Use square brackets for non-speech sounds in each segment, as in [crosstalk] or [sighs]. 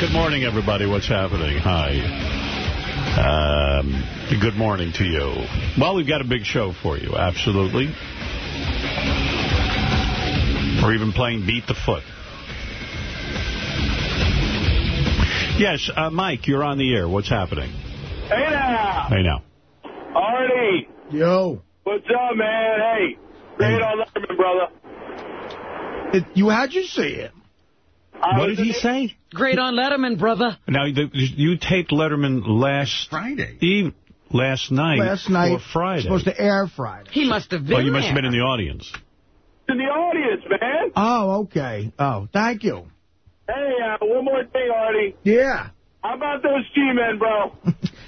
Good morning, everybody. What's happening? Hi. Um, good morning to you. Well, we've got a big show for you, absolutely. We're even playing Beat the Foot. Yes, uh, Mike, you're on the air. What's happening? Hey now. Hey now. Artie. Yo. What's up, man? Hey. Great on Letterman, brother. It, you How'd you see it? What did he say? Great on Letterman, brother. Now, the, you taped Letterman last... Friday. Eve, last night. Last night. Or Friday. Supposed to air Friday. He must have been Oh, you must have been in the audience. In the audience, man. Oh, okay. Oh, thank you. Hey, uh, one more thing, Artie. Yeah. How about those G-men, bro?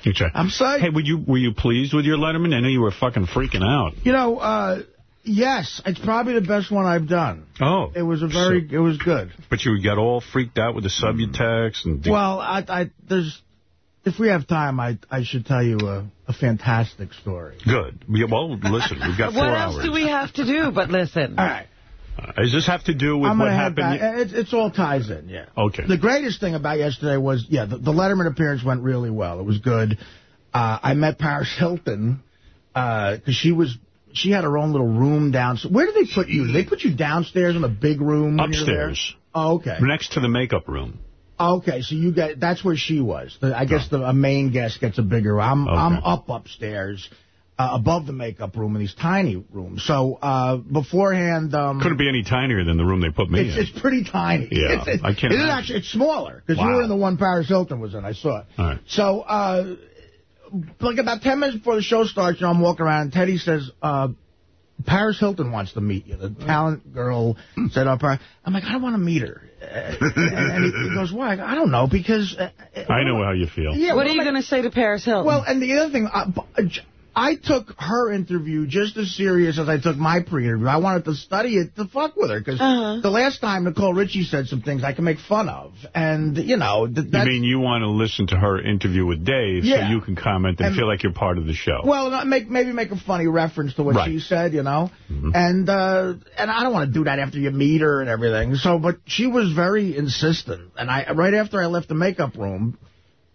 Okay. I'm sorry. Hey, would you were you pleased with your Letterman? I know you were fucking freaking out. You know, uh, yes, it's probably the best one I've done. Oh. It was a very, it was good. But you got all freaked out with the Subutex and Well, I, I, there's, if we have time, I, I should tell you a, a fantastic story. good. Well, listen, we've got [laughs] four hours. What else hours. do we have to do but listen? All right. Uh, does this have to do with I'm what happened? back. It, it's all ties in, yeah. Okay. The greatest thing about yesterday was, yeah, the, the Letterman appearance went really well. It was good. Uh, I met Paris Hilton because she was she had her own little room downstairs. Where did they put you? Did they put you downstairs in a big room? when you're there? Upstairs. Oh, okay. Next to the makeup room. Okay, so you get that's where she was. The, I guess the a main guest gets a bigger. I'm Okay. I'm up upstairs. Uh, above the makeup room in these tiny rooms. So uh, beforehand, um, Couldn't be any tinier than the room they put me it's, in. it's pretty tiny. Yeah, it's, it's, I can't It is actually it's smaller because Wow. you were in the one Paris Hilton was in. I saw it. All right. So, uh, like about 10 minutes before the show starts, you know, I'm walking around, and Teddy says, uh, Paris Hilton wants to meet you. The talent girl said, up. I'm like, I don't want to meet her. Uh, [laughs] and, and he, he goes, why? I don't know, because... Uh, I know how you feel. Yeah, What well, are you like- going to say to Paris Hilton? well, and the other thing, I, I took her interview just as serious as I took my pre-interview. I wanted to study it to fuck with her, because Uh-huh. the last time Nicole Richie said some things I can make fun of. And, you know, th You mean you want to listen to her interview with Dave Yeah. so you can comment and, And- feel like you're part of the show? Well, not make maybe make a funny reference to what Right. she said, you know, Mhm. and uh, and I don't want to do that after you meet her and everything. So, but she was very insistent, and I right after I left the makeup room,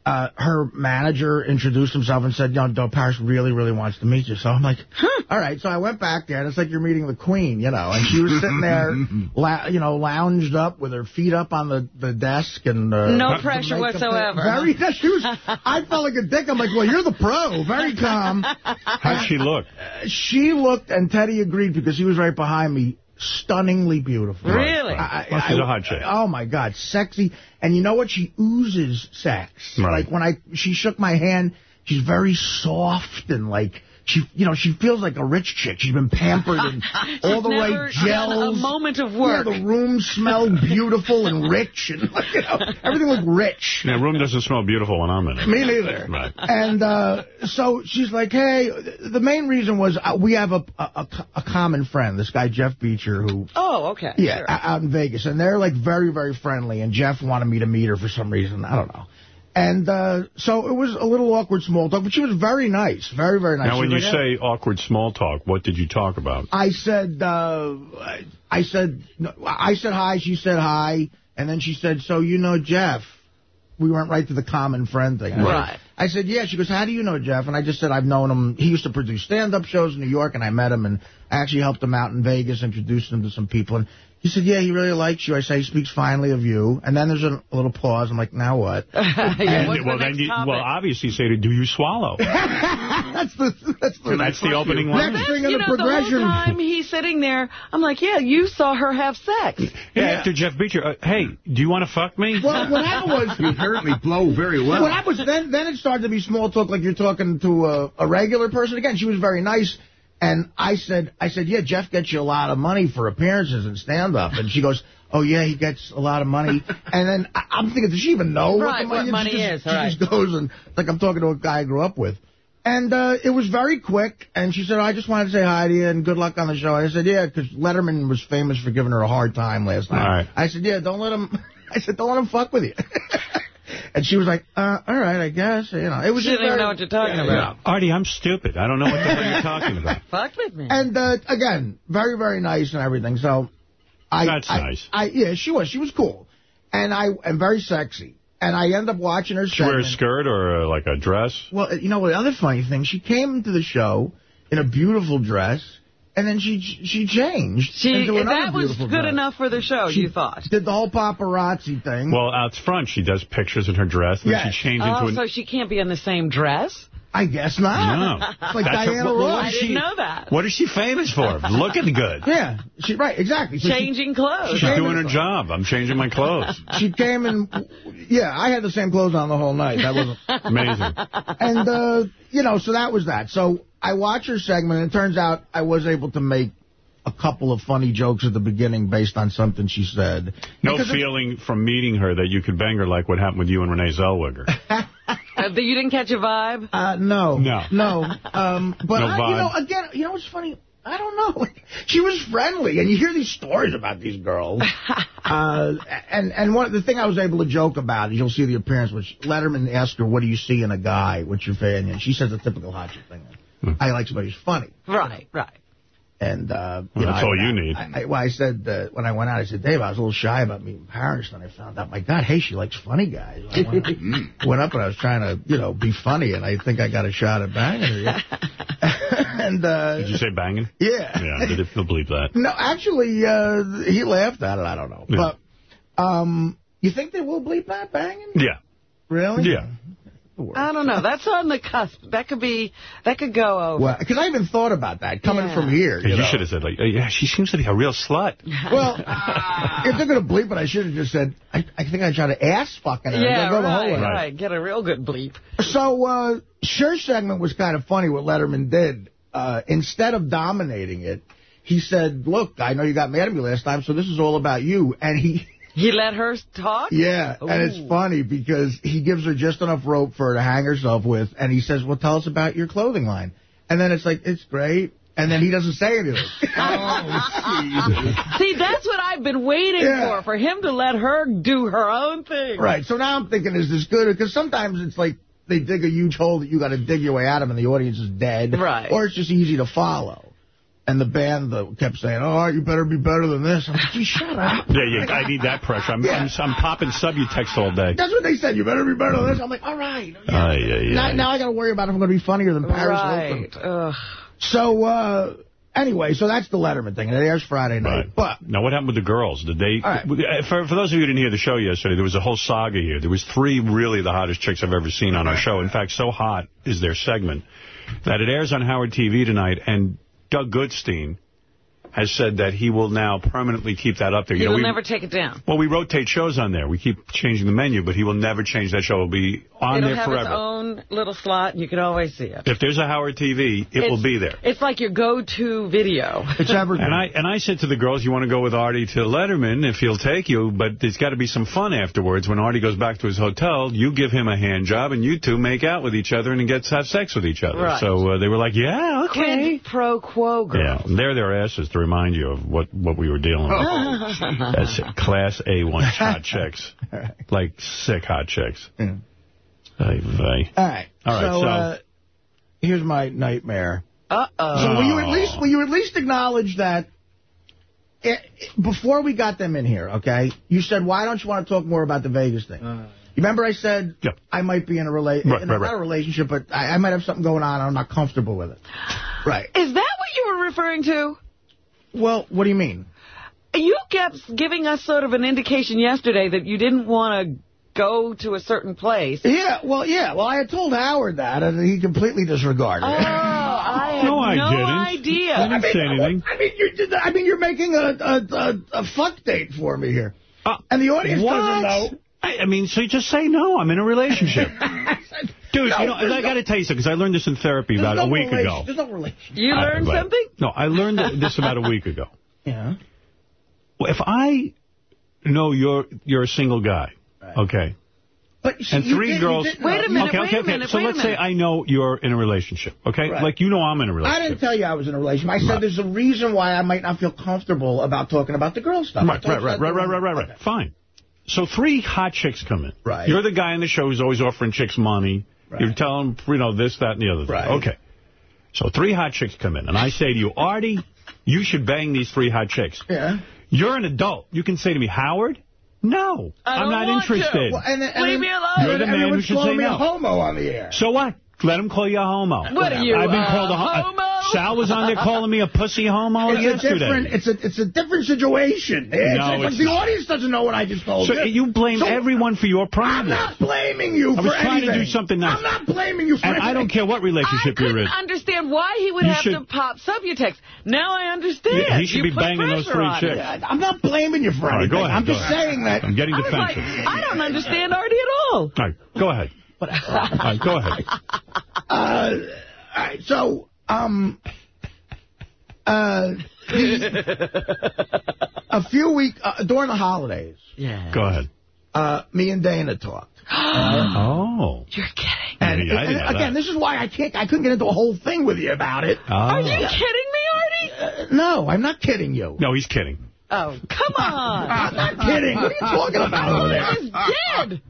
uh, her manager introduced himself and said, "You know, Del Paris really, really wants to meet you." So I'm like, huh. "All right." So I went back there, and it's like you're meeting the Queen, you know, and she was sitting there, [laughs] la you know, lounged up with her feet up on the the desk and uh, No pressure whatsoever, Very, [laughs] she was. I felt like a dick. I'm like, "Well, you're the pro." Very calm. How'd she look? She looked, and Teddy agreed because he was right behind me, stunningly beautiful. Really? Right. Well, she's a hot chick. Oh, my God, sexy. And you know what? She oozes sex. Right. Like, when I she shook my hand, she's very soft and, like, she, you know, she feels like a rich chick. She's been pampered and [laughs] all the never right gels. a moment of work. Yeah, the room smelled [laughs] beautiful and rich, and [laughs] you know, everything looked rich. The room doesn't smell beautiful when I'm in it. Me neither. Right. And uh, so she's like, hey, the main reason was uh, we have a, a, a common friend, this guy Jeff Beacher, who, Oh, okay. yeah, Sure. out in Vegas. And they're like very, very friendly. And Jeff wanted me to meet her for some reason. I don't know. And uh, so it was a little awkward small talk, but she was very nice. Very, very nice. Now, when you like, "Hey." say awkward small talk, what did you talk about? I said, uh, I said, no, I said hi, she said hi, and then she said, so you know Jeff. We went right to the common friend thing. I said- Right. I said, yeah. She goes, how do you know Jeff? And I just said, I've known him. He used to produce stand-up shows in New York, and I met him, and I actually helped him out in Vegas, introduced him to some people. And he said, yeah, he really likes you. I say, he speaks finely of you. And then there's a, a little pause. I'm like, now what? [laughs] Yeah, what's the well, next then you, well, obviously say do you swallow? [laughs] that's the that's the, That's the opening line. Next thing in you the know, progression. the whole time he's sitting there, I'm like, yeah, you saw her have sex. Yeah, after Jeff Beacher, uh, hey, do you want to fuck me? Well, what happened [laughs] was... You heard me blow very well. What happened was then, then it started to be small talk like you're talking to a, a regular person. Again, she was very nice. And I said, I said, yeah, Jeff gets you a lot of money for appearances and stand-up. And she goes, oh, yeah, he gets a lot of money. [laughs] And then I, I'm thinking, does she even know Right, what the money, what money she just, is, She right. just goes and, like, I'm talking to a guy I grew up with. And uh, it was very quick. And she said, I just wanted to say hi to you and good luck on the show. And I said, yeah, because Letterman was famous for giving her a hard time last night. All right. I said, yeah, don't let him, [laughs] I said, don't let him fuck with you. [laughs] and she was like, uh, all right, I guess. You know, it was She didn't even know what you're talking Yeah, about. Artie, I'm stupid. I don't know what the hell you're talking about. [laughs] Fuck with me. And uh, again, very, very nice and everything. So, I, That's I, nice. I, yeah, she was. She was cool, and I am very sexy. and I end up watching her She wear a skirt or uh, like a dress? Well, you know, the other funny thing, she came to the show in a beautiful dress, and then she she changed She, into that was good dress. enough for the show, She you thought. Did the whole paparazzi thing. Well, out front, she does pictures in her dress, and then she changed Oh, into so she can't be in the same dress? I guess not. No. It's like That's Diana well, Ross. I didn't she- know that. What is she famous for? Looking good. [laughs] Yeah, she right, exactly. So she- Changing clothes. She's doing her job. I'm changing my clothes. [laughs] She came and, yeah, I had the same clothes on the whole night. That wasn't, Amazing. and, uh, you know, so that was that. So I watch her segment, and it turns out I was able to make a couple of funny jokes at the beginning based on something she said. No Because it- feeling from meeting her that you could bang her like what happened with you and Renee Zellweger. [laughs] Uh, you didn't catch a vibe? Uh, no. No. No. Um, but, No I, you know, again, you know what's funny? I don't know. [laughs] She was friendly, and you hear these stories about these girls. [laughs] uh, and and one the thing I was able to joke about is you'll see the appearance, which Letterman asked her, "What do you see in a guy? What's your fan?" And she says the typical hot chick thing. Hmm. I like somebody who's funny. Right, right. And uh, Well, know, that's I- all you need. I, I, well, I said uh, when I went out, I said, Dave, I was a little shy about meeting Paris. and I found out, my God, hey, she likes funny guys. I went, went up and I was trying to, you know, be funny, and I think I got a shot at banging her. Yeah. [laughs] and uh, Did you say banging? yeah, Yeah, did it, they'll believe that. no, actually, uh, he laughed at it. I don't know, Yeah. but um, you think they will bleep that banging? Yeah. Really? Yeah. I don't know. That's on the cusp. That could be, that could go over. Well, because I even thought about that coming Yeah. from here. You, You, know? should have said, like, "Uh, yeah, she seems to be a real slut. [laughs] Well, if they're going to bleep it, I should have just said, I, I think I tried to ass fucking her. yeah, Go the whole right, right. Get a real good bleep. So, uh, Scher's segment was kind of funny what Letterman did. Uh, instead of dominating it, he said, look, I know you got mad at me last time, so this is all about you. And he, He let her talk? yeah, and it's funny because he gives her just enough rope for her to hang herself with, and he says, well, tell us about your clothing line. And then it's like, it's great. And then he doesn't say anything. [laughs] Oh, See, that's what I've been waiting Yeah. for, for him to let her do her own thing. Right. So now I'm thinking, is this good? Because sometimes it's like they dig a huge hole that you got to dig your way out of, and the audience is dead. Right. Or it's just easy to follow. And the band though, kept saying, "Oh, you better be better than this." I'm like, "Gee, shut up." [laughs] Yeah, yeah, I need that pressure. I'm, Yeah. I'm, I'm popping Subutex all day. That's what they said. You better be better than this. I'm like, all right. Ay, ay, Now, ay. now I got to worry about if I'm going to be funnier than Paris Right. Hilton. Ugh. So uh, anyway, so that's the Letterman thing. It airs Friday night. Right. But Now, what happened with the girls? Did they? All right. uh, For, for those of you who didn't hear the show yesterday, there was a whole saga here. There was three really the hottest chicks I've ever seen on our show. In fact, so hot is their segment that it airs on Howard TV tonight, and Doug Goodstein has said that he will now permanently keep that up there. He You know, will we- never take it down. Well, we rotate shows on there. We keep changing the menu, but he will never change that show. It'll be on It'll there have forever. its own little slot. You can always see it. If there's a Howard TV, it will be there. It's like your go-to video. it's evergreen. And I and I said to the girls, you want to go with Artie to Letterman if he'll take you, but there's got to be some fun afterwards. When Artie goes back to his hotel, you give him a hand job, and you two make out with each other and get have sex with each other. Right. So uh, they were like, yeah, okay. Quid pro quo, girl. Yeah, and they're their asses to remind you of what, what we were dealing with. Oh. [laughs] That's it. Class A1 [laughs] hot chicks. Like sick hot chicks. Yeah. Ay, vey. all right. All right, So, so- uh, here's my nightmare. Uh-oh. So will you at Oh. least will you at least acknowledge that eh, before we got them in here, okay? You said why don't you want to talk more about the Vegas thing? you remember I said Yeah. I might be in a rela- Right, in a, right, not a relationship, but I, I might have something going on and I'm not comfortable with it. Right. Is that what you were referring to? Well, what do you mean? You kept giving us sort of an indication yesterday that you didn't want to go to a certain place. Yeah, well, yeah. Well, I had told Howard that, and he completely disregarded it. Oh, it. I had No, I no didn't. idea. I didn't say anything. I mean, you're, I mean, you're making a, a, a, a fuck date for me here. Uh, And the audience what? doesn't know. I, I mean, so you just say no. I'm in a relationship. [laughs] Dude, No, you know, there's I got to tell you something, because I learned this in therapy There's about no a week relation- ago. There's no relation. You I- learned right. something? No, I learned this about a week ago. [laughs] Yeah. Well, if I know you're you're a single guy, okay, But and you three girls. didn't Wait a minute, okay, wait okay, a okay. minute, so wait a let's say. I know you're in a relationship, okay? Right. Like you know I'm in a I relationship. I didn't tell you I was in a relationship. I said Right. there's a reason why I might not feel comfortable about talking about the girl stuff. I Right, right, right, right, right, right, right, right. Okay. Fine. So three hot chicks come in. Right. You're the guy in the show who's always offering chicks money. Right. You're telling them, you know, this, that, and the other thing. Right. Okay. So three hot chicks come in, and I say to you, Artie, you should bang these three hot chicks. Yeah. You're an adult. You can say to me, Howard, No, I am don't not want to. interested. Well, and, and, Leave me alone. You're the man who should calling say me no. a homo on the air. So what? Let him call you a homo. What are you, I've been uh, called a ho- homo? Sal was on there calling me a pussy homo It's a yesterday. different. It's a it's a different situation. It's, No, it's like it's the not. audience doesn't know what I just told so you. you blame So- everyone for your problems? I'm not blaming you for anything. I was trying to do something nice. I'm not blaming you for And anything. I don't care what I relationship you're in. I couldn't understand why he would You have should- to pop Subutex. Now I understand. Yeah, he should You be banging those pressure three chicks. Yeah, I'm not blaming you for All right, anything. go ahead, I'm go just ahead. saying that. I'm getting I like, defensive. I don't understand Artie at all. All right, go ahead. All right, go ahead. [laughs] Uh, all right, so um, uh, a few weeks uh, during the holidays, Yeah. Go ahead. uh, me and Dana talked. [gasps] Oh. You're kidding. And, Yeah, I and again, that. this is why I can't. I couldn't get into a whole thing with you about it. Are you Oh. kidding me, Artie? Uh, no, I'm not kidding you. No, he's kidding. [laughs] Oh, come on. I'm not kidding. What are you talking about over there? He's dead.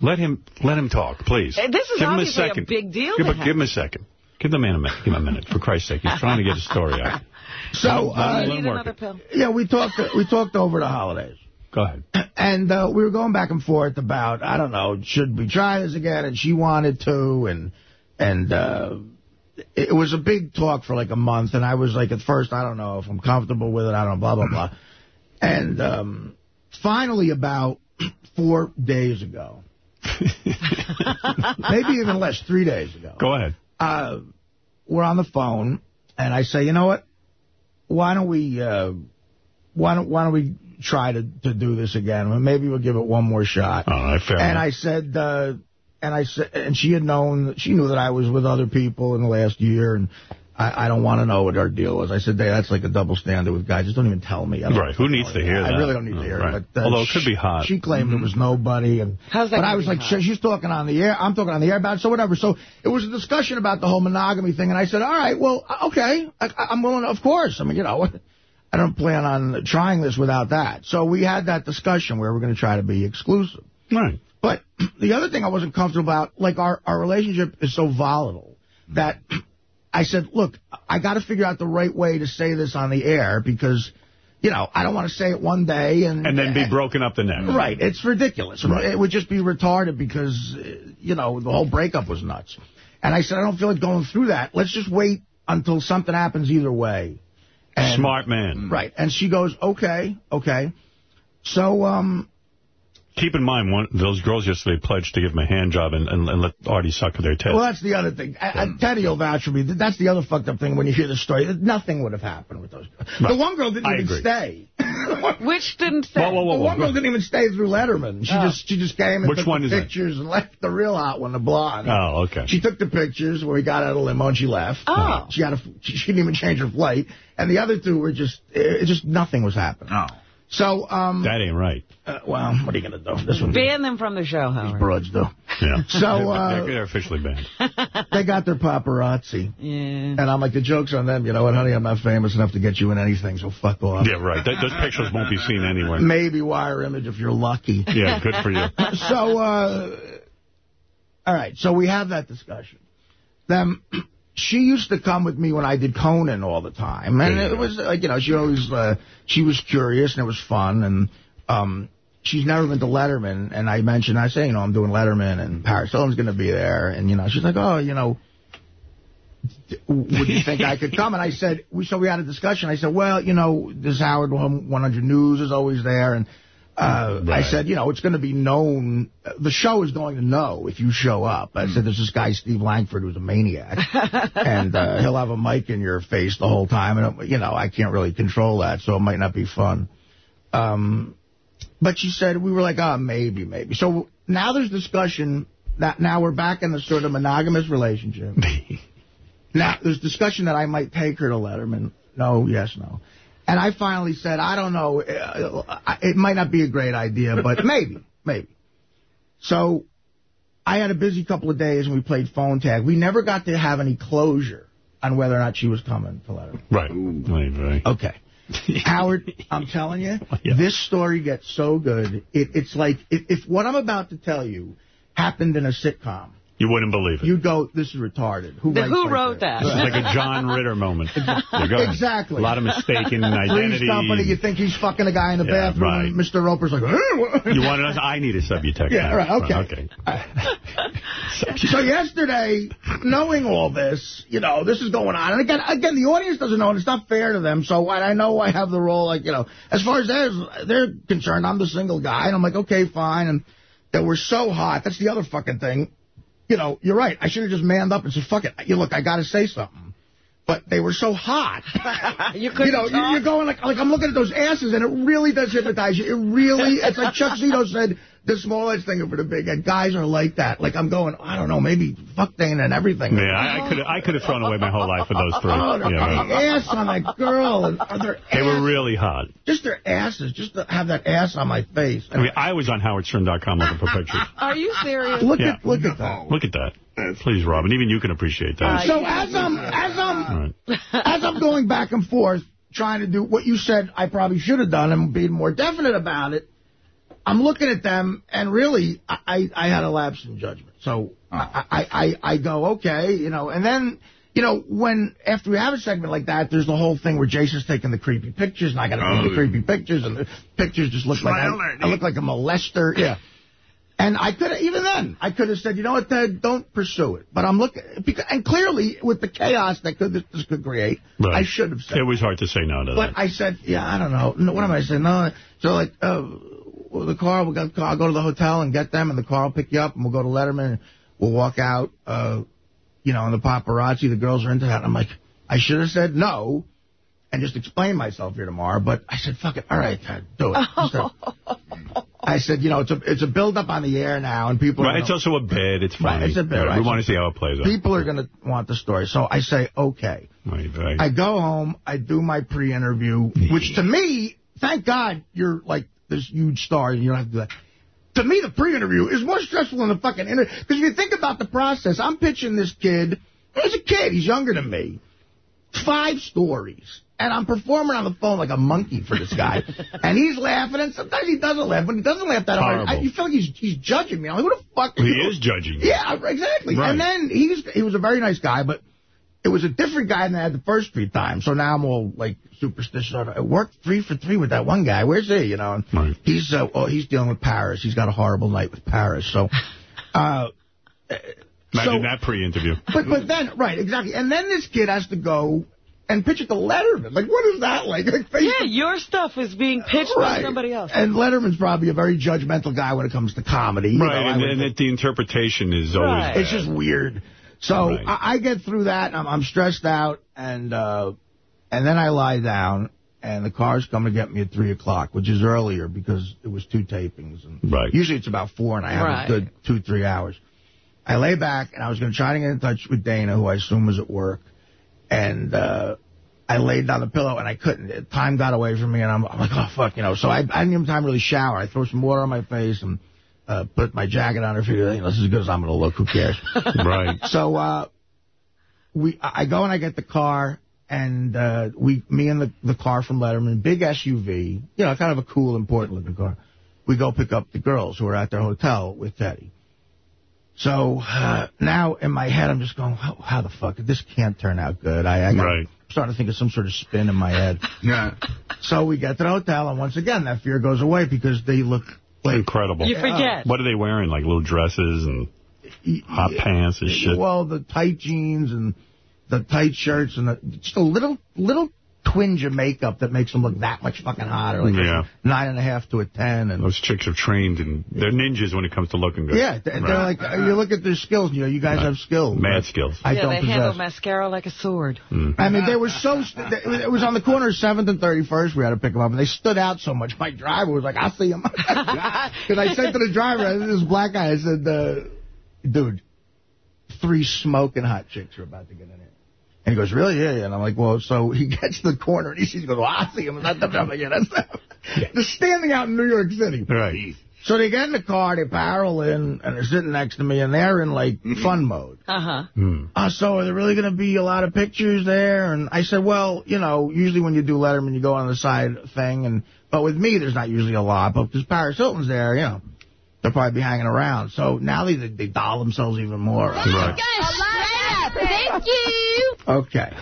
Let him let him talk, please. This is give him a obviously a second. big deal Give, to him- him. give him a second. Give the man a minute. Give him a minute, for Christ's sake. He's trying to get his story out. [laughs] So, Let uh, Need another pill. yeah, we talked. We talked over the holidays. Go ahead. And uh, we were going back and forth about, I don't know, should we try this again? And she wanted to, and and uh, it was a big talk for like a month. And I was like, at first, I don't know if I'm comfortable with it. I don't know, blah, blah, blah. And um, finally, about four days ago, [laughs] maybe even less, three days ago, Go ahead. uh, we're on the phone, and I say, you know what? Why don't we, uh, why don't why don't we try to to do this again? Maybe we'll give it one more shot. All right, fair and enough. I said, uh, and I said, and she had known, she knew that I was with other people in the last year, and I, I don't want to know what our deal was. I said, hey, that's like a double standard with guys. Just don't even tell me. I don't Right, who needs to hear that? I really don't need Oh, to mm, hear right. it. But, uh, Although it could be hot. She claimed there mm-hmm. was nobody, and How's that but I was like, hot? she- she's talking on the air. I'm talking on the air about it, so whatever. So it was a discussion about the whole monogamy thing, and I said, all right, well, uh, okay, I, I'm willing, of course. I mean, you know, [laughs] I don't plan on trying this without that. So we had that discussion where we're going to try to be exclusive. Right. But [clears throat] the other thing I wasn't comfortable about, like our, our relationship is so volatile that [clears throat] I said, look, I got to figure out the right way to say this on the air because, you know, I don't want to say it one day and And then be broken up the next. Right. It's ridiculous. Right. It would just be retarded because, you know, the whole breakup was nuts. And I said, I don't feel like going through that. Let's just wait until something happens either way. And- Smart man. Right. And she goes, okay, okay. So, um, Keep in mind, one, those girls yesterday pledged to give him a hand job and, and, and let Artie suck their tits. well, that's the other thing. I, I, um, Teddy will vouch for me. That's the other fucked up thing when you hear the story. Nothing would have happened with those girls. Right. The one girl didn't I even agree. stay. [laughs] Which didn't say. Whoa, whoa, whoa, The whoa. one girl didn't even stay through Letterman. She Oh. just she just came and Which took one the is that? pictures and left the real hot one, the blonde. Oh, okay. She took the pictures when we got out of the limo and she left. Oh. She had a, she, she didn't even change her flight. And the other two were just, it, just nothing was happening. Oh. So, um, That ain't right. uh, well, what are you going to do? This one, Ban them from the show, Howard. These broads do. Yeah. So, they're, uh, they're officially banned. [laughs] they got their paparazzi. Yeah. And I'm like, the joke's on them. You know what, honey? I'm not famous enough to get you in anything, so fuck off. Yeah, right. Th those pictures won't be seen anywhere. Maybe wire image if you're lucky. Yeah, good for you. [laughs] so, uh, all right, so we have that discussion. Then she used to come with me when I did Conan all the time, and you it was, uh, you know, she always, uh, she was curious and it was fun, and um, she's never been to Letterman, and I mentioned, I say, you know, I'm doing Letterman, and Paris Hilton's going to be there, and you know, she's like, oh, you know. Would you think I could come? And I said, we so we had a discussion. I said, well, you know, this Howard 100 News is always there, and uh, Right. I said, you know, it's going to be known. uh, The show is going to know if you show up. I said, there's this guy, Steve Langford, who's a maniac. [laughs] and uh, he'll have a mic in your face the whole time. And, you know, I can't really control that, so it might not be fun. Um, but she said, we were like, oh, maybe, maybe. So now there's discussion that now we're back in the sort of monogamous relationship. [laughs] Now, there's discussion that I might take her to Letterman. No, yes, no. And I finally said, I don't know. uh, It might not be a great idea, but [laughs] maybe, maybe. So I had a busy couple of days and we played phone tag. We never got to have any closure on whether or not she was coming to Letterman. Right. Right, right. Okay. [laughs] Howard, I'm telling you, [laughs] Yeah. this story gets so good. It, it's like if, if what I'm about to tell you happened in a sitcom, You wouldn't believe it. you'd go, this is retarded. Who, The Who like wrote that? This is like a John Ritter moment. Yeah. Exactly. A lot of mistaken Three's identity. Company, you think he's fucking a guy in the Yeah, bathroom, right. Mr. Roper's like, "Eh, You want to know? I need a Subutex. Yeah, now. right, okay. Okay. [laughs] So yesterday, knowing all this, you know, this is going on. And again, again, the audience doesn't know, and it's not fair to them. So I I know I have the role, like, you know, as far as they're, they're concerned, I'm the single guy. And I'm like, okay, fine. And they were so hot. That's the other fucking thing. You know, you're right. I should have just manned up and said, fuck it. You look, I got to say something. But they were so hot. [laughs] you couldn't You know, talk? you're going like, like I'm looking at those asses, and it really does hypnotize you. It really, it's like Chuck Zito said, the smallest thing for the big head. Guys are like that. Like I'm going, I don't know, maybe fuck Dana and everything. Yeah, I could I could have thrown away my whole life for those three. Oh, the Yeah, fucking right. ass on that girl, and are their They were really hot. just their asses, just to have that ass on my face. I mean, I was on howardstern.com looking for pictures. [laughs] Are you serious? look Yeah. at look at that. Look at that. Please, Robin. Even you can appreciate that. So as I'm as I'm Right. as I'm going back and forth trying to do what you said I probably should have done and being more definite about it, I'm looking at them and really I, I, had a lapse in judgment. So I, I, I, I go, okay, you know, and then, you know, when after we have a segment like that, there's the whole thing where Jason's taking the creepy pictures and I got to take the creepy pictures and the pictures just look like I, I look like a molester. Yeah. And I could have, even then, I could have said, you know what, Ted, don't pursue it. But I'm looking, because, and clearly, with the chaos that could this, this could create, Right. I should have said. It was hard to say no to But that. I said, yeah, I don't know. No, what am I saying? No. So like, uh, well, the car, we'll go, I'll go to the hotel and get them, and the car will pick you up, and we'll go to Letterman, and we'll walk out. Uh, you know, and the paparazzi, the girls are into that. And I'm like, I should have said no, and just explain myself here tomorrow. But I said, fuck it, all right, Ted, do it. [laughs] Just do it. I said, you know, it's a it's a build up on the air now, and people. are Right, it's gonna- also a bid. It's Right, funny. it's a bid, Yeah, right. We want to see how it plays out. people are going to want the story. So I say, okay. Right, right. I go home, I do my pre-interview, which to me, thank God you're like this huge star and you don't have to do that. To me, the pre-interview is more stressful than the fucking interview. Because if you think about the process, I'm pitching this kid, he's a kid, he's younger than me, five stories. And I'm performing on the phone like a monkey for this guy. [laughs] and he's laughing, and sometimes he doesn't laugh. When he doesn't laugh that hard, I, you feel like he's, he's judging me. I'm like, who the fuck he is judging. you. Yeah, exactly. Right. And then he's he was a very nice guy, but it was a different guy than I had the first three times. So now I'm all like superstitious. I worked three for three with that one guy. Where's he? You know, Right. he's uh, oh, he's dealing with Paris. He's got a horrible night with Paris. So, uh, [laughs] Imagine so- that pre-interview. but but then right exactly, and then this kid has to go and pitch it to Letterman. Like, what is that like? like Yeah, your stuff is being pitched by somebody else. And Letterman's probably a very judgmental guy when it comes to comedy. you Right, know, and, and that the interpretation is always Right. bad. It's just weird. So Right. I, I get through that. I'm, I'm stressed out, and uh, and then I lie down, and the car's coming to get me at three o'clock, which is earlier because it was two tapings, and Right. usually it's about four, and I have Right. a good two three hours. I lay back, and I was going to try to get in touch with Dana, who I assume was at work, and uh, I laid down the pillow, and I couldn't. Time got away from me, and I'm, I'm like, oh fuck, you know. So I, I didn't even have time to really shower. I throw some water on my face and. Uh, put my jacket on her, figure, you know, this is as good as I'm going to look. Who cares? [laughs] right. So uh, we, I go and I get the car, and uh, we, me and the the car from Letterman, big SUV, you know, kind of a cool, important looking car. We go pick up the girls who are at their hotel with Teddy. So uh, now in my head, I'm just going, how, how the fuck? This can't turn out good. I, I got, Right. starting to think of some sort of spin in my head. Yeah. So we get to the hotel, and once again, that fear goes away because they look like Incredible. you forget. What are they wearing? Like little dresses and hot pants and shit. Well, the tight jeans and the tight shirts and the, just a little little twinge of makeup that makes them look that much fucking hotter. Like Yeah. nine and a half to a ten. And Those chicks are trained and they're ninjas when it comes to looking good. yeah, they're, they're Right. like uh, you look at their skills. You know, you guys have skills. Mad skills. I yeah, don't they possess. handle mascara like a sword. I mean, they were so. St- it was- it was on the corner of Seventh and Thirty First. We had to pick them up, and they stood out so much. My driver was like, "I'll see him," because [laughs] I said to the driver, this black guy, I said, uh, "Dude, three smoking hot chicks are about to get in here." And he goes, "Really? Yeah." yeah. And I'm like, "Well," so he [laughs] gets to the corner and he sees, he goes, "Well, I'll see him." And I'm like, "Yeah, that's them." They're standing out in New York City. Right. So they get in the car, they barrel in, and they're sitting next to me, and they're in like fun mode. Uh-huh. Uh, so are there really going to be a lot of pictures there? And I said, well, you know, usually when you do Letterman, you go on the side thing. And But with me, there's not usually a lot. But because Paris Hilton's there, you know. They'll probably be hanging around. So now they they doll themselves even more. Right. Thank you. Okay.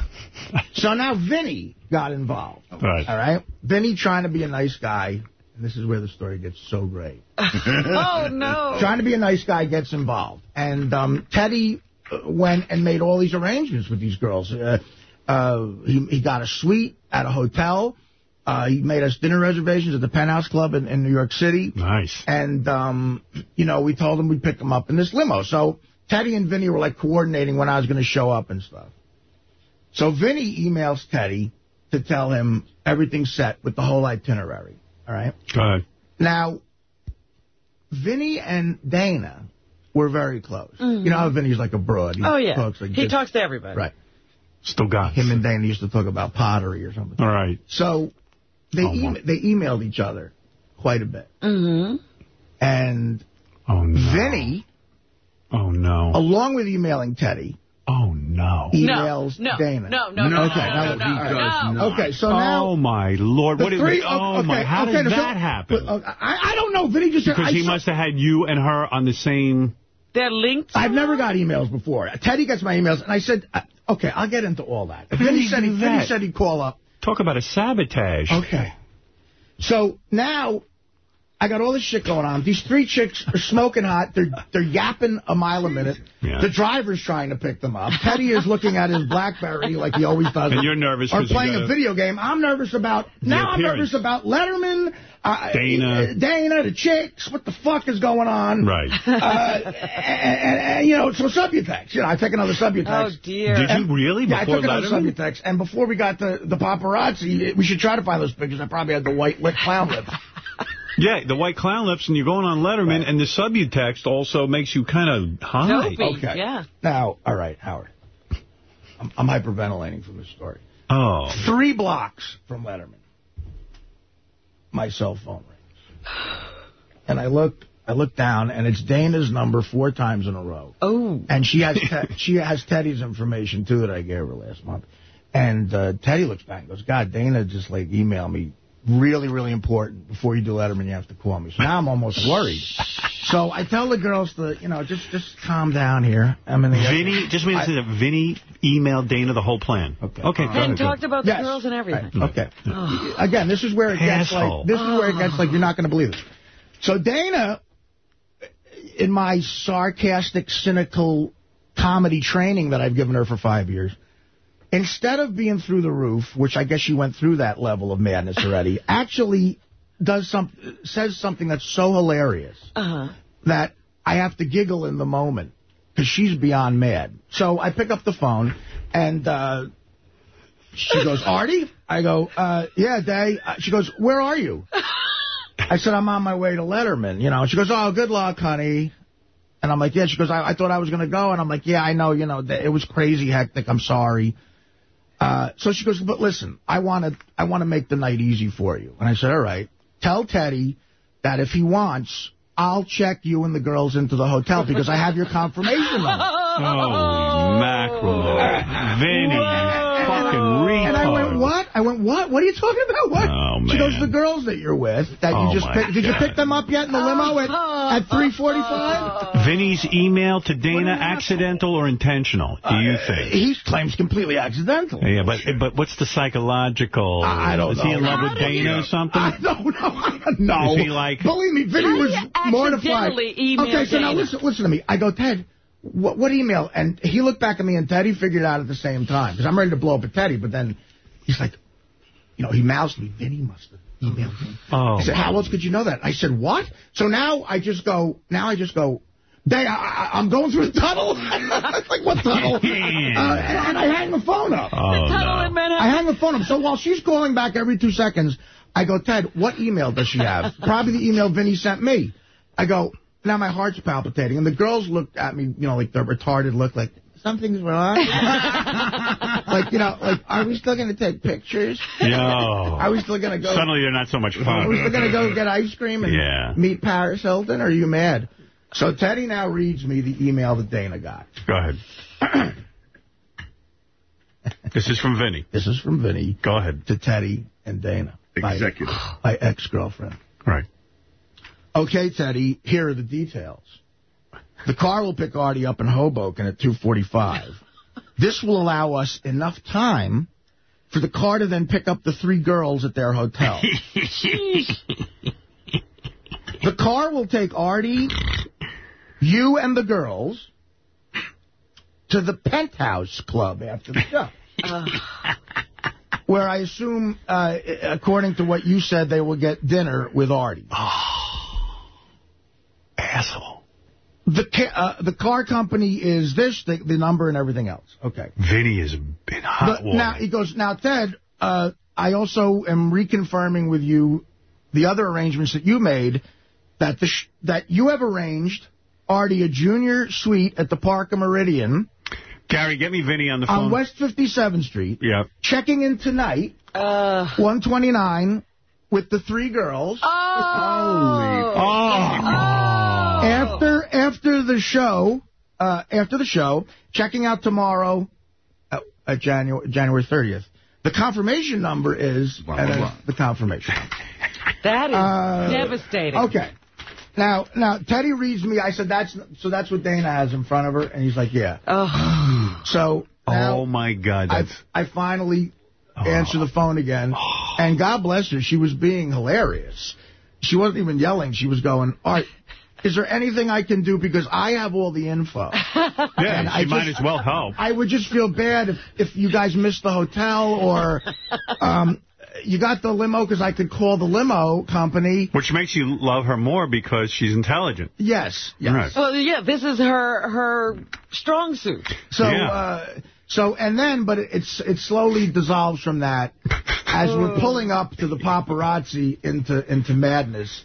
So now Vinny got involved. Right. All right? Vinny trying to be a nice guy, and this is where the story gets so great. [laughs] oh, no. Trying to be a nice guy gets involved. And um, Teddy uh, went and made all these arrangements with these girls. Uh, uh, he, he got a suite at a hotel. Uh, he made us dinner reservations at the Penthouse Club in, in New York City. Nice. And, um, you know, we told him we'd pick him up in this limo. So Teddy and Vinny were, like, coordinating when I was going to show up and stuff. So Vinny emails Teddy to tell him everything's set with the whole itinerary. All right? Go ahead. Now, Vinny and Dana were very close. You know how Vinny's like a broad. He Oh, yeah. Talks like he this. talks to everybody. Right. Still got Him and Dana used to talk about pottery or something. All right. So they Oh, em- they emailed each other quite a bit. Mm-hmm. And Oh, no. Vinny, Oh, no. along with emailing Teddy, Oh, no. emails no, Dana. no, no, no, okay, no, no, now- no, all right. no. Okay, so now... oh, my Lord. the What did three- Oh, okay, my. How okay, did so- that happen? but, uh, I, I don't know. Vinny just said... Because I he saw- must have had you and her on the same... They're linked. I've never got emails before. Teddy gets my emails, and I said, uh, okay, I'll get into all that. How Vinny do said, you he, do Vinny that? said he'd call up. Talk about a sabotage. Okay. So now I got all this shit going on. These three chicks are smoking hot. They're they're yapping a mile a minute. Yeah. The driver's trying to pick them up. Teddy is looking at his BlackBerry like he always does. And you're nervous Or 'cause you playing a video game. I'm nervous about... Now I'm nervous about Letterman. Uh, Dana. uh, Dana, the chicks. What the fuck is going on? Right. Uh, and, and, and, you know, so Subutex. You know, I take another Subutex. Oh, dear. Did you really? Yeah, I before took another Subutex. And before we got the, the paparazzi, we should try to find those pictures. I probably had the white lick clown lip. Yeah, the white clown lips, and you're going on Letterman, and the Subutex also makes you kind of high. Dopey. Okay. Yeah. Now, all right, Howard. I'm, I'm hyperventilating from this story. Oh. Three blocks from Letterman, my cell phone rings. And I look, I look down, and it's Dana's number four times in a row. Oh. And she has te- [laughs] she has Teddy's information, too, that I gave her last month. And uh, Teddy looks back and goes, God, Dana just, like, emailed me. Really, really important. Before you do Letterman, you have to call me. So now I'm almost worried. [laughs] So I tell the girls to, you know, just just calm down here. I'm in the... Vinny, just mean to say that Vinny emailed Dana the whole plan. Okay. Okay, go And talked about the Yes. girls and everything. Right, Okay. Again, this is where it gets Asshole. like this is where it gets like you're not going to believe it. So Dana, in my sarcastic, cynical comedy training that I've given her for five years, instead of being through the roof, which I guess she went through that level of madness already, [laughs] actually does some says something that's so hilarious Uh-huh. that I have to giggle in the moment because she's beyond mad. So I pick up the phone, and uh, she goes, [laughs] Artie? I go, uh, yeah, Day. Uh, She goes, where are you? [laughs] I said, I'm on my way to Letterman. You know, she goes, oh, good luck, honey. And I'm like, yeah. She goes, I, I thought I was going to go. And I'm like, yeah, I know. You know, it was crazy hectic. I'm sorry. Uh, so she goes, but listen, I want to I want to make the night easy for you. And I said, all right. Tell Teddy that if he wants, I'll check you and the girls into the hotel because I have your confirmation number. [laughs] Oh, mackerel. Vinny, you fucking retard. And I went, what? I went, what? What are you talking about? What? Oh, She goes, the girls that you're with, that Oh, you just picked. Did you pick them up yet in the limo at, at 345? Vinny's email to Dana accidental or intentional, do you uh, think? He claims completely accidental. Yeah, but but what's the psychological? I- I don't Is he in love with How did Dana you- or something? I don't know. I don't know. Is he like- Believe me, Vinny was mortified. okay, so now listen, listen to me. I go, Ted, what, what email? And he looked back at me, and Teddy figured it out at the same time. Because I'm ready to blow up at Teddy, but then he's like, you know, he moused me. Vinny must have emailed him. Oh, I said, how else could you know that? I said, what? So now I just go, now I just go, Day, I, I, I'm going through the tunnel. [laughs] It's like, what tunnel? [laughs] uh, and, and I hang the phone up. oh the Tunnel in no. I Manhattan. hang the phone up. So while she's calling back every two seconds, I go, Ted, what email does she have? [laughs] Probably the email Vinny sent me. I go, now my heart's palpitating. And the girls look at me, you know, like the retarded look, like, something's wrong. [laughs] like, you know, like, are we still going to take pictures? No. [laughs] Are we still going to go? Suddenly you're not so much fun. Are we still going to go get ice cream and Yeah. meet Paris Hilton? Are you mad? So Teddy now reads me the email that Dana got. Go ahead. [clears throat] this is from Vinny. This is from Vinny Go ahead. to Teddy and Dana. my- Executive. My ex-girlfriend. Right. Okay, Teddy, here are the details. The car will pick Artie up in Hoboken at 2.45. This will allow us enough time for the car to then pick up the three girls at their hotel. [laughs] the car will take Artie, you and the girls to the Penthouse Club after the show. [laughs] Where I assume, uh, according to what you said, they will get dinner with Artie. Asshole. The ca uh, the car company is this, the, the number and everything else. Okay. Vinny is in hot But now he goes, now, Ted, uh, I also am reconfirming with you the other arrangements that you made, that the sh that you have arranged Artie a junior suite at the Parker Meridien Gary, get me Vinny on the phone. on West 57th Street, Yeah. checking in tonight, Uh, 129, with the three girls. oh. Oh. After after the show, uh, after the show, checking out tomorrow at, at January January 30th. The confirmation number is Blah, blah, blah. the confirmation. That is Uh, devastating. Okay. Now, now Teddy reads me. I said that's so. That's what Dana has in front of her, and he's like, yeah. [sighs] Oh. So now Oh, my God. I That's... I finally answer the phone again, and God bless her, she was being hilarious. She wasn't even yelling. She was going, all right, is there anything I can do? Because I have all the info. [laughs] Yeah, And she I might just- as well help. I would just feel bad if, if you guys missed the hotel or [laughs] um, you got the limo because I could call the limo company. Which makes you love her more because she's intelligent. Yes, yes. Right. Well, yeah, this is her her strong suit. So, Yeah. uh, so, and then, but it- it's it slowly dissolves from that as we're pulling up to the paparazzi into into madness.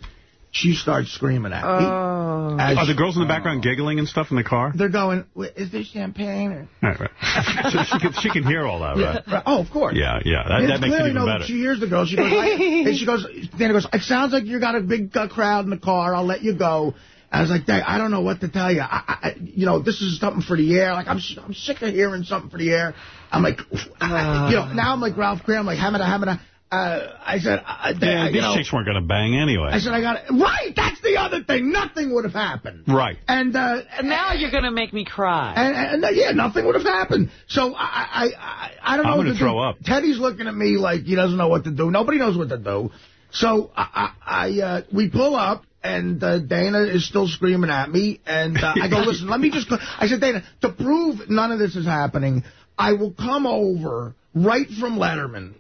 She starts screaming at me. Oh. Are the girls in the background giggling and stuff in the car? they're going, is there champagne? Or? Right, right. so she can, she can hear all that, right? Right. Oh, of course. Yeah, yeah. That, It's that makes it clearly even no, better. She hears the girl. She goes, I, [laughs] and she goes, Dana goes, it sounds like you got a big uh, crowd in the car. I'll let you go. I was like, I don't know what to tell you. I, I, you know, this is something for the air. Like, I'm I'm sick of hearing something for the air. I'm like, Uh. you know, now I'm like Ralph Kramden, I'm like, hamada, hamada. Uh, I said, uh, Yeah, these know, chicks weren't going to bang anyway. I said, I got it. Right, that's the other thing. Nothing would have happened. right. And, uh, And now you're going to make me cry. and, and, and, yeah, nothing would have happened. So I, I, I, I don't know I'm gonna throw do. up. Teddy's looking at me like he doesn't know what to do. Nobody knows what to do. So I, I, I uh, we pull up. And uh, Dana is still screaming at me. And uh, I go, [laughs] listen, let me just go. I said, Dana, to prove none of this is happening, I will come over right from Letterman.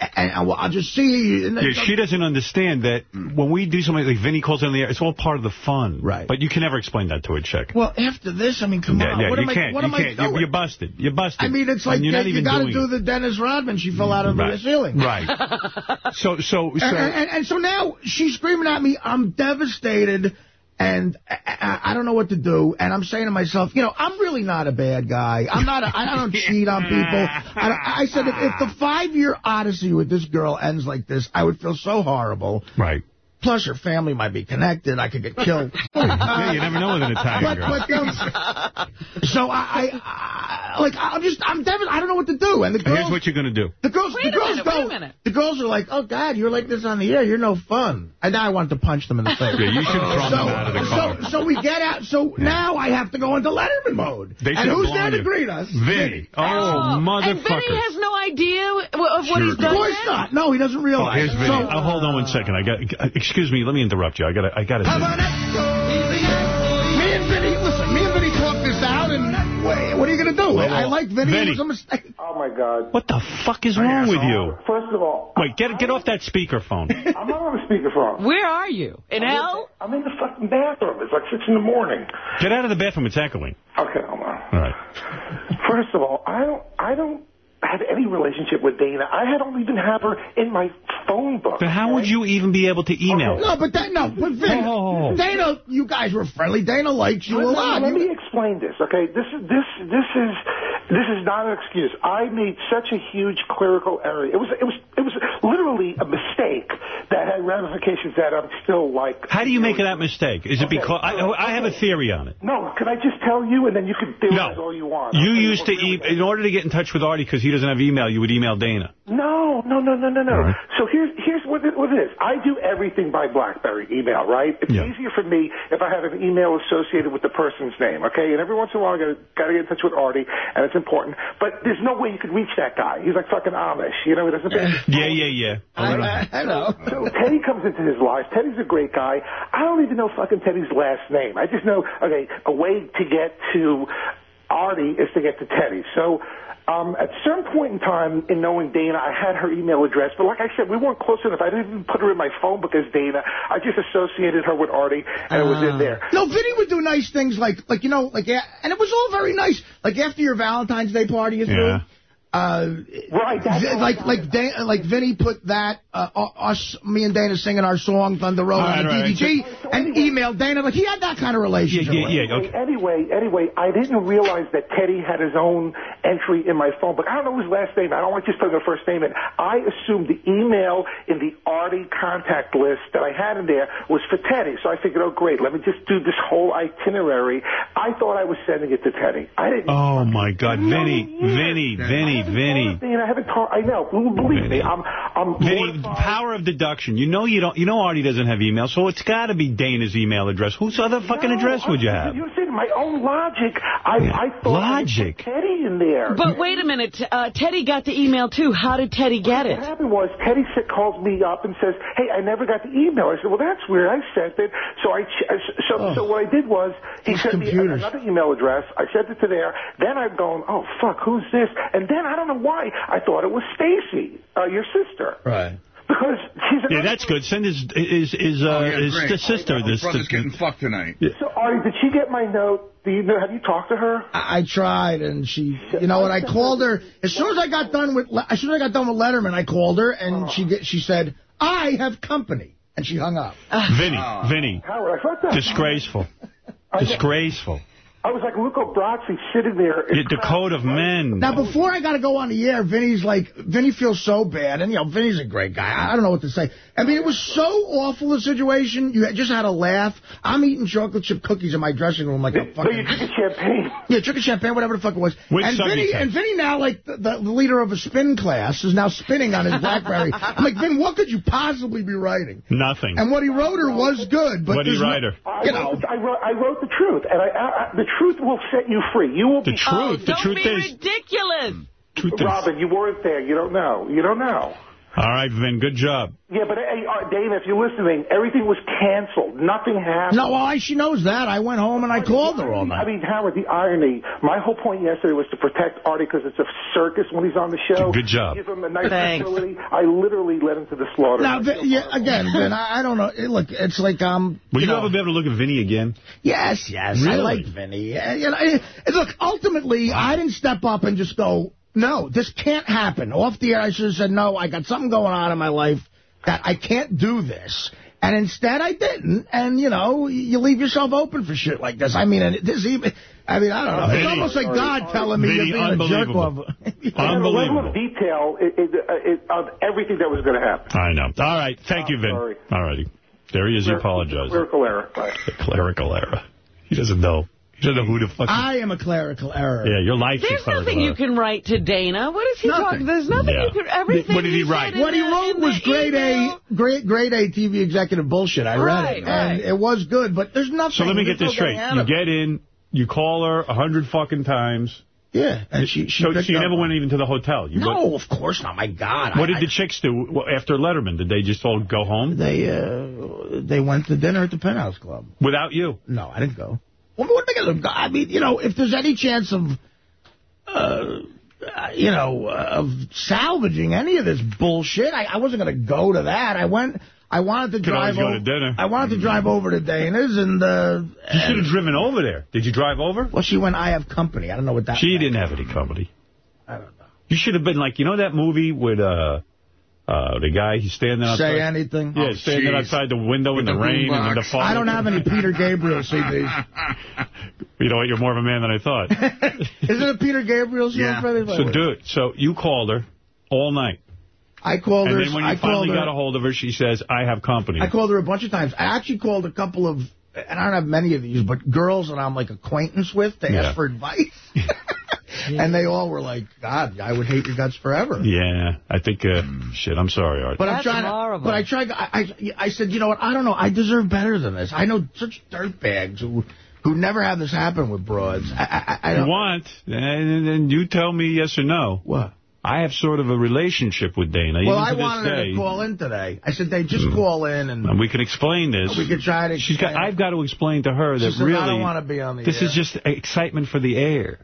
And I'll, I'll just see. And Yeah, she doesn't understand that hmm. when we do something like Vinny calls in the air, it's all part of the fun. Right. But you can never explain that to a chick. Well, after this, I mean, come yeah, on. yeah, what you am can't. I, what you am can't. I You're, doing? you're busted. You're busted. I mean, it's like you're not you got to do it. the Dennis Rodman. She fell out of Right. the ceiling. Right. [laughs] so, so, so. And, and, and so now she's screaming at me. I'm devastated, and I, don't know what to do. And I'm saying to myself, you know, I'm really not a bad guy. I'm not. A, I don't [laughs] cheat on people. I, I said if, if the five year odyssey with this girl ends like this, I would feel so horrible. right. Plus, your family might be connected. I could get killed. [laughs] yeah, you never know with an Italian But, girl. but so I, I, I like I'm just I'm devastated. I don't know what to do. And the girls, Here's what you're going to do. the girls, Wait the girls minute, go. wait. The girls are like, "Oh God, you're like this on the air. You're no fun." And now I want to punch them in the face. [laughs] Yeah, you should throw so, them out of the car. So, so we get out. So now I have to go into Letterman mode. They and should who's there to greet us? Vinny. Oh, oh, And motherfucker. Vinny has no idea of what Sure. he's Of done course yet? not. No, he doesn't Oh, realize. here's Vinny. So, oh, hold on one second. I got. Excuse me. Let me interrupt you. I gotta, I got to. me and Vinny, listen, me and Vinny talked this out, and wait, what are you going to do? Well, I like Vinny. Vinny. It was a mistake. Oh, my God. What the fuck is wrong with you? First of all, Wait, get get off that speakerphone. [laughs] I'm not on the speakerphone. Where are you? In hell? I'm in the fucking bathroom. It's like 6 in the morning. Get out of the bathroom. It's echoing. Okay, hold on. All right. First of all, I don't, I don't have any relationship with Dana. I don't even have her in my phone book. But how would you even be able to email? Okay. No, but that, no, but Vin, Oh. Dana, you guys were friendly. Dana likes you a lot. let You- me explain this, okay? This is this this is This is not an excuse. I made such a huge clerical error. It was it was it was literally a mistake that had ramifications that I'm still like. How do you make that mistake? Is it because... I, I have a theory on it. No, can I just tell you, and then you can theorize No. all you want. You I'll tell used to, really e in order to get in touch with Artie, because he doesn't have email, you would email Dana. No, no, no, no, no, no. All right. So here's here's what it, what it is. I do everything by BlackBerry email, right? It's Yeah. easier for me if I have an email associated with the person's name, okay? And every once in a while, I gotta gotta get in touch with Artie, and it's important. But there's no way you could reach that guy. He's like fucking Amish, you know. He doesn't. Yeah, yeah, yeah. I, I, I know. So Teddy comes into his life. Teddy's a great guy. I don't even know fucking Teddy's last name. I just know, okay, a way to get to Artie is to get to Teddy. So um, at some point in time in knowing Dana, I had her email address. But like I said, we weren't close enough. I didn't even put her in my phone book as Dana. I just associated her with Artie, and it was in there. No, Vinny would do nice things like, like you know, like, yeah, and it was all very nice. Like after your Valentine's Day party you threw, Yeah. Uh, Right, that's Vi- all like like Dan, like Vinny put that uh, us me and Dana singing our song Thunder Road All on the right, all right. DVD and emailed Dana like he had that kind of relationship. Yeah, yeah, yeah. Okay. Anyway, anyway, I didn't realize that Teddy had his own entry in my phone book. I don't know his last name. I don't want like just putting a first name in. I assumed the email in the Artie contact list that I had in there was for Teddy. So I figured, oh great, let me just do this whole itinerary. I thought I was sending it to Teddy. I didn't. Oh, my God. No, Vinny, yeah. Vinny, Vinny, Vinny. I haven't talked. I know. Believe Vinny. me, I'm. I'm Vinny, mortified. power of deduction. You know you don't. You know Artie doesn't have email, so it's got to be Dana's email address. Whose other fucking No, address would you have? You said my own logic. I, Yeah. I thought Logic. put Teddy in there. But wait a minute. Uh, Teddy got the email, too. How did Teddy get it? What happened was Teddy calls me up and says, "Hey, I never got the email." I said, "Well, that's weird. I sent it." So I ch- so so what I did was he These sent me another email address. I sent it to there. Then I'm going, "Oh fuck, who's this?" And then I don't know why I thought it was Stacy, uh, your sister, Right. because she's. Yeah, that's good. Send his his his, uh, Oh, yeah, his great. sister this. Brother's getting fucked tonight. So Artie, did she get my note? Do you know? Have you talked to her? I, I tried, and she, you know, and I called her as soon as I got done with, as soon as I got done with Letterman, I called her, and she get, she said, "I have company," and she hung up. Vinny, Vinny, Howard, I thought that. disgraceful, [laughs] disgraceful. I was like Luca Brasi sitting there. The, the code of men. Now, before I got to go on the air, Vinny's like, Vinny feels so bad. And, you know, Vinny's a great guy. I, I don't know what to say. I mean, it was so awful, the situation. You just had a laugh. I'm eating chocolate chip cookies in my dressing room like a So you fucking... drinking champagne? [laughs] Yeah, drinking champagne, whatever the fuck it was. With and Vinny, and Vinny now, like, the, the leader of a spin class, is now spinning on his [laughs] BlackBerry. I'm like, Vin, what could you possibly be writing? Nothing. And what he wrote her was good, but What did he write her? I, You wrote, know. the- I, wrote, I wrote the truth, and I, I, I, the truth will set you free. You will The be. truth. Oh, the don't truth be is. ridiculous. Truth is. Robin, you weren't there. You don't know. You don't know. All right, Vin. Good job. Yeah, but hey, uh, Dana, if you're listening, everything was canceled. Nothing happened. No, well, I, she knows that. I went home and I called her all I mean, Howard, the irony. My whole point yesterday was to protect Artie because it's a circus when he's on the show. Good job. Give him a nice Thanks. facility. I literally led him to the slaughter. Now, Vin, yeah, again, Vin, I, I don't know. Look, it's like, um... Will you, know, ever be able to look at Vinny again? Yes, yes. I like Vinny. Uh, You know, look, ultimately, I didn't step up and just go, no, this can't happen. Off the air, I should have said, no, I got something going on in my life that I can't do this. And instead, I didn't. And, you know, you leave yourself open for shit like this. I mean, this even... I mean, I don't know. Vinny. It's almost like God telling me Vinny, you're being a jerk unbelievable. off. [laughs] And the level Unbelievable. of detail it, it, it, of everything that was going to happen. I know. All right. Thank you, Vin. sorry. All righty. There he is. He apologized. Clerical error. Bye. The clerical error. He doesn't know. He doesn't know who the fuck. I am a clerical error. yeah, your life's a There's clerical nothing you can write to Dana. What is he Nothing. talking? There's nothing Yeah. you can. Everything. What did he said write? What he wrote in was the grade email- A, grade grade A TV executive bullshit. I read Right, it, right. and it was good. But there's nothing. So let me get this straight. You get in, you call her a hundred fucking times. Yeah, and she she So, so you never went even to the hotel. You No, went- of course not. My God. what I- did the chicks do after Letterman? Did they just all go home They uh, they went to dinner at the Penthouse Club. without you? No, I didn't go. Well, what going to I mean, you know, if there's any chance of, uh, you know, uh, of salvaging any of this bullshit, I, I wasn't going to go to that. I went. I wanted to Could drive over. to dinner. I wanted to drive over to Dana's, and uh, You should have driven over there. Did you drive over? well, she went. I have company. I don't know what that. She meant. didn't have any company. I don't know. You should have been like, you know that movie with, uh, Uh, the guy, he's standing outside. Say anything. Yeah, Oh, standing jeez. outside the window in the, the rain and the fog. I don't have any Peter Gabriel CDs. [laughs] You know what? You're more of a man than I thought. [laughs] Is it a Peter Gabriel song? Yeah. Freddie? so, dude, so you called her all night. I called And her. then when you I finally called her, got a hold of her, she says, I have company. I called her a bunch of times. I actually called a couple of, and I don't have many of these, but girls that I'm like acquaintance with to Yeah. ask for advice. [laughs] [laughs] and they all were like, God, I would hate your guts forever. yeah, I think, uh, shit, I'm sorry, Art. But I'm That's trying to, horrible. but I tried, I, I, I said, you know what, I don't know, I deserve better than this. I know such dirtbags who, who never have this happen with broads. I, I, I don't. want, and then you tell me yes or no. What? I have sort of a relationship with Dana. Well, I wanted her day. to call in today. I said, they just hmm. call in and And we can explain this. we could try to. She's got. I've got to explain to her that said, really I don't want to be on the this air. is just excitement for the air.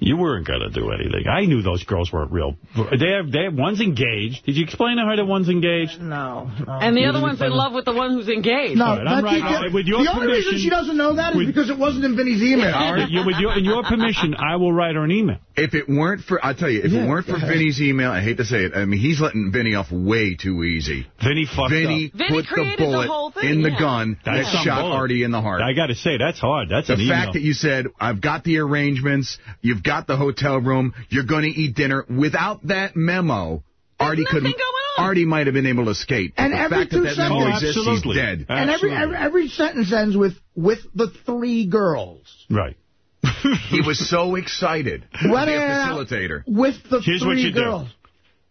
You weren't going to do anything. I knew those girls weren't real. They have, they have, one's engaged. Did you explain to her that one's engaged? No, no. And the You other one's in love with the one who's engaged. No, All right, I'm right. the- with your the only reason she doesn't know that is with- because it wasn't in Vinny's email. [laughs] You- with your, in your permission, I will write her an email. If it weren't for, I'll tell you, if Yeah, it weren't for ahead. Vinny's email, I hate to say it, I mean, he's letting Vinny off way too easy. Vinny fucked Vinny up. Vinny put the created the bullet whole thing, in the yeah. gun That's that some shot bullet. Artie in the heart. I got to say, that's hard. That's the an fact that you said, I've got the arrangements, you've got the hotel room, you're going to eat dinner, without that memo, Artie could nothing going. Artie might have been able to escape. And the every fact two that memo Oh, seconds- exists, absolutely. he's dead. And every, every every sentence ends with with the three girls. Right. [laughs] He was so excited What a a- facilitator. With the Here's what three you do. girls.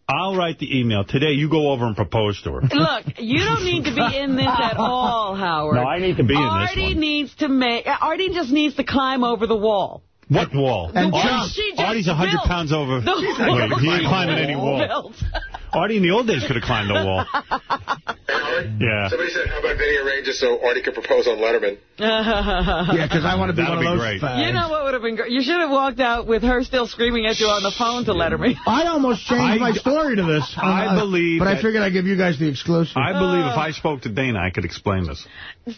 I'll write the email. Today, you go over and propose to her. Look, you don't need to be in this at all, [laughs] Howard. No, I need to be in this Artie one. needs to make. Artie just needs to climb over the wall. What wall? And wall jump. she just Artie's 100 built. pounds over. The Wait, he ain't climbing any wall. Artie in the old days could have climbed the wall. Howard? [laughs] Yeah. Somebody said, how about Vinny arranges so Artie could propose on Letterman? [laughs] Yeah, because I want to be That'd one of those great. fags. You know what would have been great? You should have walked out with her still screaming at you on the phone to let her me. I almost changed I- my story to this. I Uh, believe But I that- figured I'd give you guys the exclusive. I believe if I spoke to Dana, I could explain this.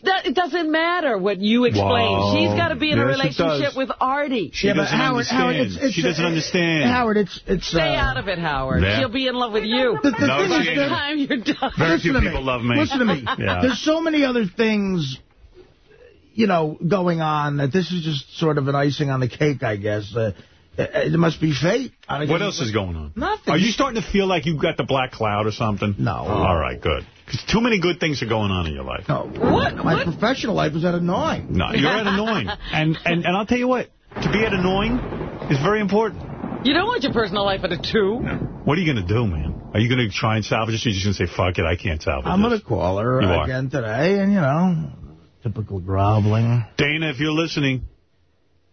That, it doesn't matter what you explain. Whoa. She's got to be in a Yes, it relationship with Artie. She yeah, doesn't Howard, understand. Howard, it's, it's, she doesn't uh, understand. Howard, it's it's. Stay uh, out of it, Howard. Yeah. She'll be in love with you. The, the No, thing is, ain't. The that- time you're done. Very Listen few to people me. love me. Listen to me. [laughs] Yeah. There's so many other things, you know, going on that this is just sort of an icing on the cake, I guess. Uh, it, it must be fate. I What else is going on? Nothing. Are you starting to feel like you've got the black cloud or something? No. All right, good. 'Cause too many good things are going on in your life. No. What- My what- professional life is at a nine. No, you're at annoying. [laughs] And, and, and I'll tell you what, to be at annoying is very important. You don't want your personal life at a two. What are you going to do, man? Are you going to try and salvage this? Or are you just going to say, fuck it, I can't salvage I'm going to call her You are. again today, and, you know, typical groveling. Dana, if you're listening,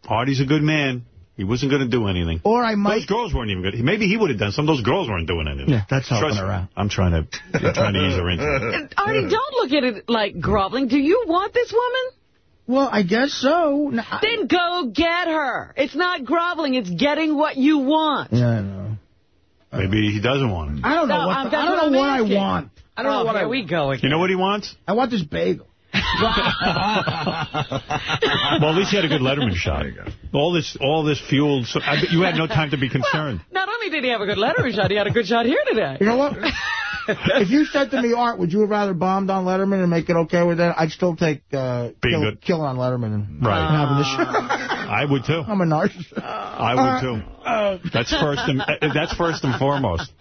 Artie's a good man. He wasn't going to do anything. Or I might... Those girls weren't even good. Maybe he would have done some. of Those girls weren't doing anything. Yeah, that's helping Trust her me. I'm trying to, I'm trying to ease her into it. [laughs] Artie, don't look at it like groveling. Do you want this woman? Well, I guess so. No, I- Then go get her. It's not groveling. It's getting what you want. Yeah, I know. Maybe he doesn't want it. I don't know No, what, I'm- the- I don't what know I'm what I want. I don't oh, know what here I we go again. You know what he wants? I want this bagel. [laughs] Well, at least he had a good Letterman shot. All this, all this fueled. So, I, you had no time to be concerned. Not only did he have a good Letterman shot, he had a good shot here today. You know what? [laughs] if you said to me, Art, would you have rather bombed on Letterman and make it okay with that? I'd still take uh, Being kill, good. killing on Letterman and Right. having the show. [laughs] I would too. I'm a narcissist. I would too. That's first and uh, that's first and foremost.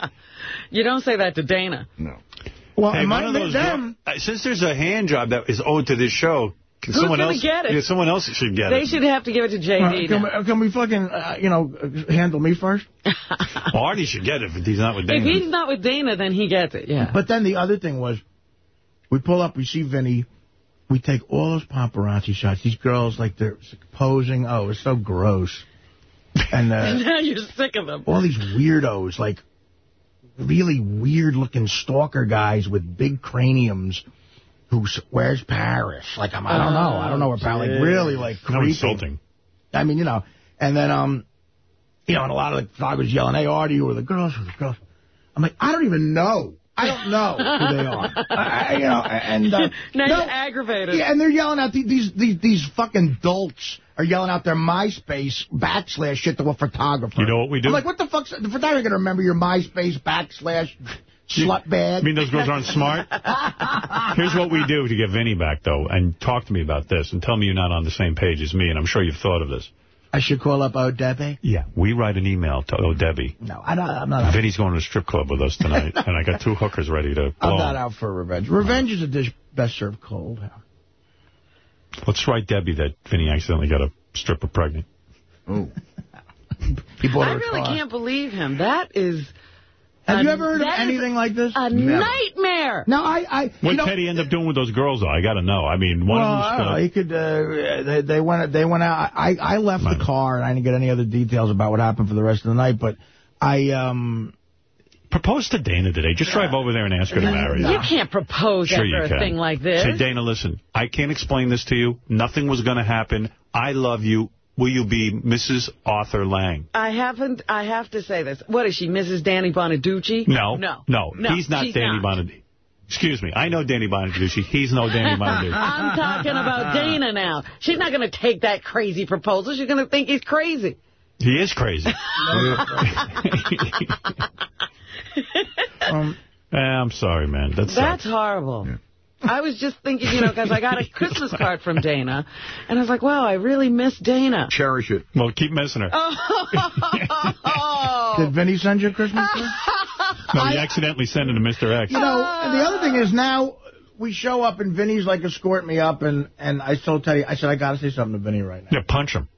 You don't say that to Dana. No. Well, Hey, it one might of make those them. uh, since there's a hand job that is owed to this show, can Who's someone gonna else get it? Yeah, someone else should get They it. They should have to give it to Uh, JD. can, we, can we fucking, uh, you know, uh, handle me first? [laughs] Artie should get it if he's not with Dana. If he's not with Dana, then he gets it, yeah. But then the other thing was, we pull up, we see Vinny, we take all those paparazzi shots. These girls, like, they're posing. Oh, it's so gross. And uh, [laughs] now you're sick of them. all these weirdos, like, really weird-looking stalker guys with big craniums who, s- where's Paris? Like, I'm, I don't know. I don't know where Paris, like, really, like, no creepy. insulting. I mean, you know, and then, um, you know, and a lot of the photographers yelling, hey, Artie, who are the girls, who are the girls? I'm like, I don't even know. I don't know who they are. [laughs] I, I- you know, and... Uh, [laughs] Now no, you're aggravated. yeah, and they're yelling out, these, these, these, these fucking dolts are yelling out their MySpace backslash shit to a photographer. You know what we do? I'm like, what the fuck's... The photographer going to remember your MySpace backslash slut bag. I mean, those girls aren't smart? [laughs] Here's what we do to get Vinny back, though, and talk to me about this, and tell me you're not on the same page as me, and I'm sure you've thought of this. I should call up O'Debbie? Yeah, we write an email to Oh Debbie. No, I don't, I'm not. Vinny's going to a strip club with us tonight, and I got two hookers ready to blow I'm not out for revenge. Revenge is a dish best served cold. Let's write Debbie that Vinny accidentally got a stripper pregnant. Oh. [laughs] He bought I her a really car. can't believe him. That is... Have a- you ever heard of anything like this? A Never. nightmare. No, I, I, What you know, Teddy end up doing with those girls, though? I got to know. I mean, one well, of I them's don't know. He could. Uh, they, they went. They went out. I, I left Right. the car and I didn't get any other details about what happened for the rest of the night. But I, um, propose to Dana today. Just drive over there and ask her to marry you. You can't propose Sure you after a can. thing like this. Say, Dana, listen, I can't explain this to you. Nothing was going to happen. I love you. Will you be Mrs. Arthur Lange? I haven't. I have to say this. What is she, Mrs. Danny Bonaduce? No. no, No. no He's not Danny not. Bonaduce. Excuse me. I know Danny Bonaduce. He's no Danny [laughs] Bonaduce. I'm talking about Dana now. She's not going to take that crazy proposal. She's going to think he's crazy. He is crazy. [laughs] [laughs] um, Eh, I'm sorry, man. That's That's horrible. I was just thinking, you know, because I got a Christmas card from Dana, and I was like, wow, I really miss Dana. Cherish it. Well, keep missing her. [laughs] Oh. did Vinny send you a Christmas card? [laughs] No, he accidentally sent it to Mr. X. You know, ah. and the other thing is now we show up and Vinny's like escorting me up, and and I still tell you, I said I got to say something to Vinny right now. Yeah, punch him.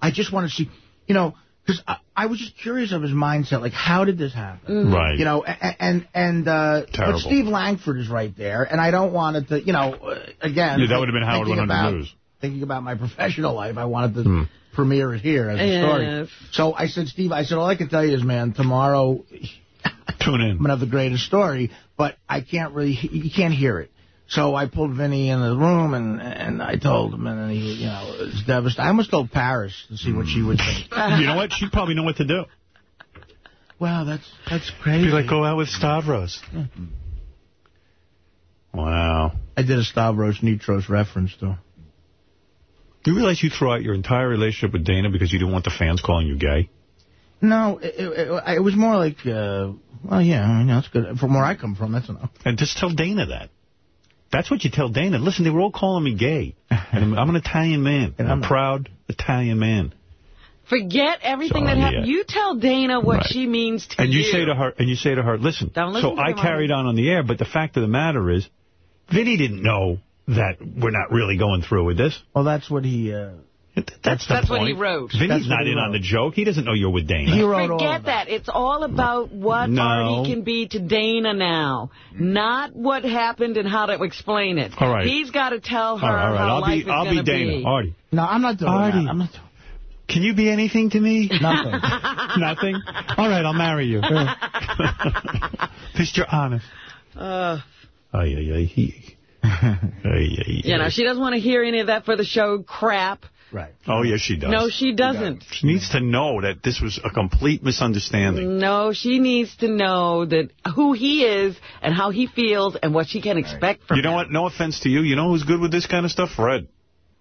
I just want to see, you know, because I, I was just curious of his mindset. Like, how did this happen? Right. You know, a- and and uh, Terrible. but Steve Langford is right there, and I don't want it to, you know, uh, again. Yeah, that would have been Howard thinking 100 about, News. Thinking about my [laughs] professional life, I wanted to Hmm. premiere it here as a story. So I said, Steve, I said, all I can tell you is, man, tomorrow Tune in. [laughs] I'm gonna have the greatest story, but I can't really, you can't hear it. So I pulled Vinny in the room and and I told him, and then he, you know, it's devastating. I almost told Paris to see what she would think. You know what? She'd probably know what to do. Wow, that's that's crazy. Be like, go out with Stavros. Wow. I did a Stavros Niarchos reference though. Do you realize you threw out your entire relationship with Dana because you didn't want the fans calling you gay? No, it, it, it was more like, uh, well, yeah, I mean, that's good. From where I come from, that's enough. And just tell Dana that. That's what you tell Dana. Listen, they were all calling me gay. And I'm, I'm an Italian man. [laughs] And I'm I'm a proud Italian man. Forget everything So, that happened. yeah. You tell Dana what Right. she means to And you you. say to her, and you say to her, listen. Don't listen so to I carried the- on on the air, but the fact of the matter is, Vinny didn't know that we're not really going through with this. Well, that's what he. Uh, That's, the That's what he wrote. Vinny's That's not he in on the joke. He doesn't know you're with Dana. he wrote all Forget of that. It's all about what No. Artie can be to Dana now, not what happened and how to explain it. All right. He's got to tell her all right, all right. how I'll life be, is I'll be Dana. be. Artie, No, I'm not doing Artie. that. I'm not doing can you be anything to me? [laughs] nothing. [laughs] Nothing? All right, I'll marry you. [laughs] Just you're honest. Uh, Ay, ay, ay, he. Ay, ay, you know, she doesn't want to hear any of that for the show crap. Right. Oh, yes, she does. No, she doesn't. She needs to know that this was a complete misunderstanding. No, she needs to know that who he is and how he feels and what she can expect from You know him. what? No offense to you. You know who's good with this kind of stuff? Fred.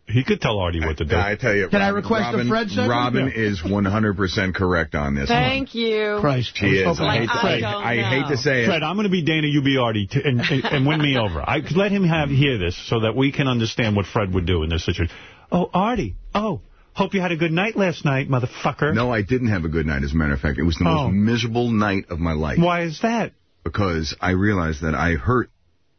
He could tell Artie what to do. Yeah, I tell you. Can I Robin- request a Robin, Fred segment? Robin Yeah. is 100% correct on this one. Thank you. Christ. She I is. I hate, to, I I, I hate to say it. Fred, I'm going to be Dana, you be Artie, to, and, and, and win me over. I Let him have hear this so that we can understand what Fred would do in this situation. Oh, Artie. Oh, hope you had a good night last night, motherfucker. No, I didn't have a good night, as a matter of fact. It was the Oh. most miserable night of my life. Why is that? Because I realized that I hurt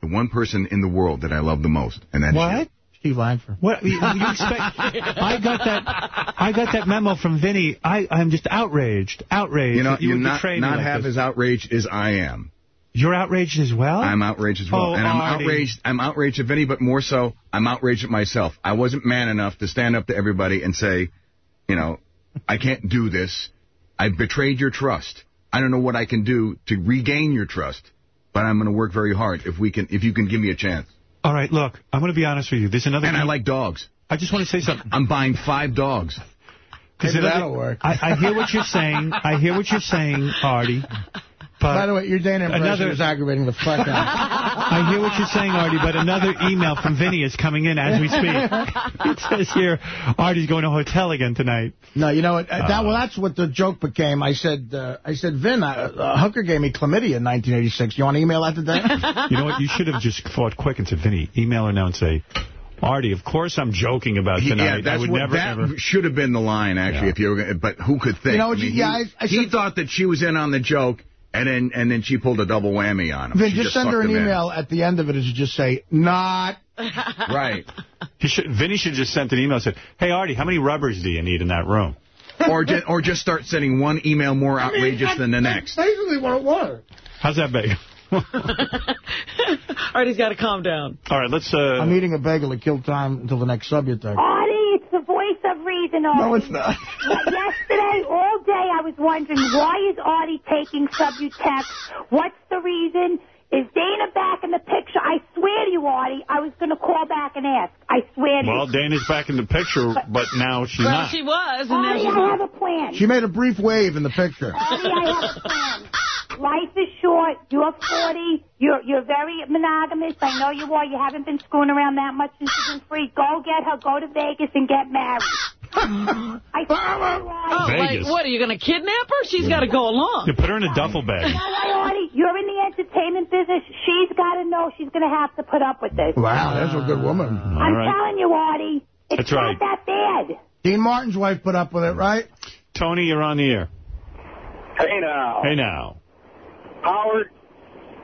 the one person in the world that I love the most, and that's What? you. Steve Langford. What you, you [laughs] expect? I got that. I got that memo from Vinny. I I'm just outraged, outraged. You know, you you're would not, me not like half this. as outraged as I am. You're outraged as well. I'm outraged as well. Oh, and I'm Artie. outraged. I'm outraged at Vinny, but more so, I'm outraged at myself. I wasn't man enough to stand up to everybody and say, you know, I can't do this. I've betrayed your trust. I don't know what I can do to regain your trust, but I'm going to work very hard if we can, if you can give me a chance. All right, look, I'm going to be honest with you. There's another. And I like dogs. I just want to say something. I'm buying five dogs. There's Maybe that'll work. I, I hear what you're saying. I hear what you're saying, Artie. By the way, your Dana impression Another- is aggravating the fuck out. [laughs] I hear what you're saying, Artie, but another email from Vinny is coming in as we speak. [laughs] It says here, Artie's going to a hotel again tonight. No, you know what? uh, that well, that's what the joke became. I said, uh, I said, Vin, uh, uh, Hooker gave me chlamydia in 1986. You want to email after that to Dan? [laughs] You know what? You should have just thought quick and said, Vinny, email her now and say, Artie, of course I'm joking about tonight. yeah, I would what never, that ever. should have been the line actually. Yeah. If you were, gonna, but who could think? You know what I mean, yeah, he, I- I he thought that she was in on the joke, and then and then she pulled a double whammy on him. Vin, She just send her an him in. email at the end of it is just say, not. [laughs] right? He should, Vinny should just send an email and said, hey, Artie, how many rubbers do you need in that room? or just or just start sending one email more outrageous than the next. basically what it was. How's that, big? [laughs] Artie's got to calm down. All right, let's... Uh, I'm eating a bagel to kill time until the next subject. Artie, it's the voice of reason, Artie. No, it's not. [laughs] Yesterday, all day, I was wondering, why is Artie taking Subutex? What's the reason? Is Dana back in the picture? I swear to you, Artie, I was going to call back and ask. I swear to well, you. Dana's back in the picture, but now she's Well, not. she was, and now Artie, she's I have a plan. She made a brief wave in the picture. Artie, I have a plan. Life is short. You're 40. You're you're very monogamous. I know you are. You haven't been screwing around that much since you've been free. Go get her. Go to Vegas and get married. I swear to you, Oh, Vegas. like, what, are you going to kidnap her? She's got to go along. You put her in a duffel bag. You know what, Artie? You're in the entertainment business. She's got to know she's going to have to put up with this. Wow, that's a good woman. All I'm right. telling you, Artie. It's That's not right. that bad. Dean Martin's wife put up with it, right? Tony, you're on the air. Hey now. Hey, now. Howard,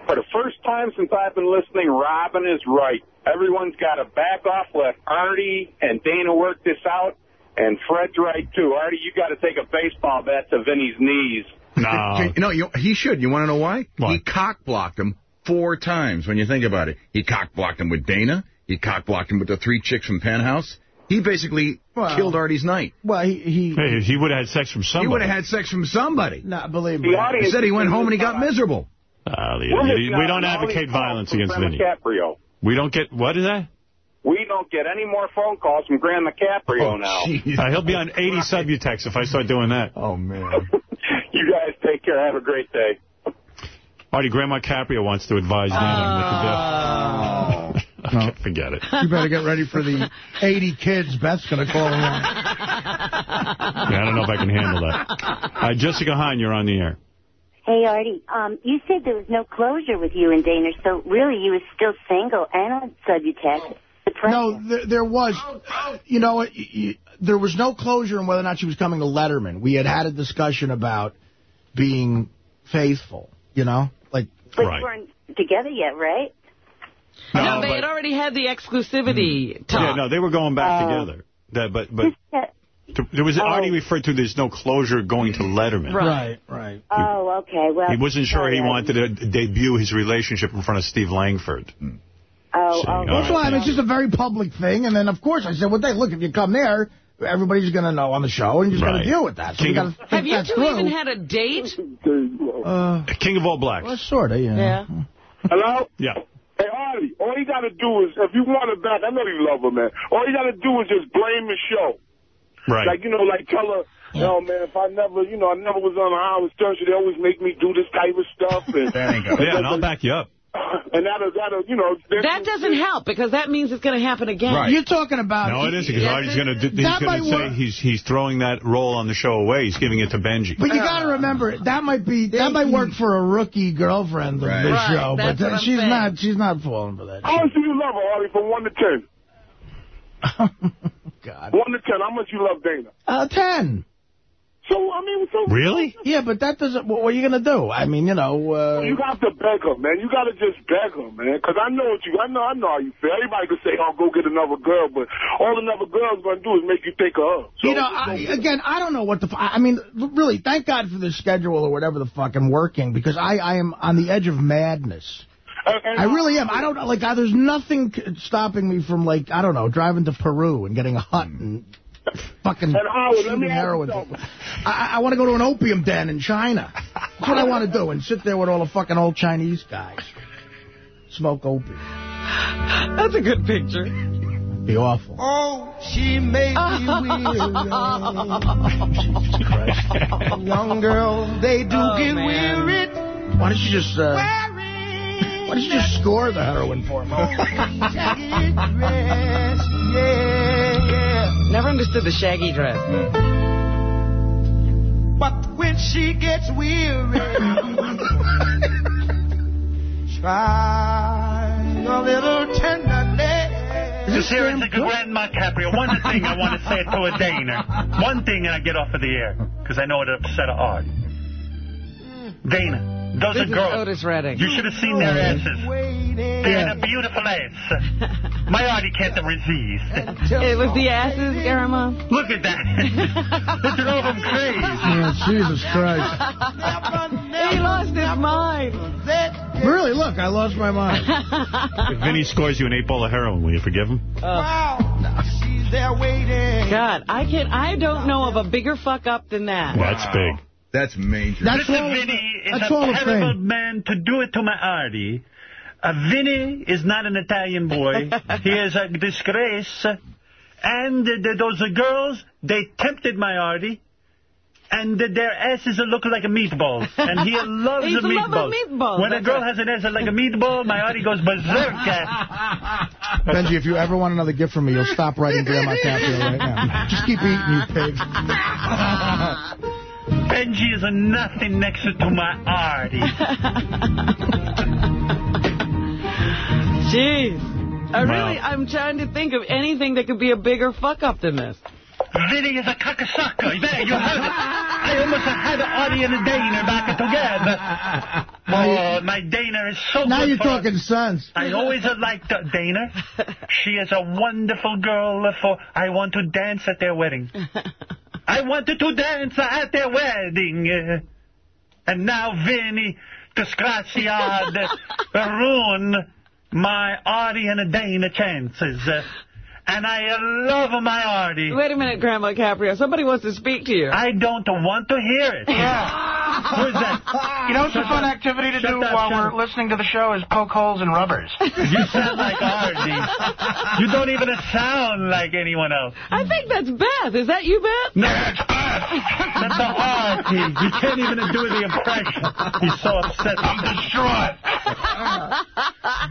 for the first time since I've been listening, Robin is right. Everyone's got to back off, let Artie and Dana work this out, and Fred's right, too. Artie, you got to take a baseball bat to Vinny's knees. [laughs] No. no, you, he should. You want to know why? Why? He cock blocked him four times. When you think about it, he cock blocked him with Dana. He cock blocked him with the three chicks from Penthouse. He basically Well- killed Artie's night. Well, he... he Hey, he would have had sex from somebody. He would have had sex from somebody. Not believe me. The He said he went home and he got miserable. Uh, We're we don't advocate violence against Graham Vinny. DiCaprio. We don't get... What is that? We don't get any more phone calls from Grandma Caprio now. Uh, he'll be on 80 Subutex if I start doing that. Oh, man. [laughs] you guys take care. Have a great day. Artie, Grandma Caprio wants to advise Dana what to do. [laughs] Okay, forget it. You better get ready for the 80 kids Beth's going to call around. Yeah, I don't know if I can handle that. [laughs] Uh, Jessica Hahn, you're on the air. Hey, Artie, um, you said there was no closure with you and Dana, so really you were still single and on Subutex. No, there, there was. You know, what, y- y- there was no closure on whether or not she was coming to Letterman. We had had a discussion about being faithful, you know? Like, But Right. you weren't together yet, right? No, they but- had already had the exclusivity talk. Yeah, no, they were going back Oh. together. That, but but [laughs] Uh, there was Oh. Artie referred to. There's no closure going to Letterman. right, right. oh, okay. Well, He wasn't sure he wanted to debut his relationship in front of Steve Langford. Oh, See, oh, all That's right. why it's just a very public thing. And then, of course, I said, well, they, look, if you come there, everybody's going to know on the show, and you're just going to deal with that. So King we got of- to think Have you that two through. even had a date? Uh, King of all blacks. well, sort of, yeah. Yeah. Hello? Yeah. Hey, Artie, all you got to do is, if you want it back, I know you love her, man. All you got to do is just blame the show. Right. Like, you know, like tell her, yo, man, if I never, you know, I never was on a Howard Stern, so they always make me do this type of stuff. And, [laughs] There you go. yeah, and I'll [laughs] back you up. And that'll, that'll, you know. That doesn't help because that means it's going to happen again. Right. You're talking about... No, it isn't because Yes, Artie's going to he's gonna say work. he's he's throwing that role on the show away. He's giving it to Benji. But you got to remember, that might be that might work for a rookie girlfriend of the Right, show, but what uh, she's saying. not she's not falling for that. How much do you love her, Artie, from 1 to 10? [laughs] God. 1 to 10, how much you love Dana? Uh, ten. So, I mean, so... Really? Yeah, but that doesn't. What, what are you gonna do? I mean, you know. Uh, You got to beg her, man. You got to just beg her, man. Because I know what you, I know, I know how you feel. Everybody could say, "Oh, go get another girl," but all another girl's gonna do is make you think of her. So you know, I, don't get her. again, I don't know what the. f- I mean, really, thank God for the schedule or whatever the fuck I'm working because I, I am on the edge of madness. And- and I really am. I don't know. Like, I, there's nothing stopping me from, like, I don't know, driving to Peru and getting a hut and fucking And Howard, let shooting me heroin. I, I want to go to an opium den in China. That's what I want to do and sit there with all the fucking old Chinese guys. Smoke opium. That's a good picture. Be awful. Oh, she made me [laughs] weary. Young girls, they do Oh, get man. weary. Why don't you just, uh, why don't you just score the heroin for me? Never understood the shaggy dress. Hmm. But when she gets weary, [laughs] try a little tenderness. So seriously, Grandma Caprio, one thing I want to say to a Dana. One thing and I get off of the air, because I know it upset her Art. Dana, those This are is girls. Otis Redding. You should have seen their asses. They're a beautiful ass. [laughs] My Artie can't resist. It was the asses, Grandma. Look at that. it drove him crazy. Yeah, Jesus Christ. [laughs] he lost his mind. Really, look, I lost my mind. [laughs] If Vinny scores you an eight ball of heroin, will you forgive him? Oh. She's there waiting. God, I can't. I don't know of a bigger fuck up than that. That's big. That's major. Listen, Vinny is that's a Hall of terrible Fame. man to do it to my Artie. Uh, Vinny is not an Italian boy. [laughs] he is a disgrace. And uh, those uh, girls, they tempted my Artie. And uh, their asses look like a meatball. And he [laughs] loves a a meatball. of meatballs, When a girl has an ass like a meatball, my Artie goes berserk. [laughs] Benji, if you ever want another gift from me, you'll stop writing Grandma Caprio right now. Just keep eating, you pig. Benji is a nothing next to my Artie. [laughs] Jeez. I Wow. really, I'm trying to think of anything that could be a bigger fuck up than this. Vinny is a cockasucker. There, you heard it. I almost had Artie and Dana back together. [laughs] Oh, my Dana is so Now you're for talking sense. I always have liked Dana. She is a wonderful girl for I want to dance at their wedding. [laughs] I wanted to dance at their wedding. And now Vinny, disgraciad, [laughs] ruin my Artie and Dana chances. And I love my Artie. Wait a minute, Grandma Caprio. Somebody wants to speak to you. I don't want to hear it. Yeah. Who's that? You know what's a fun up. activity to Shut do up, while we're up. listening to the show is poke holes in rubbers. You sound like Artie. You don't even sound like anyone else. I think that's Beth. Is that you, Beth? No, that's That's the Artie. He can't even do the impression. He's so upset. I'm distraught.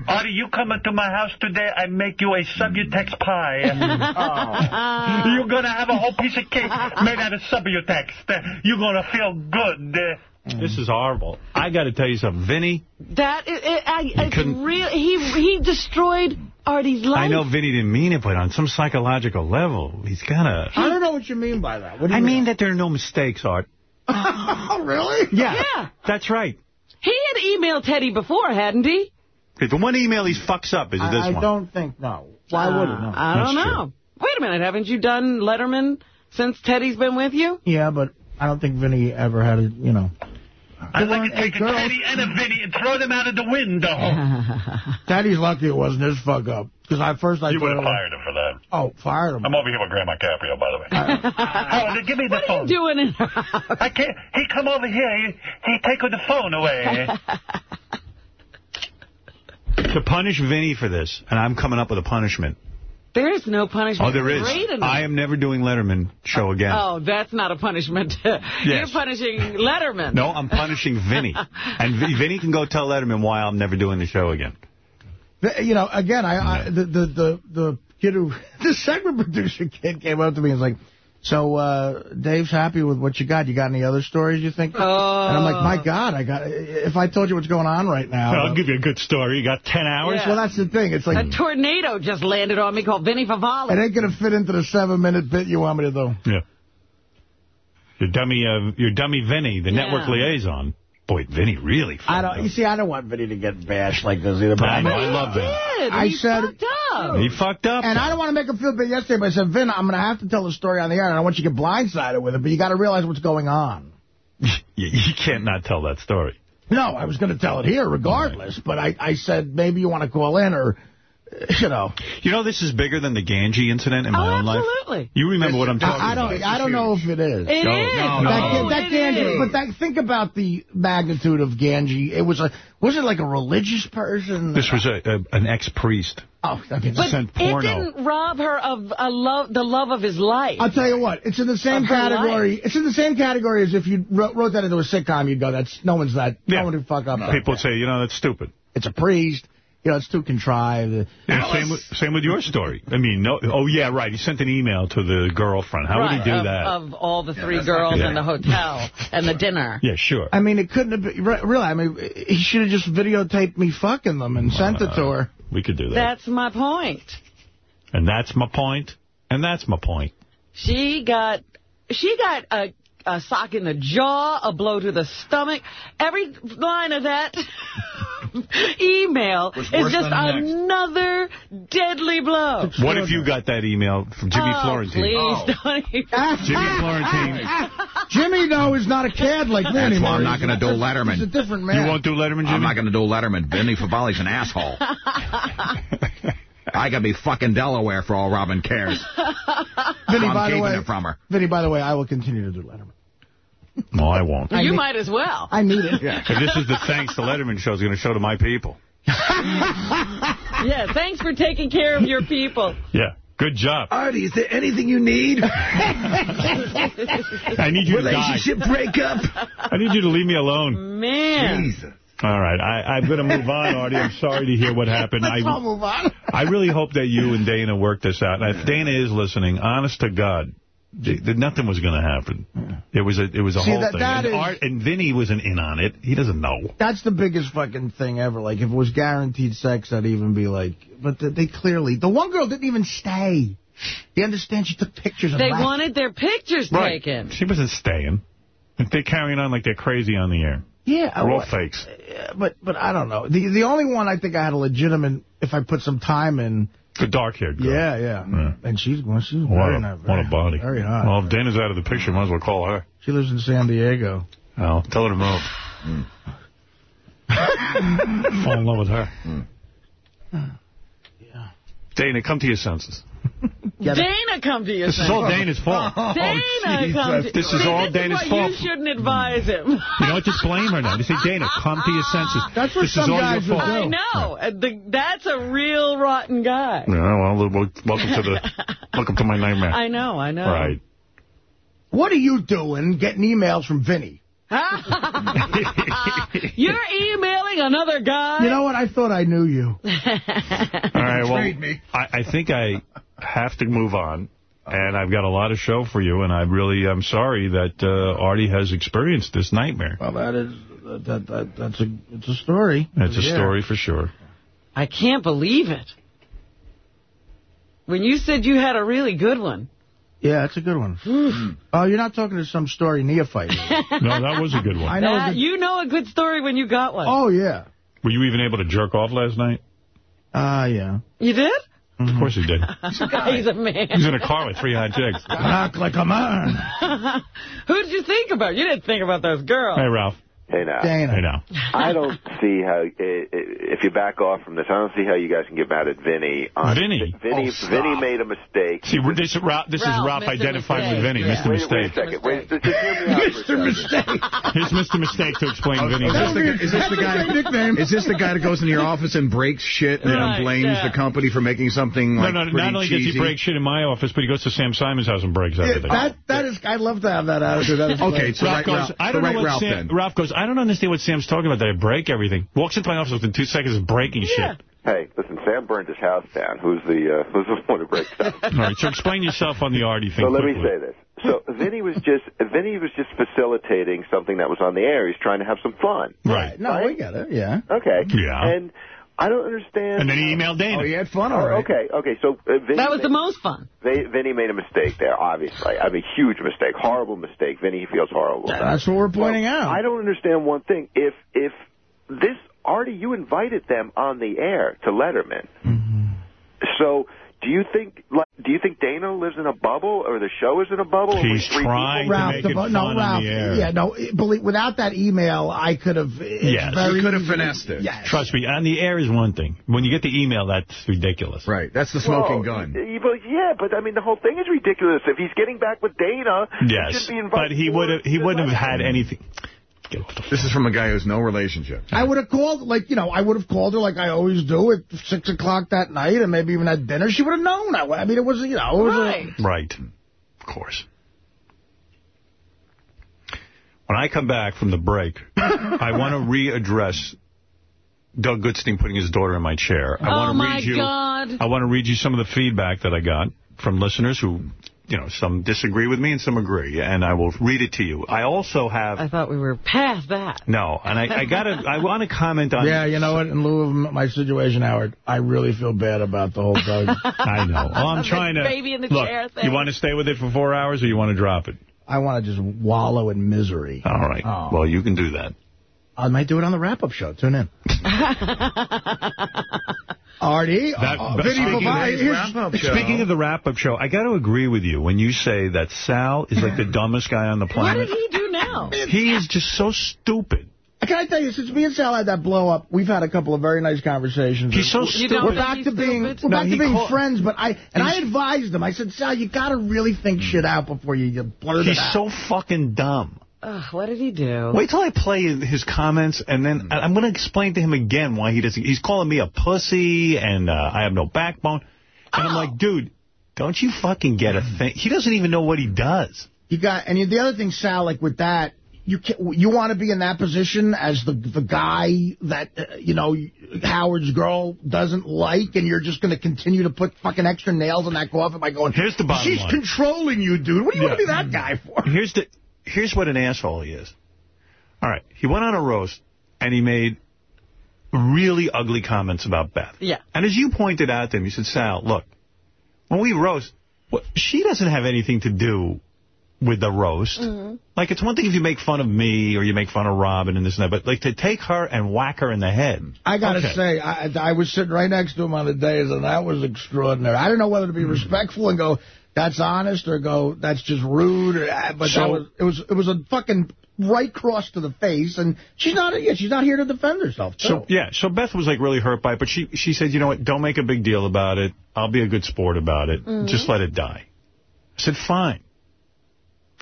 Artie, you come into my house today, I make you a subutex pie. [laughs] Oh. You're going to have a whole piece of cake made out of subutex. You're going to feel good. This is horrible. I got to tell you something. Vinny, That it, I, it's couldn't- real. He he destroyed Artie's life. I know Vinny didn't mean it, but on some psychological level, he's got to... I don't know what you mean by that. What do you I mean that there are no mistakes, Art. Oh, [laughs] really? Yeah, Yeah. that's right. He had emailed Teddy before, hadn't he? Okay, the one email he fucks up is this I, I don't think, no. Why uh, would he? No. I don't That's know. Wait a minute. Haven't you done Letterman since Teddy's been with you? Yeah, but I don't think Vinny ever had a, you know. I'd like to take a Teddy and a Vinny and throw them out of the window. [laughs] Teddy's lucky it wasn't his fuck up. Because I first I You would thought have fired him for that. Oh, fired him. I'm over here with Grandma Caprio, by the way. [laughs] oh, then give me the phone. Doing in her house. I can't. He come over here. He, he take the phone away. [laughs] To punish Vinny for this, and I'm coming up with a punishment. There is no punishment. Oh, there is. I am never doing Letterman show again. Oh, that's not a punishment. [laughs] You're punishing Letterman. No, I'm punishing Vinny. [laughs] And V- Vinny can go tell Letterman why I'm never doing the show again. The- You know, again, I, I the, the the the kid who [laughs] the segment producer kid came up to me and was like, "So uh, Dave's happy with what you got. You got any other stories you think?" Oh. And I'm like, "My God, I got. If I told you what's going on right now, I'll give you a good story. You got 10 hours? Yeah. well, that's the thing. It's like A tornado just landed on me called Vinny Favale. it ain't gonna fit into the seven minute bit you want me to do. Yeah. Your dummy, uh, your dummy Vinny, the Yeah. network liaison. Boy, Vinny really. I don't. You see, I don't want Vinny to get bashed like this either. But I know, I love Vinny. Did. I He said- fucked up. He fucked up. And I don't want to make him feel bad yesterday, but I said, Vin, I'm going to have to tell the story on the air, and I don't want you to get blindsided with it, but you got to realize what's going on. [laughs] you, you can't not tell that story. No, I was going to tell it here regardless, but I, I said maybe you want to call in or [laughs] you know. You know, this is bigger than the Ganji incident in my Oh, own life. absolutely. You remember what I'm talking I, I don't. about? I don't know if it is. It No, is. no, That, no. that Ganji, is. but that, think about the magnitude of Ganji. It was a was it like a religious person? This was a, a an ex-priest. Oh, okay. But sent it didn't rob her of a love, the love of his life. I'll tell you what. It's in the same Of category. life. It's in the same category as if you wrote, wrote that into a sitcom. You'd go, "That's no one's that. Yeah. No one would fuck up." that. People would say, you know, that's stupid. It's a priest. You know, it's too contrived. And same with, same with your story. I mean, no. Oh, yeah, right. He sent an email to the girlfriend. How right, would he do of, that? Of all the three girls Yeah. in the hotel and the dinner. yeah, sure. I mean, it couldn't have been. re- Really, I mean, he should have just videotaped me fucking them and sent it to uh, her. We could do that. That's my point. And that's my point. And that's my point. She got, she got a, a sock in the jaw, a blow to the stomach. Every line of that [laughs] email is just than the next. another deadly blow. What if you got that email from Jimmy oh, Florentine? please oh. don't even. [laughs] [laughs] Jimmy Florentine. Jimmy, though, is not a cad like me That's anymore. why I'm not going to do Letterman. He's a different man. You won't do Letterman, Jimmy? I'm not going to do Letterman. Vinny Favale's an asshole. [laughs] I could be fucking Delaware for all Robin cares. [laughs] Vinny, I'm by the keeping way, it from her. Vinny, by the way, I will continue to do Letterman. No, I won't. You might as well. I need it. If this is the thanks the Letterman show is going to show to my people. [laughs] Yeah, thanks for taking care of your people. Yeah. Good job. Artie, is there anything you need? I need you to die. Relationship breakup? I need you to leave me alone. Man. Jesus. All right. I, I'm going to move on, [laughs] Artie. I'm sorry to hear what happened. Let's all I, move on. I really hope that you and Dana work this out. And if Dana is listening, honest to God, th- th- nothing was going to happen. It was a it was a See, whole that- thing. that and, is- Art, and Vinny wasn't in on it. He doesn't know. That's the biggest fucking thing ever. Like, if it was guaranteed sex, I'd even be like, but th- they clearly, the one girl didn't even stay. You understand? She took pictures of They left. wanted their pictures taken. She wasn't staying. They're carrying on like they're crazy on the air. Yeah, They're all fakes. but but I don't know. The the only one I think I had a legitimate, if I put some time in. The dark-haired girl. Yeah, yeah. Yeah. And she's well, she's What very a, nice. what a body. Very hot. Well, if Dana's out of the picture, might as well call her. She lives in San Diego. Well, tell her to move. [laughs] Fall in love with her. Yeah. Dana, come to your senses. [laughs] Dana, come to your senses. This is all. Dana's fault. [laughs] Dana, come to This is See, all this Dana's is fault. You shouldn't advise him. You know what? Just blame her now. You say, Dana, come to your senses. [laughs] That's what this some is all guys your will fault. I know. Uh, The, that's a real rotten guy. Yeah, well, well, welcome to the welcome to my nightmare. I know, I know. Right. What are you doing getting emails from Vinny? You're emailing another guy? You know what? I thought I knew you. All right. Well, me. I, I think I have to move on, and I've got a lot of show for you, and I really am sorry that uh, Artie has experienced this nightmare. Well, that is that, that that's a it's a story. It's a Yeah. story for sure. I can't believe it. When you said you had a really good one. Yeah, that's a good one. oh, you're not talking to some story neophyte. [laughs] No, that was a good one. I know. That- good- you know a good story when you got one. oh yeah. Were you even able to jerk off last night? Ah, yeah. You did? Of course he did. [laughs] He's a man. He's in a car with three hot chicks. Act like a man. [laughs] Who did you think about? You didn't think about those girls. Hey, Ralph. Hey now, Dana. Hey, now. [laughs] I don't see how i- i- if you back off from this, I don't see how you guys can get mad at Vinny. On, Vinny? Vinny, Oh. Vinny made a mistake. See, this, is Ralph, this is Ralph, Ralph identifying with Vinny, Yeah. Mr. Wait, Mistake. wait a second. Wait, just hear me out for. Mistake. Here's Mr. Mistake to explain Vinny. Is this, the, is this the guy? nickname. Is this the guy that goes into your office and breaks shit and Right, then blames yeah. the company for making something No, like no, pretty not only does he break shit in my office, but he goes to Sam Simon's house and breaks Yeah, everything. that that is. I'd love to have that attitude. That is Okay, so Ralph right goes, Ralph, I don't right know what Ralph Sam, then. Ralph goes, I don't understand what Sam's talking about, that I break everything. Walks into my office within two seconds of breaking Yeah. shit. Hey, listen, Sam burned his house down. Who's the uh, who's the one who breaks down? [laughs] All right, so explain yourself on the Artie thing So let me say this. So Vinny was just Vinny was just facilitating something that was on the air. He's trying to have some fun. Right. No, we get it. Yeah. Okay. Yeah. And I don't understand. And then he emailed Dana. Oh, he had fun, all right. okay, okay. So uh, Vinny That was made- the most fun. They, Vinny made a mistake there, obviously. I mean, huge mistake, horrible mistake. Vinny feels horrible. That's what we're pointing Well, out. I don't understand one thing. If if this Artie, you invited them on the air to Letterman, Mm-hmm. so Do you think like, do you think Dana lives in a bubble, or the show is in a bubble? He's Or we- three trying people? to Ralph, make it vo- fun no, on Ralph, the air. yeah, no, believe, without that email, I could have. it's Yes. very You could have finessed it. Yes. Trust me, on the air is one thing. When you get the email, that's ridiculous. Right. That's the smoking Well, gun. y- but yeah, but I mean, the whole thing is ridiculous. If he's getting back with Dana, he Yes, should be invited. but he would have he wouldn't have had anything. This is from a guy who has no relationship. I would have called, like, you know, I would have called her like I always do at 6 o'clock that night and maybe even at dinner. She would have known. I, I mean, it was, you know, it was Right. Right. Of course. When I come back from the break, I want to readdress Doug Goodstein putting his daughter in my chair. I Oh, want to my read you, God. I want to read you some of the feedback that I got from listeners who, you know, some disagree with me and some agree, and I will read it to you. I also have... I thought we were past that. No, and I, I got to, I [laughs] want to comment on... Yeah, you know what? In lieu of my situation, Howard, I really feel bad about the whole thing. [laughs] I know. Well, I'm [laughs] The trying to... baby in the look, chair thing. you want to stay with it for four hours or you want to drop it? I want to just wallow in misery. All right. Oh. Well, you can do that. I might do it on the wrap-up show. Tune in. Artie, That- uh, Vinny speaking- Pavai, here's- Speaking of the wrap-up show, I got to agree with you when you say that Sal is like the [laughs] dumbest guy on the planet. What planet. did he do now? [laughs] He is just so stupid. Can I tell you, since me and Sal had that blow up, we've had a couple of very nice conversations. He's so We're- You don't We're back to being stupid? we're No, back he to being call- friends, but I and I advised him. I said, Sal, you got to really think shit out before you, you blurt He's it out. He's so fucking dumb. Ugh, what did he do? Wait till I play his comments, and then I'm going to explain to him again why he doesn't. He's calling me a pussy, and uh, I have no backbone. And I'm like, dude, don't you fucking get a thing? He doesn't even know what he does. You got, and the other thing, Sal, like with that, you can, you want to be in that position as the the guy that uh, you know Howard's girl doesn't like, and you're just going to continue to put fucking extra nails in that coffin by going. Here's the bottom She's line. controlling you, dude. What do you want to Yeah. be that guy for? Here's the here's what an asshole he is. All right, he went on a roast and he made really ugly comments about Beth. Yeah. And as you pointed out to him, you said, Sal, look, when we roast, well, she doesn't have anything to do with the roast. Like, it's one thing if you make fun of me or you make fun of Robin and this and that, but like to take her and whack her in the head. I got to Okay. say, I, I was sitting right next to him on the dais, and that was extraordinary. I didn't know whether to Hmm. be respectful and go, that's honest, or go, that's just rude. Or, uh, but So- that was, it was it was a fucking right cross to the face, and she's not yeah, she's not here to defend herself. too. So yeah, so Beth was like really hurt by it, but she she said, you know what, don't make a big deal about it. I'll be a good sport about it. Just let it die. I said, fine.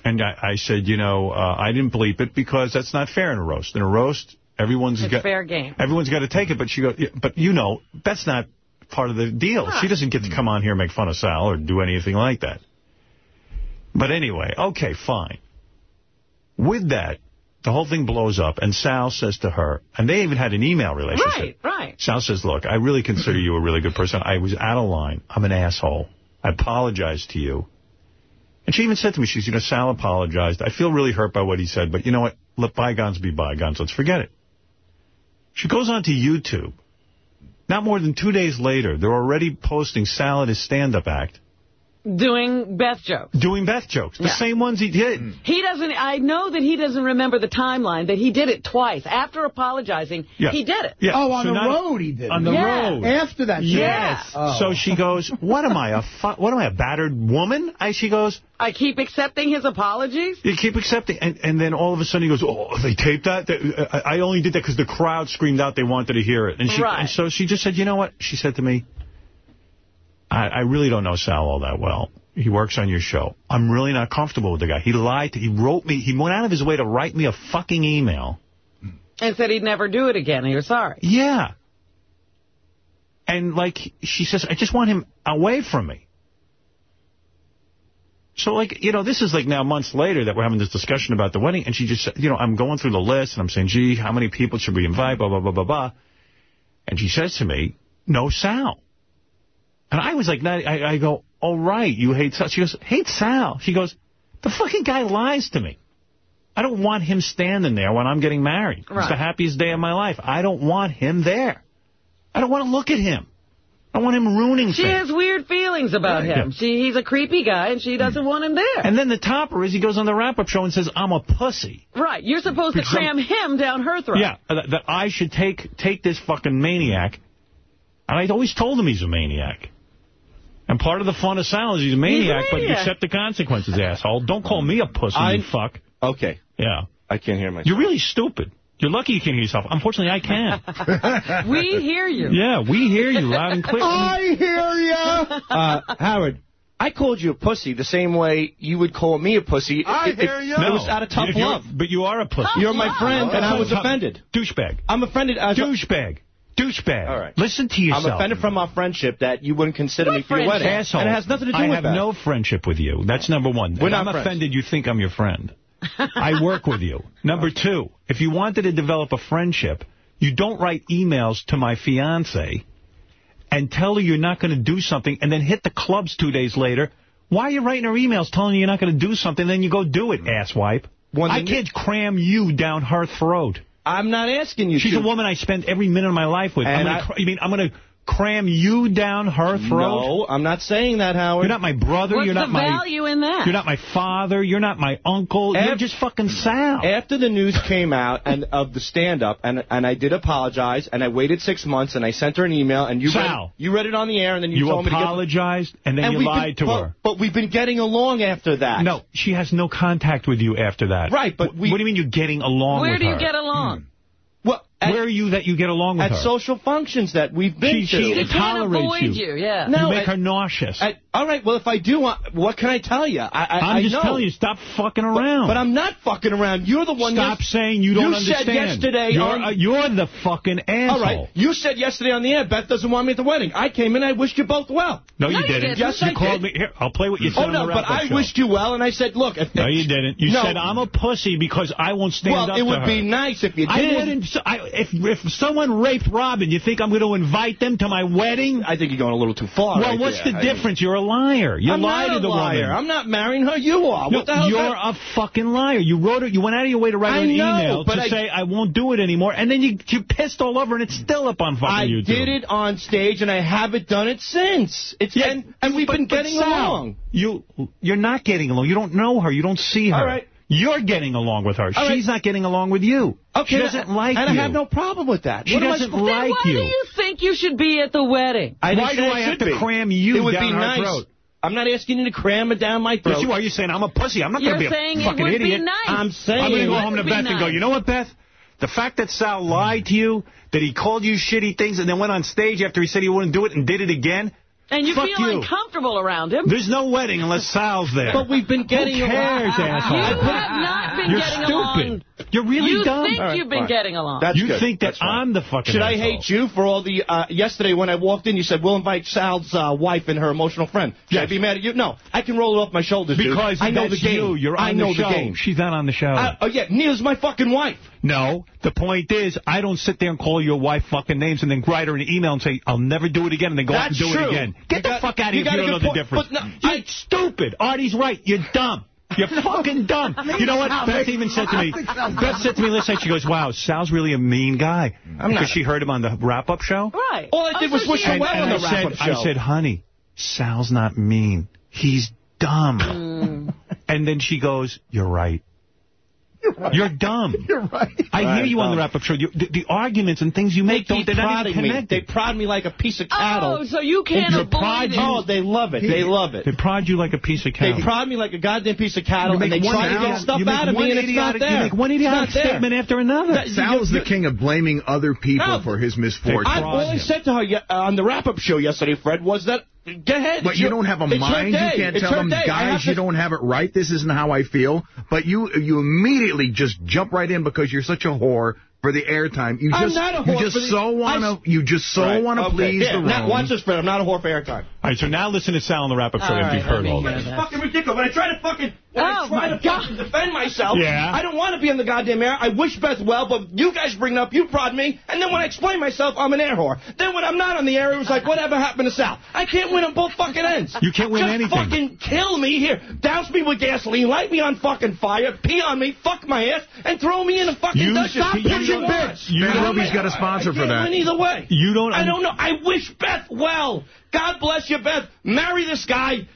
And I, I said, you know, uh, I didn't bleep it because that's not fair in a roast. In a roast, everyone's It's got fair game. everyone's got to take it. But she goes, yeah, but you know, that's not part of the deal. She doesn't get to come on here and make fun of Sal or do anything like that. But anyway, okay, fine. With that, the whole thing blows up, and Sal says to her, and they even had an email relationship. Right, right. Sal says, look, I really consider you a really good person. I was out of line. I'm an asshole. I apologize to you. And she even said to me, she's, you know, Sal apologized. I feel really hurt by what he said, but you know what? Let bygones be bygones. Let's forget it. She goes on to YouTube. Not more than two days later, they're already posting Sal at his stand-up act, Doing Beth jokes. doing Beth jokes. The Yeah. same ones he did. Hmm. He doesn't, I know that he doesn't remember the timeline, that he did it twice. After apologizing, Yeah. he did it. Yeah. oh, on So the not- road he did. On the Yeah. road. After that. Yes. Oh. So she goes, what am I, a what am I, a battered woman? I, she goes, I keep accepting his apologies. you keep accepting. And, and then all of a sudden he goes, oh, they taped that? They- I I only did that because the crowd screamed out they wanted to hear it. And, she, Right. and so she just said, you know what? She said to me, I, I really don't know Sal all that well. He works on your show. I'm really not comfortable with the guy. He lied. To, he wrote me. He went out of his way to write me a fucking email. And said he'd never do it again, He you're sorry. Yeah. And, like, she says, I just want him away from me. So, like, you know, this is, like, now months later that we're having this discussion about the wedding, and she just said, you know, I'm going through the list, and I'm saying, gee, how many people should we invite, blah, blah, blah, blah, blah. And she says to me, no Sal. And I was like, not, I, I go, oh, right, you hate Sal. She goes, hate Sal. She goes, the fucking guy lies to me. I don't want him standing there when I'm getting married. It's the happiest day of my life. I don't want him there. I don't want to look at him. I want him ruining She things. has weird feelings about Right. him. She He's a creepy guy, and she mm. doesn't want him there. And then the topper is he goes on the wrap-up show and says, I'm a pussy. right, you're supposed to cram him down her throat. Yeah, uh, that, that I should take take this fucking maniac. And I always told him he's a maniac. And part of the fun of Sal is he's a maniac, but you maniac. accept the consequences, asshole. Don't call me a pussy, I- you fuck. Okay. Yeah. I can't hear myself. You're really stupid. You're lucky you can hear yourself. Unfortunately, I can't. [laughs] We hear you. yeah, we hear you loud and clear. I hear you. Uh, Howard, I called you a pussy the same way you would call me a pussy. I if, hear if you. It was out of tough love. But you are a pussy. You're my friend, and I was offended. Douchebag. I'm offended. As Douchebag. Douchebag. All right. Listen to yourself. I'm offended from our friendship that you wouldn't consider me for your wedding. Asshole. And it has nothing to do I with have no friendship with you. That's number one. We're If not I'm friends. offended you think I'm your friend. I work with you. Number two, if you wanted to develop a friendship, you don't write emails to my fiance and tell her you're not going to do something and then hit the clubs two days later. Why are you writing her emails telling her you're not going to do something, then you go do it, asswipe? I can't cram you down her throat. I'm not asking you She's to. a woman I spend every minute of my life with. I'm gonna I- you mean I'm going to cram you down her throat? No, I'm not saying that, Howard. You're not my brother. What's you're not the my value in that? You're not my father. You're not my uncle. you're just fucking Sal. After the news came out and of the stand-up, and and I did apologize, and I waited six months, and I sent her an email, and you read, Sal. you read it on the air, and then you, You told me to get... apologized, and then you lied been, to but, her. But we've been getting along after that. No, she has no contact with you after that. Right, but Wh- we- What do you mean you're getting along Where with do her? you get along? Well, at, Where are you that you get along with at her? social functions that we've been She- to. she She tolerates avoid you. you, yeah. No, you make I- her nauseous. I, all right, well, if I do, uh, what can I tell you? I, I, I'm I just know. telling you, stop fucking around. but I'm not fucking around. You're the one. Stop saying you don't you understand. said yesterday You're, on... uh, you're the fucking asshole. all right, you said yesterday on the air, Beth doesn't want me at the wedding. I came in, I wished you both well. No, No, you you didn't. didn't. Yes, you I called did. me. Here, I'll play what you said Oh, on no, the but wrap-up I show. wished you well, and I said, look... If, No, you didn't. You No. said, I'm a pussy because I won't stand Well, up it would be nice if you did. I wouldn't. I, if if someone raped Robin, you think I'm going to invite them to my wedding? I think you're going a little too far. well, right what's there. the I mean- difference? You're a liar. You I'm lied to the liar. woman. I'm not marrying her. You are. No, what the hell? you're that? a fucking liar. You wrote it. You went out of your way to write I an know, email to I- say I won't do it anymore, and then you you pissed all over, and it's still up on fucking I YouTube. did it on stage, and I haven't done it since. It's Yeah, and, and we've but- been getting Sal, along. You you're not getting along. You don't know her. You don't see her. All right. You're getting along with her. All She's not getting along with you. Okay, She doesn't like and you. I have no problem with that. She What doesn't supposed- Then like why you. do you think you should be at the wedding? I didn't Why say do I have to be. cram you It would down be her nice. throat? I'm not asking you to cram it down my throat. Yes, you are. You're saying I'm a pussy. I'm not going to be saying a it fucking would be idiot. nice. I'm saying I'm going to go home to would be Beth and go, you know what, Beth? The fact that Sal lied to you, that he called you shitty things, and then went on stage after he said he wouldn't do it and did it again, And you Fuck feel you. uncomfortable around him. there's no wedding unless Sal's there. But we've been getting Who cares, along. asshole? You I put- have not been You're getting stupid. along. You're really you dumb. think All right, you've been fine. getting along. That's you good. think that I'm the fucking Should I hate you for all the, uh, yesterday when I walked in, you said, we'll invite Sal's uh, wife and her emotional friend. Should I be mad at you? No. I can roll it off my shoulders, dude. Because I know the game. you. You're on I know the show. game. She's not on the show. Uh, oh, yeah, Neil's my fucking wife. no, the point is, I don't sit there and call your wife fucking names and then write her an email and say, I'll never do it again, and then go out and do true. it again. Get You the got- fuck out of here if got you don't know the difference. but no, You're stupid. Artie's right. You're dumb. You're fucking dumb. [laughs] You know what? Beth even said to me, Beth said to me last night, she goes, wow, Sal's really a mean guy. I'm because she heard him on the wrap-up show. Right. All I did Oh, was wish her well on the wrap-up said, I said, honey, Sal's not mean. He's dumb. Mm. And then she goes, you're right. [laughs] You're dumb. [laughs] You're right. I hear Right, you on the wrap-up show. You, the, the arguments and things you They make don't, keep they're not prodding even me. They prod me like a piece of cattle. Oh, so you can't They prod you. Oh, they love it. They love it. They prod you like a piece of cattle. They prod me like a goddamn piece of cattle, and they one try to get stuff out of me, and it's not idiotic- there. You make one It's idiotic not there. statement after another. That- Sal's you- the king of blaming other people No. for his I, misfortune. all I said to her uh, on the wrap-up show yesterday, Fred, was that, go ahead. But it's you your- don't have a it's mind. You can't It's tell them, day. Guys, to- you don't have it right. This isn't how I feel. But you you immediately just jump right in because you're such a whore for the airtime. You I'm just not a you just for the- so want I- to you just so Right, want to okay, please yeah, the room. Now, watch this, Fred. I'm not a whore for airtime. All right, so now listen to Sal on the wrap-up show All right, you've heard let me all hear this. that. fucking ridiculous. When I try to fucking, when Oh, I try my to fucking defend myself, Yeah. I don't want to be in the goddamn air. I wish Beth well, but you guys bring it up, you prod me, and then when I explain myself, I'm an air whore. Then when I'm not on the air, it was like, whatever happened to Sal? I can't win on both fucking ends. You can't win Just anything. fucking kill me here. Douse me with gasoline, light me on fucking fire, pee on me, fuck my ass, and throw me in a fucking You- Dutchess. Stop What do pushing you want? bits. You Ben don't- Roby's got a sponsor I for can't that. win either way. You don't I don't know. I wish Beth well. God bless you, Beth. Marry this guy.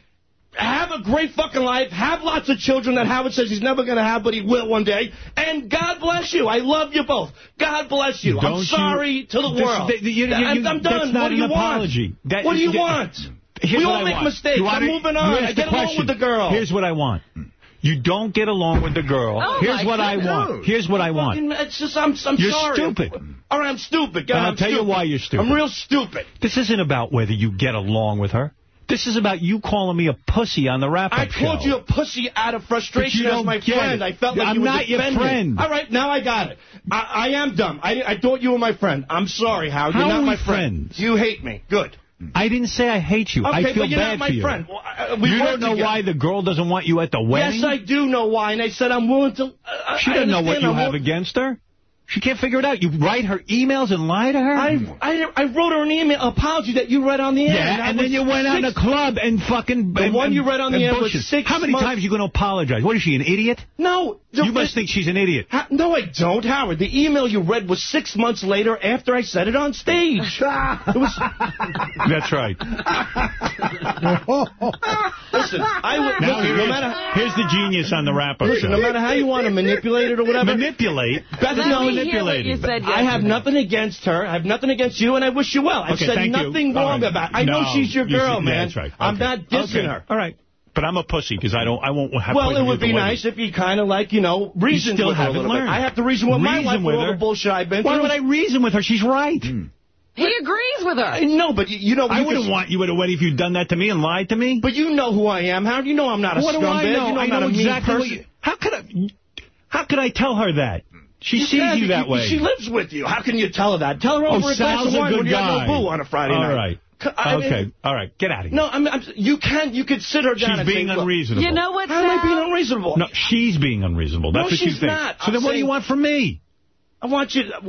Have a great fucking life. Have lots of children that Howard says he's never going to have, but he will one day. And God bless you. I love you both. God bless you. I'm Don't you- sorry to the This- world. th- you- you- I'm, I'm that's done. what do an you apology. want? That- what do you you- want? We all make want. mistakes. You I'm moving on. I get along with the girl. Here's what I want. You don't get along with the girl. Oh, Here's what I want. Here's what I want. It's just, I'm, I'm You're sorry. stupid. All right, I'm stupid. God, And I'll I'm tell you why you're stupid. I'm real stupid. This isn't about whether you get along with her. This is about you calling me a pussy on the wrap-up I called show. you a pussy out of frustration as my friend. it. I felt like I'm you were not your friend. All right, now I got it. I, I am dumb. I, I thought you were my friend. I'm sorry, Howard. How you're not my friend. friends? You hate me. Good. I didn't say I hate you. Okay, I feel but you're bad not my for you. friend. Well, uh, we you don't know together. why the girl doesn't want you at the wedding? Yes, I do know why, and I said I'm willing to. Uh, She doesn't know what you I'm have against her. She can't figure it out. You write her emails and lie to her? I, I, I wrote her an email apology that you read on the air. yeah, that and then you went out in a club and fucking... The and- one you read on the and air was bullshit. six How many months- times are you going to apologize? What is she, an idiot? No. You must think she's an idiot. Ha- No, I don't, Howard. The email you read was six months later after I said it on stage. [laughs] it was. That's right. [laughs] Listen, I would. Now, listen, no matter. here's the genius on the wrap-up show. No matter how you want to manipulate it or whatever. Manipulate? Beth, Let no, me hear what you manipulating. said I have nothing against her. I have nothing against you, and I wish you well. I've Okay, said thank you. nothing wrong right. about. I know she's your you girl, see- man. yeah, that's right. I'm not dissing Okay. her. All right. But I'm a pussy because I don't. I won't have. Well, it would be nice if you kind of like, you know, reasoned still with her a haven't little bit. I have to reason with my Reason life with with all her. the bullshit I've been Why through. would I reason with her? She's right. Hmm. He agrees with her. No, but you, you know... I you wouldn't can- want you at a wedding if you'd done that to me and lied to me. But you know who I am, Howard. You know I'm not a what do scumbag. I know? You know I I'm know not a mean exactly what person. you... How could I... How could I tell her that? She You sees can. you that way. She lives with you. How can you tell her that? Tell her oh, over oh, a glass of wine good when you guy. have no boo on a Friday All night. right. C- I mean- okay. All right. Get out of here. No, I'm, I'm, you can't, You could sit her down She's and being say, look, unreasonable. You know what, How am I being unreasonable? No, she's being unreasonable. That's No, what you she's think. not. So I'm then what do you want from me? I want you. Sal,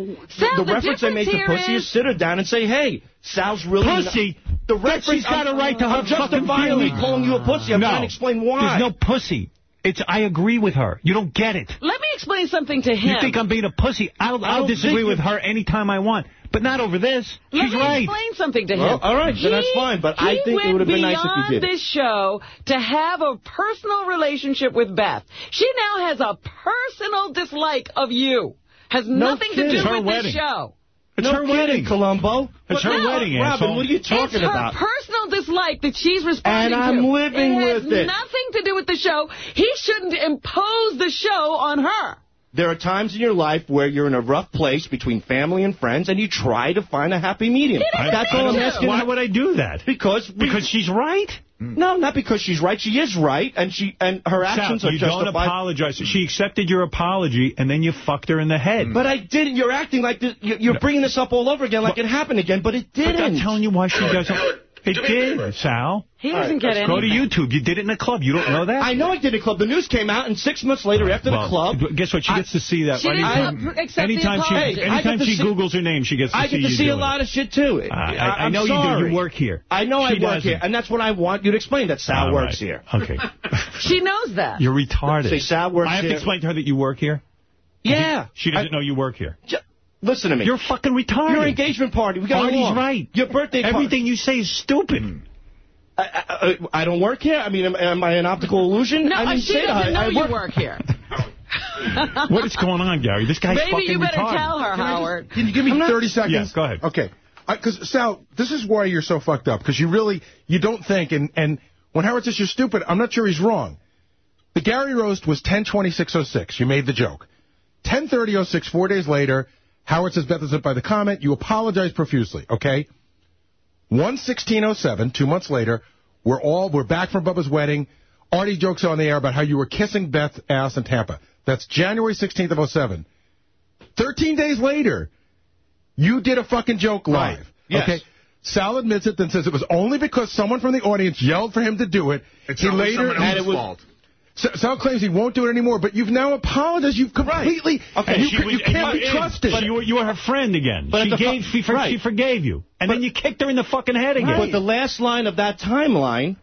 the, the reference I made to difference pussy is sit her down and say, "Hey, Sal's really Pussy? The That reference she's got I'm- a right to her I'm fucking justifying me feelings. calling you a pussy. I'm no. trying to explain why. There's no pussy. It's I agree with her. You don't get it. Let me explain something to him. You think I'm being a pussy? I'll, I I'll disagree with you- her anytime I want, but not over this. Let She's me right. explain something to him. Well, all right, then that's fine, but I think it would have been nice if you beyond did it. this show to have a personal relationship with Beth. She now has a personal dislike of you. Has No nothing to do her with wedding. this show. It's no her kidding, wedding. Columbo. It's What- her no, wedding, Robin, asshole. what are you talking it's her about? personal dislike that she's responding to. And I'm to. living it with it. nothing to do with the show. He shouldn't impose the show on her. There are times in your life where you're in a rough place between family and friends, and you try to find a happy medium. didn't That's say all I'm asking. Why would I do that? Because Because she's right. Mm. no, not because she's right. She is right, and she and her actions Sal, are you don't apologize. She accepted your apology, and then you fucked her in the head. But I didn't. You're acting like this, you- you're bringing this up all over again, like it happened again, but it didn't. I'm telling you why she doesn't. It did, Sal. He doesn't get anything. Go to YouTube. You did it in a club. You don't know that? I know I did a club. The news came out, and six months later, after well, the club, Guess what? She gets to see that. She didn't anytime accept anytime she, apology. Hey, anytime she see- Googles her name, she gets to I see I get to you see a lot it. of shit too. Uh, I, I I'm know you do. You work here. I know I work doesn't. here, and that's what I want you to explain. That Sal All works right. here. Okay. [laughs] She knows that. You're retarded. Say Sal works here. I have here. to explain to her that you work here? Yeah. She doesn't know you work here. J- Listen to me. You're fucking retarded. Your engagement party. We got Artie's along. right. Your birthday party. Everything you say is stupid. Mm. I, I, I don't work here. I mean, am, am I an optical illusion? No, I mean, uh, she say doesn't I, know I you work here. [laughs] what is going on, Gary? This guy's Maybe fucking you better retarded. tell her, Can I just- Howard. Can you give me 30 seconds? Yes, go ahead. Okay. Because, Sal, this is why you're so fucked up. Because you really, you don't think, and, and when Howard says you're stupid, I'm not sure he's wrong. The Gary roast was 102606. You made the joke. 103006, four days later, Howard says Beth is up by the comment. You apologize profusely, okay? 11607, two months later, we're all, we're back from Bubba's wedding. Artie jokes on the air about how you were kissing Beth's ass in Tampa. That's January 16th of 07. 13 days later, you did a fucking joke live. Right. Yes. Okay? Sal admits it, then says it was only because someone from the audience yelled for him to do it. It's he later someone and it was, fault. Sa- Sal claims he won't do it anymore, but you've now apologized. You've completely. Okay, you, she was- you can't and be trusted. But you were, you were her friend again. But she at the fu- gave, she, for, right. she forgave you, and then you kicked her in the fucking head again. But the last line of that timeline,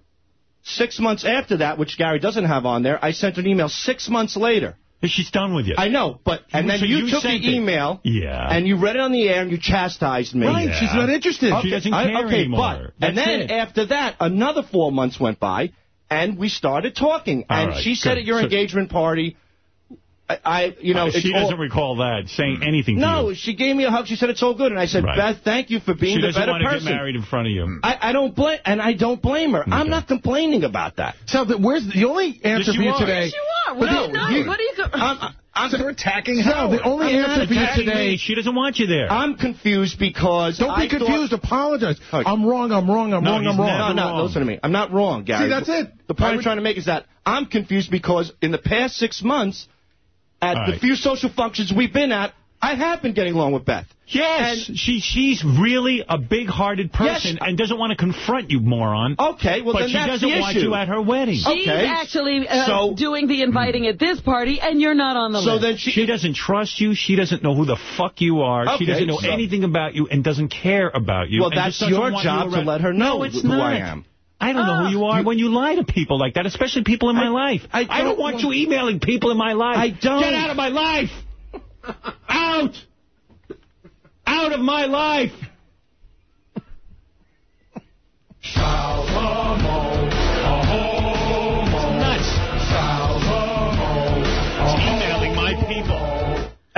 six months after that, which Gary doesn't have on there, I sent an email six months later. She's done with you. I know, but and then So you, you took the sent it. email Yeah. and you read it on the air and you chastised me. Right, she's not interested. She doesn't I- care okay, anymore. But, and then it. after that, another four months went by, and we started talking. All and right, she said good. at your So- engagement party, I, I you know, Uh, she doesn't recall that, saying anything to No, you. she gave me a hug. She said it's all good, and I said, Right. Beth, thank you for being She the doesn't better want to person. get married in front of you. I, I don't blame, and I don't blame her. I'm not complaining about that. So the, where's the only answer Yes, for you you are. today? Yes, you are. But What do you know? here- What do you I'm, I'm so attacking So Howard. the only I'm answer for you today. me. She doesn't want you there. I'm confused because Don't be I thought- confused. Apologize. I'm wrong. I'm wrong. I'm No, wrong. I'm wrong. No, no, listen to me. I'm not wrong, Gary. See, that's it. The point I I'm trying to make is that I'm confused because in the past six months, at All the few social functions we've been at, I have been getting along with Beth. Yes, she she's really a big-hearted person Yes. and doesn't want to confront you, moron. Okay, well but then she doesn't want you at her wedding. Okay? She's Okay. actually uh, So- doing the inviting at this party, and you're not on the So list. then she, She doesn't trust you. She doesn't know who the fuck you are. Okay, she doesn't know so- anything about you and doesn't care about you. Well, that's your want you job to let her know no, it's who not. I am. I don't know who you are You- when you lie to people like that, especially people in my life. I don't, don't want want- you emailing people in my life. I don't. Get out of my life. out. Out of my life. It's Nuts. It's Emailing my people.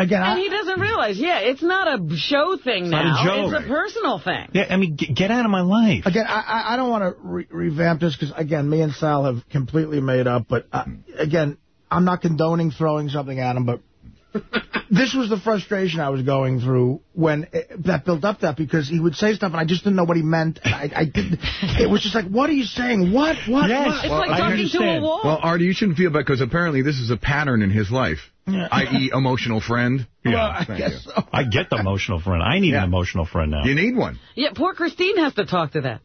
Again, and I, he doesn't realize, yeah, it's not a show thing not a now. joke. It's a personal thing. Yeah, I mean, get, get out of my life. Again, I, I- I don't want to re revamp this because, again, me and Sal have completely made up. But, uh, again, I'm not condoning throwing something at him, but [laughs] this was the frustration I was going through when it, that built up that because he would say stuff and I just didn't know what he meant. I, I didn't. It was just like, what are you saying? What? What? Yes. what? It's Well, like I talking to a understand. wall. Well, Artie, you shouldn't feel bad because apparently this is a pattern in his life, Yeah. [laughs] i.e., emotional friend. Well, Yeah, I thank guess you. so. I get the emotional friend. I need Yeah. an emotional friend now. You need one. yeah, poor Christine has to talk to that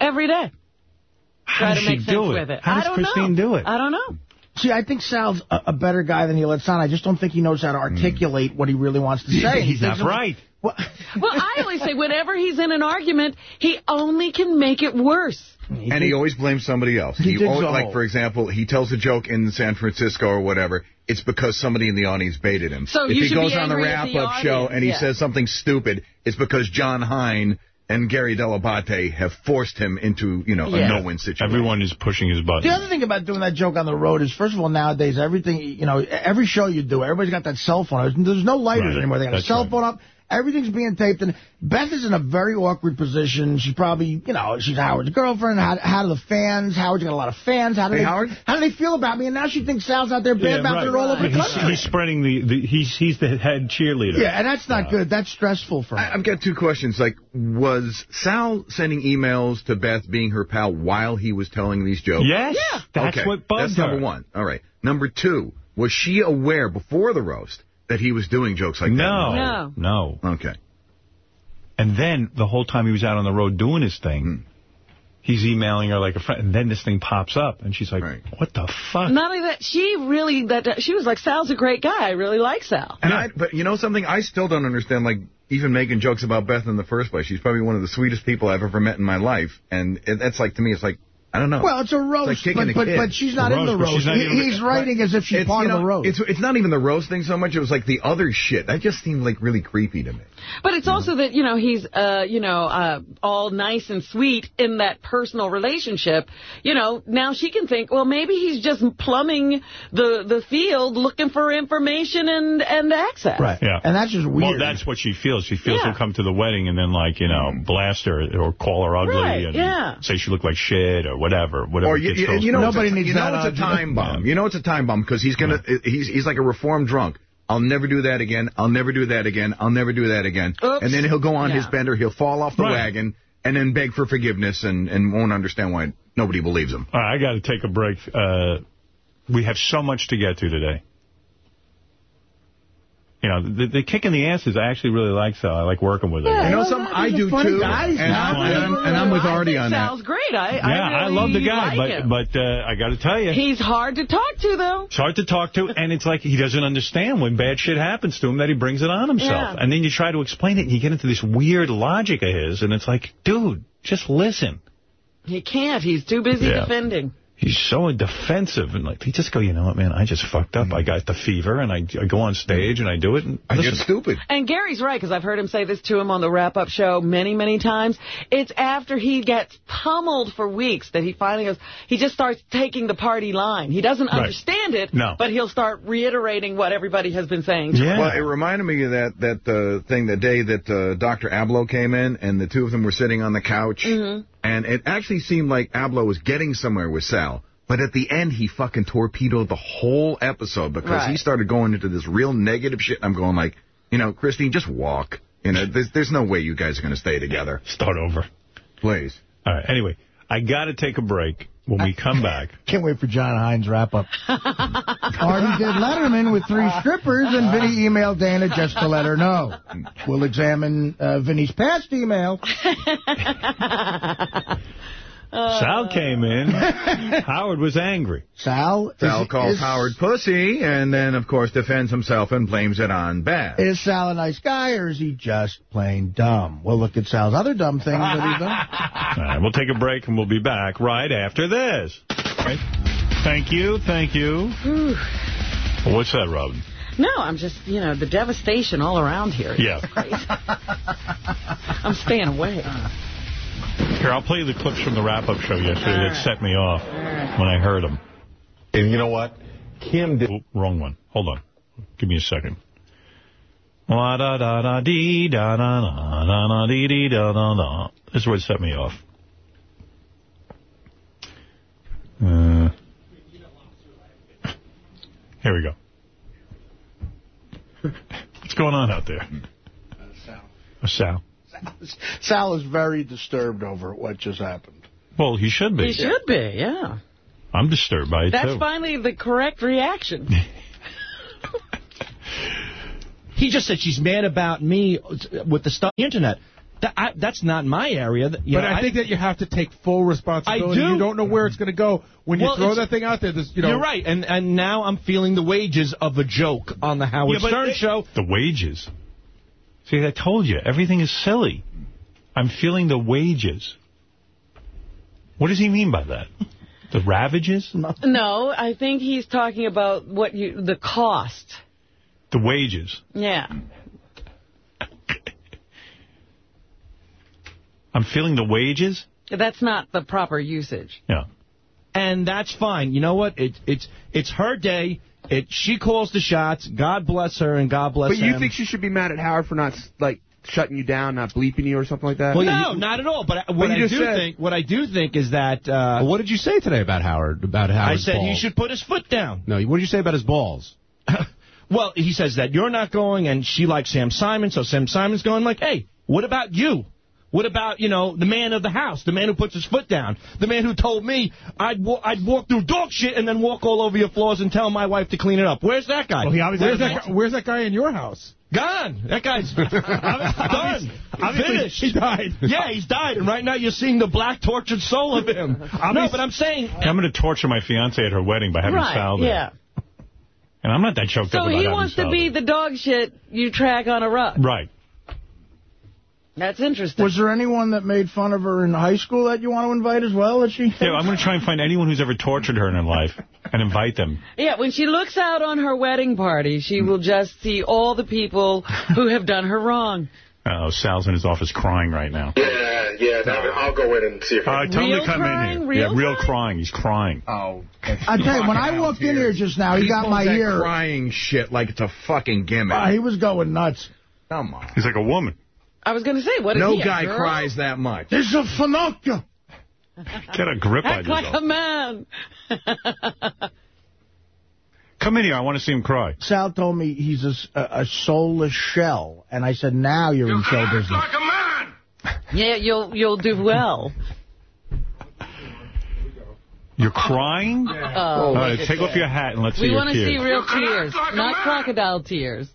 every day. How Try does she do it? it. How I does Christine know. do it? I don't know. See, I think Sal's a, a better guy than he lets on. I just don't think he knows how to articulate what he really wants to mm. [laughs] say. He's He not right. Well, [laughs] Well, I always say whenever he's in an argument, he only can make it worse. And he always blames somebody else. He digs always, a like, hole. for example, he tells a joke in San Francisco or whatever. It's because somebody in the audience baited him. So if you he should goes be on the angry at the wrap-up show and he yeah. says something stupid, it's because John Hein and Gary Dell'Abate have forced him into, you know, Yeah. a no-win situation. Everyone is pushing his buttons. The other thing about doing that joke on the road is, first of all, nowadays, everything, you know, every show you do, everybody's got that cell phone. There's no lighters Right. anymore. They got That's a cell right. phone up. Everything's being taped. And Beth is in a very awkward position. She's probably, you know, she's Howard's girlfriend. How, how do the fans, Howard's got a lot of fans. How do Hey, they, Howard? How do they feel about me? And now she thinks Sal's out there bad Yeah, about right. it all over the country. he's spreading the, the he's he's the head cheerleader. yeah, and that's not uh, good. That's stressful for her. I, I've got two questions. Like, was Sal sending emails to Beth, being her pal, while he was telling these jokes? Yes, that's okay. what bugged That's her. number one. All right. Number two, was she aware before the roast that he was doing jokes like No, that? no. No. Okay. And then the whole time he was out on the road doing his thing, Hmm. he's emailing her like a friend, and then this thing pops up, and she's like, Right. "What the fuck?" Not only that, she really, that she was like, Sal's a great guy. I really like Sal. And I, but you know something? I still don't understand, like, even making jokes about Beth in the first place. She's probably one of the sweetest people I've ever met in my life. And it, that's like, to me, it's like, I don't know. Well, it's a roast, like but, a but, but she's not A in the roast, but roast. she's not He- even- he's writing as if she's It's, part you of the roast. It's, it's not even the roast thing so much. It was like the other shit. That just seemed like really creepy to me. But it's also that, you know, he's, uh, you know, uh, all nice and sweet in that personal relationship. You know, now she can think, well, maybe he's just plumbing the, the field looking for information and, and access. Right. Yeah. And that's just weird. Well, that's what she feels. She feels Yeah. he'll come to the wedding and then, like, you know, blast her or call her ugly Right, and yeah. say she looked like shit or whatever. Whatever Or you, gets you, you know, crazy. it's a- Nobody needs you know that it's a time bomb. Yeah. You know it's a time bomb because he's gonna he's he's like a reformed drunk. I'll never do that again. I'll never do that again. I'll never do that again. Oops. And then he'll go on Yeah. his bender. He'll fall off the Right. wagon and then beg for forgiveness and and won't understand why nobody believes him. All right, I got to take a break. Uh, we have so much to get to today. You know, the, the kick in the ass is I actually really like Sal. I like working with her. Yeah, You know something? he's I a do too. guy. He's And. I'm, and, I'm, and I'm with I Artie on that. Sal's great. I, yeah, I, I, love the guy, like but but uh, I got to tell you, He's hard to talk to, though. it's hard to talk to, and it's like he doesn't understand when bad shit happens to him that he brings it on himself. Yeah. And then you try to explain it, and you get into this weird logic of his, and it's like, dude, just listen. He can't. He's too busy Yeah. defending. He's so defensive. And like he just go, you know what, man, I just fucked up. I got the fever, and I, I go on stage, and I do it. And I listen, get stupid. And Gary's right, because I've heard him say this to him on the wrap-up show many, many times. It's after he gets pummeled for weeks that he finally goes, he just starts taking the party line. He doesn't Right. understand it, No. but he'll start reiterating what everybody has been saying. to him. Well, it reminded me of that that uh, thing the day that uh, Dr. Ablow came in and the two of them were sitting on the couch. Mhm. And it actually seemed like Ablow was getting somewhere with Sal. But at the end, he fucking torpedoed the whole episode because he started going into this real negative shit. I'm going like, you know, Christine, just walk. You know, there's, there's no way you guys are going to stay together. Start over. Please. All right. Anyway, I got to take a break. When we come back, [laughs] Can't wait for John Hein's wrap-up. [laughs] Artie did Letterman with three [laughs] strippers, and Vinny emailed Dana just to let her know. We'll examine uh, Vinny's past email. Uh, Sal came in. [laughs] Howard was angry. Sal? Sal is, calls is, Howard pussy and then, of course, defends himself and blames it on Beth. Is Sal a nice guy, or is he just plain dumb? We'll look at Sal's other dumb things that he's done. [laughs] All right, we'll take a break, and we'll be back right after this. Right? Thank you. Thank you. Whew. Well, what's that, Robin? No, I'm just, you know, the devastation all around here. Yeah. [laughs] I'm staying away. Here, I'll play you the clips from the wrap-up show yesterday All that set me off when I heard them. And you know what? Kim did... Oop, wrong one. Hold on. Give me a second. La da da da dee da da da da da dee dee da da da. This is what set me off. Uh, here we go. [laughs] What's going on out there? A sow. A Sal. [laughs] Sal is very disturbed over what just happened. Well, he should be. He should be, yeah. I'm disturbed by it, That's too. finally the correct reaction. [laughs] He just said she's mad about me with the stuff on the internet. That, I, that's not my area. You but know, I, think that you have to take full responsibility. I do. You don't know where it's going to go. When you Well, throw that thing out there, there's, you know... You're right, and and now I'm feeling the wages of a joke on the Howard Yeah, Stern it- show. The wages. See, I told you, everything is silly. I'm feeling the wages. What does he mean by that? The ravages? no, I think he's talking about what you, the cost. The wages. Yeah. [laughs] I'm feeling the wages? That's not the proper usage. Yeah. And that's fine. You know what? It, it's it's her day. It She calls the shots. God bless her, and God bless But you him. think she should be mad at Howard for not, like, shutting you down, not bleeping you or something like that? Well, no, not at all. But what you I do said- think, what I do think is that. Uh, Well, what did you say today about Howard? About Howard? I Howard's said he should put his foot down. No, what did you say about his balls? [laughs] Well, he says that you're not going, and she likes Sam Simon, so Sam Simon's going like, hey, what about you? What about, you know, the man of the house, the man who puts his foot down, the man who told me I'd, wa I'd walk through dog shit and then walk all over your floors and tell my wife to clean it up. Where's that guy? Well, he obviously where's, that, guy- where's that guy in your house? Gone. That guy's [laughs] done. obviously Finished. he died. [laughs] Yeah, he's died, and right now you're seeing the black tortured soul of him. [laughs] no, but I'm saying... I'm going to torture my fiance at her wedding by having right, Sal there. yeah. And I'm not that choked So up about he wants to be the dog shit you track on a rug. Right. That's interesting. Was there anyone that made fun of her in high school that you want to invite as well? That she? Yeah, I'm going to try and find anyone who's ever tortured her in her life and invite them. Yeah, when she looks out on her wedding party, she will just see all the people [laughs] who have done her wrong. Oh, Sal's in his office crying right now. Yeah, yeah. That, I'll go in and see if Uh, tell him Real to come crying? in here. Real yeah, real crying. He's crying. Oh. I tell you, when I walked in here just now, he got my that ear. crying shit like it's a fucking gimmick. Uh, he was going nuts. Come on. He's like a woman. I was going to say, what No he, a guy cries that much. There's a finocchio. Get a grip on Act like a man. [laughs] Come in here. I want to see him cry. Sal told me he's a soulless shell, and I said, now you're in show business. [laughs] Yeah, you'll you'll do well. You're crying? Oh, All right, take off your hat and let's see your tears. we want to see real tears, not crocodile tears.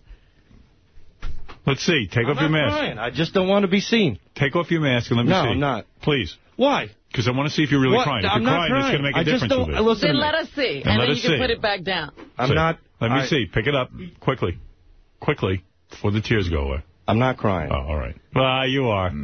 Let's see. Take off your I'm not mask. crying. I just don't want to be seen. Take off your mask and let me No, see. I'm not. Please. Why? Because I want to see if you're really What? crying. If I'm you're not crying, it's going to make a I just difference don't- listen to Then me. let us see, Then and let then you us can see. put it back down. I'm See. not. Let me I- see. Pick it up quickly. Quickly. Before the tears go away. I'm not crying. Oh, all right. Well, you are. He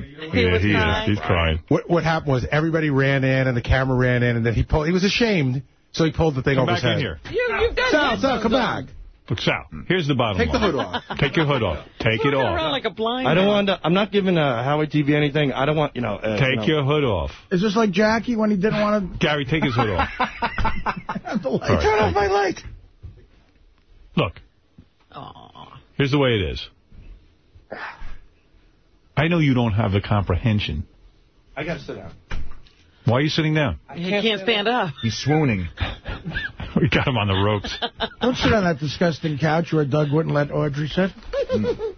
yeah, was he crying. is. He's crying. What what happened was everybody ran in and the camera ran in and then he pulled. He was ashamed, so he pulled the thing Come over his head. Back in here. You, you've got Sal, Sal, come back. Look, Sal, here's the bottom Take the hood off. Take your hood off. [laughs] Take it off. around like a blind I don't man. want to, I'm not giving uh, Howard TV anything. I don't want, you know. Uh, Take you know. your hood off. Is this like Jackie when he didn't want to... [laughs] Gary, take his hood off. [laughs] the light. All right, Turn off take my light. Look. Here's the way it is. I know you don't have the comprehension. I got to sit down. Why are you sitting down? He can't stand up. He's swooning. [laughs] we got him on the ropes. Don't sit on that disgusting couch where Doug wouldn't let Audrey sit. Mm.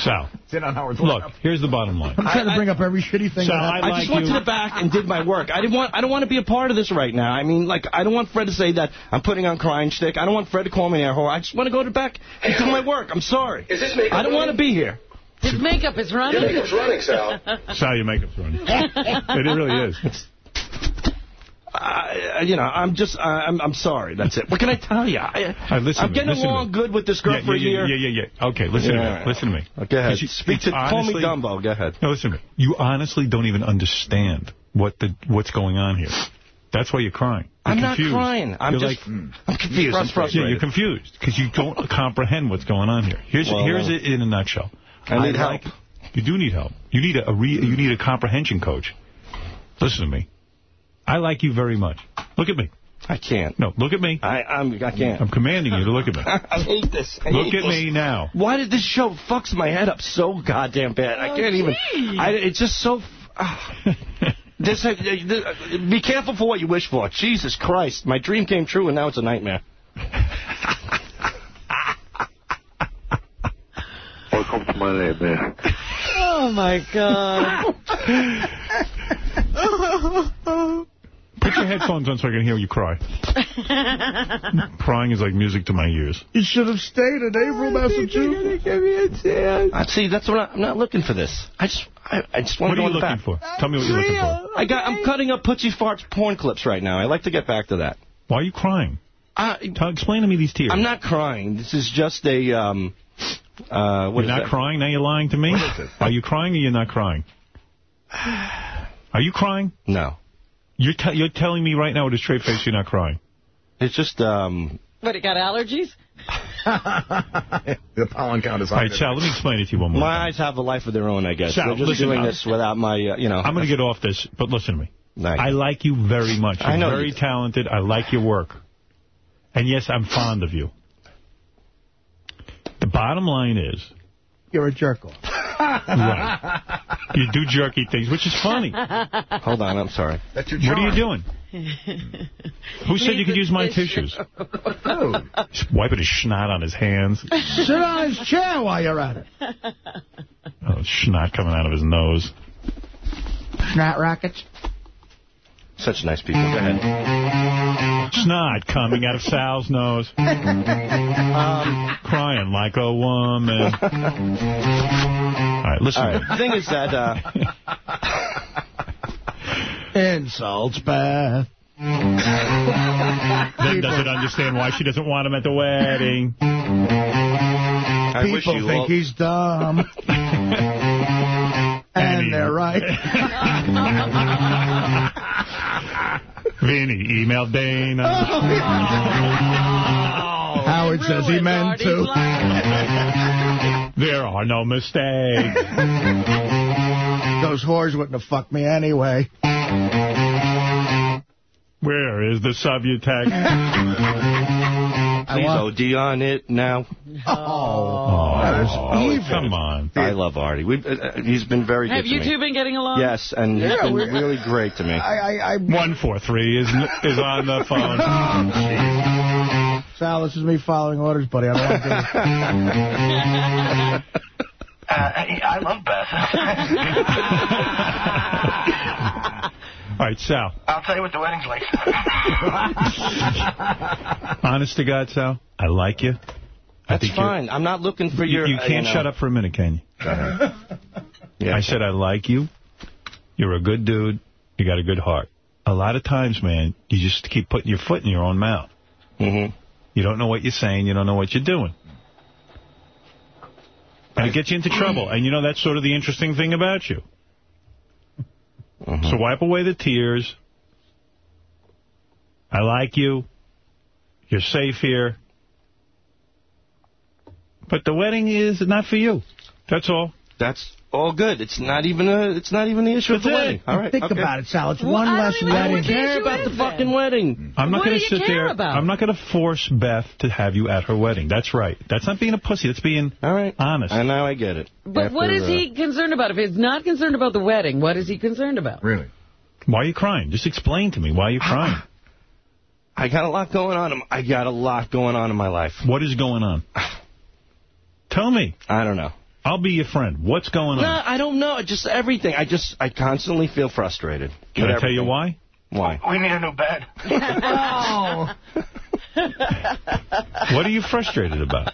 Sal, Sit on Howard's look, here's the bottom line. I'm trying to bring up every shitty thing. Sal, I happened. I just like went you. to the back and did my work. I didn't want. I don't want to be a part of this right now. I mean, like, I don't want Fred to say that I'm putting on crying stick. I don't want Fred to call me an air whore. I just want to go to the back and do my work. I'm sorry. Is this makeup I don't want to be here. His makeup is running. Your makeup's running, Sal. That's Sal, your makeup's running. it really is. I, you know, I'm just, I- I'm, I'm sorry. That's it. What can I tell you? I, All right, listen I'm to getting listen along good with this girl yeah, for a yeah, year. Yeah, yeah, yeah. Okay, listen Yeah, to yeah. me. Listen to me. Go ahead. 'Cause you- Speak to, it's call me honestly- Dumbo. Go ahead. No, listen to me. You honestly don't even understand what the what's going on here. That's why you're crying. You're I'm not confused. crying. I'm You're just, like, mm. I'm confused. I'm Yeah, frustrated. you're confused because you don't [laughs] comprehend what's going on here. Here's Well, here's it in a nutshell. I need like- You do need help. You need a, a re, you need a comprehension coach. Listen to me. I like you very much. Look at me. I can't. No, look at me. I, I'm, I can't. I'm commanding you to look at me. [laughs] I hate this. I Look hate at this. me now. Why did this show fucks my head up so goddamn bad? I can't even. I, it's just so. ah. [laughs] this, uh, uh, be careful for what you wish for. Jesus Christ, my dream came true and now it's a nightmare. [laughs] Welcome to my nightmare. Oh, my God. Put your headphones on so I can hear you cry. [laughs] Crying is like music to my ears. You should have stayed in April, Massachusetts. Give me a chance. I see. That's what I, I'm not looking for this. I just, I, I just want What to are go you in the looking for? Tell me what you're looking for. I got. I'm cutting up Putsy Farts porn clips right now. I like to get back to that. Why are you crying? I, Tell, explain to me these tears. I'm not crying. This is just a. Um, uh, what You're not that? crying? Now you're lying to me? Are you crying or you're not crying? [sighs] Are you crying? No. You're, te you're telling me right now with a straight face you're not crying. It's just. um. But it got allergies? [laughs] The pollen count is high. right, Sal, let me explain it to you one more My time. eyes have a life of their own, I guess. Sal, They're just listen, doing I'm- this without my, uh, you know. I'm going to get off this, but listen to me. Thank I like you very much. You're I know very you do. talented. I like your work. And yes, I'm fond of you. The bottom line is, You're a jerk off. right, you do jerky things, which is funny. Hold on, I'm sorry. That's your What are you doing? Who said you could use my tissues? He's wiping his snot on his hands. Sit on his chair while you're at it. Oh, snot coming out of his nose. Snot rockets. Such nice people. Go ahead. Snot coming out of Sal's nose. [laughs] Um, Crying like a woman. All right, listen. all right. The thing is that uh, [laughs] Insults, Beth. Then doesn't understand why she doesn't want him at the wedding. I wish People you think all. he's dumb. [laughs] and he- they're right. [laughs] Vinny emailed Dana. Oh, [laughs] Howard says he meant to. [laughs] There are no mistakes. Those whores wouldn't have fucked me anyway. Where is the subutex? Please want- OD on it now. Oh, that was Oh, evil. come on. I love Artie. We've, uh, uh, he's been very Have good to you me. two been getting along? Yes, and Yeah, he's been we- really great to me. I, I, I, 143 is is on the [laughs] phone. Sal, this is me following orders, buddy. I don't want to do it. [laughs] Uh, I, I love Beth. [laughs] All right, Sal. I'll tell you what the wedding's like. [laughs] Honest to God, Sal, I like you. I That's think fine. I'm not looking for You, your... you uh, can't know- shut up for a minute, can you? [laughs] Yeah. I said I like you. You're a good dude. You got a good heart. A lot of times, man, you just keep putting your foot in your own mouth. Mm-hmm. You don't know what you're saying. You don't know what you're doing. And it gets you into trouble. And you know, that's sort of the interesting thing about you. Mm-hmm. So wipe away the tears. I like you. You're safe here. But the wedding is not for you. That's all. That's all good. It's not even a. It's not even the issue of the wedding. All right. Think okay. about it, Sal. It's Well, one I less don't even know wedding. what the care about is the fucking then. wedding. I'm not going to sit there. about? I'm not going to force Beth to have you at her wedding. That's right. That's not being a pussy. That's being All right. honest. And now I get it. But what After, is he concerned about? If he's not concerned about the wedding, what is he concerned about? Really? Why are you crying? Just explain to me why are you're crying. [sighs] I got a lot going on. I got a lot going on in my life. What is going on? [sighs] Tell me. I don't know. I'll be your friend. What's going on? No, I don't know. Just everything. I just, I constantly feel frustrated. Can with I tell you why? Why? We need a new bed. [laughs] Oh. What are you frustrated about?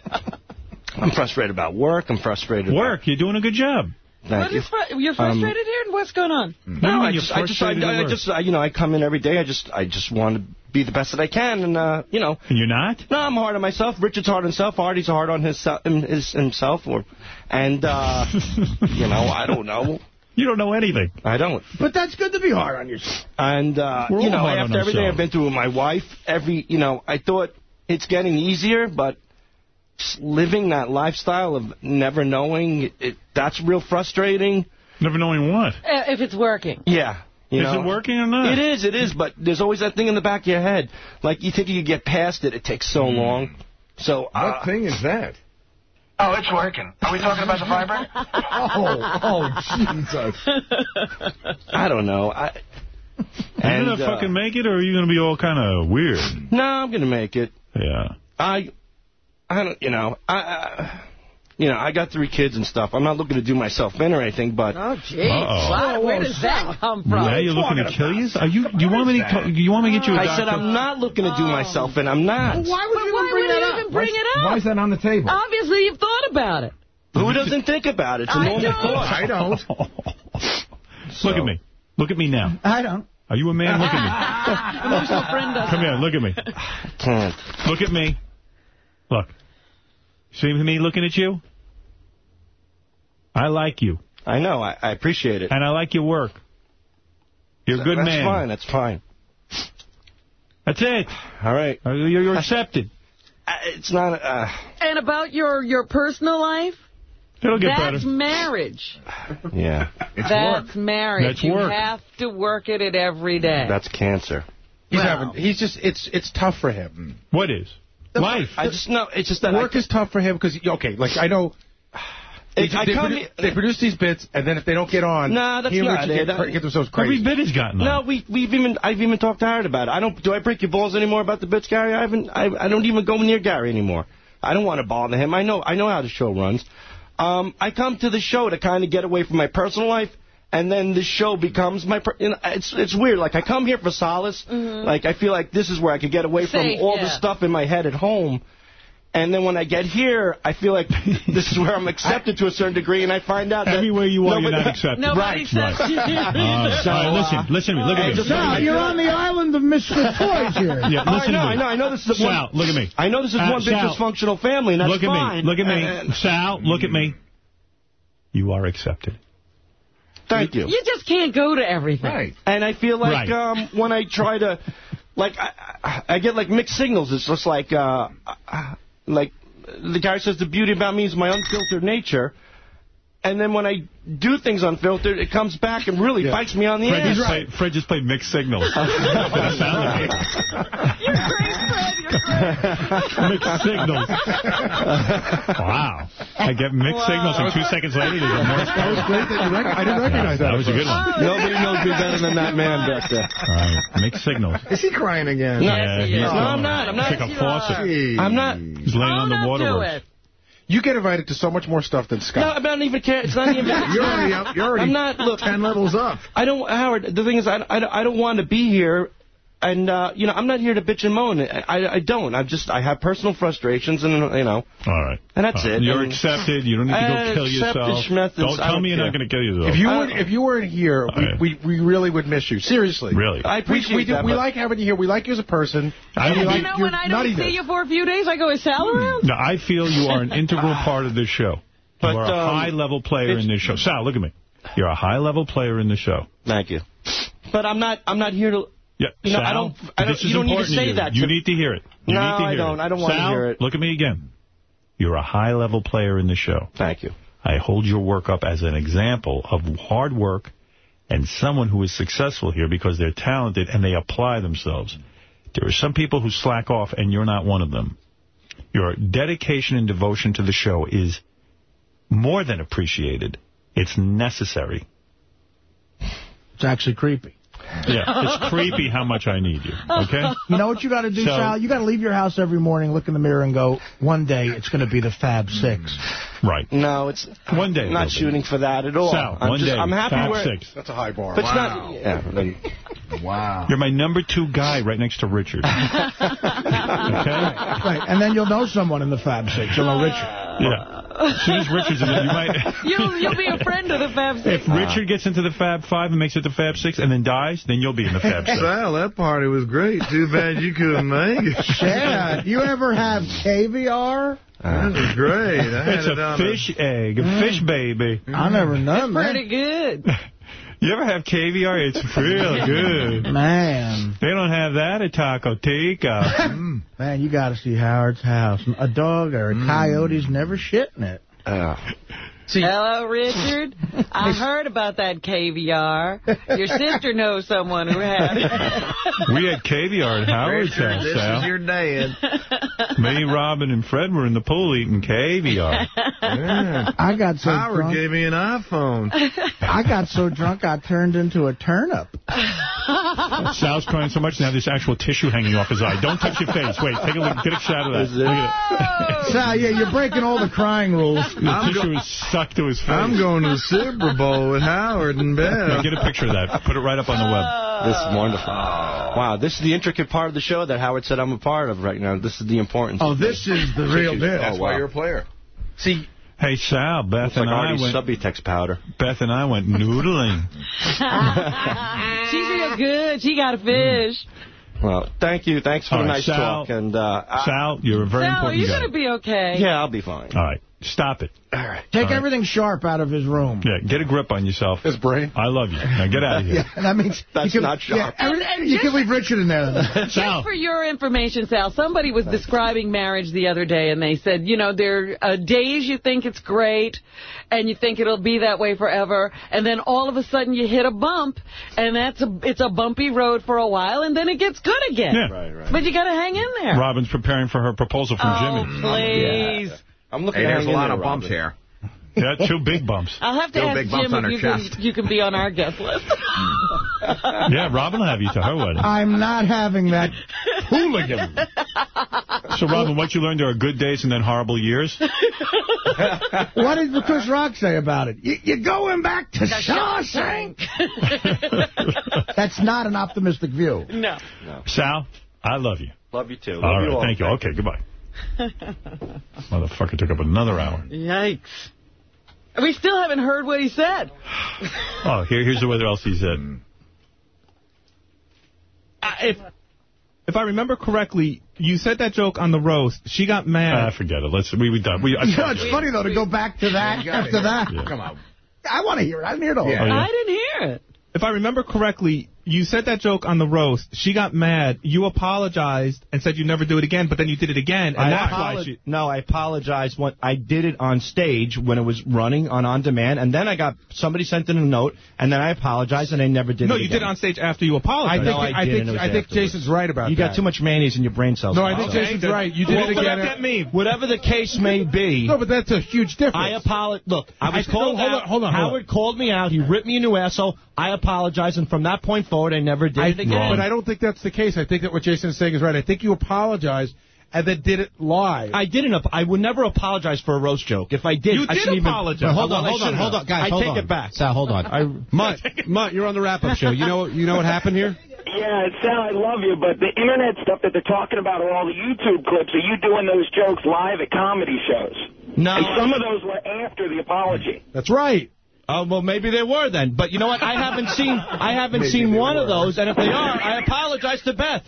I'm frustrated about work. I'm frustrated. Work. You're doing a good job. Thank What you. is fr- you're Um, frustrated here? What's going on? What No, I just, I just, I, frustrated at I just, I, you know, I come in every day. I just, I just want to be the best that I can, and uh, you know. And you're not? No, I'm hard on myself. Richard's hard on himself. Artie's hard on his, his himself, or, and uh, [laughs] you know, I don't know. You don't know anything. I don't. But that's good to be hard on yourself. And uh, you know, hard after everything ourselves. I've been through with my wife, every, you know, I thought it's getting easier, but living that lifestyle of never knowing, it, that's real frustrating. Never knowing what. Uh, if it's working. Yeah. You Is know? it working or not? It is, it is, but there's always that thing in the back of your head. Like, you think you could get past it. It takes so long. So, uh, What thing is that? Oh, it's working. Are we talking about the vibrator? [laughs] Oh, oh, Jesus. [laughs] I don't know. I, Are you and, going to uh, fucking make it, or are you going to be all kind of weird? No, I'm going to make it. Yeah. I, I don't, you know, I, I, you know, I got three kids and stuff. I'm not looking to do myself in or anything, but. Oh, jeez. Uh-oh. Wow, where does that come from? Now you're looking to kill you? Are you? You want me to? talk- You want me to get you a I doctor? I said I'm not looking to do oh. myself in. I'm not. Why would But you why even bring would that you even bring it up? Why is that on the table? Obviously, you've thought about it. Who doesn't think about it? It's a I normal don't. thought. I don't. [laughs] Look at me. Look at me now. I don't. Are you a man? Look at me. [laughs] Come here. Look at me. [sighs] Can't. Look at me. Look. See me looking at you? I like you, I know. I, I appreciate it. and I like your work. You're a good That's man. That's fine. That's fine. That's it. All right. Uh, You're, you're accepted. [laughs] Uh, It's not. Uh, And about your, your personal life? It'll get That's better. marriage. yeah. It's That's work. marriage. That's you work. have to work at it every day. That's cancer. He's Well. having. He's just. It's it's tough for him. What is? Life. I just know. It's just that Work I, is tough for him because okay, like I know. They, I they, come produ- they produce these bits, and then if they don't get on, Nah, that's he and not Richard it. get, cra- get themselves Every crazy. bit has gotten on. No, we we've even I've even talked to Howard about it. I don't. Do I break your balls anymore about the bits, Gary? I haven't. I I don't even go near Gary anymore. I don't want to bother him. I know. I know how the show runs. Um, I come to the show to kind of get away from my personal life, and then the show becomes my. Per- you know, it's it's weird. Like I come here for solace. Like I feel like this is where I could get away from Safe, all the stuff in my head at home. And then when I get here, I feel like [laughs] this is where I'm accepted to a certain degree, and I find out that Everywhere you are, you're not [laughs] accepted. Nobody Right. says you uh, so, uh, Listen, listen to me. Look at me. Sal, you're on the island of Mr. [laughs] toys here. Yeah, Oh, I know, to me. I know, I know this is Sal, one. look at me. I know this is Uh, one big dysfunctional family, and that's look at fine. me. Look at me. And- Sal, look at me. You are accepted. Thank you. You just can't go to everything. Right. And I feel like Right. um, when I try to, like, I, I, I get like mixed signals. It's just like, uh, uh, like the guy says the beauty about me is my unfiltered nature. And then when I do things unfiltered, it comes back and really bites me on the Fred ass. just, played, Fred just played mixed signals. [laughs] That's what it sounded like. You're great, Fred. You're great. [laughs] Mixed signals. wow. I get mixed signals, and two seconds later, there's a Morse That was code. great. That you rec- I didn't recognize that. That was a good one. Nobody knows me better than that man back there. All right, mixed signals. Is he crying again? No, Yeah, he is. No, I'm not. I'm not. It's like a faucet. Uh, Gee. I'm not. He's laying on the waterworks. it. You get invited to so much more stuff than Scott. No, I don't even care. It's not even. [laughs] You're already up. You're already I'm not. Look, ten levels up. I don't, Howard. The thing is, I, I, I don't want to be here, and uh, you know, I'm not here to bitch and moan. I, I don't. I just, I have personal frustrations, and you know, All right. And that's All right. it. You're And- accepted. You don't need to go Uh, kill accepted yourself. Schmethens, Don't tell don't me you're not going to kill yourself. If you I weren't, if you weren't here, Oh, yeah. we, we we really would miss you. Seriously. Really? I appreciate we, do, that. we like having you here. We like you as a person. I And like You know, when I don't nuttiness. see you for a few days, I go, is Sal around? No, I feel you are an [laughs] integral part of this show. But, you are a um, high-level player in this show. Sal, look at me. You're a high-level player in the show. Thank you. But I'm not. I'm not here to. Yeah, You know, Sal, I don't. I don't this is you don't need to important say you. that. You need to hear it. You No, need to hear I don't. It. I don't wanna hear it. look at me again. You're a high-level player in the show. Thank you. I hold your work up as an example of hard work and someone who is successful here because they're talented and they apply themselves. There are some people who slack off, and you're not one of them. Your dedication and devotion to the show is more than appreciated. It's necessary. It's actually creepy. Yeah, it's creepy how much I need you, okay? [laughs] You know what you got to do, So- Sal? You got to leave your house every morning, look in the mirror, and go, one day it's going to be the Fab Six. Right. No, it's one day. I'm not shooting for that at all. Sal, I'm one just, day, I'm happy Fab where. Six. That's a high bar. But it's not. Yeah. Then, wow. [laughs] You're my number two guy right next to Richard. [laughs] Right, and then you'll know someone in the Fab Six. You'll know Richard. Yeah. [laughs] As soon as Richard's in it, you might... [laughs] You'll, you'll be a friend of the Fab Six. If Richard gets into the Fab Five and makes it to Fab Six and then dies, then you'll be in the Fab Six. Sal, that party was great. Too bad you couldn't make it. [laughs] Yeah. You ever have caviar? That was great. I had It's it a on fish egg, a fish baby. I never know, man. Pretty good. You ever have caviar? It's real good. [laughs] Man. They don't have that at Taco Tica. [laughs] Man, you got to see Howard's house. A dog or a mm. coyote's never shitting it. Uh. Hello, Richard. [laughs] I heard about that caviar. Your sister knows someone who had it. [laughs] we had caviar at Howard's Richard, house, this Sal. is your dad. Me, Robin, and Fred were in the pool eating caviar. Yeah. I got so Howard drunk. gave me an iPhone. I got so drunk I turned into a turnip. [laughs] Sal's crying so much now there's actual tissue hanging off his eye. Don't touch your face. Wait, take a look. Get a shot of that. Look at Sal, yeah, you're breaking all the crying rules. it. The tissue is stuck to his face. I'm going to the Super Bowl with Howard and Now, Beth. get a picture of that. Put it right up on the web. This is wonderful. Wow, this is the intricate part of the show that Howard said I'm a part of right now. This is the important. Oh, this is the real deal. That's why you're a player. See, Hey, Sal, Beth it's like and I Artie's went. Subutex powder. Beth and I went noodling. [laughs] She's real good. She got a fish. Well, thank you. Thanks for All the right, nice Sal- talk. And uh, Sal, you're a very Sal, important you're guy. going to be okay. yeah, I'll be fine. All right, stop it. All right. Take All right. everything sharp out of his room. Yeah, get a grip on yourself. His brain. I love you. Now get out of here. [laughs] Yeah, that means That's you can, not sharp. Yeah, every- you can leave Richard in there. Then. [laughs] Just for your information, Sal, somebody was describing marriage the other day, and they said, you know, there are days you think it's great, and you think it'll be that way forever, and then all of a sudden you hit a bump, and that's a, it's a bumpy road for a while, and then it gets good again. Yeah. Right, right. But you got to hang in there. Robin's preparing for her proposal from oh, Jimmy. please. I'm looking Hey, at there's a lot there, of bumps Robin. here. [laughs] Yeah, two big bumps. I'll have to Real ask big bumps Jim on if her you can, you can be on our guest list. [laughs] Yeah, Robin will have you to her wedding. I'm not having that hooligan. [laughs] So, Robin, what you learned there are good days and then horrible years? What did Chris Rock say about it? You, you're going back to Shawshank. That's not an optimistic view. no. Sal, I love you. Love you too. Love All you right, all. thank you. Okay, goodbye. [laughs] Motherfucker took up another hour. Yikes. We still haven't heard what he said. [sighs] Oh, here, here's what else he said. if if I remember correctly, you said that joke on the roast. She got mad. Ah, forget it. Let's we we done. We, I You know, it's you. funny, though, to go back to that after that. Come on. I want to hear it. I didn't hear it all. Oh, yeah. I didn't hear it. if I remember correctly, you said that joke on the roast. She got mad. You apologized and said you'd never do it again, but then you did it again, and I that's why she. No, I apologized. When I did it on stage when it was running on On Demand, and then I got somebody sent in a note, and then I apologized, and I never did No, it No, you again. did it on stage after you I apologized. think No, I I think I think. Jason's right about You that. You got too much mayonnaise in your brain cells. No, I think oh. Okay. Jason's right. You did Well, it what again. does that mean? Whatever the case may [laughs] be. No, but that's a huge difference. I apologize. Look, I was I- called no, hold out. on, hold on, hold Howard called me out. He ripped me a new asshole. I apologize, and from that point forward, I never did I, it again. but I don't think that's the case. I think that what Jason is saying is right. I think you apologized and then did it live. I didn't. ap- I would never apologize for a roast joke. If I did, You I did shouldn't even- apologize. Well, Hold on, hold on, hold on, guys, I hold take on. it back. Sal, hold on. I, [laughs] Mutt, Mutt, you're on the wrap-up show. You know, you know what happened here? Yeah, Sal, I love you, but the internet stuff that they're talking about are all the YouTube clips Are you doing those jokes live at comedy shows. No. And some of those were after the apology. That's right. Oh well, maybe they were then. But you know what? I haven't [laughs] seen. I haven't Maybe seen they one of those. And if they are, I apologize to Beth.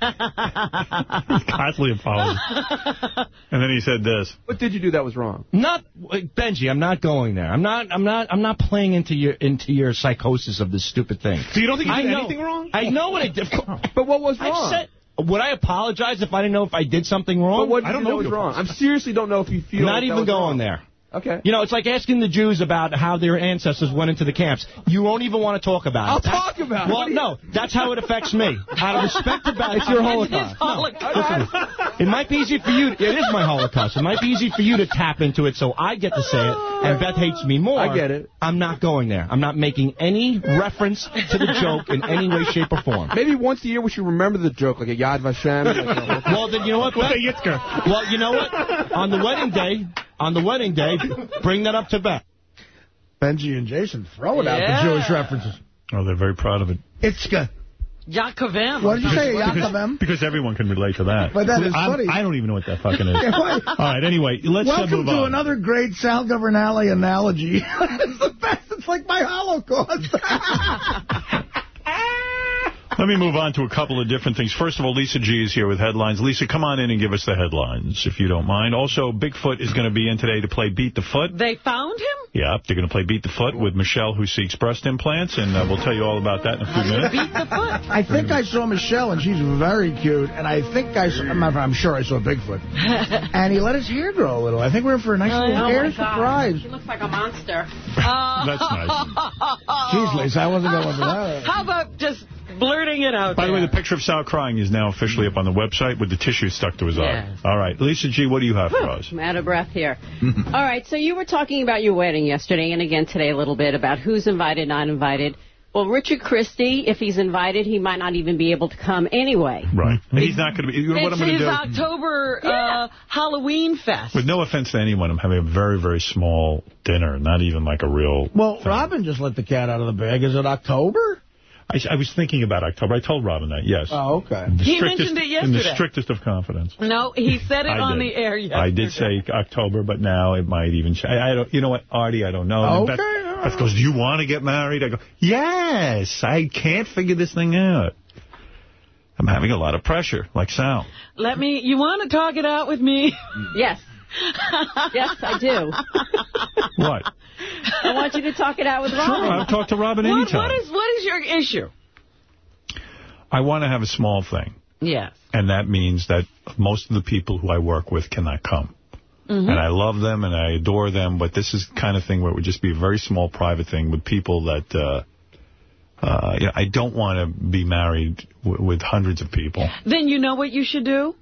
Constantly apologizing. And then he said this. What did you do that was wrong? Not Benji. I'm not going there. I'm not. I'm not. I'm not playing into your into your psychosis of this stupid thing. So you don't think you I did know, anything wrong? I know what I did. Oh. But what was I wrong? said. Would I apologize if I didn't know if I did something wrong? But what I don't you know was wrong? I seriously don't know if you feel Not like that even was going wrong. there. Okay. You know, it's like asking the Jews about how their ancestors went into the camps. You won't even want to talk about it. I'll it. That's- talk about it. Well, What do you- no, that's how it affects me. Out of respect about It's your [laughs] No, Holocaust. listen, it might be easy for you. It is my Holocaust. It might be easy for you to tap into it, so I get to say it, and Beth hates me more. I get it. I'm not going there. I'm not making any reference to the joke in any way, shape, or form. Maybe once a year we should remember the joke, like a Yad Vashem. Like, you know, Well, then you know what, Beth? [laughs] Well, you know what? On the wedding day, on the wedding day, bring that up to Beth. Benji and Jason throwing out the Jewish references. Oh, they're very proud of it. Itzka. Yaakovem. What did you say, Because, Yaakovem? because everyone can relate to that. But that is I'm- funny. I don't even know what that fucking is. [laughs] All right, anyway, let's uh, Welcome move to on. another great Sal Governale analogy. [laughs] it's the best. It's like my Holocaust. [laughs] Let me move on to a couple of different things. First of all, Lisa G is here with headlines. Lisa, come on in and give us the headlines, if you don't mind. Also, Bigfoot is going to be in today to play Beat the Foot. They found him? Yeah, they're going to play Beat the Foot with Michelle, who seeks breast implants, and uh, we'll tell you all about that in a few minutes. Beat the foot. I think I saw Michelle, and she's very cute. And I think I saw, I'm, sure I saw Bigfoot. [laughs] and he let his hair grow a little. I think we're in for a nice little Oh, hair my God. surprise. He looks like a monster. [laughs] That's nice. Jeez, Lisa, I wasn't going [laughs] for that. How about just blurting it out By the way, the picture of Sal crying is now officially up on the website with the tissue stuck to his Yes. eye. All right, Lisa G, what do you have for us? I'm out of breath here. [laughs] All right, so you were talking about your wedding yesterday, and again today a little bit about who's invited, not invited. Well, Richard Christie, if he's invited, he might not even be able to come anyway. Right. And he's not going to be... You know what it's I'm going to do? It's October uh, Halloween fest. With no offense to anyone, I'm having a very, very small dinner, not even like a real... Well, Robin just let the cat out of the bag. Is it October? I, I was thinking about October. I told Robin that, yes. Oh, okay. He mentioned it yesterday. In the strictest of confidence. No, he said it on did. the air yesterday. I did say October, but now it might even... change. I, I don't. You know what, Artie? I don't know. And Okay, Beth, Beth goes, "Do you want to get married?" I go, "Yes. I can't figure this thing out." I'm having a lot of pressure, like Sal. Let me, you want to talk it out with me? Yes. Yes, I do. What? I want you to talk it out with Robin. Sure, I'll talk to Robin What, anytime. what is what is your issue? I want to have a small thing, Yes. and that means that most of the people who I work with cannot come. Mhm. And I love them and I adore them, but this is the kind of thing where it would just be a very small private thing with people that... Uh, uh, you know, I don't want to be married w with hundreds of people. Then you know what you should do?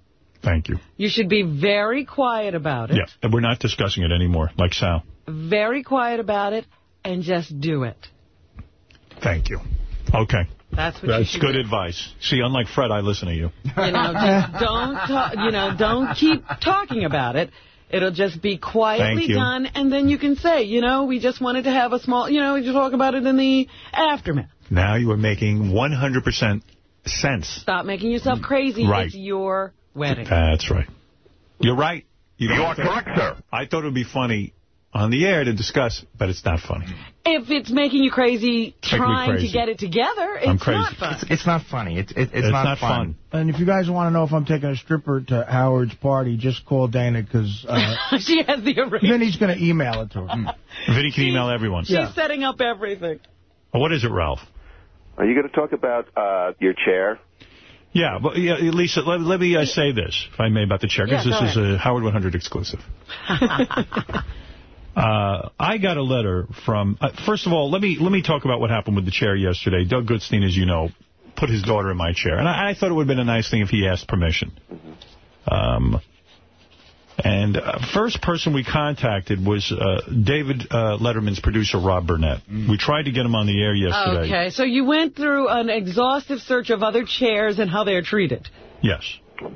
Thank you. You should be very quiet about it. Yeah, and we're not discussing it anymore, like Sal. Very quiet about it, and just do it. Thank you. Okay. That's what That's good do. advice. See, unlike Fred, I listen to you. [laughs] You know, just don't talk, you know, don't keep talking about it. It'll just be quietly done, and then you can say, you know, we just wanted to have a small, you know, we just talk about it in the aftermath. Now you are making 100% sense. Stop making yourself crazy. Right. It's your wedding. That's right. You're right. You, You are correct, sir. I thought it would be funny on the air to discuss, but it's not funny. If it's making you crazy me trying crazy. to get it together, it's I'm crazy. not fun. It's, it's not funny. It's, it, it's, It's not, not fun. And if you guys want to know if I'm taking a stripper to Howard's party, just call Dana, because uh, [laughs] she has the arrangement. then he's going to email it to her. Vinny can email everyone. She's setting up everything. What is it, Ralph? Are you going to talk about uh, your chair? Yeah, but yeah, Lisa, let, let me uh, say this, if I may, about the chair, because Yeah, this is a Howard 100 exclusive. [laughs] Uh, I got a letter from, uh, first of all, let me let me talk about what happened with the chair yesterday. Doug Goodstein, as you know, put his daughter in my chair. And I, I thought it would have been a nice thing if he asked permission. Um, and uh, first person we contacted was uh, David uh, Letterman's producer, Rob Burnett. We tried to get him on the air yesterday. Okay, so you went through an exhaustive search of other chairs and how they're treated. Yes. [laughs]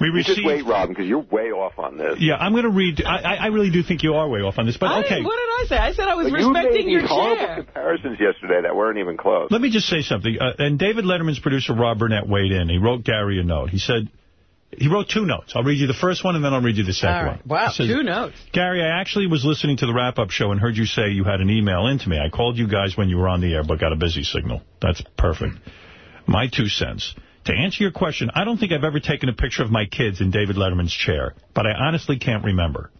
We received... just wait, Robin, because you're way off on this. Yeah, I'm going to read. I, I I really do think you are way off on this, but I okay. didn't- what did I say? I said I was But you made respecting these your horrible chair. comparisons yesterday that weren't even close. Let me just say something. Uh, and David Letterman's producer, Rob Burnett, weighed in. He wrote Gary a note. He said, he wrote two notes. I'll read you the first one, and then I'll read you the second right. one. Wow, says, two notes. Gary, I actually was listening to the wrap-up show and heard you say you had an email into me. I called you guys when you were on the air, but got a busy signal. That's perfect. My two cents. To answer your question, I don't think I've ever taken a picture of my kids in David Letterman's chair, but I honestly can't remember.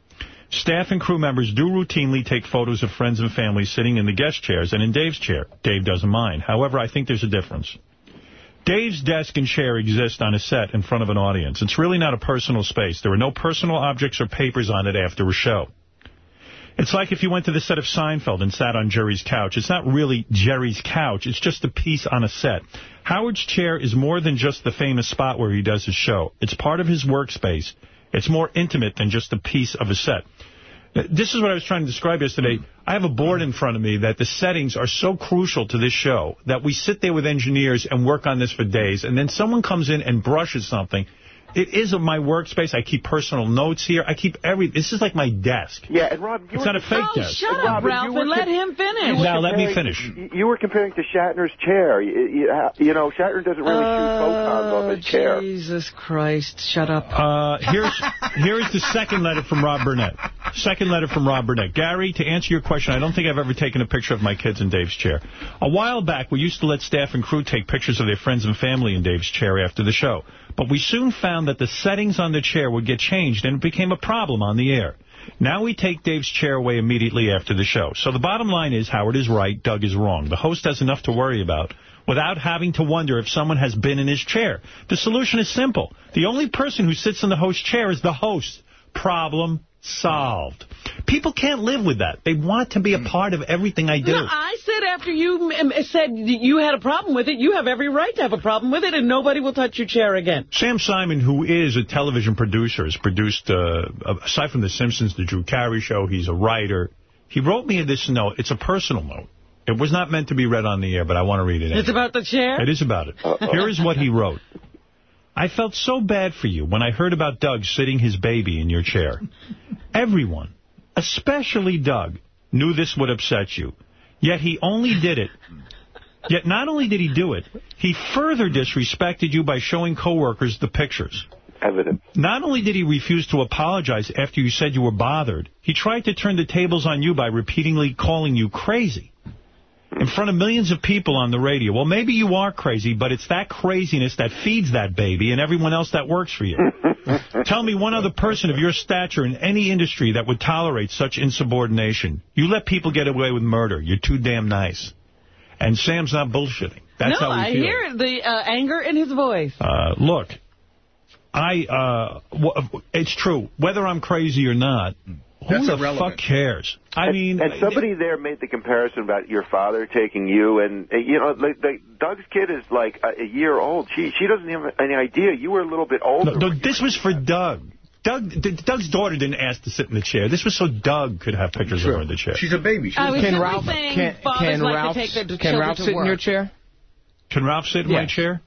Staff and crew members do routinely take photos of friends and family sitting in the guest chairs and in Dave's chair. Dave doesn't mind. However, I think there's a difference. Dave's desk and chair exist on a set in front of an audience. It's really not a personal space. There are no personal objects or papers on it after a show. It's like if you went to the set of Seinfeld and sat on Jerry's couch. It's not really Jerry's couch. It's just a piece on a set. Howard's chair is more than just the famous spot where he does his show. It's part of his workspace. It's more intimate than just a piece of a set. This is what I was trying to describe yesterday. I have a board in front of me that the settings are so crucial to this show that we sit there with engineers and work on this for days, and then someone comes in and brushes something. It is my workspace. I keep personal notes here. I keep every. This is like my desk. Yeah, and Rob, you It's were not a fake Oh, desk. shut Robin, up, you Ralph, and let him finish. Now, let me finish. You were comparing to Shatner's chair. You, you, you know, Shatner doesn't really shoot photons off his chair. Oh, Jesus Christ, shut up. Uh, here's here's the second letter from Rob Burnett. Second letter from Rob Burnett. Gary, to answer your question, I don't think I've ever taken a picture of my kids in Dave's chair. A while back, we used to let staff and crew take pictures of their friends and family in Dave's chair after the show. But we soon found that the settings on the chair would get changed, and it became a problem on the air. Now we take Dave's chair away immediately after the show. So the bottom line is Howard is right, Doug is wrong. The host has enough to worry about without having to wonder if someone has been in his chair. The solution is simple. The only person who sits in the host chair is the host. Problem solved. People can't live with that. They want to be a part of everything I do. No, I said after you said you had a problem with it, you have every right to have a problem with it, and nobody will touch your chair again. Sam Simon, who is a television producer, has produced, uh, aside from The Simpsons, The Drew Carey Show, he's a writer. He wrote me this note. It's a personal note. It was not meant to be read on the air, but I want to read it anyway. It's about the chair? It is about it. Here is what he wrote. I felt so bad for you when I heard about Doug sitting his baby in your chair. [laughs] Everyone, especially Doug, knew this would upset you. Yet he only did it. Yet not only did he do it, he further disrespected you by showing coworkers the pictures. Evidence. Not only did he refuse to apologize after you said you were bothered, he tried to turn the tables on you by repeatedly calling you crazy. In front of millions of people on the radio. Well, maybe you are crazy, but it's that craziness that feeds that baby and everyone else that works for you. [laughs] Tell me one other person of your stature in any industry that would tolerate such insubordination. You let people get away with murder. You're too damn nice. And Sam's not bullshitting. That's no, how we I feel. hear the uh, anger in his voice. Uh, look, I, uh, w it's true. Whether I'm crazy or not, who That's the irrelevant. fuck cares? I and, mean... and somebody there made the comparison about your father taking you, and uh, you know, like, like Doug's kid is like a, a year old. She she doesn't have any idea. You were a little bit older. No, no, this was for Doug. Doug, Doug's daughter didn't ask to sit in the chair. This was so Doug could have pictures of her in the chair. She's a baby. I was Can Ralph- saying can- can like Ralph- to take their can children Ralph to sit in your chair? Can Ralph sit in my chair?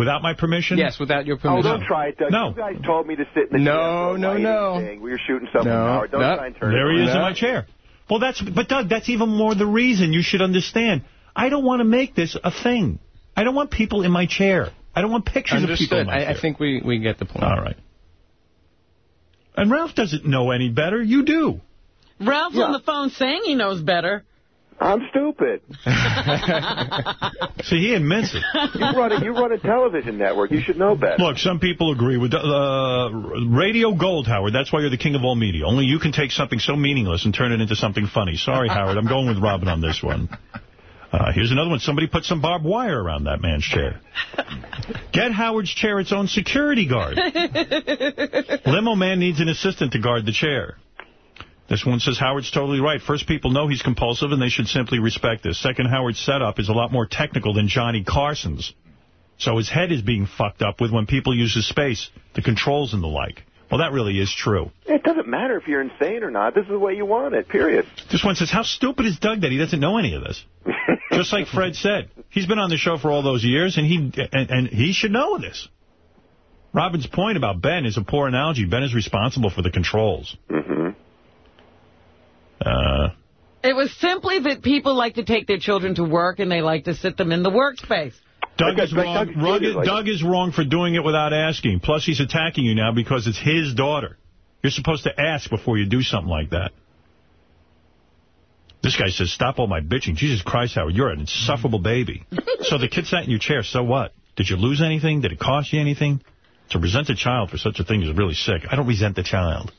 Without my permission? Yes, without your Oh, permission. don't try it, Doug. No. You guys told me to sit in the No, chair for a no, no. We were shooting something. No, Howard. Don't no. try and turn There it he is around. in my chair. Well, that's but Doug, that's even more the reason you should understand. I don't want to make this a thing. I don't want people in my chair. I don't want pictures of people in my I, chair. I think we, we get the point. All right. And Ralph doesn't know any better. You do. Ralph's on the phone saying he knows better. I'm stupid. [laughs] See, he admits it. You run a you run a television network. You should know better. Look, some people agree with uh, Radio Gold, Howard. That's why you're the king of all media. Only you can take something so meaningless and turn it into something funny. Sorry, Howard. I'm going with Robin on this one. Uh, here's another one. Somebody put some barbed wire around that man's chair. Get Howard's chair its own security guard. [laughs] Limo man needs an assistant to guard the chair. This one says Howard's totally right. First, people know he's compulsive, and they should simply respect this. Second, Howard's setup is a lot more technical than Johnny Carson's. So his head is being fucked up with when people use his space, the controls and the like. Well, that really is true. It doesn't matter if you're insane or not. This is the way you want it. Period. This one says, how stupid is Doug that he doesn't know any of this? [laughs] Just like Fred said. He's been on the show for all those years, and he and, and he should know this. Robin's point about Ben is a poor analogy. Ben is responsible for the controls. Mm-hmm. Uh, It was simply that people like to take their children to work and they like to sit them in the workspace. Doug Like- is wrong. Doug Doug, did it, is, like- Doug is wrong for doing it without asking. Plus, he's attacking you now because it's his daughter. You're supposed to ask before you do something like that. This guy says, stop all my bitching. Jesus Christ, Howard, you're an insufferable baby. [laughs] so the kid sat in your chair, so what? Did you lose anything? Did it cost you anything? To resent a child for such a thing is really sick. I don't resent the child.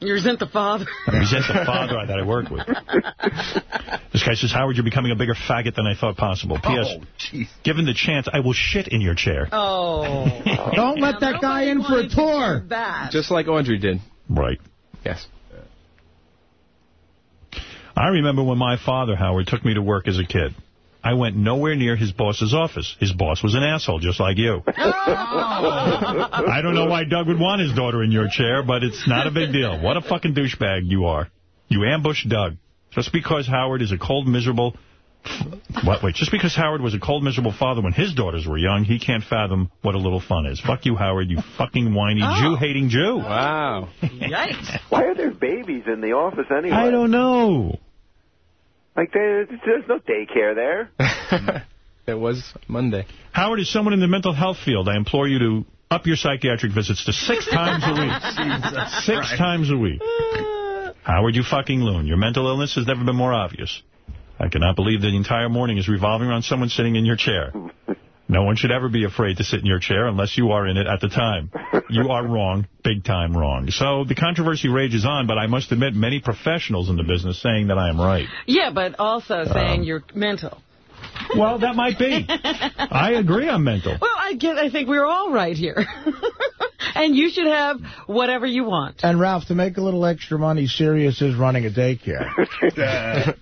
You resent the father. [laughs] I resent the father I that I work with. This guy says, Howard, you're becoming a bigger faggot than I thought possible. P.S. Oh, given the chance, I will shit in your chair. Oh. [laughs] Don't let that guy in for a tour. That. Just like Audrey did. Right. Yes. I remember when my father, Howard, took me to work as a kid. I went nowhere near his boss's office. His boss was an asshole, just like you. [laughs] Oh. I don't know why Doug would want his daughter in your chair, but it's not a big deal. What a fucking douchebag you are. You ambushed Doug. Just because Howard is a cold, miserable... What? Wait, just because Howard was a cold, miserable father when his daughters were young, he can't fathom what a little fun is. Fuck you, Howard, you fucking whiny Oh. Jew-hating Jew. Wow. Yikes. Why are there babies in the office anyway? I don't know. Like, there, there's no daycare there. [laughs] It was Monday. Howard, is someone in the mental health field, I implore you to up your psychiatric visits to six [laughs] times a week. six Christ. times a week. Uh. Howard, you fucking loon. Your mental illness has never been more obvious. I cannot believe that the entire morning is revolving around someone sitting in your chair. No one should ever be afraid to sit in your chair unless you are in it at the time. You are wrong, big time wrong. So the controversy rages on, but I must admit many professionals in the business saying that I am right. Yeah, but also saying Um, you're mental. Well, that might be. [laughs] I agree I'm mental. Well, I get. I think we're all right here. [laughs] [laughs] and you should have whatever you want. And, Ralph, to make a little extra money, Sirius is running a daycare. [laughs] Uh,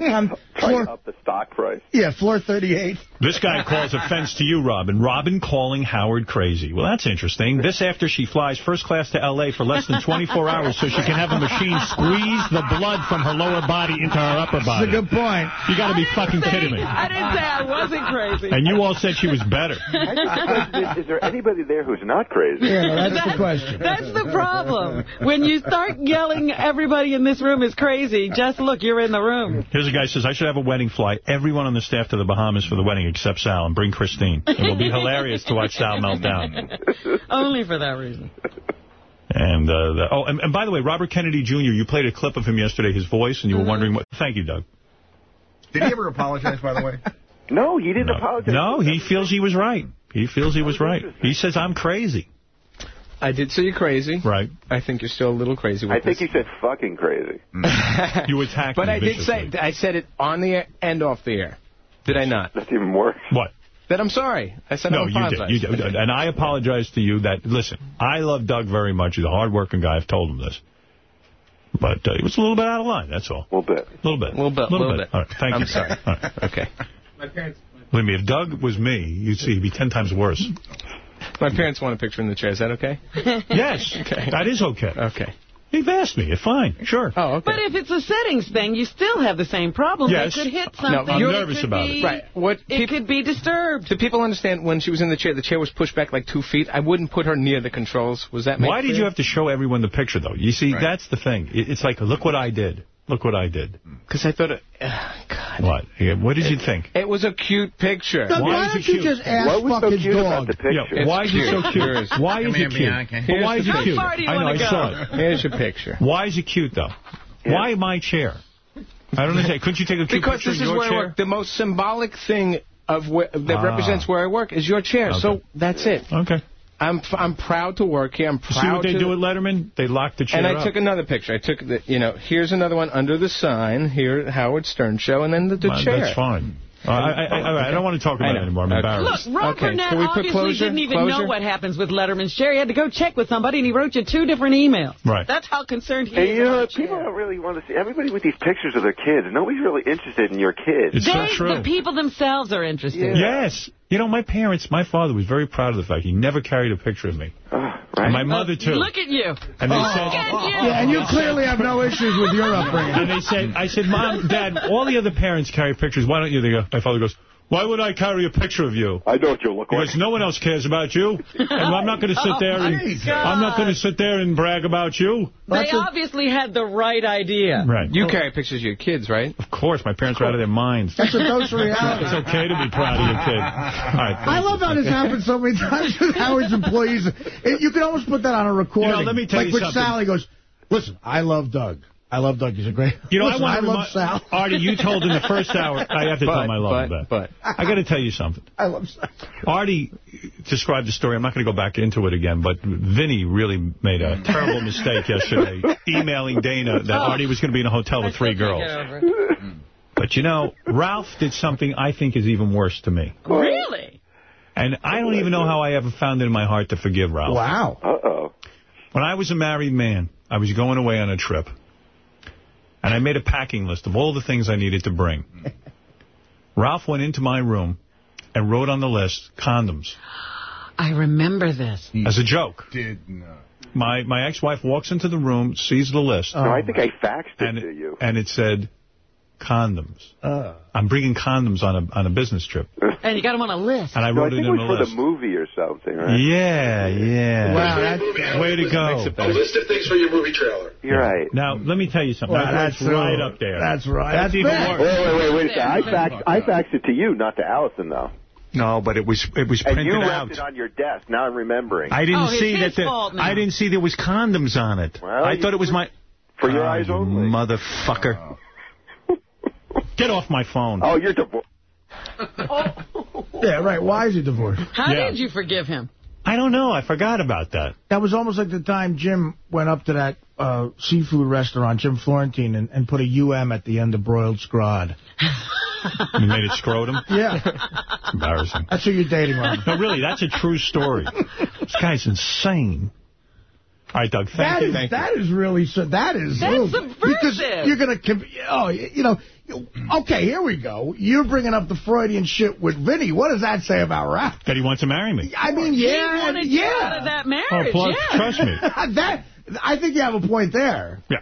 On Try [laughs] floor, up the stock price. yeah, floor 38. This guy calls offense to you, Robin. Robin calling Howard crazy. Well, that's interesting. This after she flies first class to L.A. for less than 24 hours so she can have a machine squeeze the blood from her lower body into her upper body. That's a good point. You got to be fucking kidding me. I didn't say I wasn't crazy. And you all said she was better. is, is there anybody there who's not crazy? Yeah, no, that's the question. That's the problem. When you start yelling, everybody in this room is crazy, just look, you're in the room. Here's a guy who says, I should have a wedding fly everyone on the staff to the Bahamas for the wedding except Sal and bring Christine. It will be [laughs] hilarious to watch Sal melt down. Only for that reason. And, uh, the, oh, and, and by the way, Robert Kennedy Jr., you played a clip of him yesterday, his voice, and you were wondering what... Thank you, Doug. Did he ever apologize, by the way? No, he didn't No. apologize. No, he feels he was right. He feels he was right. He says, I'm crazy. I did say you're crazy. Right. I think you're still a little crazy with I think this. he said fucking crazy. You attacked me. But me I did say I said it on the air and off the air. Did I not? That's even worse. What? That I'm sorry. I said No, I you did. You did. And I apologize to you that, listen, I love Doug very much. He's a hard-working guy. I've told him this. But uh, he was a little bit out of line, that's all. A little bit. A little bit. A Little bit, little, little bit. bit. All right, thank I'm you. sorry. All right. Okay. My parents. Believe me, if Doug was me, you'd see he'd be ten times worse. My parents want a picture in the chair. Is that okay? [laughs] yes, Okay. that is okay. Okay. You've asked me. It's fine. Sure. Oh, okay. But if it's a settings thing, you still have the same problem. Yes. They could hit something. No, something. I'm It nervous could about be- it. Right. What It could be disturbed. do people understand when she was in the chair, the chair was pushed back like two feet? I wouldn't put her near the controls. Was that Why did clear? you have to show everyone the picture, though? You see, Right. that's the thing. It's like, look what I did. Look what I did. Because I thought, it, uh, God. What? What did you think? It was a cute picture. Doug, Why why is don't it you cute? just ask What was fuck so his cute about the picture? Yeah, why is it so cute. cute? Why is it cute? Bianca. But why is it cute? far do you I know, I saw it. Here's your picture. Why is it cute, though? Why my chair? I don't understand. Couldn't you take a cute Because picture this is where I work. The most symbolic thing of where, that Ah. represents where I work is your chair. Okay. So that's it. Okay. I'm f- I'm proud to work here. I'm You proud see what they do at Letterman? They lock the chair And I up. took another picture. I took the, you know, here's another one under the sign here Howard Stern Show, and then the, the Well, chair. That's fine. Uh, I, I, I, all right, I don't want to talk about it anymore. I'm Okay. embarrassed. Look, Rob Okay, Burnett can we obviously closure? didn't even Closure? know what happens with Letterman's chair. He had to go check with somebody, and he wrote you two different emails. Right. That's how concerned he Hey, is you know, people chair. don't really want to see everybody with these pictures of their kids. Nobody's really interested in your kids. It's so true. the people themselves are interested. Yes. You know, my parents, my father was very proud of the fact he never carried a picture of me. Ah, right? And my mother, too. Look at you. And they oh, Look said, at you. Yeah, and you clearly have no issues with your upbringing. and they said, I said, Mom, Dad, all the other parents carry pictures. Why don't you? They go, my father goes, why would I carry a picture of you? I know what you look like. Because no one else cares about you. [laughs] And I'm not going to sit oh there and Jesus. I'm not going to sit there and brag about you. They That's a- obviously had the right idea. Right. You carry pictures of your kids, right? Of course, my parents are out of their minds. That's a dose of [laughs] reality. It's okay to be proud of your kid. All right. I love how this [laughs] happens so many times with Howard's employees. It, you can almost put that on a recording. You know, let me tell like you with something. Sally goes, listen, I love Doug. I love Doug. He's a great... You know, Listen, I I want to love Sal. Artie, you told in the first hour, [laughs] I have to But, tell my love but, but, I got to tell you something. [laughs] I love Sal. Artie described the story. I'm not going to go back into it again, but Vinny really made a terrible mistake yesterday, [laughs] emailing Dana that Artie was going to be in a hotel with three girls. But, you know, Ralph did something I think is even worse to me. Really? And I don't even know how I ever found it in my heart to forgive Ralph. Wow. Uh-oh. When I was a married man, I was going away on a trip. And I made a packing list of all the things I needed to bring. [laughs] Ralph went into my room and wrote on the list condoms I remember this. as a joke. Did not. My my ex-wife walks into the room, sees the list. no, I think I faxed it and, to you. and it said condoms. Uh, I'm bringing condoms on a on a business trip. [laughs] And you got them on a list. And I wrote no, I wrote think it it in was the for list. the movie or something, right? Yeah, yeah. wow, that's... Way to go. A list of things for your movie trailer. You're right. Now, let me tell you something. Wow, That that's ranks right up there. That's right. That's That's even bad. worse. Wait, wait, wait, wait a second. I faxed, I faxed it to you, not to Allison, though. No, but it was it was And printed you out. left it on your desk. Now I'm remembering. I didn't Oh, see that. There, fault now. I didn't see there was condoms on it. Well, I thought it was my. For your Oh, eyes only. motherfucker. Get off my phone. Oh, you're divorced. Yeah, right. Why is he divorced? How Yeah. did you forgive him? I don't know. I forgot about that. That was almost like the time Jim went up to that uh, seafood restaurant, Jim Florentine, and, and put a UM at the end of broiled scrod. You made it scrotum? [laughs] Yeah. It's embarrassing. That's who you're dating, Ron. No, really, that's a true story. This guy's insane. All right, Doug, thank That you. is thank you. that is really so. That is That's ooh, subversive. because you're gonna. Oh, you know. Okay, here we go. You're bringing up the Freudian shit with Vinny. What does that say about Ralph? That he wants to marry me. I mean, he yeah, wanted you yeah. out of that Oh, marriage. plus, yeah. trust me. [laughs] that I think you have a point there. Yeah.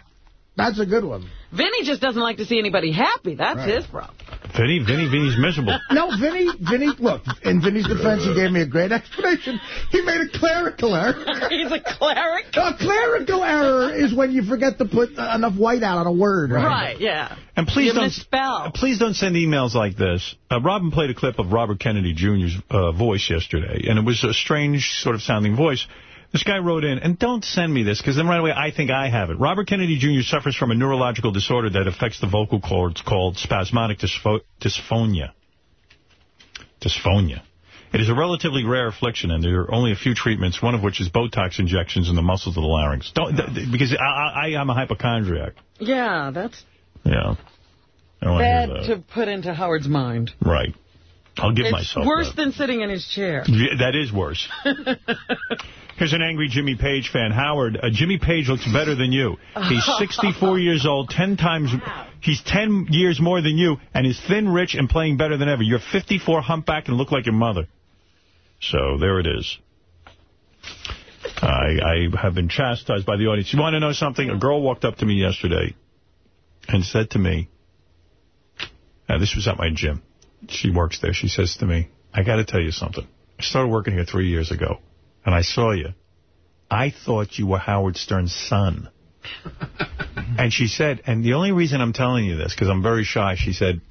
That's a good one. Vinny just doesn't like to see anybody happy. That's his problem. Vinny, Vinny, Vinny's miserable. [laughs] No, Vinny, Vinny, look, in Vinny's defense, he gave me a great explanation. He made a clerical error. [laughs] He's a cleric. A clerical error is when you forget to put enough white out on a word. Right, yeah. And please You don't misspell. please don't send emails like this. Uh, Robin played a clip of Robert Kennedy Jr.'s uh, voice yesterday, and it was a strange sort of sounding voice. This guy wrote in, and don't send me this, because then right away I think I have it. Robert Kennedy Jr. suffers from a neurological disorder that affects the vocal cords called spasmodic dyspho dysphonia. Dysphonia. It is a relatively rare affliction, and there are only a few treatments, one of which is Botox injections in the muscles of the larynx. Don't, th because I, I, am a hypochondriac. Yeah, that's Yeah. I don't want bad to to put into Howard's mind. Right. I'll give it's myself worse that. than sitting in his chair. Yeah, that is worse. [laughs] Here's an angry Jimmy Page fan. Howard, uh, Jimmy Page looks better than you. He's [laughs] 64 years old, 10 times, he's 10 years more than you, and is thin, rich, and playing better than ever. You're 54, humpback, and look like your mother. So there it is. I, I have been chastised by the audience. You want to know something? A girl walked up to me yesterday and said to me, now this was at my gym. She works there. She says to me, I got to tell you something. I started working here three years ago, and I saw you. I thought you were Howard Stern's son. [laughs] and she said, and the only reason I'm telling you this, because I'm very shy, she said,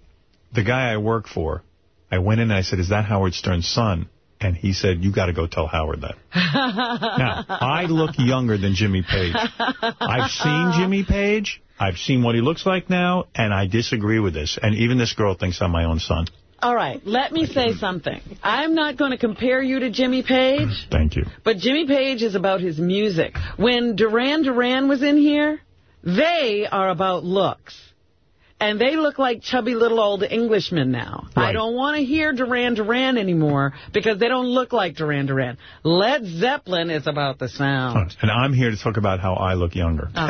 the guy I work for, I went in and I said, is that Howard Stern's son? And he said, you got to go tell Howard that. [laughs] Now, I look younger than Jimmy Page. I've seen Jimmy Page. I've seen what he looks like now, and I disagree with this. And even this girl thinks I'm my own son. All right, let me say something. I'm not going to compare you to Jimmy Page, Thank you. but Jimmy Page is about his music. When Duran Duran was in here, they are about looks. And they look like chubby little old Englishmen now. I don't want to hear Duran Duran anymore because they don't look like Duran Duran. Led Zeppelin is about the sound. And I'm here to talk about how I look younger. Oh.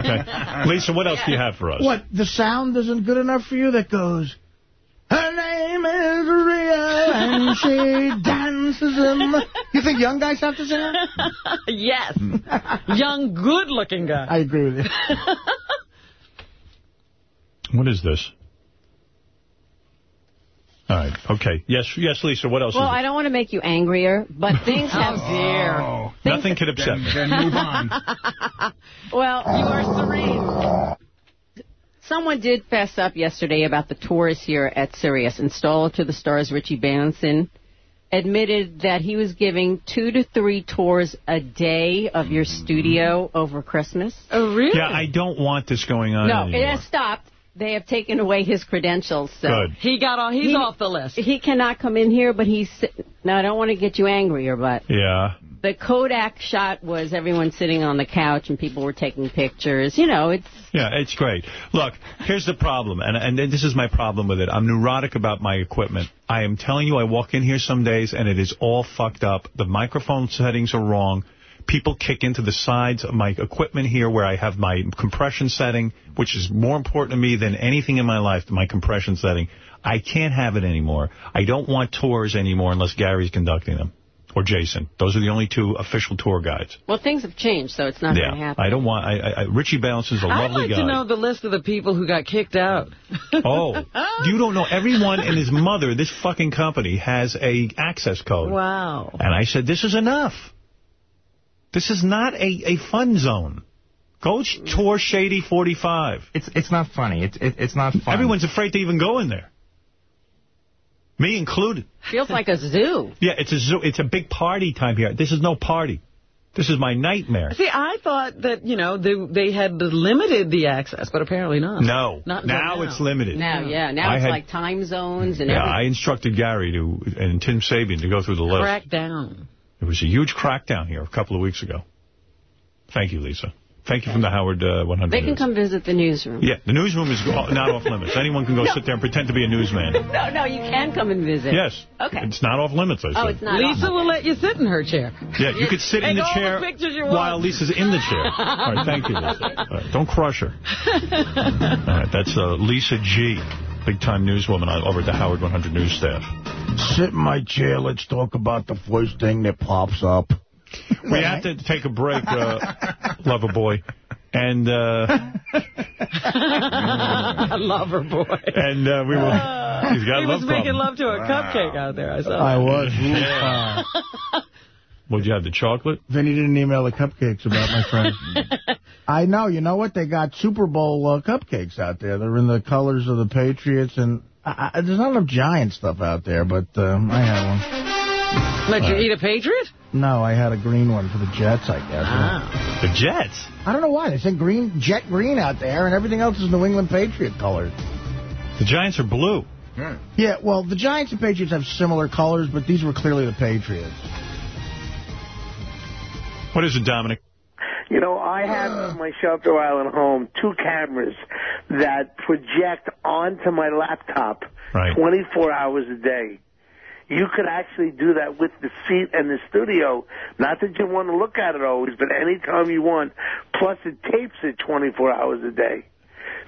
Okay. [laughs] Lisa, what else do you have for us? What, the sound isn't good enough for you that goes, her name is Rhea and she [laughs] dances in the... You think young guys have to sing that? [laughs] yes. Hmm. [laughs] Young, good-looking guy. I agree with you. What is this? All right. Okay. Yes, yes, Lisa, what else Well, is I don't want to make you angrier, but things have... Oh, Nothing could upset then, me. Well, you are serene. Someone did fess up yesterday about the tours here at Sirius. Install to the Stars Richie Balance admitted that he was giving two to three tours a day of your studio over Christmas. Oh, really? Yeah, I don't want this going on No, anymore. it has stopped. They have taken away his credentials. So Good. He got on. He's He- off the list. He cannot come in here, but he's. Now, I don't want to get you angrier, but Yeah. The Kodak shot was everyone sitting on the couch and people were taking pictures. You know, it's Yeah, it's great. Look, here's the problem, and and this is my problem with it. I'm neurotic about my equipment. I am telling you, I walk in here some days, and it is all fucked up. The microphone settings are wrong. People kick into the sides of my equipment here where I have my compression setting, which is more important to me than anything in my life, my compression setting. I can't have it anymore. I don't want tours anymore unless Gary's conducting them. Or Jason. Those are the only two official tour guides. well, things have changed, so it's not going to yeah, happen. I don't want... I, I, Richie Balance is a I'd lovely like guy. to know the list of the people who got kicked out. [laughs] Oh, you don't know. Everyone and his mother, this fucking company, has a access code. Wow. And I said, this is enough. This is not a, a fun zone. Go sh- tour Shade 45. It's it's not funny. It's it, it's not fun. Everyone's afraid to even go in there. Me included. Feels like a zoo. Yeah, it's a zoo. It's a big party time here. This is no party. This is my nightmare. See, I thought that, you know, they, they had limited the access, but apparently not. No. Not until now, it's limited. Now, yeah, now I it's had- like time zones and Yeah, everything. I instructed Gary to and Tim Sabean to go through the list. Crack down. There was a huge crackdown here a couple of weeks ago. Thank you, Lisa. Thank you from the Howard uh, 100. They can News. come visit the newsroom. Yeah, the newsroom is o- not off limits. Anyone can go [laughs] sit there and pretend to be a newsman. [laughs] No, no, you can come and visit. Yes. Okay. It's not off limits, I said. Oh, it's not. Lisa off. will let you sit in her chair. Yeah, you could sit in the chair the pictures you while. Lisa's in the chair. [laughs] All right, thank you, Lisa. All right, don't crush her. All right, that's uh, Lisa G., big-time newswoman over at the Howard 100 News staff. Sit in my chair. Let's talk about the first thing that pops up. We have to take a break, uh, [laughs] lover boy. And uh, [laughs] Lover boy. and uh, we will. He's got a he love was making problem. love to a cupcake out there. I saw. I that. was. Yeah. Would [laughs] you have the chocolate? Vinny didn't email the cupcakes about my friend. I know. You know what? They got Super Bowl uh, cupcakes out there. They're in the colors of the Patriots, and I, I, there's not enough Giant stuff out there, but um, I have one. Let you eat a Patriot? No, I had a green one for the Jets, I guess. Ah. The Jets? I don't know why. They sent green, jet green out there, and everything else is New England Patriot colors. The Giants are blue. Yeah, well, the Giants and Patriots have similar colors, but these were clearly the Patriots. What is it, Dominic? You know, I have in my Shelter Island home two cameras that project onto my laptop Right. 24 hours a day. You could actually do that with the seat and the studio. Not that you want to look at it always, but anytime you want. Plus, it tapes it 24 hours a day.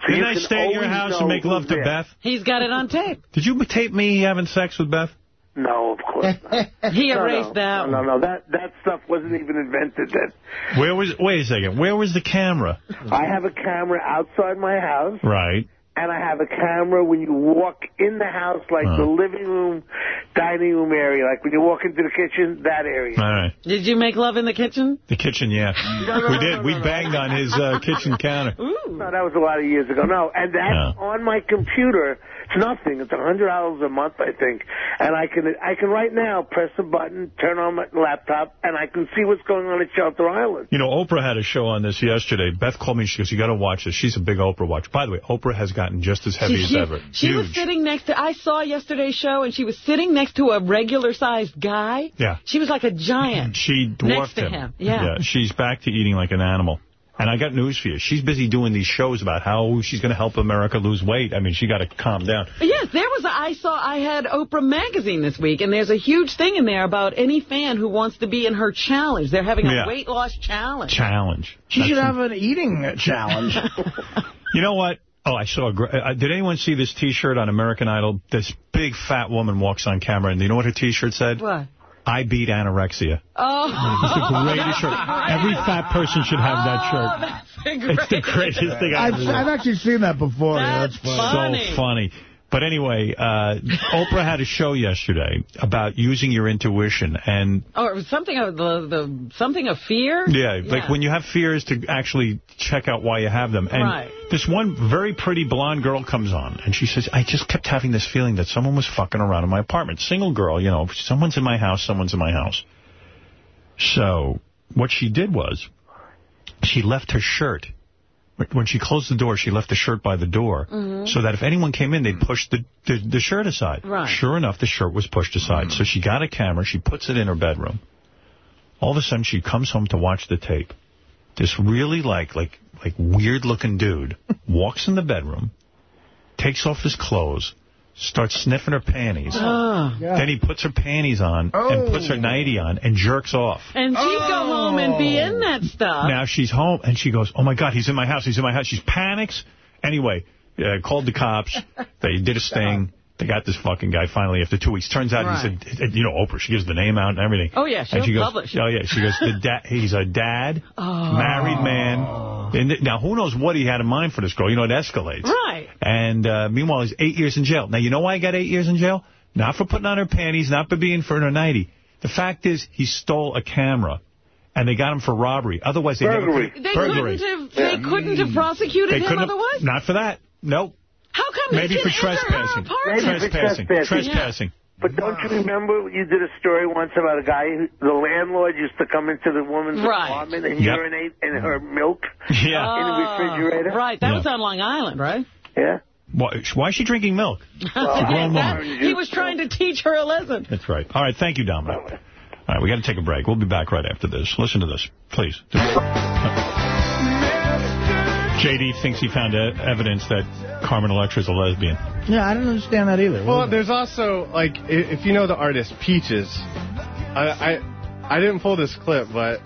So Didn't you I can stay at your house and make love to there. Beth? He's got it on tape. Did you tape me having sex with Beth? No, of course not. [laughs] He No, erased no, that No, one. no, no. That, that stuff wasn't even invented then. Where was? Wait a second. Where was the camera? I have a camera outside my house. Right. And I have a camera when you walk in the house, like Huh. the living room, dining room area, like when you walk into the kitchen, that area. All right. Did you make love in the kitchen? The kitchen, yeah. No, no, we no, did. no, we no, no. banged on his uh, kitchen counter. No, that was a lot of years ago. No, and that's on my computer. It's nothing. It's a hundred dollars a month, I think, and I can I can right now press a button, turn on my laptop, and I can see what's going on at Shelter Island. You know, Oprah had a show on this yesterday. Beth called me. She goes, you got to watch this. She's a big Oprah watch. By the way, Oprah has gotten just as heavy she, as ever. She was sitting next to, I saw yesterday's show, and she was sitting next to a regular-sized guy. Yeah. She was like a giant. She dwarfed Next to him, yeah. yeah. She's back to eating like an animal. And I got news for you. She's busy doing these shows about how she's going to help America lose weight. I mean, she got to calm down. Yes, there was a, I saw, I had Oprah Magazine this week, and there's a huge thing in there about any fan who wants to be in her challenge. They're having a Yeah. weight loss challenge. Challenge. She should That's- have an eating challenge. [laughs] You know what? Oh, I saw. A gr uh, did anyone see this T-shirt on American Idol? This big fat woman walks on camera, and do you know what her T-shirt said? What? I beat anorexia. Oh. It's the greatest shirt. Every fat person should have that shirt. It's the greatest thing I've I've, ever I've actually seen that before. yeah, That's that's funny. So funny. But anyway, uh, Oprah had a show yesterday about using your intuition. And Oh, it was something of the, the something of fear? Yeah, like when you have fears to actually check out why you have them. And Right. this one very pretty blonde girl comes on, and she says, I just kept having this feeling that someone was fucking around in my apartment. Single girl, you know, someone's in my house, someone's in my house. So what she did was she left her shirt. When she closed the door, she left the shirt by the door Mhm. so that if anyone came in, they'd push the, the, the shirt aside. Right. Sure enough, the shirt was pushed aside. So she got a camera. She puts it in her bedroom. All of a sudden, she comes home to watch the tape. This really like like like weird looking dude walks in the bedroom, takes off his clothes, starts sniffing her panties. Ah. Then he puts her panties on and puts her nightie on and jerks off. And she'd go home and be in that stuff. Now she's home, and she goes, oh, my God, he's in my house. He's in my house. She panics. Anyway, uh, called the cops. They did a sting. They got this fucking guy finally after two weeks. Turns out, Right. he said, you know, Oprah, she gives the name out and everything. Oh, yeah, she'll and she goes, publish. Oh, yeah. She goes, the da he's a dad, Oh. married man. And th- now, who knows what he had in mind for this girl? You know, it escalates. Right. And uh, meanwhile, he's eight years in jail. Now, you know why he got eight years in jail? Not for putting on her panties, not for being for her nightie. The fact is, he stole a camera, and they got him for robbery. Otherwise, they Burglary. never... They Burglary. couldn't have. They couldn't have prosecuted They him couldn't have- otherwise. Not for that. Nope. How come? Maybe for can enter trespassing. Maybe for Trespassing. trespassing. Trespassing. But don't you remember you did a story once about a guy, who, the landlord used to come into the woman's Right. apartment and Yep. urinate in her milk Yeah. in the refrigerator? Oh, right. That Yeah. was on Long Island, right? Yeah. Why, why is she drinking milk? [laughs] It's a grown woman. he was trying to teach her a lesson. That's right. All right, thank you, Dominic. All right, we got to take a break. We'll be back right after this. Listen to this, please. [laughs] JD thinks he found evidence that Carmen Electra is a lesbian. Yeah, I didn't understand that either. Well, there's also, like, if you know the artist Peaches, I, I, I didn't pull this clip, but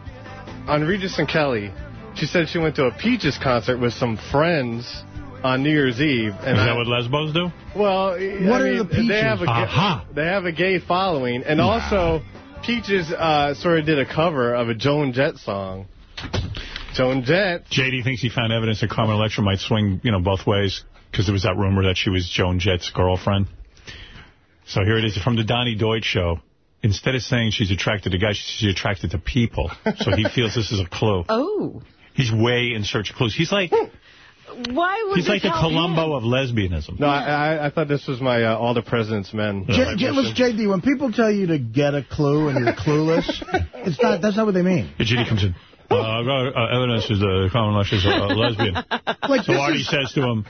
on Regis and Kelly, she said she went to a Peaches concert with some friends on New Year's Eve. And is that I- what lesbos do? Well, What I are mean, the Peaches? They have a, Aha. they have a gay following, and also Peaches uh, sort of did a cover of a Joan Jett song. Joan Jett. JD thinks he found evidence that Carmen Electra might swing, you know, both ways, because there was that rumor that she was Joan Jett's girlfriend. So here it is from the Donny Deutsch show. Instead of saying she's attracted to guys, she's attracted to people. So he feels this is a clue. [laughs] Oh. He's way in search of clues. He's like Why would he's like the this help Columbo of lesbianism. No, I, I, I thought this was my uh, All the President's Men. J- J- listen, JD, when people tell you to get a clue and you're clueless, [laughs] it's not. That's not what they mean. Yeah, JD comes in. Uh, I got uh, evidence is uh, Carmen Electra's a, a lesbian. [laughs] Like, so this Artie is- says to him,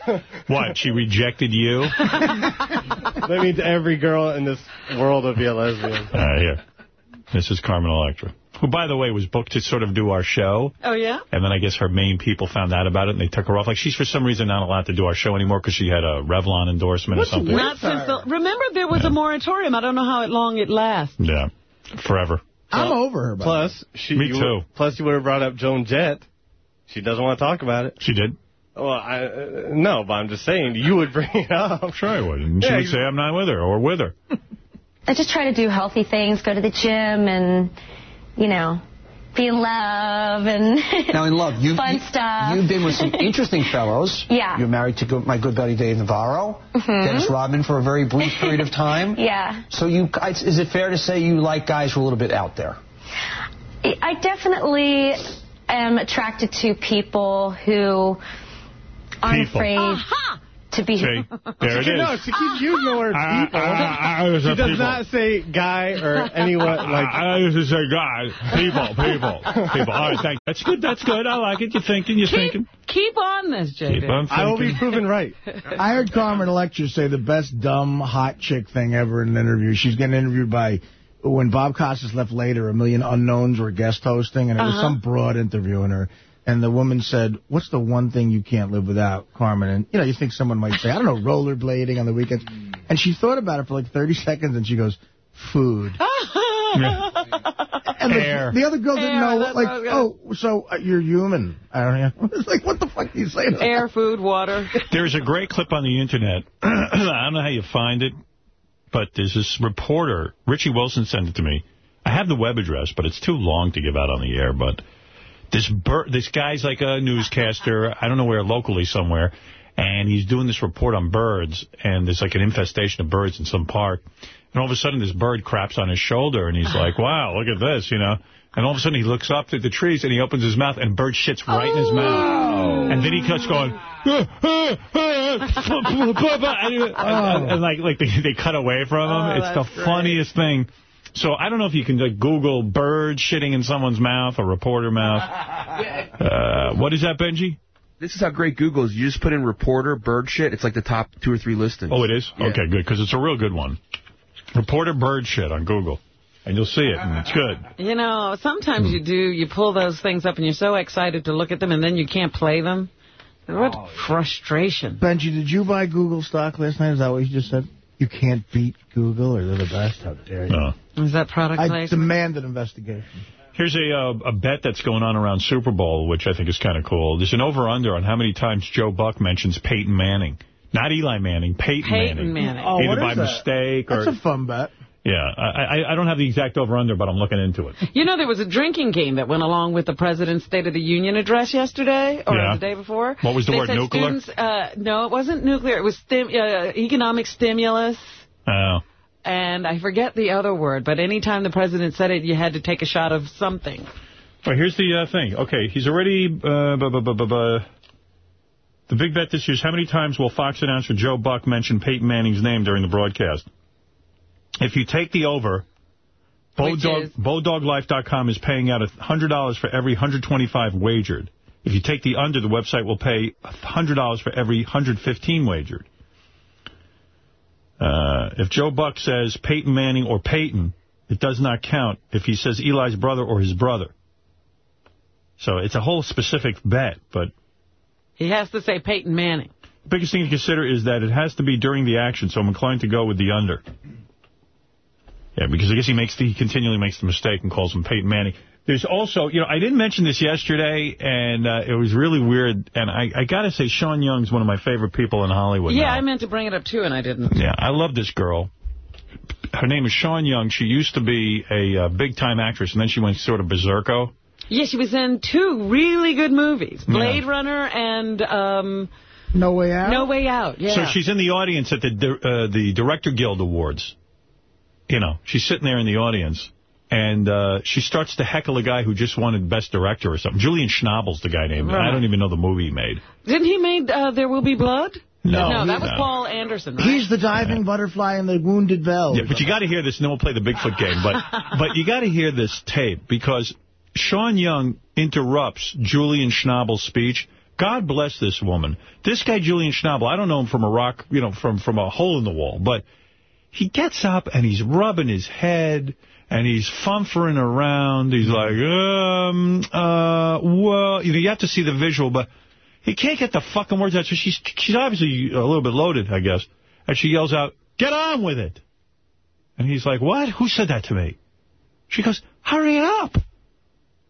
what, she rejected you? [laughs] that means every girl in this world would be a lesbian. All right, here. This is Carmen Electra, who, by the way, was booked to sort of do our show. Oh, yeah? And then I guess her main people found out about it, and they took her off. Like, she's for some reason not allowed to do our show anymore because she had a Revlon endorsement or something. Not since the, remember, there was a moratorium. I don't know how long it lasts. Yeah, forever. I'm over her. Plus, she, Me you too. would- plus, you would have brought up Joan Jett. She doesn't want to talk about it. She did? Well, I, uh, no, but I'm just saying, you would bring it up. I'm [laughs] Sure I would. And she Yeah, would you- say I'm not with her or with her. [laughs] I just try to do healthy things, go to the gym and, you know, be in love and [laughs] Now, in love, you've, fun you, stuff. you've been with some [laughs] interesting fellows. Yeah. You're married to my good buddy Dave Navarro, Mhm. Dennis Rodman for a very brief period of time. [laughs] Yeah. So you, is it fair to say you like guys who are a little bit out there? I definitely am attracted to people who aren't People. afraid to be. See, [laughs] there it She- No, she keeps using the word people. there's she does people. not say guy or anyone like. I used to say, guys, people, people, people. All right, thank That's good, that's good. I like it. You're thinking, you're thinking. Keep on this, JD. Keep on I will be proven right. I heard Carmen Electra say the best dumb hot chick thing ever in an interview. She's getting interviewed by when Bob Costas left later. A million unknowns were guest hosting, and it was Uh-huh. some broad interviewing her. And the woman said, "What's the one thing you can't live without, Carmen?" And you know, you think someone might say, "I don't know, rollerblading on the weekends." And she thought about it for like 30 seconds, and she goes, "Food." [laughs] And the, Air. the other girl didn't Air, know, like, what I was oh, so uh, you're human. I don't know. [laughs] It's like, what the fuck do you say? Air, food, water. [laughs] There's a great clip on the Internet. [clears throat] I don't know how you find it, but there's this reporter, Richie Wilson sent it to me. I have the web address, but it's too long to give out on the air. But this bur this guy's like a newscaster, I don't know where, locally somewhere, And he's doing this report on birds, and there's like an infestation of birds in some park. And all of a sudden, this bird craps on his shoulder, and he's like, [laughs] wow, look at this, you know. And all of a sudden, he looks up at the trees, and he opens his mouth, and bird shits right in his mouth. And then he cuts going, "Ah, ah, ah," and, and- and, like, like they, they cut away from him. Oh, it's the that's great. funniest thing. So I don't know if you can like, Google bird shitting in someone's mouth or reporter mouth. [laughs] Uh, what is that, Benji? This is how great Google is. You just put in reporter, bird shit. It's like the top two or three listings. Oh, it is? Yeah. Okay, good, because it's a real good one. Reporter bird shit on Google. And you'll see it, and it's good. You know, sometimes you do, you pull those things up and you're so excited to look at them and then you can't play them. What frustration. Benji, did you buy Google stock last night? Is that what you just said? You can't beat Google, or they're the best. How dare you? Is that product I placement? demand an investigation. Here's a uh, a bet that's going on around Super Bowl, which I think is kind of cool. There's an over-under on how many times Joe Buck mentions Peyton Manning. Not Eli Manning, Peyton, Peyton Manning. Manning. Oh, Either by that? mistake or... That's a fun bet. Yeah, I, I I don't have the exact over-under, but I'm looking into it. You know, there was a drinking game that went along with the President's State of the Union address yesterday, or Yeah. the day before. What was the They word, nuclear? Students, uh, no, it wasn't nuclear. It was stim uh, economic stimulus. Oh. And I forget the other word, but anytime the president said it, you had to take a shot of something. Well, here's the uh, thing. Okay, he's already... Uh, bu- bu- bu- bu- bu- the big bet this year is how many times will Fox announcer Joe Buck mention Peyton Manning's name during the broadcast? If you take the over, Which Bodog, is? BodogLife.com is paying out $100 for every 125 wagered. If you take the under, the website will pay $100 for every 115 wagered. Uh, if Joe Buck says Peyton Manning or Peyton, it does not count if he says Eli's brother or his brother. So it's a whole specific bet, but He has to say Peyton Manning. the biggest thing to consider is that it has to be during the action, so I'm inclined to go with the under. Yeah, because I guess he makes the, he continually makes the mistake and calls him Peyton Manning. There's also, you know, I didn't mention this yesterday, and uh, it was really weird. And I, I got to say, Sean Young's one of my favorite people in Hollywood. yeah, now. I meant to bring it up, too, and I didn't. Yeah, I love this girl. Her name is Sean Young. She used to be a uh, big-time actress, and then she went sort of berserko. Yeah, she was in two really good movies, Yeah. Blade Runner and um, No Way Out? No Way Out. Yeah. So she's in the audience at the uh, the Director Guild Awards. You know, she's sitting there in the audience, and uh, she starts to heckle a guy who just wanted Best Director or something. Julian Schnabel's the guy named. Right. I don't even know the movie he made. Didn't he make uh, There Will Be Blood? No, No, that was no. Paul Anderson, right? He's the diving butterfly and the wounded bell. Yeah, but you got to hear this, and then we'll play the Bigfoot game. But [laughs] but you got to hear this tape because Sean Young interrupts Julian Schnabel's speech. God bless this woman. This guy, Julian Schnabel, I don't know him from a rock, you know, from from a hole in the wall, but he gets up and he's rubbing his head and he's fumfering around. He's like, um, uh, well, you know, you have to see the visual, but he can't get the fucking words out. So she's she's obviously a little bit loaded, I guess. And she yells out, get on with it. And he's like, what? Who said that to me? She goes, hurry up.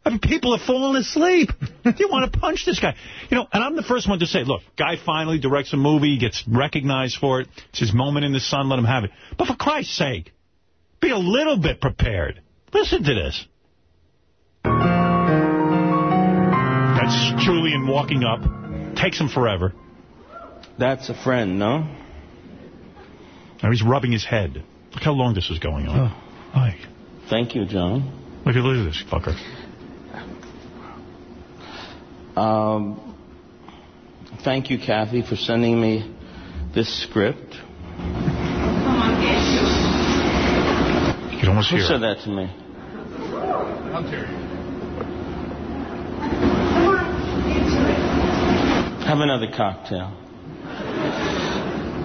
I mean, people have fallen asleep. you want to punch this guy. You know, and I'm the first one to say, look, guy finally directs a movie, gets recognized for it. It's his moment in the sun, let him have it. But for Christ's sake, be a little bit prepared. Listen to this. That's Julian walking up. Takes him forever. That's a friend, no? Now he's rubbing his head. Look how long this is going on. Oh. Hi. Thank you, John. Look at, look at this fucker. Um, thank you, Kathy, for sending me this script. You can almost Who hear said it. that to me? Have another cocktail.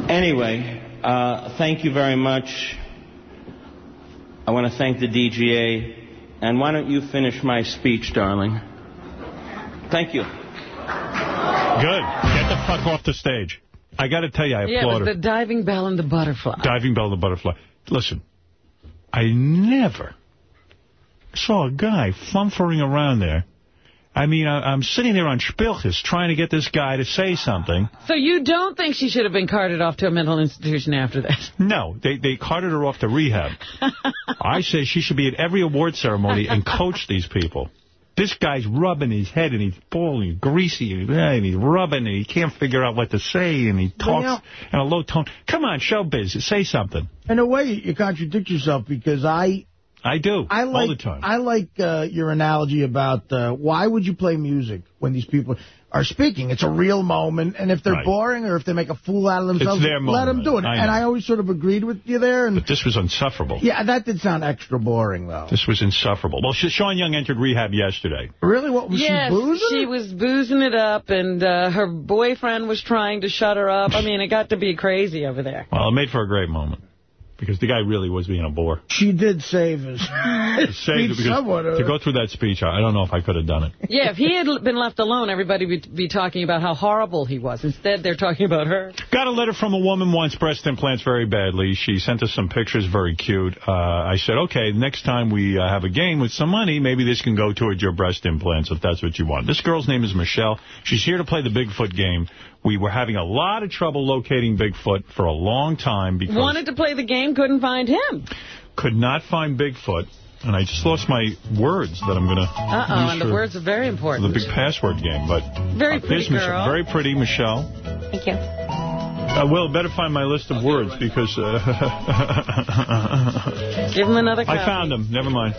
Anyway, uh, thank you very much. I want to thank the DGA. And why don't you finish my speech, darling? Thank you. Good. Get the fuck off the stage. I got to tell you, I yeah, applaud her. the diving bell and the butterfly. Diving Bell and the Butterfly. Listen, I never saw a guy fumfering around there. I mean, I, I'm sitting there on Spilkis trying to get this guy to say something. So you don't think she should have been carted off to a mental institution after that? [laughs] No, they, they carted her off to rehab. [laughs] I say she should be at every award ceremony and coach these people. This guy's rubbing his head, and he's he's greasy, and, and he's rubbing, and he can't figure out what to say, and he talks Well, in a low tone. Come on, showbiz, say something. In a way, you contradict yourself because I I do, I like all the time. I like uh, your analogy about uh, why would you play music when these people are speaking? It's a real moment, and if they're Right. boring or if they make a fool out of themselves, their let them do it. I and know. I always sort of agreed with you there. And But this was insufferable. yeah, that did sound extra boring though. This was insufferable. Well, Sean Young entered rehab yesterday. Really, what was yes, she boozing? she was boozing it up, and uh, her boyfriend was trying to shut her up. I mean, it got to be crazy over there. Well, it made for a great moment. Because the guy really was being a bore. She did save his [laughs] Saved speech it because uh, to go through that speech, I I don't know if I could have done it. Yeah, if he had been left alone, everybody would be talking about how horrible he was. Instead, they're talking about her. Got a letter from a woman wants breast implants very badly. She sent us some pictures, very cute. Uh, I said, okay, next time we uh, have a game with some money, maybe this can go towards your breast implants if that's what you want. This girl's name is Michelle. She's here to play the Bigfoot game. We were having a lot of trouble locating Bigfoot for a long time because Wanted to play the game, couldn't find him. could not find Bigfoot. And I just lost my words that I'm going to Uh-oh, and the words are very important. the big password game. But Very uh, pretty here's Michelle. girl. Very pretty, Michelle. Thank you. Uh, Will, better find my list of words because... Uh, [laughs] Give him another copy. I found him. Never mind.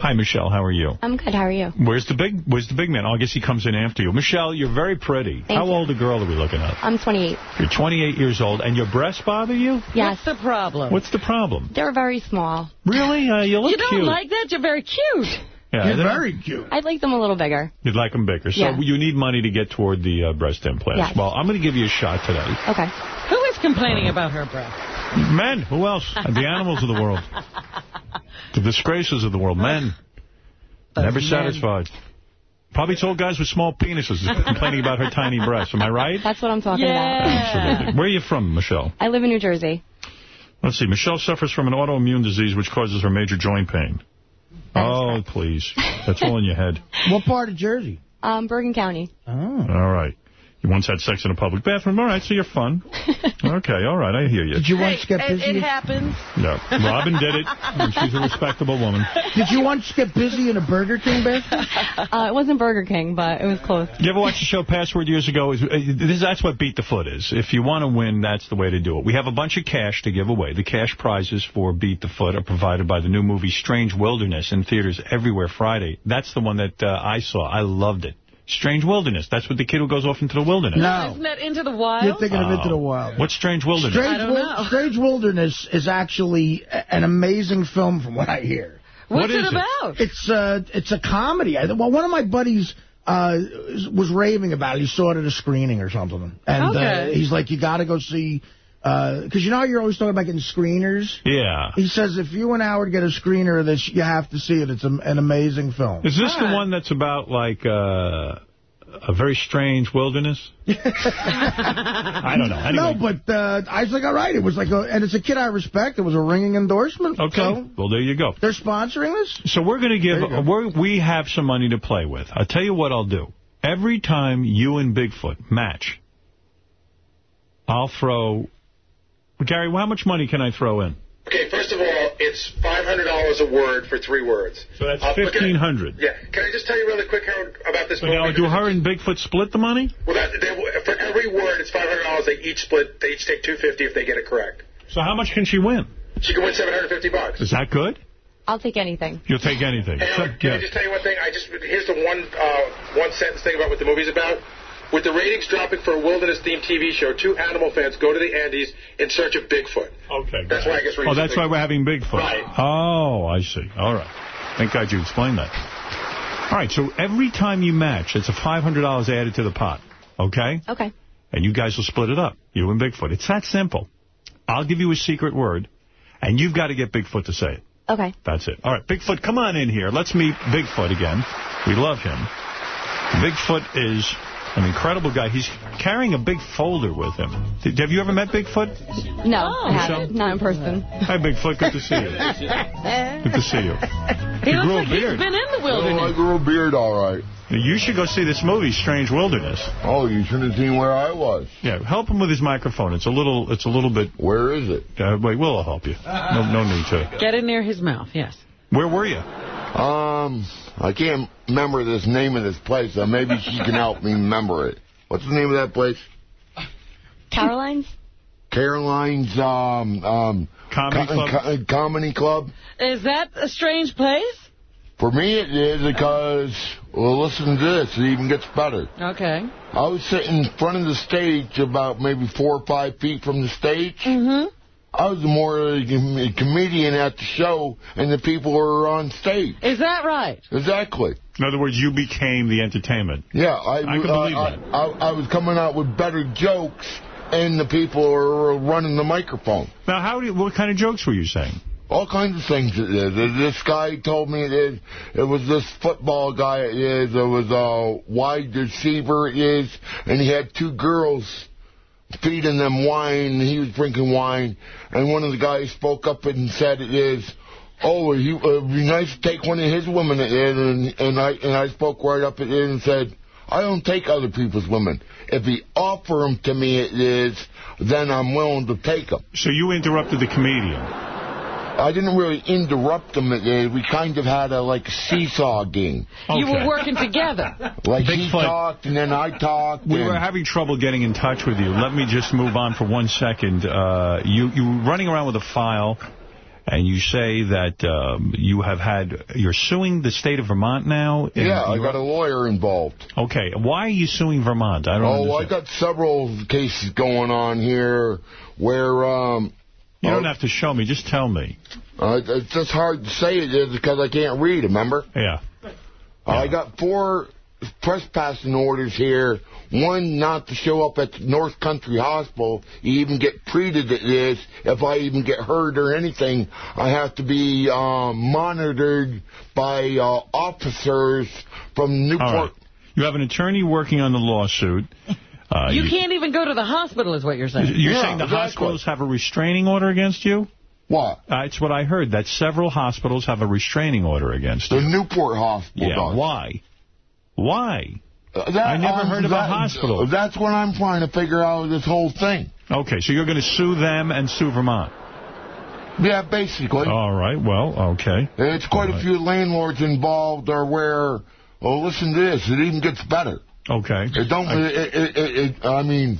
Hi, Michelle. How are you? I'm good. How are you? Where's the big Where's the big man? Oh, I guess he comes in after you. Michelle, you're very pretty. Thank How you. old a girl are we looking at? I'm 28. You're 28 years old, and your breasts bother you? Yes. What's the problem? What's the problem? They're very small. Really? Uh, you look you don't cute. like that? You're very cute. yeah, You're they're- very cute. I'd like them a little bigger. You'd like them bigger. So Yeah. you need money to get toward the uh, breast implants. Yes. Well, I'm going to give you a shot today. Okay. Who is complaining about her breath? Men. Who else? [laughs] the animals of the world. The disgraces of the world. Men. Never men. satisfied. Probably told guys with small penises complaining about her tiny breasts. Am I right? That's what I'm talking Yeah. Absolutely. Where are you from, Michelle? I live in New Jersey. Let's see. Michelle suffers from an autoimmune disease which causes her major joint pain. Oh, please. That's all in your head. What part of Jersey? Um, Bergen County. Oh. All right. You once had sex in a public bathroom. All right, so you're fun. [laughs] Okay, all right, I hear you. Did you Hey, once get it, busy? it happens. No, Robin did it. and She's a respectable woman. Did you once get busy in a Burger King bathroom? [laughs] Uh, it wasn't Burger King, but it was close. You ever watch the show Password years ago? Is- uh, This, that's what Beat the Foot is. If you want to win, that's the way to do it. We have a bunch of cash to give away. The cash prizes for Beat the Foot are provided by the new movie Strange Wilderness in theaters everywhere Friday. That's the one that uh, I saw. I loved it. Strange Wilderness. That's what the kid who goes off into the wilderness. No. Isn't that Into the Wild? You're thinking of Into the Oh. Wild. What's Strange Wilderness? Strange, I don't Wil- know. Strange Wilderness is actually an amazing film from what I hear. What's What it? about? It's uh, it's a comedy. I, well, one of my buddies uh, was raving about it. He saw it at a screening or something. And Okay. uh, he's like, you got to go see... Because you know how you're always talking about getting screeners? Yeah. He says if you and Howard get a screener of this, you have to see it. It's a, an amazing film. Is this All the right. one that's about, like, uh, a very strange wilderness? [laughs] I don't know. Anyway. No, but uh, I was like, all right. It was like, a, and it's a kid I respect. It was a ringing endorsement. Okay. So Well, there you go. they're sponsoring this? So we're going to give, go. we're, we have some money to play with. I'll tell you what I'll do. Every time you and Bigfoot match, I'll throw, Gary, how much money can I throw in? Okay, first of all, it's $500 a word for three words. So that's Uh, but can I- 1500 Yeah. Can I just tell you really quick, Howard, about this So movie? now, do her and Bigfoot split the money? Well, that, they, for every word, it's $500. They each split. They each take 250 if they get it correct. So how much can she win? She can win 750 bucks. Is that good? I'll take anything. You'll take anything. Hey, So- can yeah. I just tell you one thing? I just here's the one uh, one sentence thing about what the movie's about. With the ratings dropping for a wilderness-themed TV show, two animal fans go to the Andes in search of Bigfoot. Okay. That's why I guess we're Oh, that's why we're having Bigfoot. Right. Oh, I see. All right. Thank God you explained that. All right, so every time you match, it's a $500 added to the pot, okay? Okay. And you guys will split it up, you and Bigfoot. It's that simple. I'll give you a secret word, and you've got to get Bigfoot to say it. Okay. That's it. All right, Bigfoot, come on in here. Let's meet Bigfoot again. We love him. Bigfoot is an incredible guy. He's carrying a big folder with him. Did- Have you ever met Bigfoot? No, Oh. I haven't. Not in person. Hi, Bigfoot. Good to see you. [laughs] Good to see you. He You looks grew a like he's beard. been in the Oh, I wilderness. grew a beard all right. You should go see this movie, Strange Wilderness. Oh, you should have seen where I was. Yeah, help him with his microphone. It's a little, it's a little bit. Where is it? Uh, wait, we'll help you. No, no need to. Get in near his mouth, yes. Where were you? Um, I can't remember this name of this place, so maybe she can help me remember it. What's the name of that place? Caroline's? Caroline's um um Comedy co- Club? co- comedy club. Is that a strange place? For me, it is because well, listen to this. It even gets better. Okay. I was sitting in front of the stage, about maybe four or five feet from the stage. Mm-hmm. I was more of a comedian at the show, and the people were on stage. Is that right? Exactly. In other words, you became the entertainment. Yeah, I, I can uh, believe I, that. I, I was coming out with better jokes, and the people were running the microphone. Now, how do you, what kind of jokes were you saying? All kinds of things. Uh, uh, this guy told me it is. It was this football guy it is. It was a wide receiver it is. And he had two girls feeding them wine. He was drinking wine. And one of the guys spoke up and said it is, oh, he, uh, it'd be nice to take one of his women it is. And, and, I, and I spoke right up it is and said, I don't take other people's women. If he offer them to me it is, then I'm willing to take them. So you interrupted the comedian. I didn't really interrupt him. Uh, We kind of had a like seesaw game. You were working together. Like he Bigfoot. talked and then I talked. We were having trouble getting in touch with you. Let me just move on for one second. Uh, you you were running around with a file, and you say that um, you have had you're suing the state of Vermont now. yeah, I you're- got a lawyer involved. Okay, why are you suing Vermont? I don't Oh, I understand. got several cases going on here where um. You don't have to show me. Just tell me. Uh, it's just hard to say it is because I can't read. Remember? Yeah. I got four trespassing orders here. One not to show up at the North Country Hospital. Even get treated at this. If I even get hurt or anything, I have to be um, monitored by uh, officers from Newport. Right. You have an attorney working on the lawsuit. Uh, you can't even go to the hospital, is what you're saying. You're saying the hospitals have a restraining order against you? What? Uh, it's what I heard, that several hospitals have a restraining order against you. The Newport Hospital Yeah, does. why? Why? Uh, that- I never um, heard of a that- hospital. That's what I'm trying to figure out with this whole thing. Okay, so you're going to sue them and sue Vermont. Yeah, basically. All right, well, okay. It's quite a few landlords involved are where, oh, listen to this, it even gets better. Okay. It don't, it, it, it, it, I mean...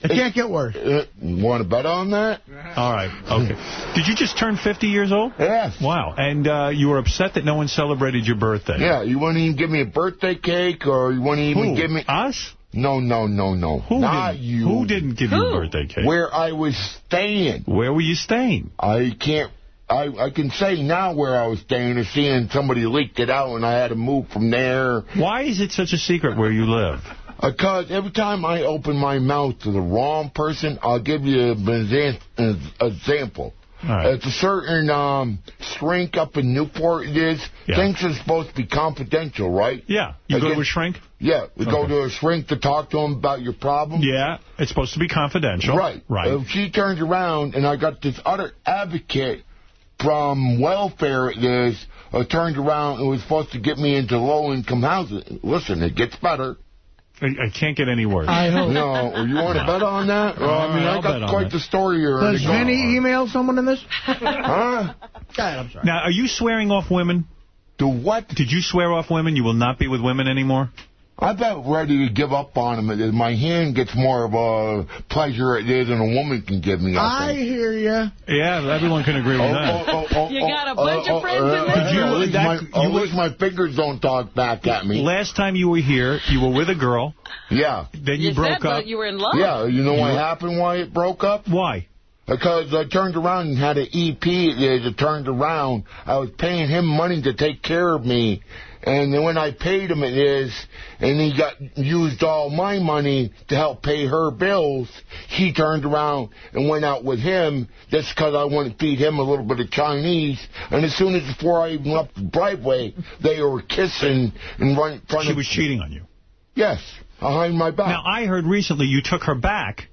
It can't get worse. want to bet on that? All right, okay. Did you just turn 50 years old? Yes. Wow, and uh, you were upset that no one celebrated your birthday. Yeah, you wouldn't even give me a birthday cake, or you wouldn't even Who? give me... Us? No, no, no, no. Who Not didn't, you. Who didn't give you a birthday cake? Where I was staying. Where were you staying? I can't... I, I can say now where I was staying or seeing somebody leaked it out and I had to move from there. Why is it such a secret where you live? Because every time I open my mouth to the wrong person, I'll give you an example. right. It's a certain um, shrink up in Newport it is. Yeah. Things are supposed to be confidential, right? Yeah. You I go to a shrink? Yeah, we go to a shrink to talk to him about your problem. Yeah, it's supposed to be confidential. Right. Right. If she turns around and I got this other advocate from welfare it is, uh, turned around and was supposed to get me into low-income housing. Listen, it gets better. I, I can't get any worse. I hope. No, you want to bet on that? Well, I mean, I'll I got quite the story here. Does to go Vinny email someone in this? [laughs] Huh? Go ahead, I'm sorry. Now, are you swearing off women? Do what? Did you swear off women? You will not be with women anymore? I'm about ready to give up on him. My hand gets more of a pleasure it is than a woman can give me. I I hear you. Yeah, everyone can agree with Oh, that. oh, oh, oh, You oh, got a oh, bunch of oh, friends in oh, there? Oh, Did you- At least, that- my, you at least my fingers don't talk back at me. Last time you were here, you were with a girl. Yeah. Then you, You broke said up. you were in love. Yeah, you know what happened why it broke up? Why? Because I turned around and had an EP that it turned around. I was paying him money to take care of me. And then when I paid him it is, and he got used all my money to help pay her bills, he turned around and went out with him just because I wanted to feed him a little bit of Chinese. And as soon as before I even left the driveway, they were kissing and right in front She of was cheating on you. Yes, behind my back. Now, I heard recently you took her back.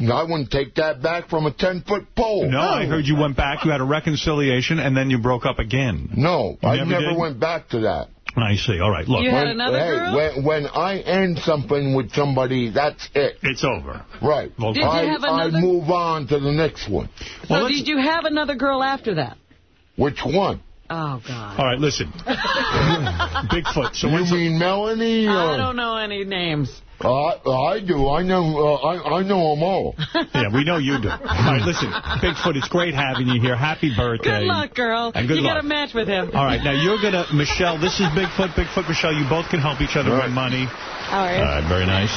No, I wouldn't take that back from a 10-foot pole. No, I heard you went back, you had a reconciliation, and then you broke up again. No, You I never never went back to that. I see. All right, look. You had When, another hey, girl? when, when I end something with somebody, that's it. It's over. Right. Well, Did you I, have I move on to the next one. So Well, did you have another girl after that? Which one? Oh, God. All right, listen. [laughs] Bigfoot. So you when's mean Melanie? Or? I don't know any names. Uh, I do. I know. Uh, I I know them all. [laughs] yeah, we know you do. All right, listen, Bigfoot, it's great having you here. Happy birthday. Good luck, girl. And good you luck. got a match with him. All right, now you're going to, Michelle, this is Bigfoot, Bigfoot, Michelle, you both can help each other win money. All right. All right, very nice.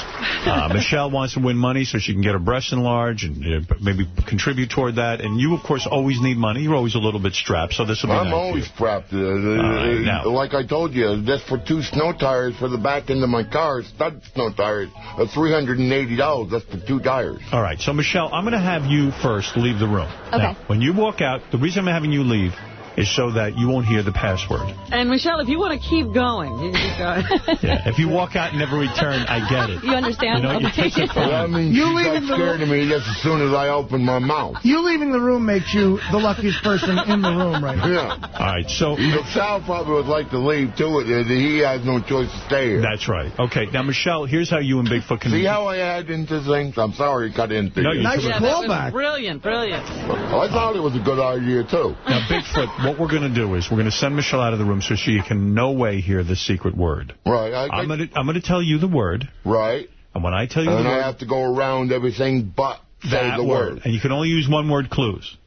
Uh, [laughs] Michelle wants to win money so she can get her breasts enlarged and uh, maybe contribute toward that. And you, of course, always need money. You're always a little bit strapped, so this will be I'm nice for always strapped. Uh, right, uh, like I told you, that's for two snow tires for the back end of my car. Stud snow tires are $380. That's for two tires. All right, so Michelle, I'm going to have you first leave the room. Okay. Now, when you walk out, the reason I'm having you leave is so that you won't hear the password. And, Michelle, if you want to keep going, you can keep going. [laughs] Yeah, if you walk out and never return, I get it. You understand? You know, it takes it from That means You she got leaving the scared of me just as soon as I open my mouth. You leaving the room makes you the luckiest person in the room right now. Yeah. All right, so... But Sal probably would like to leave, too. He has no choice to stay here. That's right. Okay, now, Michelle, here's how you and Bigfoot can... See how I had into things? I'm sorry I cut into No, you. you Nice yeah, that was brilliant, brilliant. I thought it was a good idea, too. Now, Bigfoot, what we're going to do is we're going to send Michelle out of the room so she can no way hear the secret word. Right. I, I'm going to I'm going to tell you the word. Right. And when I tell you And the I word, have to go around everything but say the word. word. And you can only use one word clues.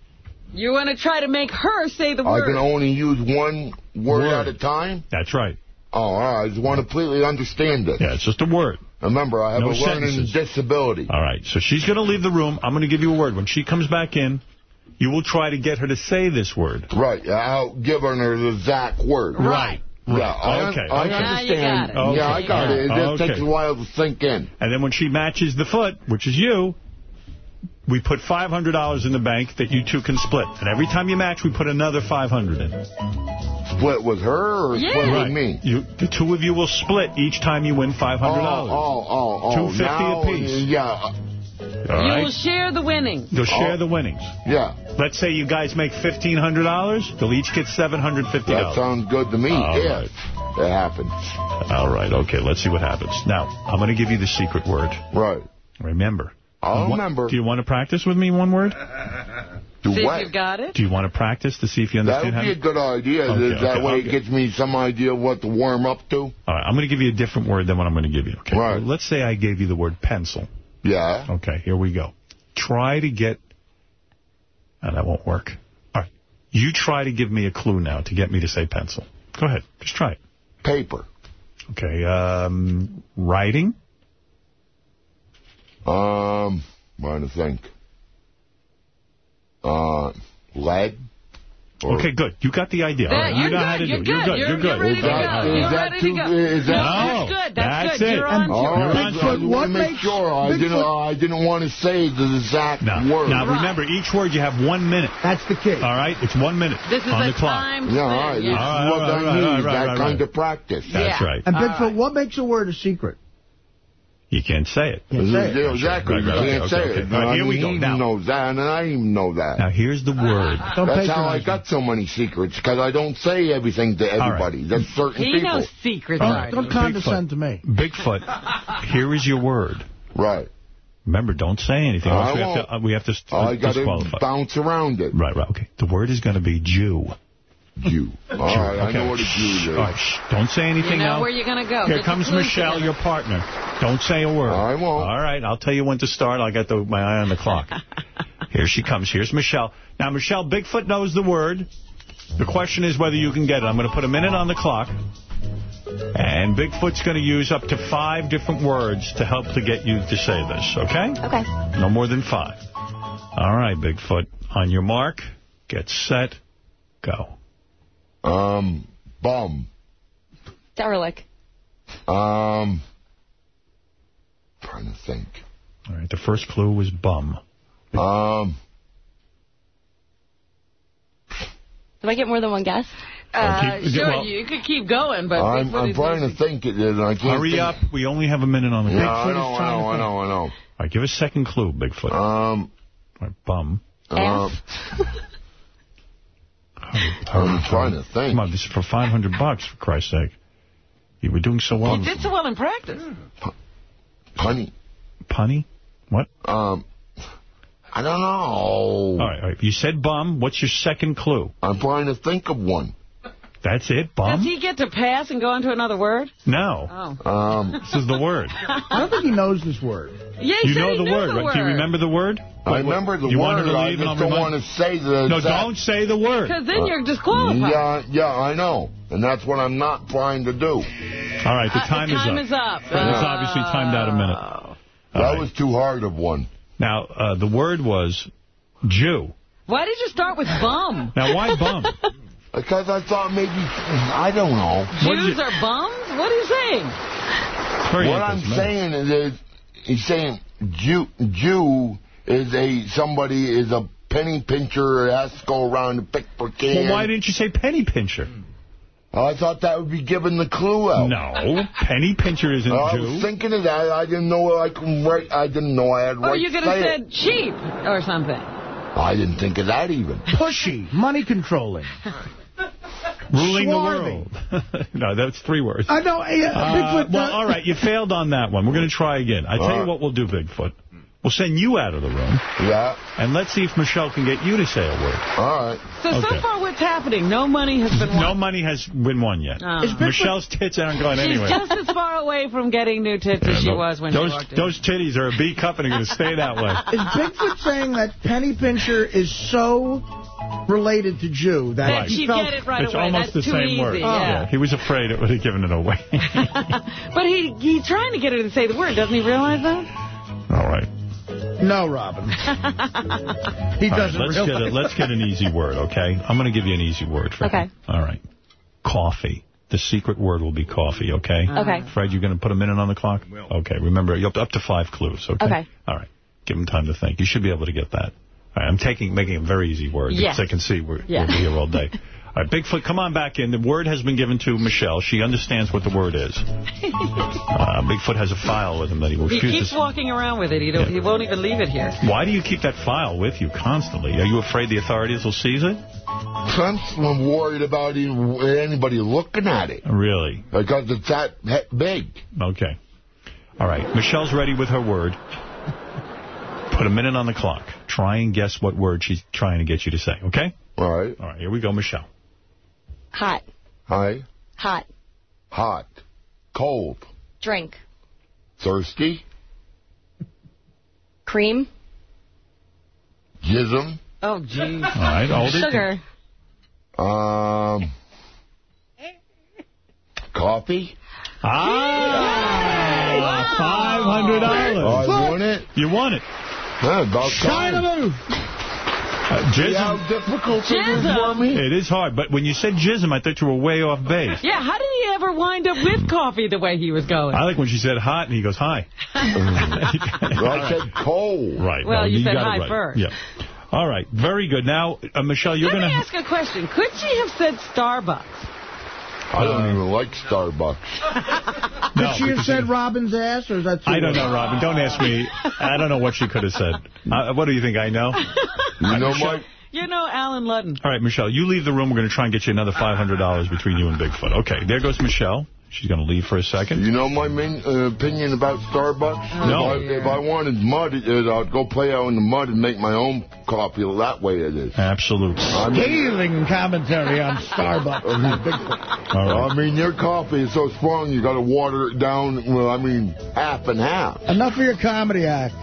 You want to try to make her say the word? I word. can only use one word, Word. at a time? That's right. Oh, all right. I just want to completely understand this. Yeah, it's just a word. Remember, I have No a learning disability. All right, so she's going to leave the room. I'm going to give you a word. When she comes back in, you will try to get her to say this word. Right. I'll give her the exact word. Right. Yeah, I, Okay, I okay. understand. Now you got it. Yeah, I got it. It Okay. just takes a while to sink in. And then when she matches the foot, which is you, we put $500 in the bank that you two can split. And every time you match, we put another 500 in. Split with her or split Right. with me? You, the two of you will split each time you win $500. Oh, oh, oh, oh. 250 now, apiece. Yeah. All you right? will share the winnings. You'll share Oh. the winnings. Yeah. Let's say you guys make $1,500. They'll each get $750. That sounds good to me. All yeah. right. It happens. All right, okay, let's see what happens. Now, I'm going to give you the secret word. Right. Remember. I'll remember. Do you want to practice with me one word? Do See what? if you've got it. Do you want to practice to see if you understand? That understand would be a good idea. Okay, that okay, way okay. it gives me some idea of what to warm up to. All right, I'm going to give you a different word than what I'm going to give you. Okay. Right. Let's say I gave you the word pencil. Yeah. Okay, here we go. Try to get... Oh, that won't work. All right. You try to give me a clue now to get me to say pencil. Go ahead. Just try it. Paper. Okay. Um, writing. Um, trying to think. Uh, lead. Or- Okay, good. You got the idea. All right. you're know good, how to you're do it. good, You're good. you're- You're good. you're ready to Is that- go. is You're that ready too- to go. is that- No, No, that's good. That's, that's good. it. You're on All to right, You're I on just to it. want What to make makes- sure. I Bigfoot- didn't. I didn't want to say the exact No. word. Now, remember, each word you have one minute. That's the key. All right? It's one minute This is on a the clock. time yeah, all right. thing. This Yeah. All right, is what all right, I all right, need. all right, that right, kind right. of practice. That's Yeah. right. And All Bigfoot, right. what makes a word a secret? You can't say it. Can't say it. Exactly. Right, You right, can't okay, say okay. it. All right, I here we mean, go. Now- knows that, and I even know that. Now, here's the word. [laughs] Don't That's how I patronize got so many secrets, because I don't say everything to right. everybody. There's certain He people. knows secrets. Don't, don't condescend to me. Bigfoot, [laughs] here is your word. Right. Remember, don't say anything. I we, have won't. to, uh, we have to st- I got to disqualify. bounce around it. Right, right, okay. The word is going to be Jew. Jew. All right, I know what a Jew is. All right, shh, don't say anything You know now. where you're going to go. Here Get comes Michelle, together. your partner. Don't say a word. I won't. All right, I'll tell you when to start. I got the, my eye on the clock. [laughs] Here she comes. Here's Michelle. Now, Michelle, Bigfoot knows the word. The question is whether you can get it. I'm going to put a minute on the clock. And Bigfoot's going to use up to five different words to help to get you to say this, okay? Okay. No more than five. All right, Bigfoot. On your mark, get set, go. Um, bum. Derelict. Um, trying to think. All right, the first clue was bum. Um, Do I get more than one guess? Uh, keep- sure, well- you could keep going, but I'm, I'm trying to think it is, and I can't Hurry think. up. We only have a minute on the Yeah, clock. I know, I know, I know, I know. All right, give a second clue, Bigfoot. Um, All right, bum. um, [laughs] I'm trying to think. Come on, this is for 500 bucks, for Christ's sake. You were doing so well. He did so well in practice. Honey. Punny? What? Um, I don't know. All right, all right. You said bum. What's your second clue? I'm trying to think of one. That's it, bum? Does he get to pass and go on to another word? No. Oh. Um, this is the word. [laughs] I don't think he knows this word. Yeah, he you said know he the knew word, the right? Do you remember the word? I remember the you word. want to I leave and just don't want to say the No, exact- don't say the word. Because then you're disqualified. Yeah, yeah, I know. And that's what I'm not trying to do. All right, the time, Uh, time, time is is up. up. It's obviously timed out a minute. Oh. That was too hard of one. Now, uh, the word was Jew. Why did you start with bum? Now, why bum? [laughs] Because I thought maybe, I don't know. Jews are bums? What are you saying? Very what I'm saying is, is, he's saying Jew, Jew is a, somebody is a penny pincher, has to go around and pick for can. Well, why didn't you say penny pincher? Oh, I thought that would be giving the clue out. No, penny pincher isn't I was thinking of that. I didn't know I could write. I didn't know I had Or right you could have said it. cheap or something. I didn't think of that even. Pushy, money controlling. [laughs] Ruling Swarthy. the world. [laughs] no, that's three words. I know. Yeah, Uh, Bigfoot. well, uh, all right, you failed on that one. We're going to try again. I tell All you what we'll do, Bigfoot. We'll send you out of the room, Yeah. and let's see if Michelle can get you to say a word. All right. So, so far what's happening? No money has been won. No money has been won yet. Oh. Michelle's tits aren't going She's anywhere. just as far away from getting new tits as she was when those, she walked in. Those titties are a B cup and are going to stay that way. Is Bigfoot saying that Penny Pincher is so related to Jew that That he she'd felt... get it right it's away. almost That's the same easy. word. Yeah. He was afraid it would have given it away. [laughs] But he he's trying to get her to say the word. Doesn't he realize that? All right. No, Robin. [laughs] he doesn't let's realize get a, let's get an easy word, okay? I'm going to give you an easy word. Fred. Okay. All right. Coffee. The secret word will be coffee, okay? Uh-huh. Okay. Fred, you're going to put a minute on the clock? Okay, remember, you're up, up to five clues, okay? Okay. All right. Give him time to think. You should be able to get that. All right, I'm taking making a very easy word Yes. because I can see we're, Yeah. we'll be here all day. [laughs] All right, Bigfoot, come on back in. The word has been given to Michelle. She understands what the word is. [laughs] Uh, Bigfoot has a file with him that he He refuses. keeps walking around with it. He, don't, he won't even leave it here. Why do you keep that file with you constantly? Are you afraid the authorities will seize it? I'm worried about anybody looking at it. Really? Because it's that big. Okay. All right. Michelle's ready with her word. Put a minute on the clock. Try and guess what word she's trying to get you to say, okay? All right. All right, here we go, Michelle. Hot. Hi. Hot. Hot. Cold. Drink. Thirsty. Cream. Jism. Oh, jeez. All right, hold it. Sugar. Um. Coffee. Ah! $500. Oh, I won it? You won it. Yeah, about China time. move. Uh, See jism. how difficult it is for me? It is hard, but when you said jism, I thought you were way off base. [laughs] Yeah, how did he ever wind up with coffee the way he was going? I like when she said hot, and he goes, hi. [laughs] I said cold. Right. Well, no, you said got it hi right. first. Yeah. All right. Very good. Now, uh, Michelle, you're going to... Let going me to... ask a question. Could she have said Starbucks? I don't even like Starbucks. [laughs] Did she have said Robin's ass, or is that too I don't know, Robin. Don't ask me. [laughs] I don't know what she could have said. Uh, what do you think? I know? [laughs] You know Michelle- my... You know Allen Ludden. All right, Michelle, you leave the room. We're going to try and get you another $500 between you and Bigfoot. Okay, there goes Michelle. She's going to leave for a second. You know my main, uh, opinion about Starbucks? No. If I, if I wanted mud, it, I'd go play out in the mud and make my own coffee. That way it is. Absolutely. I mean, Scathing commentary on Starbucks. Bigfoot. [laughs] All right. I mean, your coffee is so strong, you got to water it down, well, I mean, half and half. Enough of your comedy act.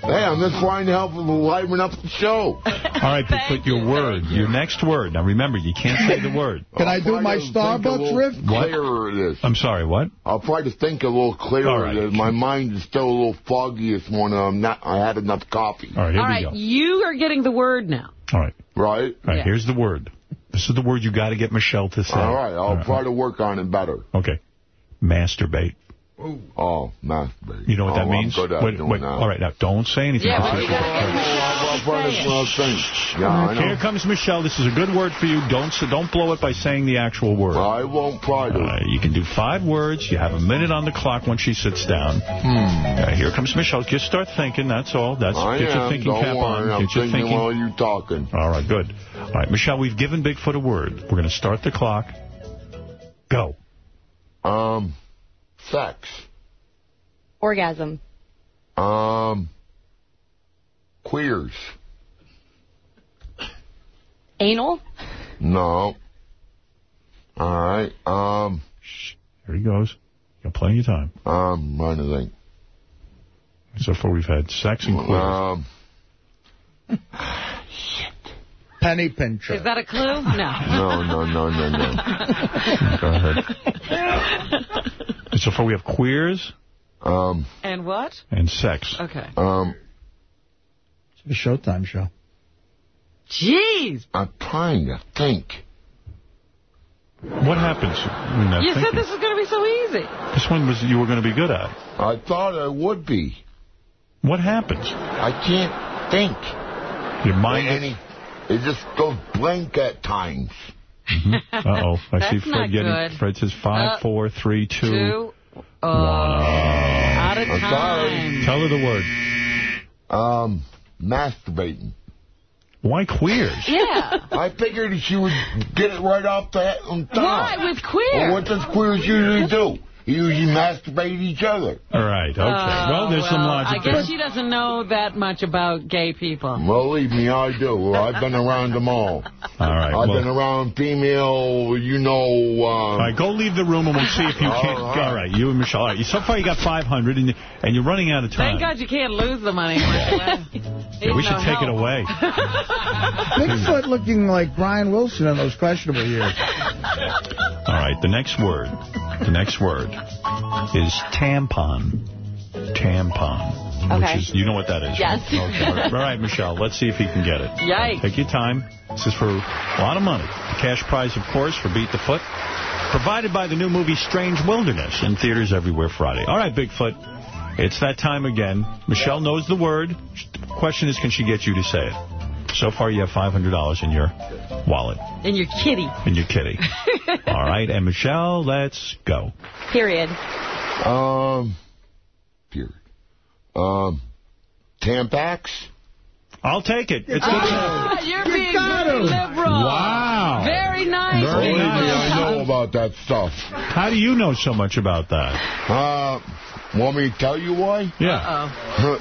Hey, I'm just trying to help liven up the show. [laughs] All right, Bigfoot, your word, your next word. Now, remember, you can't say the word. [laughs] Can I do I'll my try to think a Starbucks little riff? Clearer it is. I'm sorry, what? I'll try to think a little clearer. All right. it is. My mind is still a little foggy this morning. I'm not. I had enough coffee. All right, here All we right, go. you are getting the word now. All right. Right. All right, Yeah. here's the word. This is the word you got to get Michelle to say. All right. I'll All right. try to work on it better. Okay. Masturbate. Oh, masturbate. You know what oh, that means? I'm good at Wait, doing wait, that. all right, now, don't say anything. Yeah, This but is- you gotta get I'll try to well. Yeah, Here comes Michelle. This is a good word for you. Don't so don't blow it by saying the actual word. I won't try to. All right, you can do five words. You have a minute on the clock when she sits down. Hmm. All right, here comes Michelle. Just start thinking. That's all. That's I get your thinking Don't cap worry. on. I'm Get your thinking thinking. while you talking. All right, good. All right, Michelle, we've given Bigfoot a word. We're going to start the clock. Go. Um, sex. Orgasm. Um, queers. Anal. No. All right. Um. Shh. Here he goes. You got plenty of time. Um, trying to think. So far we've had sex and queers. Um. Shit. Penny pincher. Is that a clue? No. No, no, no, no, no. [laughs] Go ahead. [laughs] so far we have queers Um. And what? and sex. Okay. Um. It's a Showtime show. Jeez. I'm trying to think. What happens when that You said this was going to be so easy. This one was you were going to be good at. I thought I would be. What happens? I can't think. Your mind... Any, it just goes blank at times. [laughs] Uh-oh. I see Fred not getting... good. Fred says five, Uh, four, three, two, Two. Uh, out of I'm time. Tell her the word. Um, masturbating. Why queers? Yeah. I figured she would get it right off the head on top. Why with queer? Well, what does queers usually do? They usually masturbate each other. All right. Okay. Oh, well, there's some well, logic I there. guess she doesn't know that much about gay people. Believe me, I do. I've been around them all. All right. I've well, been around female, you know... all Um, right, go leave the room and we'll see if you [laughs] can. right. All right, you and Michelle. All right, so far you got 500 and, and you're running out of time. Thank God you can't lose the money. Yeah, we should No take it help. away. [laughs] Bigfoot looking like Brian Wilson in those questionable years. All right, the next word, the next word is tampon. Tampon. Okay. Which is, you know what that is. Yes. Right? Okay. All right. All right, Michelle, let's see if he can get it. Yikes. Take your time. This is for a lot of money. The cash prize, of course, for Beat the Foot. Provided by the new movie Strange Wilderness in theaters everywhere Friday. All right, Bigfoot. It's that time again. Michelle knows the word. Question is, can she get you to say it? So far, you have $500 in your wallet, In your kitty. in your kitty. [laughs] All right, and Michelle, let's go. Period. um, period. Um, Tampax? I'll take it. It's Ah, you're You being got very liberal. Wow. Very nice. Very Believe me, nice. I know about that stuff. How do you know so much about that? Uh, want me to tell you why? Yeah. Uh-oh.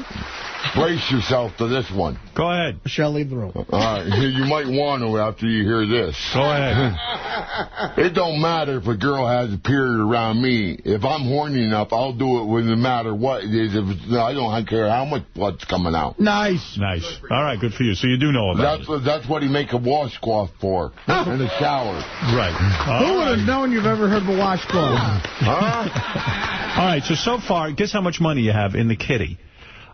Brace yourself to this one. Go ahead. Michelle, leave the room. All right, you might want to after you hear this. Go ahead. [laughs] It don't matter if a girl has a period around me. If I'm horny enough, I'll do it with no matter what it is. If it's, I don't care how much blood's coming out. Nice. Nice. All right, good for you. So you do know about That's it. that's what he make a washcloth for ah. in the shower. Right. Who All would have right. known you've ever heard of a washcloth? Huh? All right, so so far, guess how much money you have in the kitty?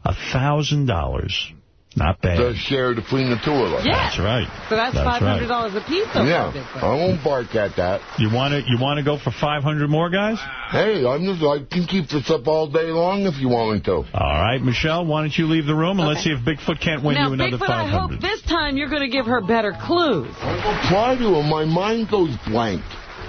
A $1,000. Not bad. to share between the two of us. Yeah. That's right. So that's That's $500 a piece. So Yeah. I won't bark at that. You want to you want to go for 500 more, guys? Hey, I'm just I can keep this up all day long if you want me to. All right, Michelle, why don't you leave the room and let's see if Bigfoot can't win Now, you another Bigfoot, I hope this time you're going to give her better clues. I will try to, and my mind goes blank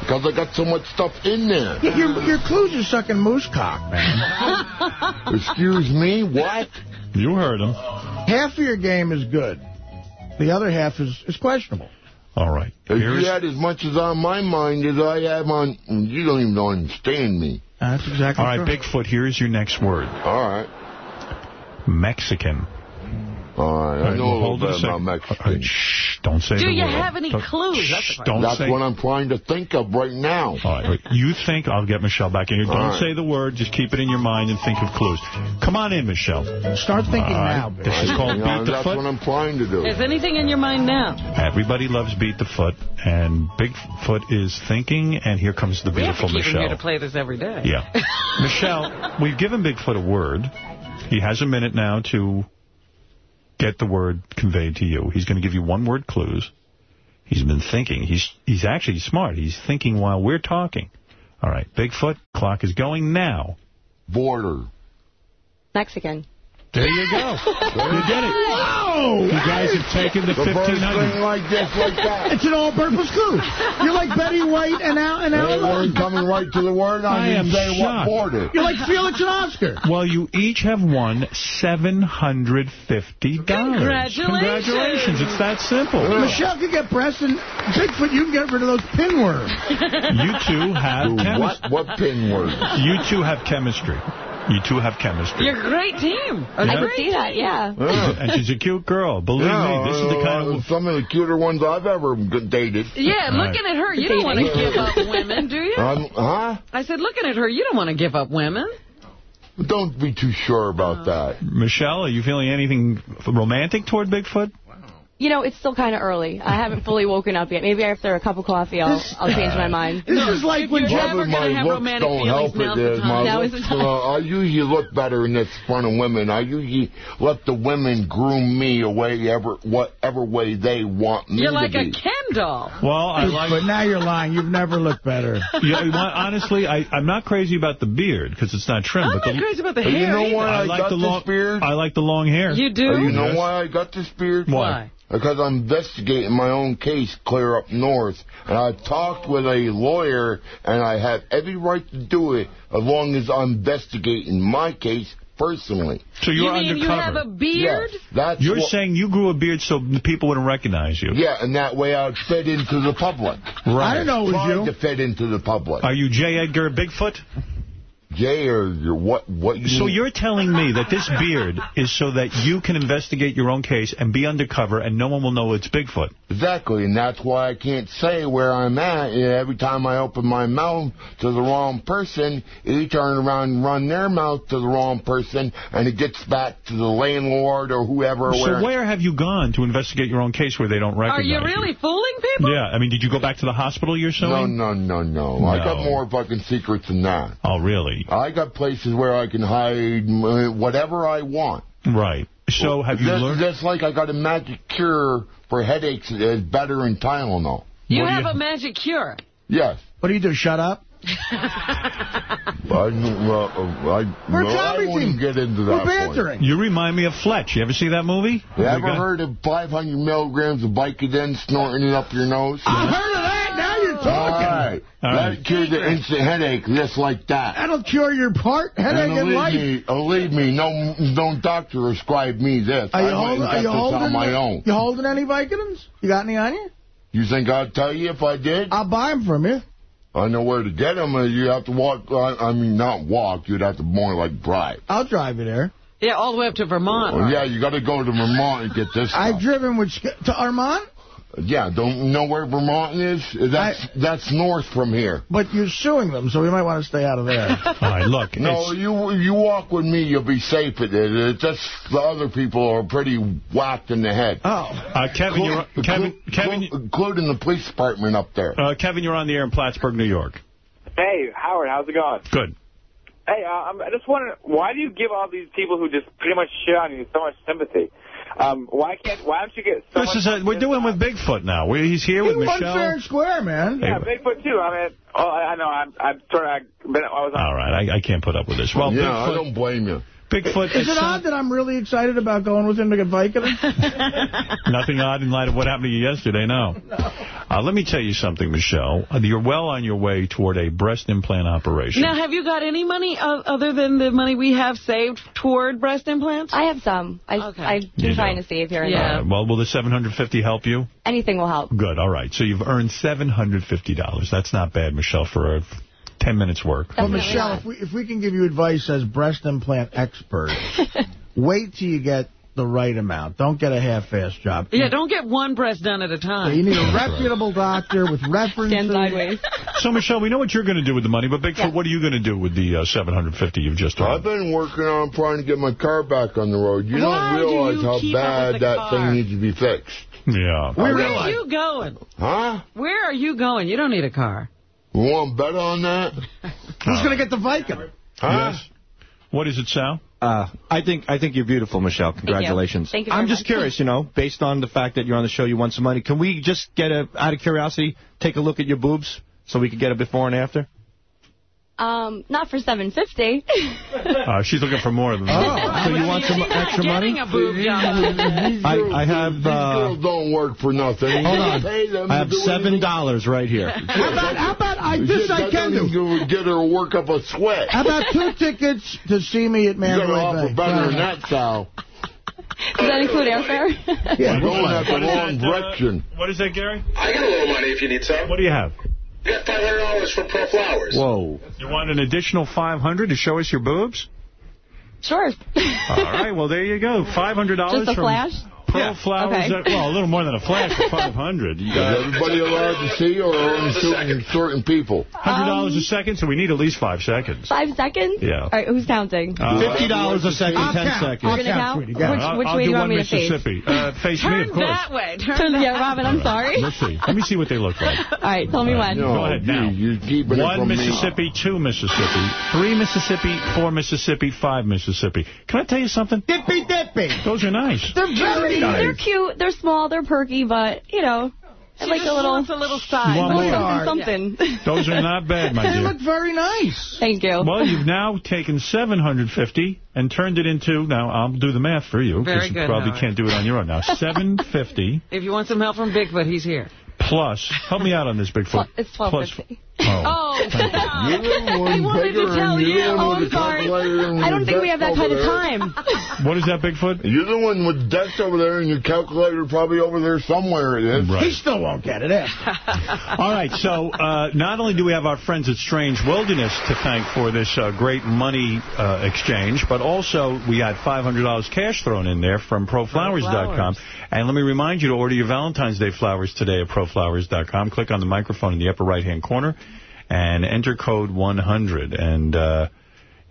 because I got so much stuff in there. Yeah, your, your clues are sucking moose cock, man. [laughs] Excuse me, what? You heard him. Half of your game is good. The other half is, is questionable. All right. If Here's, you had as much as on my mind as I have on, you don't even understand me. That's exactly all right, true. Bigfoot, here's your next word. All right. Mexican. All right, I right, know well, a little bit about. Mexican. Shh, don't say Do the you word. have any Don't- clues? That's Shh, question. don't That's say. what I'm trying to think of right now. All right, wait. you think, I'll get Michelle back in here. Don't All right. say the word, just keep it in your mind and think of clues. Come on in, Michelle. Start thinking All right. now, bitch. This is called You know, Beat the that's Foot. what I'm trying to do. Is anything in your mind now? Everybody loves Beat the Foot, and Bigfoot is thinking, and here comes the beautiful We have to beautiful keep him here to play this every day. Yeah. [laughs] Michelle, we've given Bigfoot a word. He has a minute now to get the word conveyed to you. He's going to give you one-word clues. He's been thinking. He's he's actually smart. He's thinking while we're talking. All right, Bigfoot, clock is going now. Border. Mexican. There you go. you did it. Whoa! You guys have taken the The first 1500 thing like this, like that. It's an all-purpose clue. You're like Betty White and Al and That Al word coming right to the word. I, I didn't am say shocked. what border. You're like Felix and Oscar. Well, you each have won $750. Congratulations. Congratulations. It's that simple. Michelle can get breasts, and Bigfoot, you can get rid of those pinworms. You two have chemistry. what, what pin word? You two have chemistry. You two have chemistry. You're a great team. A Yeah. I great can see that, team. yeah. [laughs] And she's a cute girl. Believe Yeah, me, this is the kind uh, of... some of the cuter ones I've ever dated. Yeah, All looking at her, you don't want to give up women, do you? Um, huh? I said, looking at her, you don't want to give up women. Don't be too sure about that. Michelle, are you feeling anything romantic toward Bigfoot? You know, it's still kind of early. I haven't fully woken up yet. Maybe after a cup of coffee, I'll, I'll change my mind. This is like when you're Jeff... never Probably gonna have romantic don't feelings, help it. now's the There's time. My Now is looks, the time. uh, I usually look better in this front of women. I usually let the women groom me away ever, whatever way they want me You're to like be. a Ken doll. Well, I like... But now you're lying. You've never looked better. Yeah, [laughs] you want- honestly, I, I'm not crazy about the beard because it's not trimmed. I'm but not the, crazy about the hair you know why I I, like got the this long beard? I like the long hair. You do? Uh, you know Yes. why I got this beard? Why? Because I'm investigating my own case clear up north. And I've talked with a lawyer, and I have every right to do it as long as I'm investigating my case personally. So you're You mean you have a beard? Yes, that's You're saying you grew a beard so the people wouldn't recognize you. Yeah, and that way I'd fit into the public. Right. I didn't know it was Trying you. to fit into the public. Are you J. Edgar Bigfoot? Jay, or your what? What you So you're telling me that this beard is so that you can investigate your own case and be undercover and no one will know it's Bigfoot. Exactly, and that's why I can't say where I'm at. Yeah, Every time I open my mouth to the wrong person, they turn around and run their mouth to the wrong person, and it gets back to the landlord or whoever. So where where have you gone to investigate your own case where they don't recognize? Are recognize you really fooling people? Yeah, I mean, did you go back to the hospital you're No, suing? no, no, no. I got more fucking secrets than that. Oh, really? I got places where I can hide uh, whatever I want. Right. So have you Just, learned? just like I got a magic cure for headaches that's better than Tylenol. You What have you- a magic cure. Yes. What do you do, shut up? [laughs] I, well, uh, I, We're no, I comedy wouldn't get into We're that point. bantering. You remind me of Fletch. You ever see that movie? You ever guy- heard of 500 milligrams of Vicodin snorting it up your nose? I heard of that. Now you're All talking. Right. All that right. cures the instant headache just like that. That'll cure your part headache and and believe life. me, believe me, no, no doctor prescribed me this. Are you I went holding? Are you holding? on my own. You holding any Vicodins? You got any on you? You think I'd tell you if I did? I'll buy them from you. I know where to get them. Uh, you have to walk. I, I mean, not walk. You'd have to more like drive. I'll drive you there. Yeah, all the way up to Vermont. Well, yeah, you got to go to Vermont and get this. I've driven with to Armand, Yeah, don't know where Vermont is? That's that's north from here. but you're suing them, so we might want to stay out of there. [laughs] All right, look. No, you you walk with me, you'll be safe at it. It's just the other people are pretty whacked in the head. oh, uh, Kevin, you're, Inclu- Kevin, inclu- Kevin, including the police department up there. uh, Kevin, you're on the air in Plattsburgh, New York. Hey, Howard, how's it going? Good. Hey, uh, I'm- I just wondering, why do you give all these people who just pretty much shit on you so much sympathy? Um, why can't? Why don't you get so This is a, we're doing with Bigfoot now. We, he's here with you won Michelle. fair and square, man. yeah, Bigfoot too. I mean, oh, I I know. I'm, I'm sort of. I've been, I was on. All right, I, I can't put up with this. Well, yeah, I don't blame you. Bigfoot. Is it odd that I'm really excited about going with him to get Vicodin? [laughs] Nothing odd in light of what happened to you yesterday, [laughs] no. Uh, let me tell you something, Michelle. Uh, You're well on your way toward a breast implant operation. Now, have you got any money other than the money we have saved toward breast implants? I have some. I, Okay. I've You been trying do. to save here and Yeah. there. Well, will the 750 help you? Anything will help. Good, all right. So you've earned $750. That's not bad, Michelle, for a 10 minutes work. well, Definitely Michelle, if we, if we can give you advice as breast implant expert, [laughs] wait till you get the right amount. Don't get a half-assed job. Yeah, don't get one breast done at a time. You need a [laughs] reputable doctor with references. Stand sideways. [laughs] So, Michelle, we know what you're going to do with the money, but Bigfoot, Yeah. what are you going to do with the uh, 750 you've just I've been working on trying to get my car back on the road. You Why do don't realize you how bad that car? thing needs to be fixed. Yeah. We Where are you going? Huh? Where are you going? You don't need a car. You want to bet on that? Who's going to get the Viking? Huh? Yes. What is it, Sal? Uh, I think I think you're beautiful, Michelle. Congratulations. Thank you very I'm just much. curious, you know, based on the fact that you're on the show, you want some money. Can we just get a, out of curiosity, take a look at your boobs so we can get a before and after? Um, not for 750. [laughs] Uh, she's looking for more than that. So you want some She's not extra money? a boob job. [laughs] I- I have, These uh, girls don't work for nothing. Hold on. I have seven dollars right here. [laughs] How about, how about I, this Shit, I can don't Get her to work up a sweat. How about two tickets to see me at You got to Mandalay offer Bay? better than that, Sal. Does that include airfare? Yeah, You're going at the What is wrong that, uh, direction. what is that, Gary? I got a little money if you need some. What do you have? I got $500 from ProFlowers. Whoa. You want an additional 500 to show us your boobs? Sure. All right, well, there you go. $500 Just a from flash? Pearl Yeah. Flowers. Okay. At, well, a little more than a flash for 500 You Is everybody allowed to see or only certain, certain people? $100 a second, so we need at least five seconds. Five seconds? Yeah. All right, who's counting? Uh, $50 a second, I'll 10 count. seconds. I'll You're gonna count, count? sweetie, go. Which, I'll, which I'll way do do you one want me to face? Mississippi. Uh, face me, Turn of course. that way. Turn Turn- that yeah, Robin, I'm sorry. Let's see. Let me see what they look like. All right, tell me when. No, Go ahead now. You're keeping One from me. Mississippi, two Mississippi, three Mississippi, four Mississippi, five Mississippi. Can I tell you something? Dippy dippy. Those are nice. They're very They're cute. They're small. They're perky, but, you know, I She like just a little wants a little side. You want more? something, something. Those are not bad, my [laughs] dear. They look very nice. Thank you. Well, you've now taken 750 and turned it into, now I'll do the math for you, Very because you probably Howard. can't do it on your own now. [laughs] 750 If you want some help from Bigfoot, he's here. plus, help me out on this, Bigfoot. It's Plus- 1250. Oh. Oh, You're the I wanted to tell you're you. the one Oh, with I'm sorry. I don't think we have that kind of time. [laughs] What is that, Bigfoot? You're the one with desk over there and your calculator probably over there somewhere it is. He still won't get it. Ask. [laughs] All right, so uh, not only do we have our friends at Strange Wilderness to thank for this uh, great money uh, exchange, but also we had $500 cash thrown in there from ProFlowers.com. And let me remind you to order your Valentine's Day flowers today at ProFlowers.com. Click on the microphone in the upper right-hand corner and enter code 100. And, uh,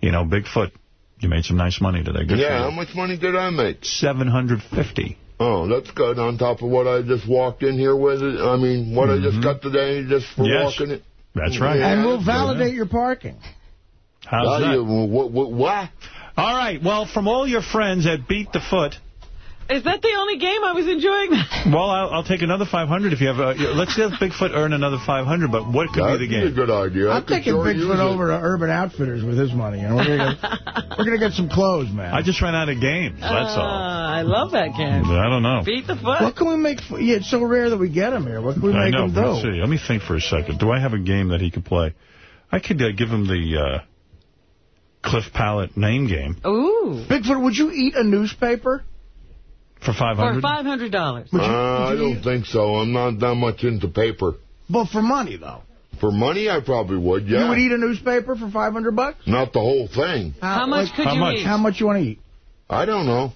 you know, Bigfoot, you made some nice money today. Good Yeah, how much money did I make? 750 Oh, that's good on top of what I just walked in here with. It. I mean, what I just got today just for Mm-hmm. Yes. walking it. That's right. Yeah, And we'll that's validate your parking. How's good. that? What, what, what? All right, well, from all your friends at Beat the Foot, Is that the only game I was enjoying? [laughs] Well, I'll, I'll take another 500 if you have. A, let's let Bigfoot earn another 500. But what could That'd be the be a good idea. I I'm taking sure use Bigfoot it. over to Urban Outfitters with his money. You know, we're gonna get, [laughs] we're gonna get some clothes, man. I just ran out of games. That's Uh, all. I love that game. I don't know. Beat the foot. What can we make? For, yeah, it's so rare that we get him here. What can we I make know. him but Let's see. Let me think for a second. Do I have a game that he could play? I could uh, give him the uh, Cliff Pallet name game Ooh. Bigfoot, would you eat a newspaper? For five hundred. For 500. $500. Would you, Uh, I don't think so. I'm not that much into paper. But for money though. For money, I probably would, yeah. You would eat a newspaper for 500 bucks? Not the whole thing. How much like, could how you much? eat? How much you want to eat? I don't know.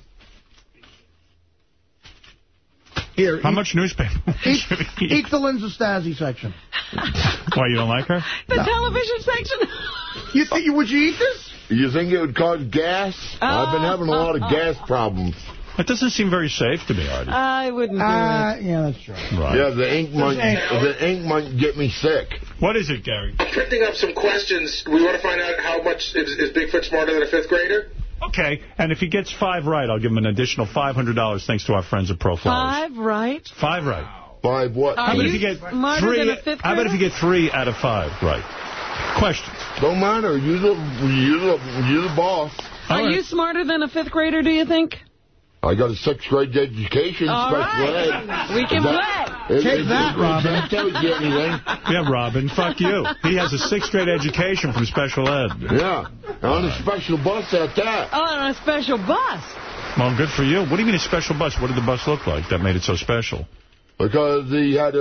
Here, How eat, much newspaper? Eat, [laughs] eat? eat the Linda Stasi section. [laughs] Why, you don't like her? The television section? You think? You, would you eat this? You think it would cause gas? I've been having a lot of [laughs] gas problems. It doesn't seem very safe to me, Artie. I wouldn't do Uh, yeah, that's true. right. Yeah, the ink might ink. the ink might get me sick. What is it, Gary? I'm printing up some questions. We want to find out how much is, is Bigfoot smarter than a fifth grader? Okay, and if he gets five right, I'll give him an additional $500 thanks to our friends at Pro Five, right? Five right. Five what? Are How about if you get three? than a fifth how about if you get three out of five right? Questions. Don't matter. You're the you the you're the boss. All Are right. you smarter than a fifth grader, do you think? I got a sixth grade education, All special ed. We can Is that- play. Take if- that, if Robin. That tells you anything. [laughs] Yeah, Robin, fuck you. He has a sixth grade education from special ed. Yeah, on a special bus at that. Oh, on a special bus. Well, good for you. What do you mean a special bus? What did the bus look like that made it so special? Because he had a,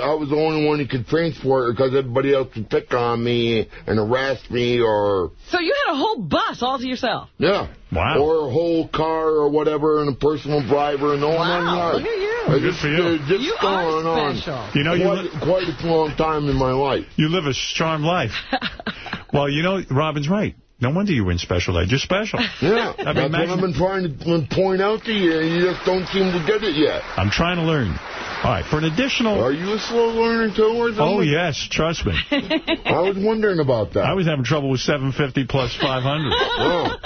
uh, I was the only one who could transport because everybody else would pick on me and harass me or, So you had a whole bus all to yourself. yeah. Wow. Or a whole car or whatever and a personal driver and all Wow, nine yards. look at you. Uh, Good just, for you. uh, just You going are on special. You know, you, quite, li- quite a long time in my life. you live a charmed life. [laughs] well, you know, Robin's right. No wonder you were in special ed. You're special. [laughs] Yeah, I mean, That's what I've been trying to point out to you, and you just don't seem to get it yet. I'm trying to learn. All right, for an additional... Are you a slow learner, too, or something? Oh, yes, trust me. I was wondering about that. I was having trouble with 750 plus 500. Oh,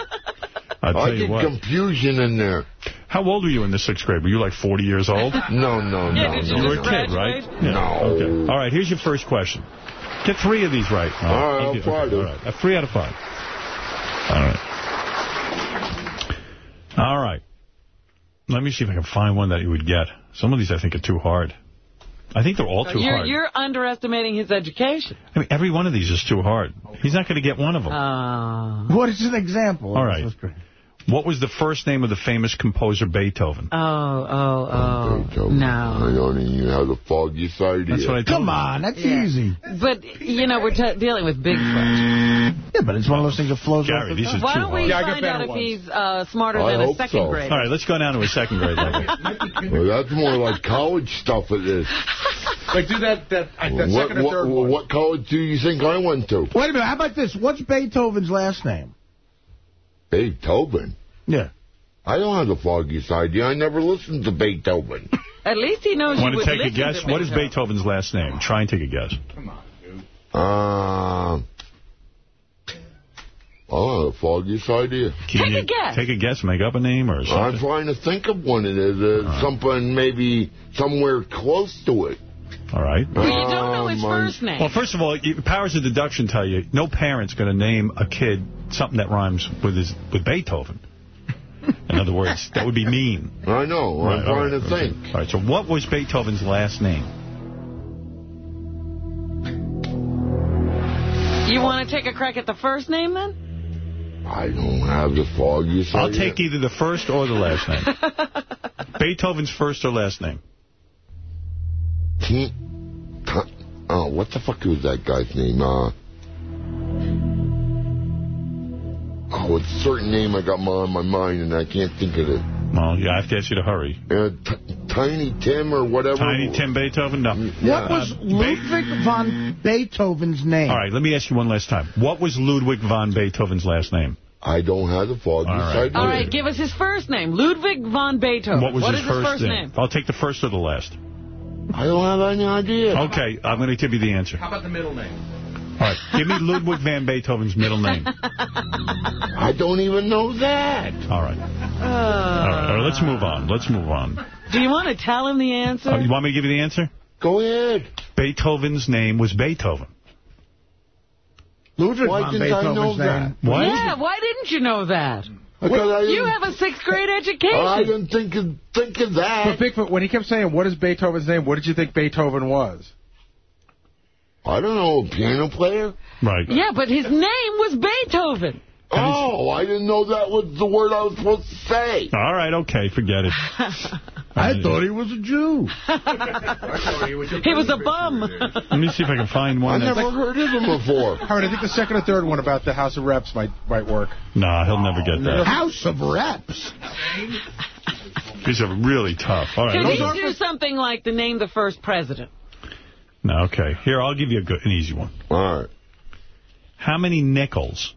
I'll tell I get confusion in there. How old were you in the sixth grade? Were you like 40 years old? [laughs] No, no, Yeah, no, did no. You were a just kid, right? Yeah. No. Okay. All right, here's your first question. Get three of these right. All right, I'll I'll try okay, to. All right, uh, three out of five. All right. All right. Let me see if I can find one that you would get. Some of these I think are too hard. I think they're all too You're, hard. you're underestimating his education. I mean, every one of these is too hard. He's not going to get one of them. Uh, What is an example? All right. What was the first name of the famous composer Beethoven? oh, oh, oh. Beethoven. I don't even have the foggiest idea. That's what I told Come you. on, that's Yeah. easy. But, you know, we're t dealing with Bigfoot. Yeah, but it's one of those things that flows Gary, off the these are Why don't we hard. find out if he's uh, smarter I than a second so. grader? All right, let's go down to a second grade level. [laughs] [laughs] Well, that's more like college stuff it is. Like, do that, that, that What, second or what, one. what college do you think I went to? Wait a minute. How about this? What's Beethoven's last name? Beethoven. Yeah. I don't have the foggiest idea. I never listened to Beethoven. [laughs] At least he knows Want you to would take a guess? What is Beethoven's last name? Try and take a guess. Uh, I don't have the foggiest idea. Can Take you a guess. Take a guess. Make up a name or something. I'm trying to think of one it is. Uh, something maybe somewhere close to it. All right. Well, you don't know his first name. Well, first of all, powers of deduction tell you no parent's going to name a kid something that rhymes with his with Beethoven. [laughs] In other words, that would be mean. I know. I'm trying right, to okay. think. All right, so what was Beethoven's last name? You want to take a crack at the first name then? I don't have the foggiest I'll idea. take either the first or the last name. [laughs] Beethoven's first or last name? T- T- oh, what the fuck was that guy's name? Uh, oh, it's a certain name I got my, on my mind and I can't think of it. Well, yeah, I have to ask you to hurry. Uh, T- Tiny Tim or whatever. Tiny Tim Beethoven? No. Yeah. What was Uh, Ludwig von Beethoven's name? All right, let me ask you one last time. What was Ludwig von Beethoven's last name? I don't have the foggiest All right. idea. All right, give us his first name. Ludwig von Beethoven. What was What his, is first, first name? I'll take the first or the last. I don't have any idea. Okay, I'm going to give you the answer. How about the middle name? All right, give me Ludwig van Beethoven's middle name. I don't even know that. All right. All right, all right, let's move on. Let's move on. Do you want to tell him the answer? Oh, you want me to give you the answer? Go ahead. Beethoven's name was Beethoven. Ludwig Why von didn't I Beethoven's know name. What? Yeah, why didn't you know that? Because You have a sixth grade [laughs] education. I didn't think of, think of But that. Bigfoot, when he kept saying, what is Beethoven's name, what did you think Beethoven was? I don't know, a piano player? Right. Yeah, but his name was Beethoven. Oh, I didn't know that was the word I was supposed to say. All right, okay, forget it. [laughs] I thought he was a Jew. [laughs] He was a bum. Let me see if I can find one. I one. never that- heard of him before. [laughs] Howard, I think the second or third one about the House of Reps might might work. Nah, he'll never get that. The House of Reps. These are really tough. All right. Can those he are- do something like the name the first president? No, okay. Here, I'll give you a good, an easy one. All right. How many nickels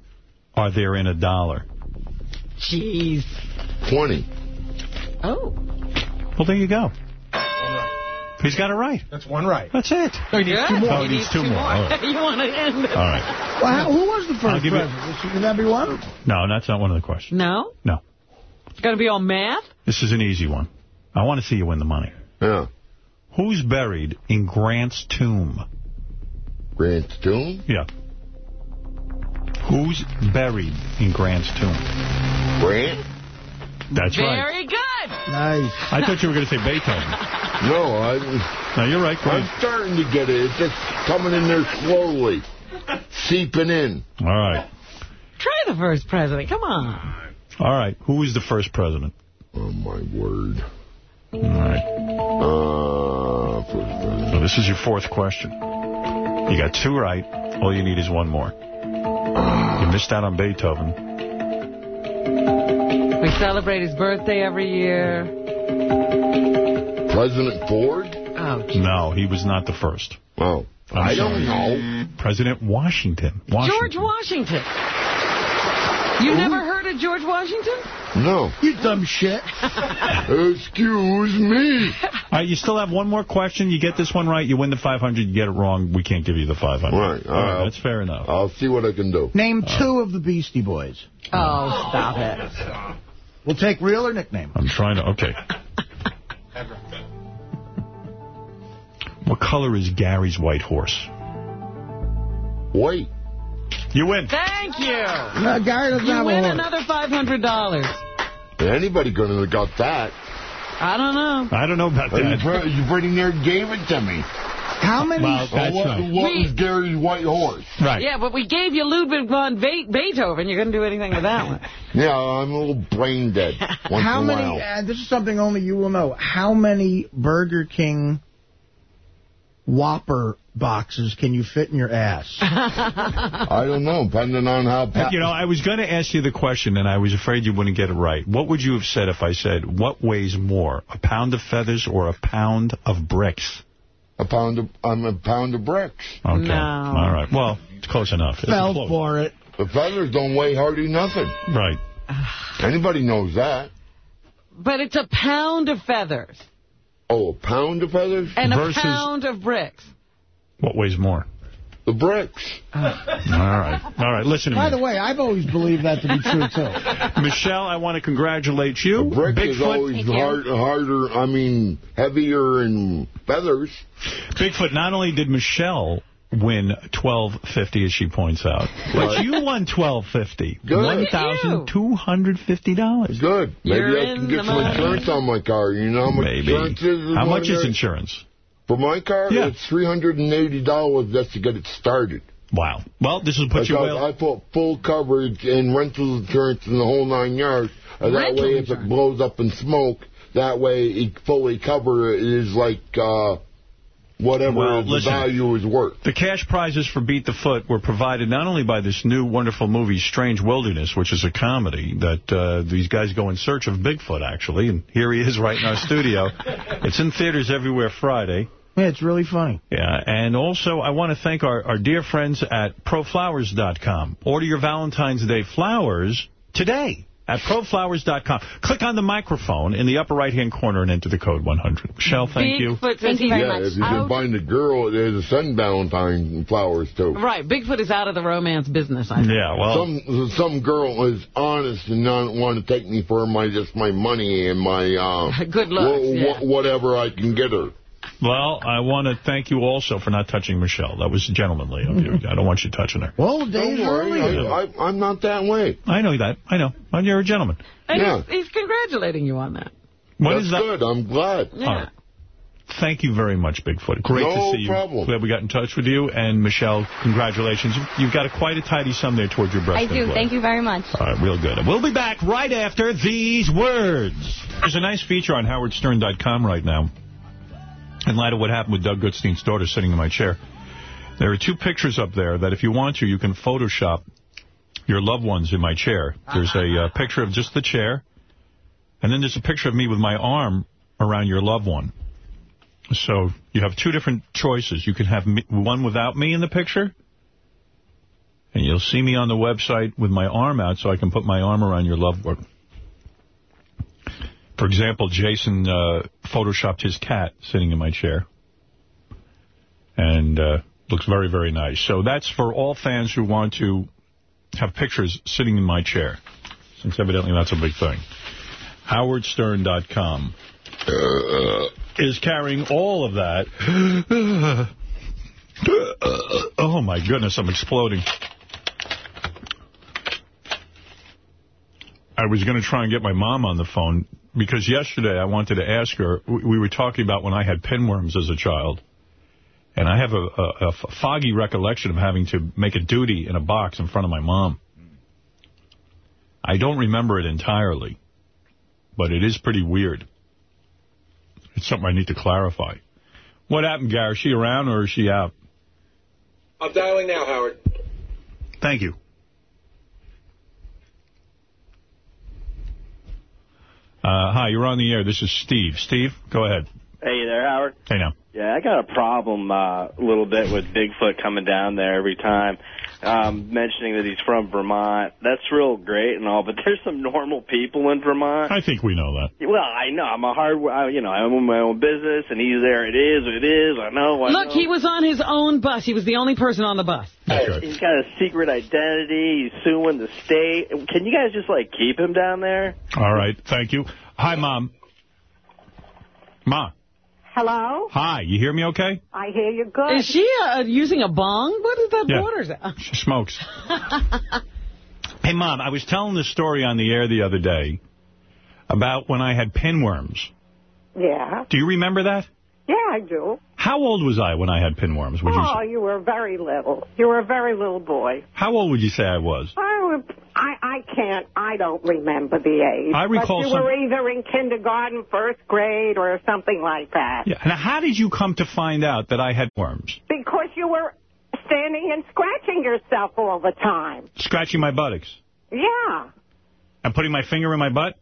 are there in a dollar? Jeez. 20. Oh. Well, there you go. He's got it right. That's one right. That's it. No, he needs Good. two more. Oh, he needs two oh, more. All right. [laughs] you want to end it? All right. Well, how, who was the first president? Can that be one? No, that's not one of the questions. No? No. It's going to be all math? This is an easy one. I want to see you win the money. Yeah. Who's buried in Grant's tomb? Grant's tomb? Yeah. Who's buried in Grant's tomb? Grant? That's right. Very good. Nice. I thought you were going to say Beethoven. No, I, No, you're right, Grant. I'm starting to get it. It's just coming in there slowly. Seeping in. All right. Try the first president. Come on. All right. Who was the first president? Oh, my word. All right. Uh, first president. So this is your fourth question. You got two right. All you need is one more. You missed out on Beethoven. We celebrate his birthday every year. President Ford? Oh, No, he was not the first. Oh. I'm I sorry. don't know. President Washington. Washington. George Washington. You never heard of George Washington? No. You dumb shit. [laughs] Excuse me. All right, you still have one more question. You get this one right, you win the 500. You get it wrong, we can't give you the 500. Right, all right. That's fair enough. I'll see what I can do. Name two of the Beastie Boys. Oh, stop it. We'll take real or nickname. I'm trying to... Okay. What color is Gary's white horse? Wait. You win. Thank you. No, Gary doesn't You have win a another $500. Anybody couldn't have got that. I don't know. I don't know about that. br- you pretty near gave it to me. How many? Well, that's what right. what We- was Gary's white horse? Right. Yeah, but we gave you Ludwig von Be Beethoven. You're going to do anything with that one. [laughs] Yeah, I'm a little brain dead [laughs] once How in a many? while. Uh, this is something only you will know. How many Burger King Whopper boxes can you fit in your ass? [laughs] I don't know, depending on how... Pa You know, I was going to ask you the question, and I was afraid you wouldn't get it right. What would you have said if I said, what weighs more, a pound of feathers or a pound of bricks? A pound of, I'm a pound of bricks. Okay. No. All right. Well, it's close enough. It's Fell close. for it. The feathers don't weigh hardly nothing. Right. Anybody knows that. But it's a pound of feathers Oh, a pound of feathers? and Versus- a pound of bricks. What weighs more? The bricks. Ah. All right. All right. Listen to me. By the way, I've always believed that to be true, too. [laughs] Michelle, I want to congratulate you. The Brick is Bigfoot, always hard, harder, I mean, heavier in feathers. Bigfoot, not only did Michelle win 1250 as she points out, but you won 1250 Good. $1,250. Good. Maybe You're I can get some money. insurance on my car. You know how much Maybe. insurance is? How much is Monday? insurance? For my car, Yeah. it's $380 just to get it started. Wow. Well, this will put you Because well. I put full coverage and rental insurance in the whole nine yards. And that Rental way, if insurance. it blows up in smoke, that way it fully cover it is like uh, whatever Well, the listen. value is worth. The cash prizes for Beat the Foot were provided not only by this new wonderful movie, Strange Wilderness, which is a comedy that uh, these guys go in search of Bigfoot, actually, and here he is right in our studio. [laughs] It's in theaters everywhere Friday. Yeah, it's really funny. Yeah, and also I want to thank our, our dear friends at proflowers.com. Order your Valentine's Day flowers today at proflowers.com. Click on the microphone in the upper right-hand corner and enter the code 100. Michelle, thank you. Bigfoot says Thank you he's very yeah, much. if you can out. find a girl, there's a send Valentine flowers too. Right, Bigfoot is out of the romance business, I think. Yeah, well, Some some girl is honest and not want to take me for my just my money and my uh [laughs] Good looks, yeah. whatever I can get her. Well, I want to thank you also for not touching Michelle. That was gentlemanly of you. I don't want you touching her. Well, days Don't worry. I, I, I'm not that way. I know that. I know. And you're a gentleman. And Yeah. he's, he's congratulating you on that. When That's is that? good. I'm glad. Yeah. All right. Thank you very much, Bigfoot. Great No to see you. problem. Glad we got in touch with you. And, Michelle, congratulations. You've got a quite a tidy sum there towards your breast I do. implant. Thank you very much. All right, real good. And we'll be back right after these words. There's a nice feature on howardstern.com right now. In light of what happened with Doug Goodstein's daughter sitting in my chair, there are two pictures up there that if you want to, you can Photoshop your loved ones in my chair. There's a uh, picture of just the chair, and then there's a picture of me with my arm around your loved one. So you have two different choices. You can have me, one without me in the picture, and you'll see me on the website with my arm out so I can put my arm around your loved one. For example, Jason uh, photoshopped his cat sitting in my chair. And uh, looks very, very nice. So that's for all fans who want to have pictures sitting in my chair, since evidently that's a big thing. HowardStern.com is carrying all of that. [gasps] oh, my goodness, I'm exploding. I was going to try and get my mom on the phone because yesterday I wanted to ask her, we we were talking about when I had pinworms as a child. And I have a, a, a foggy recollection of having to make a duty in a box in front of my mom. I don't remember it entirely, but it is pretty weird. It's something I need to clarify. What happened, Gary? Is she around or is she out? I'm dialing now, Howard. Thank you. Uh, hi, you're on the air. This is Steve. Steve, go ahead. Hey there, Howard. Hey now. Yeah, I got a problem uh, a little bit with Bigfoot coming down there every time. Um, mentioning that he's from Vermont. That's real great and all, but [laughs] there's some normal people in Vermont. I think we know that. Well, I know. I'm a hard, I, you know, I own my own business, and he's there. It is, it is. I know. I Look, know. he was on his own bus. He was the only person on the bus. He's got a secret identity. He's suing the state. Can you guys just, like, keep him down there? All right, thank you. Hi, Mom. Ma, Hello? hi, you hear me okay? I hear you good. Is she uh, using a bong? What is that Yeah. borders [laughs] at? She smokes. [laughs] hey, Mom, I was telling this story on the air the other day about when I had pinworms. Yeah. Do you remember that? Yeah, I do. How old was I when I had pinworms, would you oh, say? you were very little. You were a very little boy. How old would you say I was? I, I, I can't, I don't remember the age. I recall But you some- were either in kindergarten, first grade, or something like that. Yeah. Now, how did you come to find out that I had worms? Because you were standing and scratching yourself all the time. Scratching my buttocks. Yeah. And putting my finger in my butt?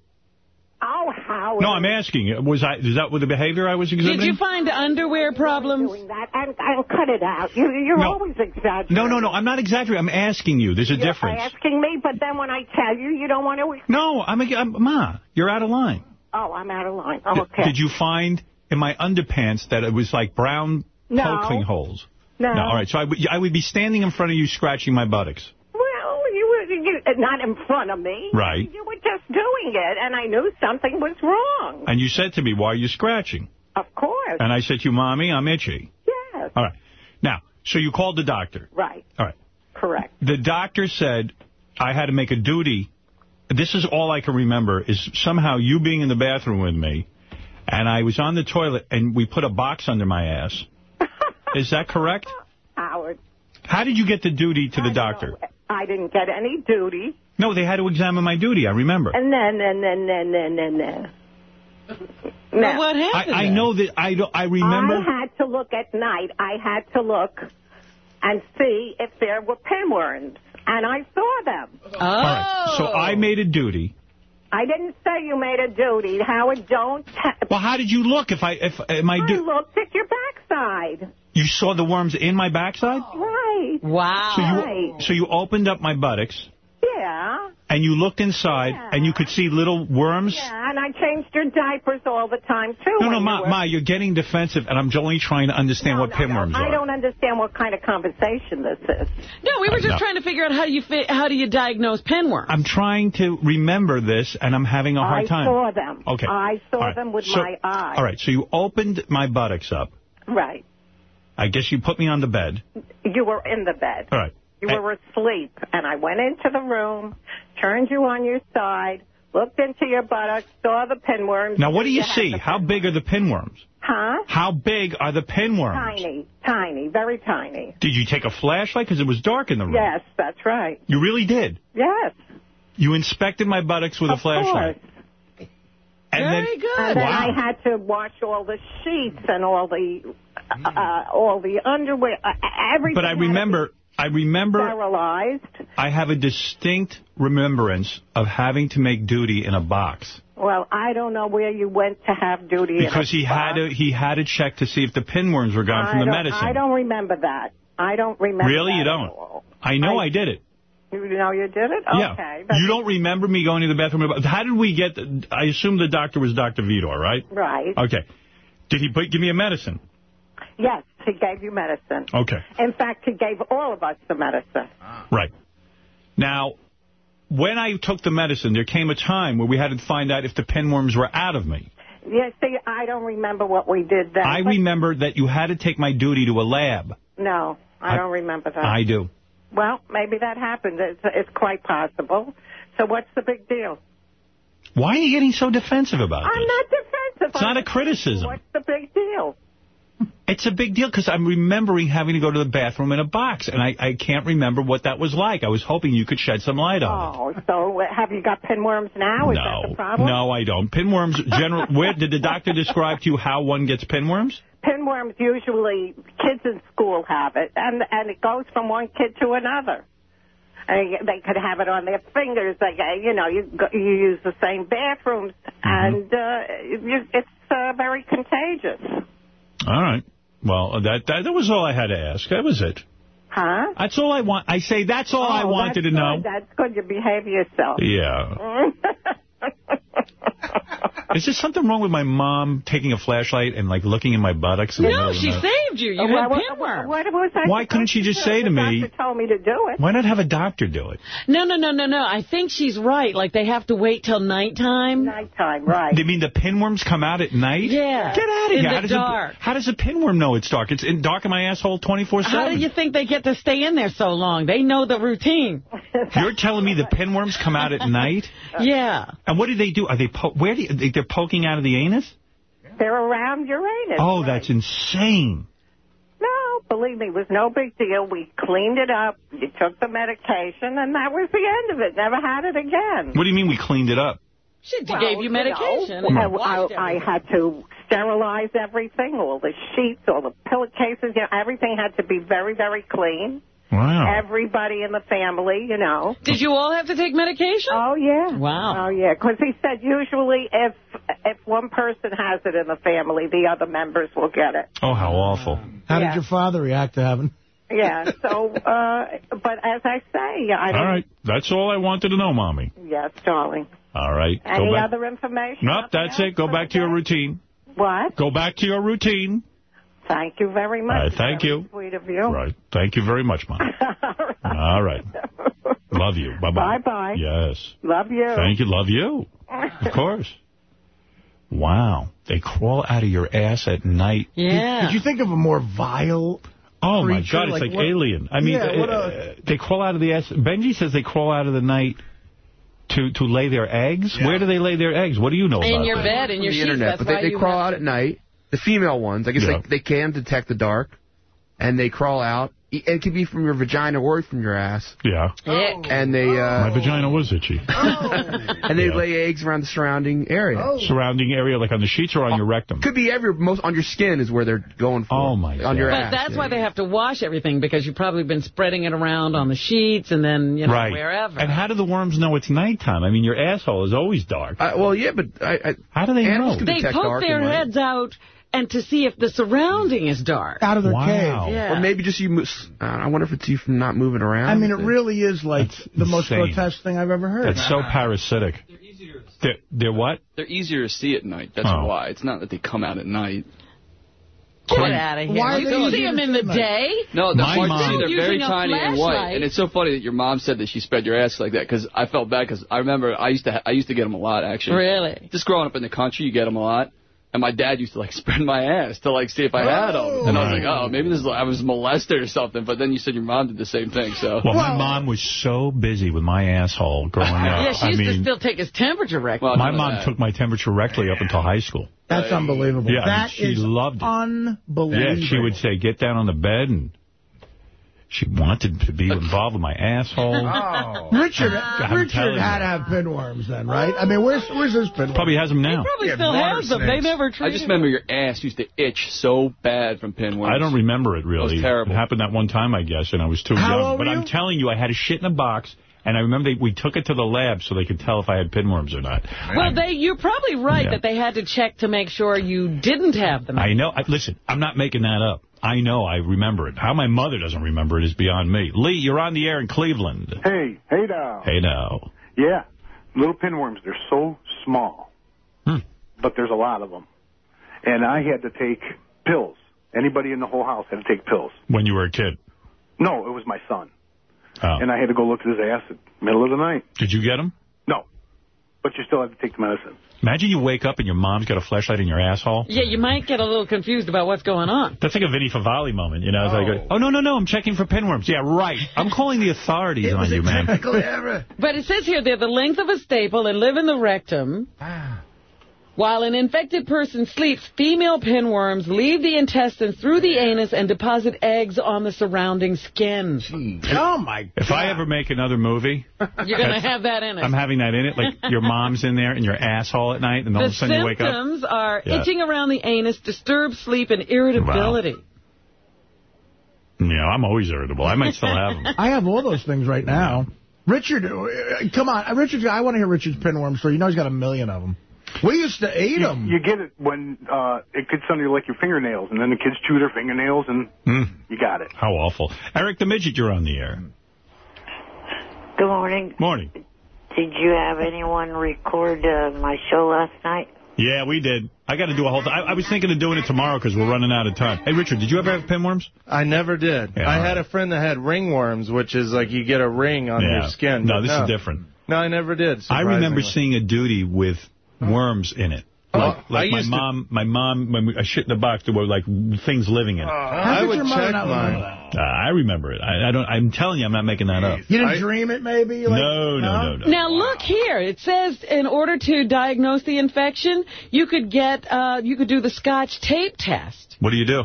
Oh, Howard. No, I'm asking. you. Was I? Is that what the behavior I was exhibiting? Did you find underwear problems? Doing that, and, and cut it out. You, you're No. always exaggerating. No, no, no. I'm not exaggerating. I'm asking you. There's a You're difference. asking me, but then when I tell you, you don't want to... No, I'm, a, I'm Ma. You're out of line. Oh, I'm out of line. D- Okay. Did you find in my underpants that it was like brown No. poking holes? No. No. All right. So I I would be standing in front of you scratching my buttocks. Well, you were you, Uh, not in front of me. Right. You were just doing it, and I knew something was wrong. And you said to me, why are you scratching? Of course. And I said to you, Mommy, I'm itchy. Yes. All right. Now, so you called the doctor. Right. All right. Correct. The doctor said I had to make a duty. This is all I can remember is somehow you being in the bathroom with me, and I was on the toilet, and we put a box under my ass. [laughs] is that correct? Howard, How did you get the duty to the doctor? I didn't get any duty. No, they had to examine my duty. I remember. And then, and then, and then, and then. Well, what happened? I then? know that I I remember. I had to look at night. I had to look and see if there were pinworms, and I saw them. Oh. All right. So I made a duty. I didn't say you made a duty, Howard. Don't. Ta- Well, how did you look? If I if am I I do looked at your backside. you saw the worms in my backside? Right. Wow. So Right. you so you opened up my buttocks Yeah. and you looked inside and you could see little worms. Yeah, and I changed your diapers all the time, too. No, when no, you Ma, were- Ma, you're getting defensive, and I'm only trying to understand what pinworms I are. I don't understand what kind of conversation this is. No, we were just No. trying to figure out how you fit, how do you diagnose pinworms. I'm trying to remember this, and I'm having a hard I time. I saw them. Okay. I saw All right. them with So- my eyes. All right, so you opened my buttocks up. Right. I guess you put me on the bed. You were in the bed. All right. You were asleep, and I went into the room, turned you on your side, looked into your buttocks, saw the pinworms. Now, what do you had see? How big are the pinworms? Huh? How big are the pinworms? Tiny, tiny, very tiny. Did you take a flashlight? Because it was dark in the room. Yes, that's right. You really did. Yes. You inspected my buttocks with a flashlight. course. And Very then, good. And then Wow. I had to wash all the sheets and all the uh, all the underwear, uh, everything. But I had to remember, I remember, sterilized. I have a distinct remembrance of having to make duty in a box Well, I don't know where you went to have duty. in because a he had box. to he had to check to see if the pinworms were gone from the medicine. I don't remember that. I don't remember. really, you don't? I know I- I, did it. You know you did it? Yeah. Okay. You don't remember me going to the bathroom? How did we get? The, I assume the doctor was Dr. Vitor, right? Right. Okay. Did he put, give me a medicine? Yes, he gave you medicine. Okay. In fact, he gave all of us the medicine. Ah. Right. Now, when I took the medicine, there came a time where we had to find out if the pinworms were out of me. Yeah, see, I don't remember what we did then. I remember that you had to take my duty to a lab. No, I, I- don't remember that. I do. Well, maybe that happened. It's, it's quite possible. So what's the big deal? Why are you getting so defensive about it? I'm this? not defensive. It's not a criticism. What's the big deal? It's a big deal because I'm remembering having to go to the bathroom in a box, and I, I can't remember what that was like. I was hoping you could shed some light on it. Oh, so have you got pinworms now? Is that the problem? No, I don't. Pinworms, general. [laughs] where did the doctor describe to you how one gets pinworms? Pinworms usually kids in school have it, and and it goes from one kid to another. And they could have it on their fingers. Like uh, you know, you go, you use the same bathrooms, and uh, you, it's uh, very contagious. All right. Well, that, that that was all I had to ask. That was it. Huh? That's all I want. I say that's all I Oh, wanted that's to know. That's good. You behave yourself. Yeah. [laughs] Is there something wrong with my mom taking a flashlight and, like, looking in my buttocks? in No, she night? saved you. You Uh, had what- pinworms. What was I Why couldn't she just say to me, The doctor told me to do it. why not have a doctor do it? No, no, no, no, no. I think she's right. Like, they have to wait till nighttime. Nighttime, right. They mean the pinworms come out at night? Yeah. Get out of In here. the how, does dark. A, how does a pinworm know it's dark? It's in, dark in my asshole 24-7. How do you think they get to stay in there so long? They know the routine. You're telling me the pinworms come out at night? [laughs] Yeah. And what do they do? Are they po where do you, they- they're poking out of the anus? They're around Uranus. oh, right. that's insane. No, believe me, it was no big deal. We cleaned it up. You took the medication, and that was the end of it. Never had it again. What do you mean we cleaned it up? She Well, gave you medication. know, and I, I, I had to sterilize everything, all the sheets, all the pillowcases, you know, everything had to be very, very clean. Wow. Everybody in the family, you know. Did you all have to take medication? Oh, yeah. Wow. Oh, yeah, because he said usually if if one person has it in the family, the other members will get it. Oh, how awful. How Yeah. did your father react to having... Yeah, so, uh, but as I say, I. All right. That's all I wanted to know, Mommy. Yes, darling. All right. Any other information? Nope, that's it. Go back to your routine. What? Go back to your routine. Thank you very much. All right, thank Very you. Sweet of you. Right. Thank you very much, Mom. [laughs] All right. Love you. Bye-bye. Bye-bye. Yes. Love you. Thank you. Love you. [laughs] Of course. Wow. They crawl out of your ass at night. Yeah. Could you think of a more vile Oh, my? God. It's like, what- alien. I mean, Yeah, what uh, a- they crawl out of the ass. Benji says they crawl out of the night to, to lay their eggs. Where do they lay their eggs? What do you know In about your that? bed, in your the sheets. internet, That's but they, they crawl out at night. The female ones, I guess Yeah. they, they can detect the dark, and they crawl out. It could be from your vagina or from your ass. Yeah. Ick. And they uh, My vagina was itchy. [laughs] and they Yeah. lay eggs around the surrounding area. Surrounding area, like on the sheets or on your rectum? Could be every most on your skin is where they're going for. Oh, my On your But ass. that's yeah. why they have to wash everything, because you've probably been spreading it around on the sheets and then, you know, right. wherever. And how do the worms know it's nighttime? I mean, your asshole is always dark. Uh, well, yeah, but I, I, how do they animals know? can they poke their and light. heads out and to see if the surrounding is dark. Out of their Wow. cave. Yeah. Or maybe just you. uh, I wonder if it's you from not moving around. I mean, it really is like That's the most grotesque thing I've ever heard. That's so parasitic. They're, easier. they're what? They're easier to see at night. That's Oh. why. It's not that they come out at night. Get out of here. Why are you can see them in the day. No, they're My mom- They're very tiny and white. flashlight. And it's so funny that your mom said that she spread your ass like that because I felt bad because I remember I used to ha- I used to get them a lot actually. Really? Just growing up in the country, you get them a lot. And my dad used to like [laughs] spread my ass to like see if I had them. Oh. And I was like, oh, maybe this is I was molested or something. But then you said your mom did the same thing. So Well, my mom was so busy with my asshole growing up. Yeah, she I used to still take his temperature record. Well, my mom that. took my temperature rectally up until high school. That's unbelievable. Yeah, I mean, That she is loved it. unbelievable. Yeah, she would say, get down on the bed, and she wanted to be involved with my asshole. Oh. [laughs] Richard, I'm Richard had to have pinworms then, right? I mean, where's where's his pinworm? Probably has them now. Probably Yeah, still water has them. They never never I just remember your ass used to itch so bad from pinworms. I don't remember it really. It was terrible. It happened that one time, I guess, and I was too How young. old But were I'm telling you, I had a shit in a box, and I remember they, we took it to the lab so they could tell if I had pinworms or not. Well, they you're probably right Yeah. that they had to check to make sure you didn't have them. I know. I, listen, I'm not making that up. I know. I remember it. How my mother doesn't remember it is beyond me. Lee, you're on the air in Cleveland. Hey, hey now. Hey now. Yeah, little pinworms, they're so small, Hmm. but there's a lot of them. And I had to take pills. Anybody in the whole house had to take pills. When you were a kid. No, it was my son. Oh. And I had to go look at his ass at the middle of the night. Did you get him? No, but you still have to take the medicine. Imagine you wake up and your mom's got a flashlight in your asshole. Yeah, you might get a little confused about what's going on. That's like a Vinny Favale moment, you know? It's like, oh. oh, no, no, no, I'm checking for pinworms. Yeah, right. I'm calling the authorities on you, man. Error. But it says here they're the length of a staple and live in the rectum. While an infected person sleeps, female pinworms leave the intestines through the anus and deposit eggs on the surrounding skin. Oh, my If I ever make another movie, [laughs] You're going to have that in it. I'm having that in it. Like your mom's in there and your asshole at night, and all the of a sudden you wake up. symptoms are Yeah. itching around the anus, disturbed sleep, and irritability. You know, I'm always irritable. I might still have them. [laughs] I have all those things right now. Richard, uh, come on. Richard, I want to hear Richard's pinworm story. You know he's got a million of them. We used to eat You, them. you get it when uh, it gets under like your fingernails, and then the kids chew their fingernails, and you got it. How awful. Eric the Midget, you're on the air. Good morning. Morning. Did you have anyone record uh, my show last night? Yeah, we did. I got to do a whole th I, I was thinking of doing it tomorrow because we're running out of time. Hey, Richard, did you ever have pinworms? I never did. Yeah, I all had a friend that had ringworms, which is like you get a ring on Yeah. your skin. No, but this is different. No, I never did. I remember seeing a duty with worms in it. Like, I like my used to- mom, my mom, when we, I shit in the box, there were like things living in it. I would check mine. Uh, I remember it. I, I don't. I'm telling you, I'm not making that up. You didn't dream it, maybe? Like, no, no, no, no. Now look here. It says in order to diagnose the infection, you could get uh, you could do the Scotch tape test. What do you do?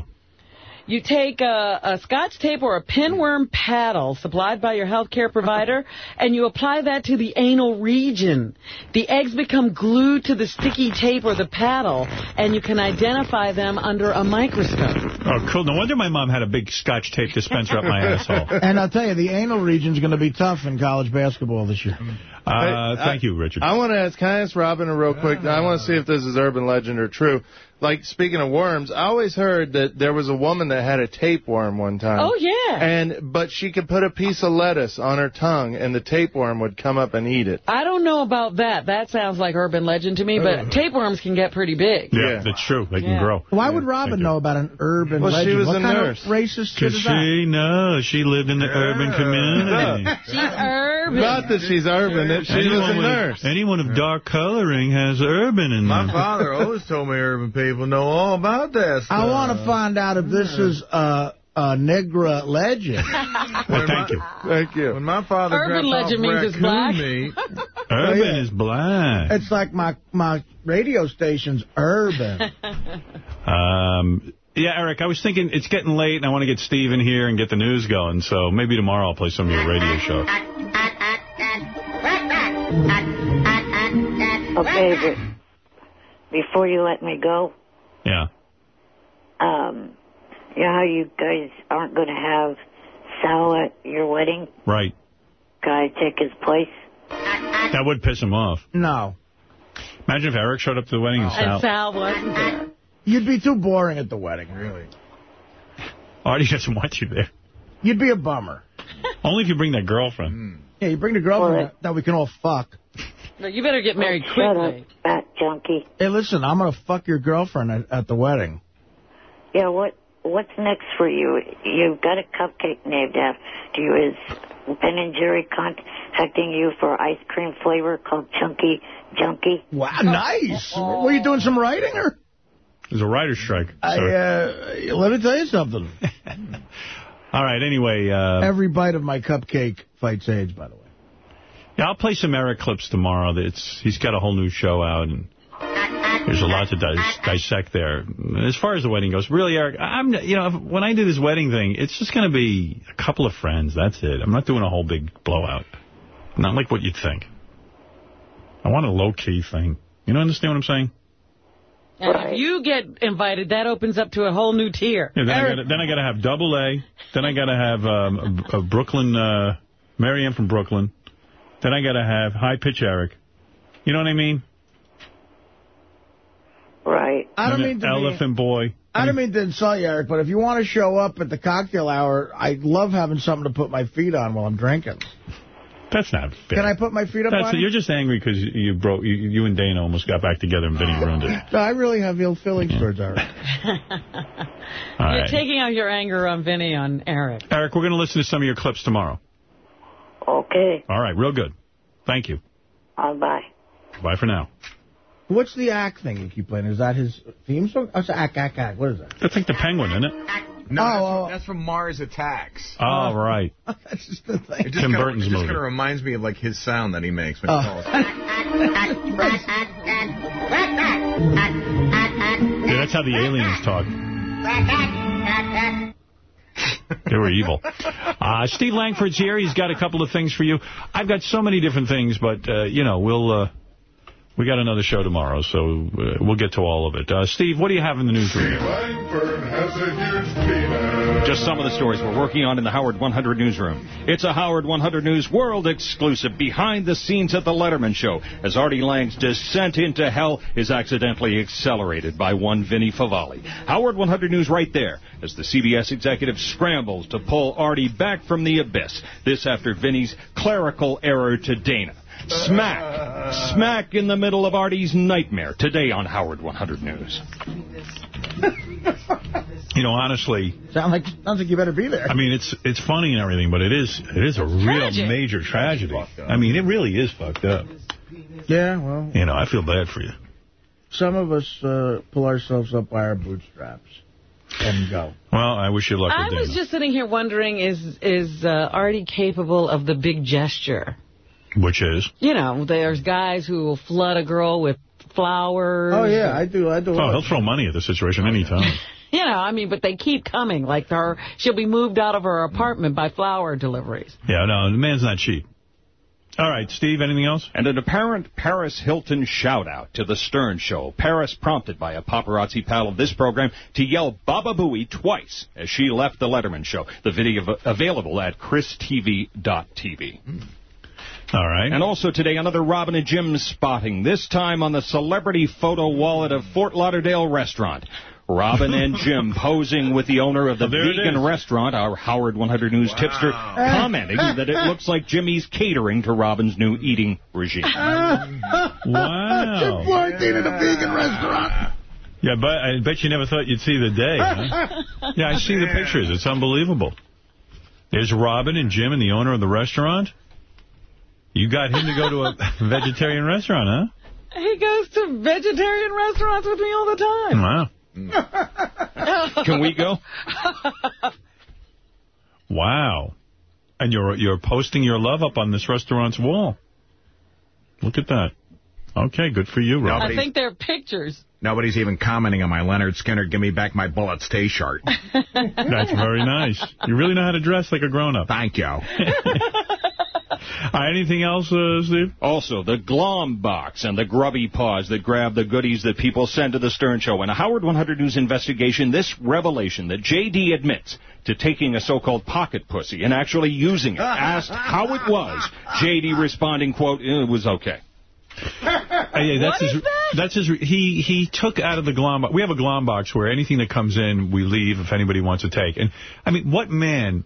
You take a, a scotch tape or a pinworm paddle supplied by your healthcare provider, and you apply that to the anal region. The eggs become glued to the sticky tape or the paddle, and you can identify them under a microscope. Oh, cool. No wonder my mom had a big scotch tape dispenser up my asshole. [laughs] And I'll tell you, the anal region's going to be tough in college basketball this year. Uh, thank you, Richard. I want to ask, can I ask Robin real quick? I want to see if this is urban legend or true. Like, speaking of worms, I always heard that there was a woman that had a tapeworm one time. Oh, yeah. And But she could put a piece of lettuce on her tongue, and the tapeworm would come up and eat it. I don't know about that. That sounds like urban legend to me, but tapeworms can get pretty big. Yeah, that's true. They can grow. Why would Robin know about an urban Well, she was what a kind nurse. of racist shit Because is that? she knows. She lived in the urban community. She's urban. Not that she's urban. it- She was a Anyone with- nurse. Anyone of dark coloring has urban in them. My them. father always told me urban people know all about that stuff. I want to find out if this is a, a Negra legend. [laughs] Well, thank you. Thank you. When my father Urban dropped off legend means it's raccoon black. meat, [laughs] Urban is black. It's like my, my radio station's urban. [laughs] Um, yeah, Eric, I was thinking it's getting late, and I want to get Steve in here and get the news going, so maybe tomorrow I'll play some of your radio show. Okay, but before you let me go, Yeah. um, you know how you guys aren't going to have Sal at your wedding? Right. Guy take his place? That would piss him off. No. Imagine if Eric showed up to the wedding and And Sal. Sal wasn't there. You'd be too boring at the wedding, really. Artie doesn't want you there. You'd be a bummer. Only if you bring that girlfriend. Yeah, you bring the girlfriend Well, that, that we can all fuck. But you better get married Oh, shut up, fat junkie. Hey, listen, I'm going to fuck your girlfriend at, at the wedding. Yeah, what what's next for you? You've got a cupcake named after you. Is Ben and Jerry contacting you for ice cream flavor called Chunky Junkie? Wow, nice. Were you doing some writing, or? There's a writer's strike. I, uh, let me tell you something. [laughs] All right, anyway. Uh, Every bite of my cupcake fights AIDS, by the way. Yeah, I'll play some Eric clips tomorrow. It's He's got a whole new show out, and there's a lot to dis dissect there. As far as the wedding goes, really, Eric, I'm, you know, when I do this wedding thing, it's just going to be a couple of friends. That's it. I'm not doing a whole big blowout. Not like what you'd think. I want a low-key thing. You know, understand what I'm saying? And if you get invited, that opens up to a whole new tier. Yeah, then, I gotta, then I got to have double A. Then I got to have um, a, a Brooklyn, uh, Marianne from Brooklyn. Then I got to have high pitch Eric. You know what I mean? Right. I don't mean to be- Elephant Boy. I don't mean to insult you, Eric, but if you want to show up at the cocktail hour, I love having something to put my feet on while I'm drinking. That's not fair. Can I put my feet up That's on it? You're just angry because you broke. You, you and Dana almost got back together and Vinny ruined it. No, I really have ill feelings towards Eric. [laughs] All You're right. taking out your anger on Vinny on Eric. Eric, we're going to listen to some of your clips tomorrow. Okay. All right, real good. Thank you. Uh, bye. Bye for now. What's the act thing you keep playing? Is that his theme song? Oh, it's act, act, act. What is that? That's like the penguin, isn't it? No, Oh, that's, that's from Mars Attacks. Oh, right. [laughs] That's just the thing. It just Tim kinda, Burton's it just kind of reminds me of like his sound that he makes when Oh. he calls. [laughs] Yeah, that's how the aliens talk. [laughs] They were evil. Uh, Steve Langford's here. He's got a couple of things for you. I've got so many different things, but, uh, you know, we'll... Uh, we got another show tomorrow, so uh, we'll get to all of it. Uh, Steve, what do you have in the newsroom? Just some of the stories we're working on in the Howard 100 newsroom. It's a Howard 100 News World exclusive behind the scenes at the Letterman Show as Artie Lange's descent into hell is accidentally accelerated by one Vinny Favale. Howard 100 News right there as the CBS executive scrambles to pull Artie back from the abyss. This after Vinny's clerical error to Dana. Smack, smack in the middle of Artie's nightmare today on Howard 100 News. [laughs] You know, honestly, Sound like sounds like you better be there. I mean, it's it's funny and everything, but it is it is a real Tragic. major tragedy. I mean, it really is fucked up. Yeah, well, You know, I feel bad for you. some of us uh, pull ourselves up by our bootstraps and go. Well, I wish you luck I with Dana. was just sitting here wondering, is is uh, Artie capable of the big gesture? Which is? You know, there's guys who will flood a girl with flowers. Oh yeah, I do. I do. Oh, he'll throw money at the situation any time. [laughs] You know, I mean, but they keep coming. Like her, she'll be moved out of her apartment by flower deliveries. Yeah, no, the man's not cheap. All right, Steve, anything else? And an apparent Paris Hilton shout-out to The Stern Show. Paris prompted by a paparazzi pal of this program to yell Baba Booey twice as she left The Letterman Show. The video available at christv.tv. All right. And also today, another Robin and Jim spotting, this time on the celebrity photo wallet of Fort Lauderdale restaurant. Robin and [laughs] Jim posing with the owner of the There vegan is. restaurant, our Howard 100 News tipster, commenting [laughs] that it looks like Jimmy's catering to Robin's new eating regime. [laughs] Wow. Quarantine in a vegan restaurant. Yeah, but I bet you never thought you'd see the day, huh? Yeah, I see the pictures. It's unbelievable. There's Robin and Jim and the owner of the restaurant. You got him to go to a [laughs] vegetarian restaurant, huh? He goes to vegetarian restaurants with me all the time. Wow. [laughs] Can we go? [laughs] Wow. And you're you're posting your love up on this restaurant's wall. Look at that. Okay, good for you, Robin. I think they're pictures. Nobody's even commenting on my Lynyrd Skynyrd Give Me Back My Bullets T-shirt. That's very nice. You really know how to dress like a grown-up. Thank you. All right, anything else, uh, Steve? Also, the Glom box and the grubby paws that grab the goodies that people send to the Stern Show. In a Howard 100 News investigation, this revelation that J.D. admits to taking a so-called pocket pussy and actually using it, [laughs] asked how it was, J.D. responding, quote, it was okay. Uh, yeah, that's his, That's his. He he took out of the glom. box. We have a glom box where anything that comes in, we leave if anybody wants to take. And I mean, what man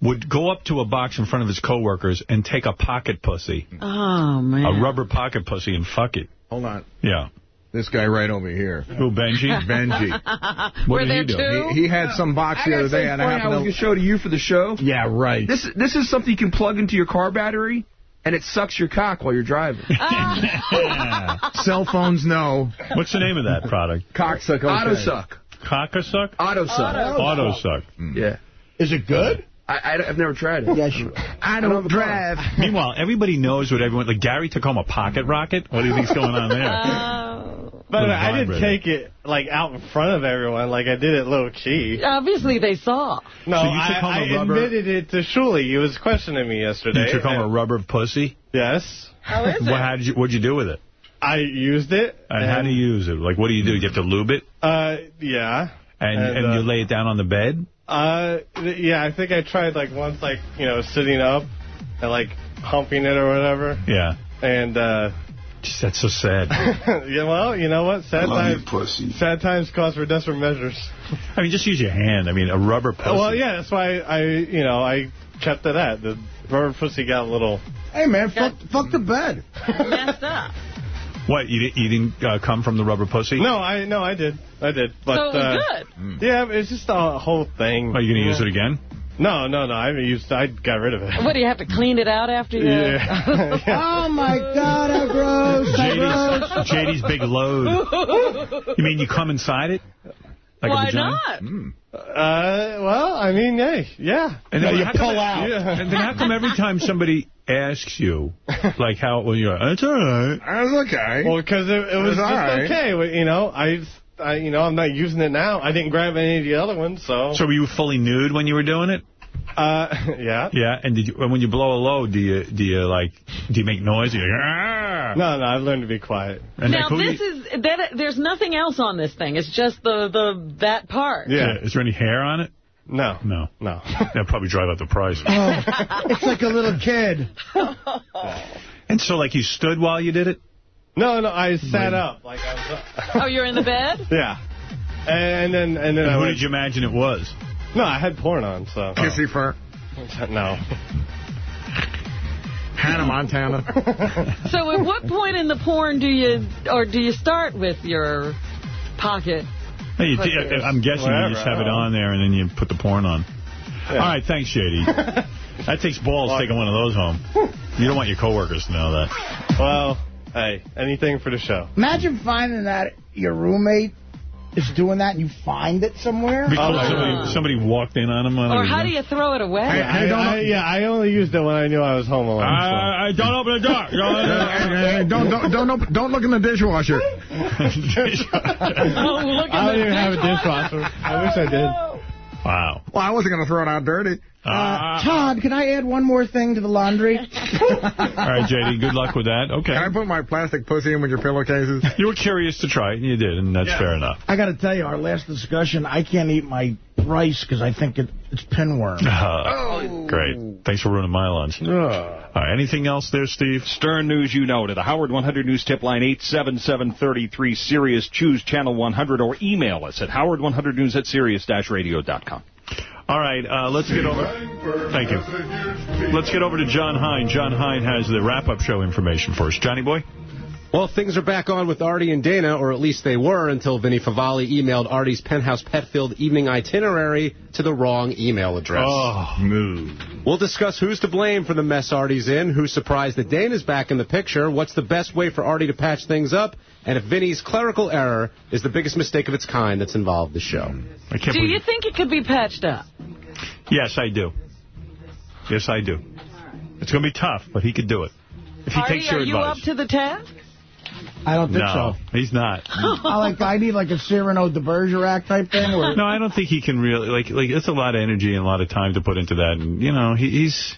would go up to a box in front of his coworkers and take a pocket pussy, Oh, man. a rubber pocket pussy, and fuck it? Hold on. Yeah. This guy right over here. Who, Benji? [laughs] Benji. [laughs] What Were did he do? two? He, he had some box I the other day, and I funny, I happened to... to show to you for the show. Yeah, right. This this is something you can plug into your car battery, and it sucks your cock while you're driving. [laughs] Cell phones, no. What's the name of that product? Cocksuck, okay. Auto suck. Cockasuck? Auto suck. Auto suck. Yeah. Is it good? I, I, have never tried it. Yes, you- I don't drive. [laughs] Meanwhile, everybody knows what everyone... Like, Gary took home a pocket rocket. What do you think's going on there? [laughs] But With a I didn't vibrator. take it, like, out in front of everyone. Like, I did it low-key. Obviously, they saw. No, So you took I, home a I rubber- admitted it to Shuli. He was questioning me yesterday. You took home a and- rubber pussy? Yes. How is it? What, how did you, what'd you do with it? I used it. And, how do you use it? Like, what do you do? You have to lube it? Uh, yeah. And, and, uh, you lay it down on the bed? Uh, th- yeah, I think I tried, like, once, like, you know, sitting up and, like, humping it or whatever. Yeah. And, uh... Just, that's so sad. [laughs] yeah, well, you know what? Sad love times, you, pussy. sad times cause for desperate measures. [laughs] I mean, just use your hand. I mean, a rubber pussy. Well, yeah, that's why I, you know, I kept it at. The rubber pussy got a little... Hey, man, fuck, fuck the bed. [laughs] Messed up. What, you, you didn't uh, come from the rubber pussy? No, I no, I did. I did. But, so it was uh, good. Yeah, it's just a whole thing. Are you going to use it again? No, no, no. I haven't used. I got rid of it. What, do you have to clean it out after you... Yeah. [laughs] [laughs] Oh, my God, how gross. How. JD's, JD's big load. [laughs] You mean you come inside it? Like a Why vagina? not? Uh, well, I mean, hey, yeah. And then you how come- pull out. And then how come every time somebody asks you, [laughs] like how, well, you're, it's all right. That's okay. Well, because it, it was It's just all right. okay. Well, You know, I, I, you know, I'm not using it now. I didn't grab any of the other ones, so. So were you fully nude when you were doing it? Uh, [laughs] yeah. Yeah, and did you, when you blow a load, do you, do you like, do you make noise? You're like, "Ah!" No, no, I've learned to be quiet. And now like, this you- is that. There's nothing else on this thing. It's just the the that part. yeah. Is there any hair on it? No. No. No. [laughs] That'll probably drive up the price. Oh, it's like a little kid. [laughs] And so, like, you stood while you did it? No, no, I sat up. Like I was. Oh, you're in the bed? yeah. And then, and then And I who went, did you imagine it was? No, I had porn on, so. Kissy uh-huh. fur. [laughs] No. Hannah Montana. [laughs] So at what point in the porn do you, or do you start with your pocket? Hey, you, I'm guessing you just have it on there and then you put the porn on. Yeah. All right, thanks, Shady. [laughs] that takes balls taking one of those home. You don't want your coworkers to know that. Well, hey, anything for the show. Imagine finding that your roommate is doing that and you find it somewhere? Because Oh, somebody, somebody walked in on him. On Or a- how do you throw it away? I, I, yeah, I only used it when I knew I was home alone. I, I don't open the door. [laughs] Don't, don't, don't, op- don't look in the dishwasher. oh, [laughs] look I don't even have a dishwasher. I wish I did. Oh, wow. Well, I wasn't going to throw it out dirty. Ah. Uh, Todd, can I add one more thing to the laundry? [laughs] All right, JD, good luck with that. Okay. Can I put my plastic pussy in with your pillowcases? [laughs] You were curious to try it, and you did, and that's fair enough. I got to tell you, our last discussion, I can't eat my rice because I think it, it's pinworm. Uh, [laughs] Great. Thanks for ruining my lunch. All right, anything else there, Steve? Stern News you know to the Howard 100 News tip line 877-33 Sirius. Choose channel 100 or email us at howard100news at sirius-radio.com. All right, uh, let's get over. Thank you. Let's get over to John Hein. John Hein has the wrap-up show information for us. Johnny boy? Well, things are back on with Artie and Dana, or at least they were, until Vinny Favale emailed Artie's penthouse pet-filled evening itinerary to the wrong email address. Oh, move. We'll discuss who's to blame for the mess Artie's in, who's surprised that Dana's back in the picture, what's the best way for Artie to patch things up, and if Vinny's clerical error is the biggest mistake of its kind that's involved the show. I can't Do you think it could be patched up? Yes, I do. Yes, I do. It's going to be tough, but he could do it. If he Artie, takes your are you advice. up to the task? I don't think no, so. he's not. [laughs] I like I need like a Cyrano de Bergerac type thing. Where No, I don't think he can really, like, like it's a lot of energy and a lot of time to put into that. And, you know, he, he's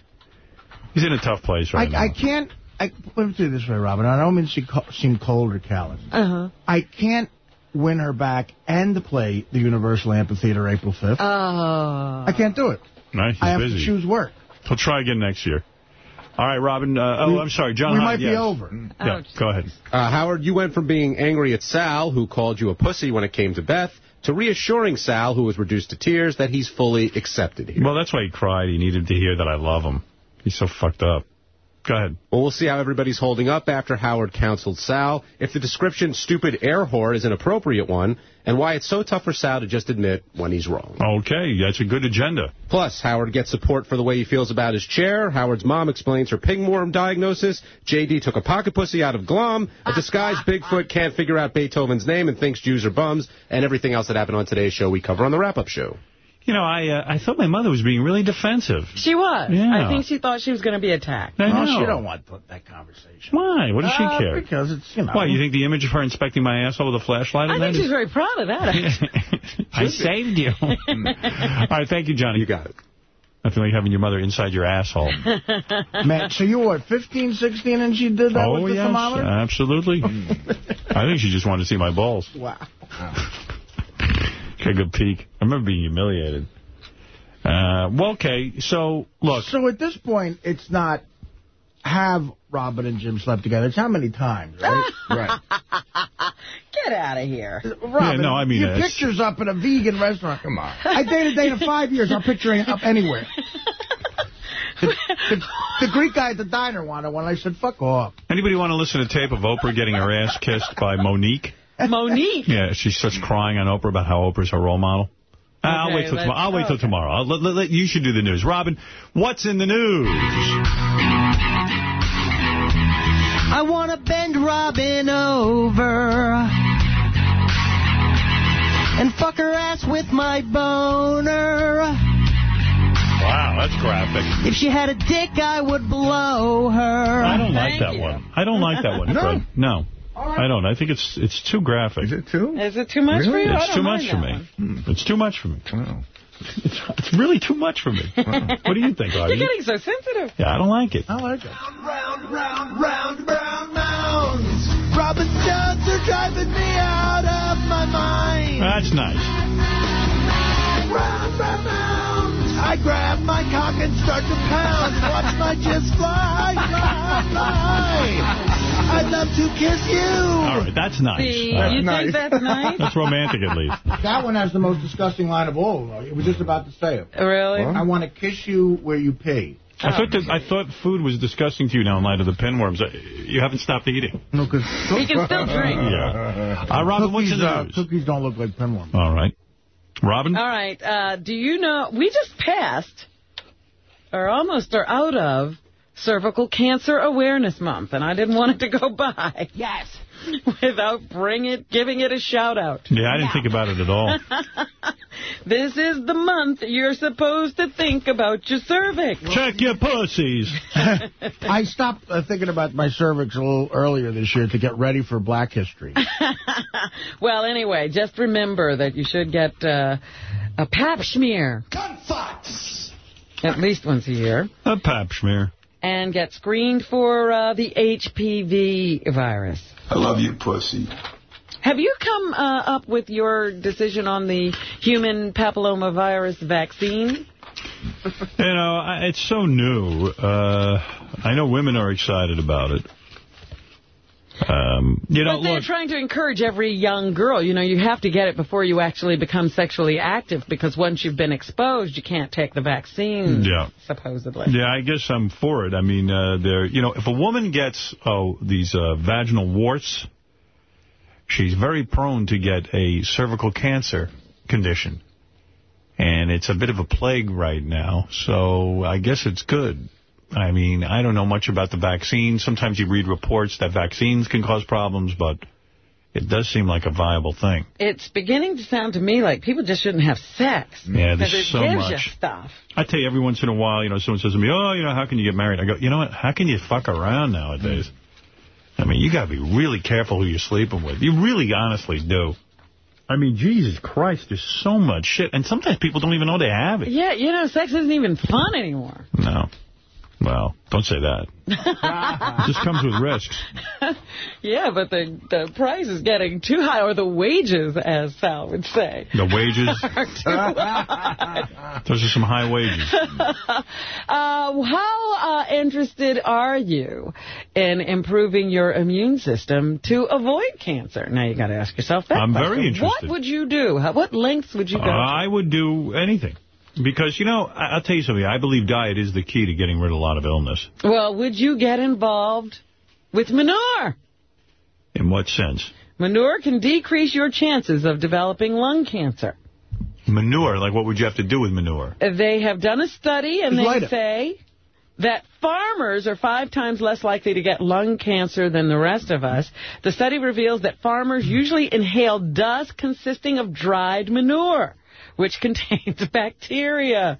he's in a tough place right now. I, I can't. I, let me do it this way, Robin. I don't mean to co- seem cold or callous. Uh-huh. I can't win her back and play the Universal Amphitheater April 5th. Oh. I can't do it. Nice, he's I have busy. to choose work. He'll try again next year. All right, Robin. Uh, oh, We- I'm sorry, John. we Hein, might be yes. over. Yeah, go ahead. Uh, Howard, you went from being angry at Sal, who called you a pussy when it came to Beth, to reassuring Sal, who was reduced to tears, that he's fully accepted here. Well, that's why he cried. He needed to hear that I love him. He's so fucked up. Go ahead. Well, we'll see how everybody's holding up after Howard counseled Sal, if the description stupid air whore is an appropriate one, and why it's so tough for Sal to just admit when he's wrong. Okay, that's a good agenda. Plus, Howard gets support for the way he feels about his chair. Howard's mom explains her pinworm diagnosis. J.D. took a pocket pussy out of Glom. A disguised Bigfoot can't figure out Beethoven's name and thinks Jews are bums. And everything else that happened on today's show we cover on the wrap-up show. You know, I uh, I thought my mother was being really defensive. She was. Yeah. I think she thought she was going to be attacked. I No, know. she don't want that conversation. Why? What does she Uh, care? Because it's, you know. Why, you think the image of her inspecting my asshole with a flashlight I think she's is- very proud of that. [laughs] I saved you. [laughs] All right, thank you, Johnny. You got it. I feel like having your mother inside your asshole. [laughs] Matt, so you were, what, 15, 16, and she did that oh, with the yes, thermometer? absolutely. I think she just wanted to see my balls. Wow. Get a good peek. I remember being humiliated. Uh, well, okay, so, look. So at this point, it's not have Robin and Jim slept together. It's how many times, right? [laughs] right. Get out of here. Robin, no, I mean, your it's- picture's up in a vegan restaurant. Come on. I dated Dana five years. Our picture ain't up anywhere. The, the, the Greek guy at the diner wanted one. I said, fuck off. Anybody want to listen to tape of Oprah getting her ass kissed by Mo'Nique? [laughs] Mo'Nique? Yeah, she starts crying on Oprah about how Oprah's her role model. Uh, I'll wait till tomorrow. I'll wait till okay. tomorrow. I'll, let, let- let- you should do the news. Robin, what's in the news? I want to bend Robin over and fuck her ass with my boner. Wow, that's graphic. If she had a dick, I would blow her. I don't like that one. I don't like that one, No? [laughs] Fred. No. I don't. I think it's it's too graphic. Is it too? Is it too much for you? Hmm. It's too much for me. one. It's too much for me. It's, it's really too much for me. What do you think, You're getting so sensitive. Yeah, I don't like it. I like it. Round, round, round, round mounds. Robin Stones are driving me out of my mind. That's nice. Round, round mounds. I grab my cock and start to pound. Watch my jizz fly, fly, fly. I'd love to kiss you. All right, that's nice. See, All right. you think that's [laughs] nice? That's romantic, at least. That one has the most disgusting line of all. though. It was just about to say it. Really? I want to kiss you where you pee. I thought that, I thought food was disgusting to you now in light of the pinworms. You haven't stopped eating. No, because He can still drink. Yeah. Uh, Robin, what's in cookies, the uh, news? cookies don't look like pinworms. All right. Robin? All right. Uh, do you know, we just passed, or almost are out of, Cervical Cancer Awareness Month, and I didn't want it to go by. Yes. [laughs] Without bring it, giving it a shout-out. Yeah, I didn't think about it at all. [laughs] This is the month you're supposed to think about your cervix. Check your pussies. [laughs] I stopped uh, thinking about my cervix a little earlier this year to get ready for Black History. Well, anyway, just remember that you should get uh, a pap smear. At least once a year. A pap smear. And get screened for uh, the HPV virus. I love you, pussy. Have you come uh, up with your decision on the human papillomavirus vaccine? You know, I- it's so new. Uh, I know women are excited about it. Um, you know, but they're look, trying to encourage every young girl. You know, you have to get it before you actually become sexually active because once you've been exposed, you can't take the vaccine, Yeah. supposedly. yeah, I guess I'm for it. I mean, uh, there, you know, if a woman gets oh these uh, vaginal warts, she's very prone to get a cervical cancer condition, and it's a bit of a plague right now. So I guess it's good. I mean, I don't know much about the vaccine. Sometimes you read reports that vaccines can cause problems, but it does seem like a viable thing. It's beginning to sound to me like people just shouldn't have sex. Yeah, there's it so gives much. you stuff. I tell you, every once in a while, you know, someone says to me, oh, you know, how can you get married? I go, you know what, how can you fuck around nowadays? I mean, you got to be really careful who you're sleeping with. You really honestly do. I mean, Jesus Christ, there's so much shit. And sometimes people don't even know they have it. Yeah, you know, sex isn't even fun anymore. No. Well, don't say that. [laughs] It just comes with risks. yeah, but the the price is getting too high, or the wages, as Sal would say. The wages, [laughs] are too high. those are some high wages. [laughs] uh, how uh, interested are you in improving your immune system to avoid cancer? Now you got to ask yourself that. I'm very interested. What would you do? What lengths would you go? Uh, I would do anything. Because, you know, I- I'll tell you something. I believe diet is the key to getting rid of a lot of illness. Well, would you get involved with manure? In what sense? Manure can decrease your chances of developing lung cancer. Manure, like what would you have to do with manure? They have done a study, and Just light they it. say that farmers are five times less likely to get lung cancer than the rest of us. The study reveals that farmers usually inhale dust consisting of dried manure, which [laughs] contains bacteria.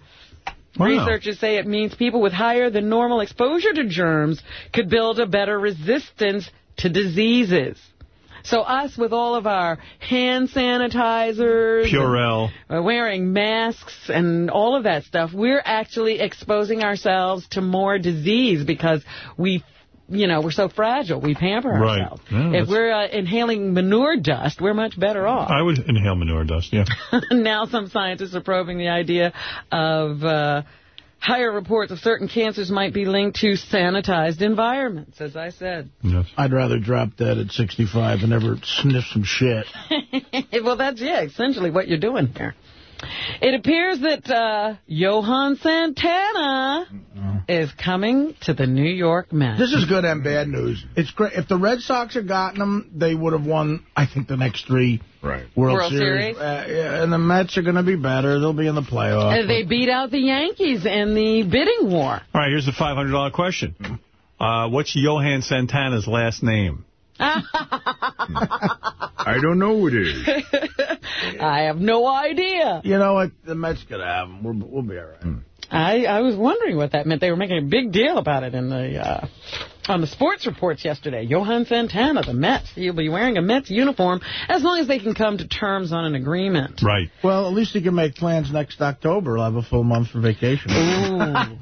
Wow. Researchers say it means people with higher than normal exposure to germs could build a better resistance to diseases. So us with all of our hand sanitizers, Purell. uh, wearing masks and all of that stuff, we're actually exposing ourselves to more disease because we, you know, we're so fragile. We pamper Right. ourselves. Yeah, if we're uh, inhaling manure dust, we're much better off. I would inhale manure dust, yeah. [laughs] now some scientists are probing the idea of uh, higher reports of certain cancers might be linked to sanitized environments, as I said. Yes. I'd rather drop dead at 65 and never sniff some shit. [laughs] well, that's, yeah, essentially what you're doing here. It appears that uh, Johan Santana is coming to the New York Mets. This is good and bad news. It's great. If the Red Sox had gotten him, they would have won, I think, the next three right. World, World Series. Series. Uh, yeah, and the Mets are going to be better. They'll be in the playoffs. Uh, they beat out the Yankees in the bidding war. All right, here's the $500 question. Uh, what's Johan Santana's last name? I don't know what it is. [laughs] I have no idea. You know what? The Mets going to have them. We'll, we'll be all right. I, I was wondering what that meant. They were making a big deal about it in the uh, on the sports reports yesterday. Johan Santana, the Mets. He'll be wearing a Mets uniform as long as they can come to terms on an agreement. Right. Well, at least he can make plans next October. I'll have a full month for vacation. [laughs]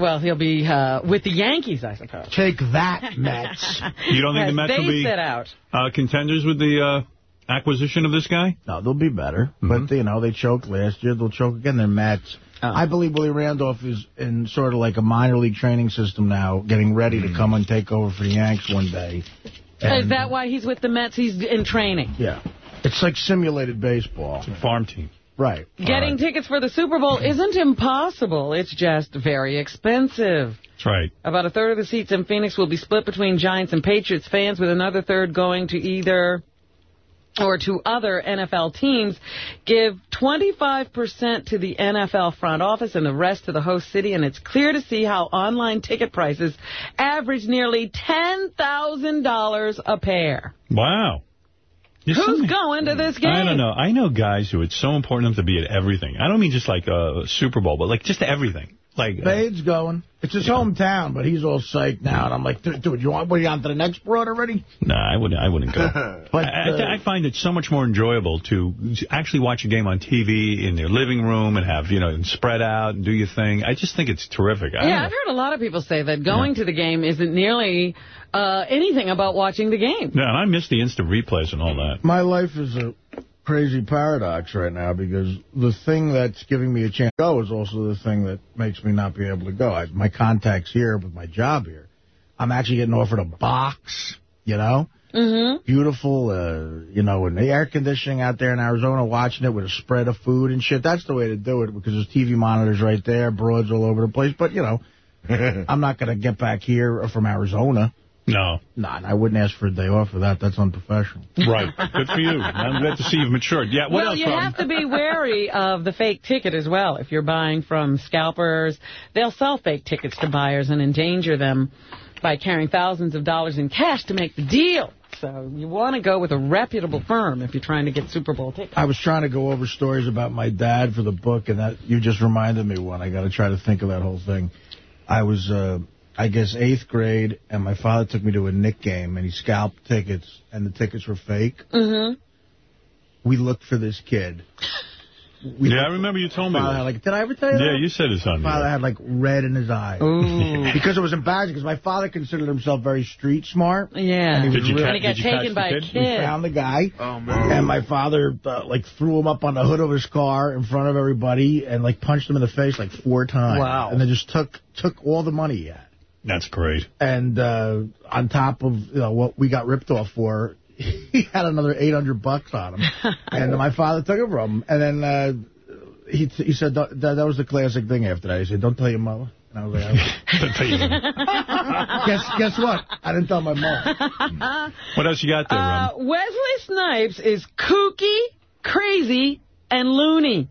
Well, he'll be uh, with the Yankees, I suppose. Take that, Mets. [laughs] You don't think the Mets will be set out. uh, contenders with the uh, acquisition of this guy? No, they'll be better. But, you know, they choked last year. They'll choke again. They're Mets. I believe Willie Randolph is in sort of like a minor league training system now, getting ready to come and take over for the Yanks one day. Is that why he's with the Mets? He's in training. Yeah. It's like simulated baseball. It's a farm team. Right. Getting tickets for the Super Bowl isn't impossible. It's just very expensive. That's right. About a third of the seats in Phoenix will be split between Giants and Patriots fans, with another third going to either or to other NFL teams, give 25% to the NFL front office and the rest to the host city, and it's clear to see how online ticket prices average nearly $10,000 a pair. Wow. Who's going to this game? I don't know. I know guys who it's so important to them to be at everything. I don't mean just like a Super Bowl, but like just everything. Like uh, going. It's his hometown, but he's all psyched now. And I'm like, dude, dude, you want, what, are you on to the next broad already? No, I wouldn't. I wouldn't go. [laughs] But, I, uh, I find it so much more enjoyable to actually watch a game on TV in their living room and have you know and spread out and do your thing. I just think it's terrific. I Yeah. I've heard a lot of people say that going to the game isn't nearly uh, anything about watching the game. Yeah, and I miss the instant replays and all that. My life is a crazy paradox right now because the thing that's giving me a chance to go is also the thing that makes me not be able to go. I, my contacts here with my job here. I'm actually getting offered a box, you know? Mm-hmm. Beautiful, uh, you know, and the air conditioning out there in Arizona, watching it with a spread of food and shit. That's the way to do it because there's TV monitors right there, broads all over the place. But, you know, [laughs] I'm not going to get back here from Arizona. No. Nah, I wouldn't ask for a day off for that. That's unprofessional. Right. Good for you. I'm glad to see you've matured. Yeah, what well, else? you Robin? have to be wary of the fake ticket as well. If you're buying from scalpers, they'll sell fake tickets to buyers and endanger them by carrying thousands of dollars in cash to make the deal. So you want to go with a reputable firm if you're trying to get Super Bowl tickets. I was trying to go over stories about my dad for the book, and that you just reminded me one. I got to try to think of that whole thing. I was, uh, I guess, eighth grade, and my father took me to a Knick game, and he scalped tickets, and the tickets were fake. Mm-hmm. We looked for this kid. We yeah, I remember you told me. That. had, like, did I ever tell you Yeah, that? you said it's on Father had like red in his eye. Ooh. because it was embarrassing. Because my father considered himself very street smart. Yeah. And he Did was you real- ca- And he got did you catch taken the by a kid? We found the guy. Oh, man. And my father, uh, like, threw him up on the hood of his car in front of everybody and, like, punched him in the face, like, four times. Wow. And then just took took all the money he had. That's great. And uh, on top of you know, what we got ripped off for, [laughs] he had another 800 bucks on him. [laughs] and my father took it from him. And then uh, he he said that, that was the classic thing after that. He said, don't tell your mother. And I was like, I [laughs] guess, guess what? I didn't tell my mom. What else you got there, Uh, Wesley Snipes is kooky, crazy, and loony.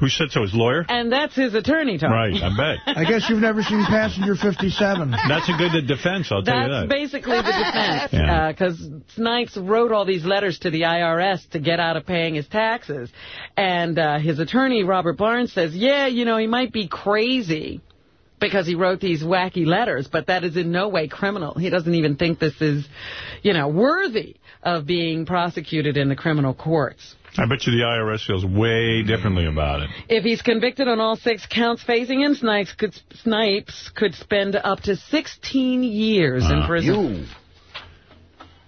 Who said so? His lawyer? And that's his attorney talking. Right, I bet. [laughs] I guess you've never seen Passenger 57. That's a good defense, I'll tell you that. That's that. basically the defense. Yeah. Because Snipes wrote all these letters to the IRS to get out of paying his taxes. And uh, his attorney, Robert Barnes, says, yeah, you know, he might be crazy because he wrote these wacky letters, but that is in no way criminal. He doesn't even think this is, you know, worthy of being prosecuted in the criminal courts. I bet you the IRS feels way differently about it. If he's convicted on all six counts facing him, Snipes could, Snipes could spend up to 16 years in Uh, prison.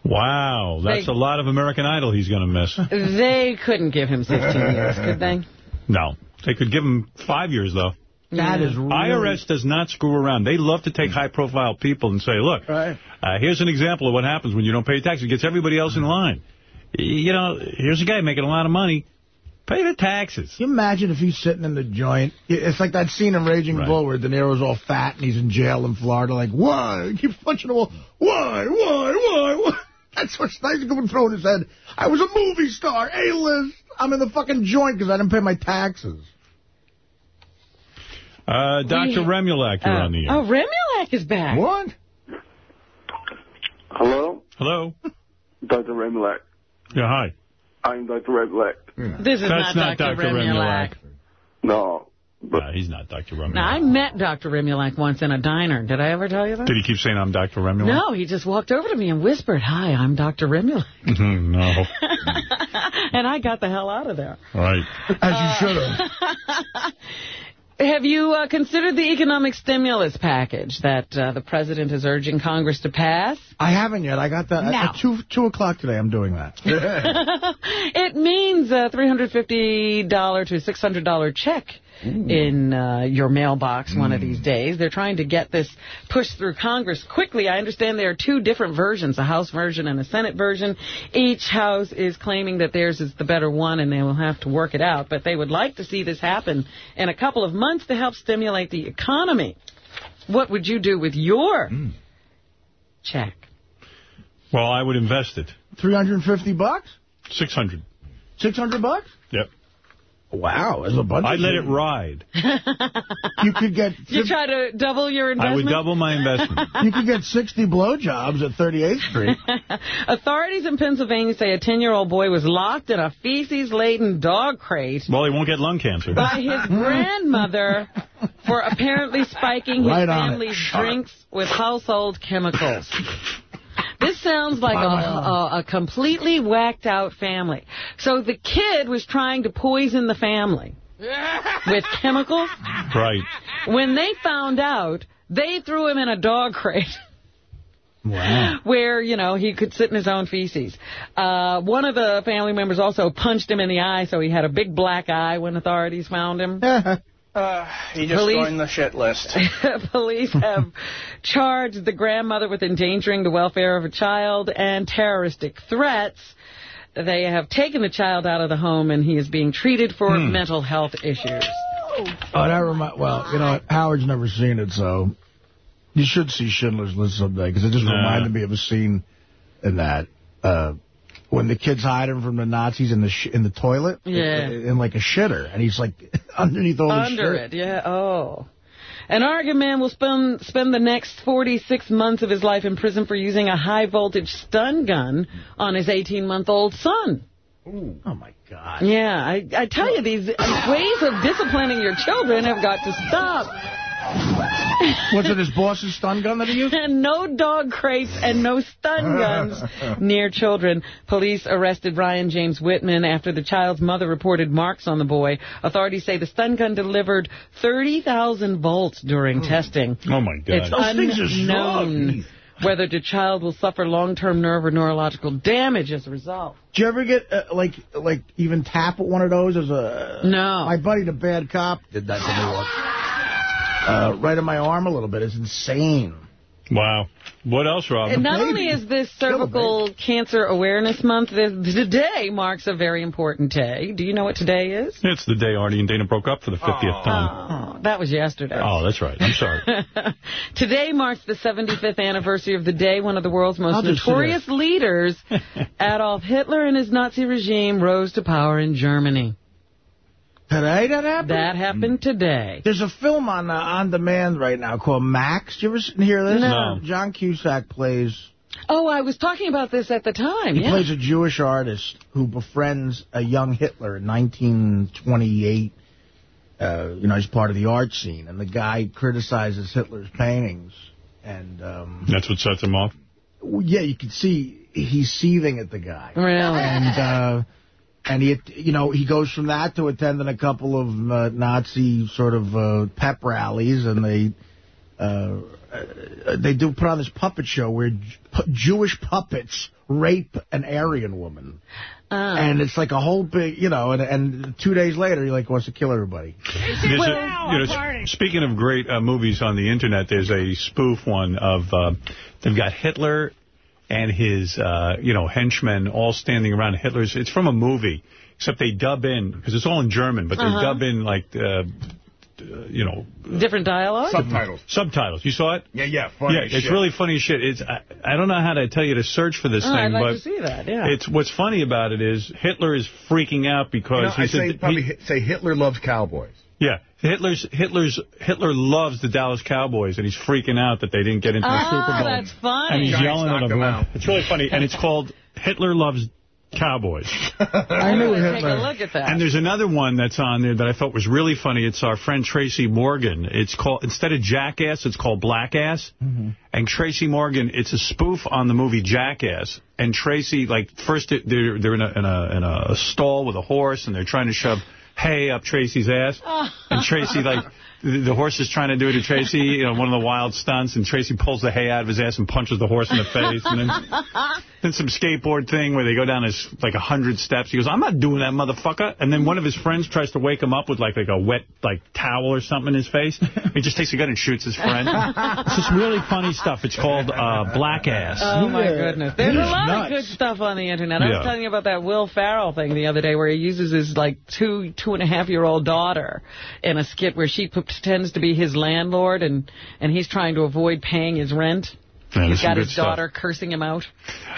Wow, that's They- a lot of American Idol he's going to miss. They couldn't give him 16 [laughs] years, could they? No. They could give him five years, though. That is really... IRS does not screw around. They love to take high-profile people and say, look, Right. uh, here's an example of what happens when you don't pay taxes. It gets everybody else in line. Y- You know, here's a guy making a lot of money. Pay the taxes. Can you imagine if he's sitting in the joint? It's like that scene in Raging Right. Bull where De Niro's all fat and he's in jail in Florida. Like, why? He keeps punching the wall. Why? Why? Why? Why? [laughs] That's what Snipes going through in his head. I was a movie star, A-list. I'm in the fucking joint because I didn't pay my taxes. Uh, Dr. We- Remulak, you're Uh, on the air. oh, Remulak is back. What? Hello, Hello? [laughs] Dr. Remlak. Yeah, hi. I'm Dr. Remlak. Hmm. This is That's not, Dr. Remulak. No. No, he's not Dr. Remulak. Now, I met Dr. Remulak once in a diner. Did I ever tell you that? Did he keep saying I'm Dr. Remulak? No, he just walked over to me and whispered, hi, I'm Dr. Remulak. [laughs] No. [laughs] and I got the hell out of there. Right. As you should have. [laughs] Have you uh, considered the economic stimulus package that uh, the president is urging Congress to pass? I haven't yet. I got that No. at 2, 2 o'clock today. I'm doing that. [laughs] it means a $350 to $600 check in uh, your mailbox one of these days. They're trying to get this pushed through Congress quickly. I understand there are two different versions, a House version and a Senate version. Each House is claiming that theirs is the better one and they will have to work it out. But they would like to see this happen in a couple of months to help stimulate the economy. What would you do with your check? Well, I would invest it. 350 bucks? 600. 600 bucks? Yep. Wow, there's a bunch I of let it ride. [laughs] You could get You try to double your investment. I investment? would double my investment. [laughs] you could get 60 blowjobs at 38th Street. [laughs] Authorities in Pennsylvania say a 10-year-old boy was locked in a feces-laden dog crate Well, he won't get lung cancer. by his grandmother for apparently spiking his Right on family's drinks with household chemicals. This sounds like a, a, a completely whacked out family. So the kid was trying to poison the family [laughs] with chemicals. Right. When they found out, they threw him in a dog crate. Wow. [laughs] Where, you know, he could sit in his own feces. Uh, one of the family members also punched him in the eye, so he had a big black eye when authorities found him. [laughs] Uh, he just Police- joined the shit list. [laughs] Police have [laughs] charged the grandmother with endangering the welfare of a child and terroristic threats. They have taken the child out of the home, and he is being treated for Hmm. mental health issues. Oh, that remind. Well, you know. Howard's never seen it, so you should see Schindler's List someday because it just Nah. reminded me of a scene in that uh, when the kid's hide him from the Nazis in the sh in the toilet, Yeah. in, in like a shitter, and he's like [laughs] underneath all the Under shit. it, yeah. Oh. An Oregon man will spend spend the next 46 months of his life in prison for using a high-voltage stun gun on his 18-month-old son. Oh, my God. Yeah, I, I tell you, these ways of disciplining your children have got to stop. Was it his boss's stun gun that he used? [laughs] No dog crates and no stun guns [laughs] near children. Police arrested Ryan James Whitman after the child's mother reported marks on the boy. Authorities say the stun gun delivered 30,000 volts during testing. Oh, my God. It's Those things are unknown whether the child will suffer long-term nerve or neurological damage as a result. Did you ever get, uh, like, like even tap at one of those as a... No. My buddy, the bad cop, did that to me once. Uh, right in my arm a little bit. It's insane. Wow. What else, Rob? And not only is this cervical cancer awareness month, this- today marks a very important day. Do you know what today is? It's the day Artie and Dana broke up for the 50th time. Oh, that was yesterday. Oh, that's right. I'm sorry. [laughs] Today marks the 75th anniversary of the day one of the world's most I'll just do notorious leaders, [laughs] Adolf Hitler and his Nazi regime, rose to power in Germany. Today that happened? That happened today. There's a film on uh, on demand right now called Max. Did you ever s- hear this? No. John Cusack plays Oh, I was talking about this at the time. he yeah. plays a Jewish artist who befriends a young Hitler in 1928. Uh, you know, he's part of the art scene, and the guy criticizes Hitler's paintings. And um, That's what sets him off? yeah, you can see he's seething at the guy. Really? And uh, and he, you know, he goes from that to attending a couple of uh, Nazi sort of uh, pep rallies, and they uh, uh, they do put on this puppet show where J- Jewish puppets rape an Aryan woman. Ah. And it's like a whole big, you know, and, and two days later, he like wants to kill everybody. There's a- you know, speaking of great uh, movies on the Internet, there's a spoof one of, uh, they've got Hitler and his, uh, you know, henchmen all standing around Hitler's. It's from a movie, except they dub in, because it's all in German, but they Uh-huh. dub in, like, uh, uh, you know, Different dialogue? Subtitles. subtitles. You saw it? Yeah, yeah, funny yeah, it's shit. really funny shit. It's I, I don't know how to tell you to search for this Oh, thing, I'd like but to see that, yeah. it's what's funny about it is Hitler is freaking out because You know, he I said say, that probably he- say Hitler loves cowboys. Yeah, Hitler's Hitler's Hitler loves the Dallas Cowboys, and he's freaking out that they didn't get into the Ah, Super Bowl. that's funny. And he's Giants yelling at knocked them. them out. It's really funny, and it's called Hitler loves Cowboys. [laughs] I knew Hitler. Take a look at that. And there's another one that's on there that I thought was really funny. It's our friend Tracy Morgan. It's called instead of Jackass, it's called Blackass. And Tracy Morgan, it's a spoof on the movie Jackass. And Tracy, like first it- they're they're in a in a in a stall with a horse, and they're trying to shove hay up Tracy's ass. [laughs] And Tracy like. The the horse is trying to do it to Tracy, you know, one of the wild stunts, and Tracy pulls the hay out of his ass and punches the horse in the face. And then then some skateboard thing where they go down this like a hundred steps. He goes, I'm not doing that, motherfucker. And then one of his friends tries to wake him up with like like a wet like towel or something in his face. He just takes a gun and shoots his friend. it's just really funny stuff. It's called uh, Black Ass. Oh, my goodness. There's a lot nuts. of good stuff on the Internet. I Yeah. was telling you about that Will Ferrell thing the other day where he uses his, like, two, two-and-a-half-year-old daughter in a skit where she pretends to be his landlord and, and he's trying to avoid paying his rent. He's got his stuff. daughter cursing him out.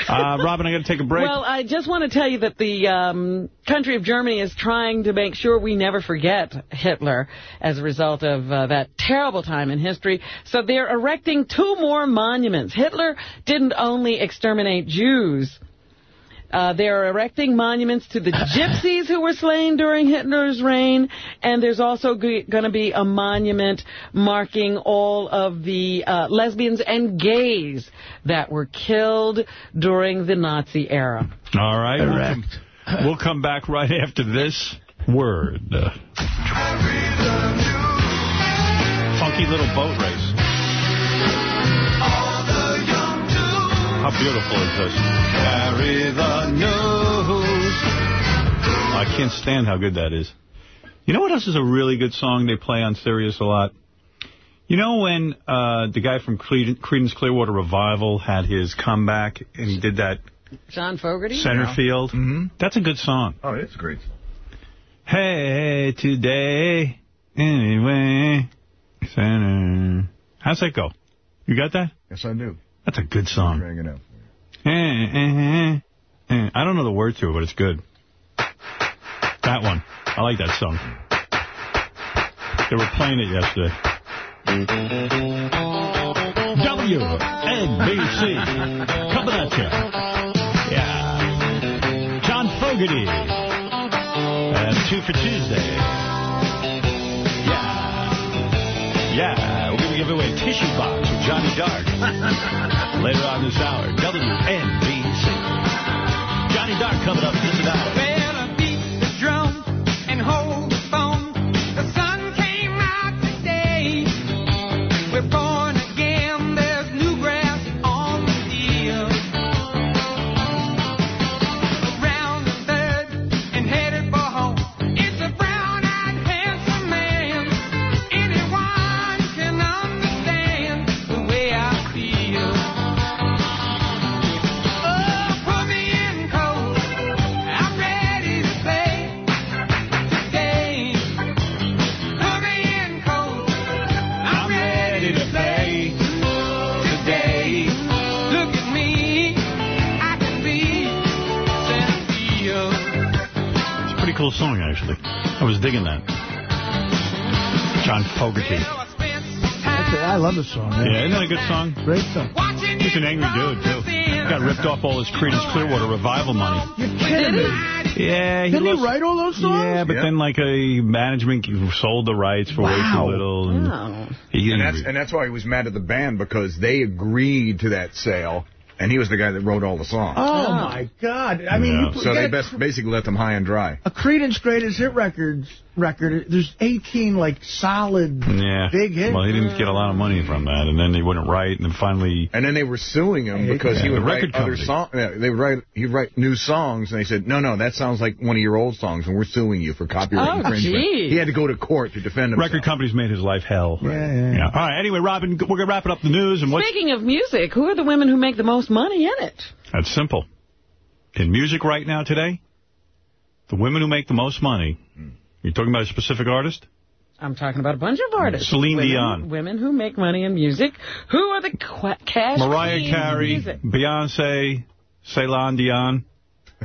Uh, Robin, I got to take a break. Well, I just want to tell you that the um, country of Germany is trying to make sure we never forget Hitler as a result of uh, that terrible time in history. So they're erecting two more monuments. Hitler didn't only exterminate Jews. Uh, they're erecting monuments to the gypsies who were slain during Hitler's reign, and there's also going to be a monument marking all of the uh, lesbians and gays that were killed during the Nazi era. All right. We'll come, we'll come back right after this word. Funky little boat race. How beautiful is this? Carry the news. I can't stand how good that is. You know what else is a really good song they play on Sirius a lot? You know when uh, the guy from Creedence Clearwater Revival had his comeback and he did that John Fogerty? center field? Mm-hmm. That's a good song. Oh, it's great. Hey, today, anyway, center. How's that go? You got that? Yes, I do. That's a good song. Bring it up. Eh, eh, eh. I don't know the word to it, but it's good. That one. I like that song. They were playing it yesterday. WNBC. Coming at you. Yeah. John Fogerty. And two for Tuesday. Yeah. Yeah. Give away a tissue box with Johnny Dark. Later on this hour. WNBC. Johnny Dark coming up this hour. Cool song, actually. I was digging that. John Fogerty. I love the song. Yeah, isn't that a good song? Great song. He's an angry dude, too. Got ripped off all his Creedence Clearwater revival money. Kidding me. Yeah, he Didn't he write all those songs? Yeah, but then like a management sold the rights for way too little. And he And that's, and that's why he was mad at the band, because they agreed to that sale, and he was the guy that wrote all the songs. Oh, oh. my God. I mean, you, so you they best, basically left them high and dry. a Creedence Greatest Hit records record. There's 18 like solid yeah. big hits. Well, he didn't get a lot of money from that, and then he wouldn't write, and then finally... And then they were suing him Yeah, because he would the write other songs. Yeah, they would write he'd write new songs, and they said, "No, no, that sounds like one of your old songs, and we're suing you for copyright Oh, infringement." geez. He had to go to court to defend himself. Record companies made his life hell. Yeah, yeah, yeah. All right, anyway, Robin, we're going to wrap it up the news. and what's Speaking of music, who are the women who make the most money in it? That's simple. In music right now today, the women who make the most money, you talking about a specific artist? I'm talking about a bunch of artists. Celine women, Dion. Women who make money in music. Who are the qu- cash Mariah Carey. Beyonce, Celine Dion.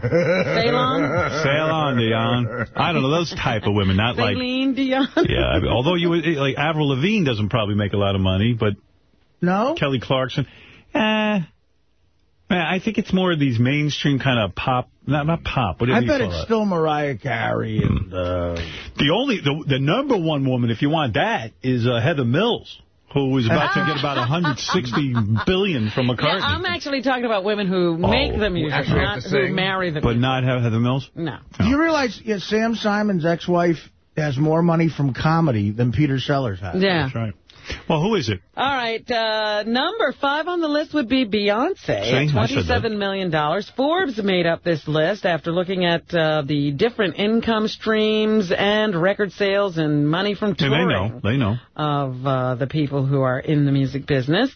Ceylon? Ceylon Dion. I don't know, those type of women, not like... Celine Dion? Yeah, I mean, although you would, like, Avril Lavigne doesn't probably make a lot of money, but... No? Kelly Clarkson. Eh... Man, I think it's more of these mainstream kind of pop, not not pop, whatever I you bet call it's it. still Mariah Carey and uh, The only, the, the number one woman, if you want that, is uh, Heather Mills, who is about to get about 160 [laughs] billion from Yeah, McCartney. I'm actually talking about women who make the music, not who marry the but not have Heather Mills? No. Do you realize yeah, Sam Simon's ex-wife has more money from comedy than Peter Sellers has? Yeah. That's right. Well, who is it? All right, uh, number five on the list would be Beyonce See, at I said that. 27 million. dollars. Forbes made up this list after looking at uh, the different income streams and record sales and money from Hey, they touring know. They know. of uh, the people who are in the music business.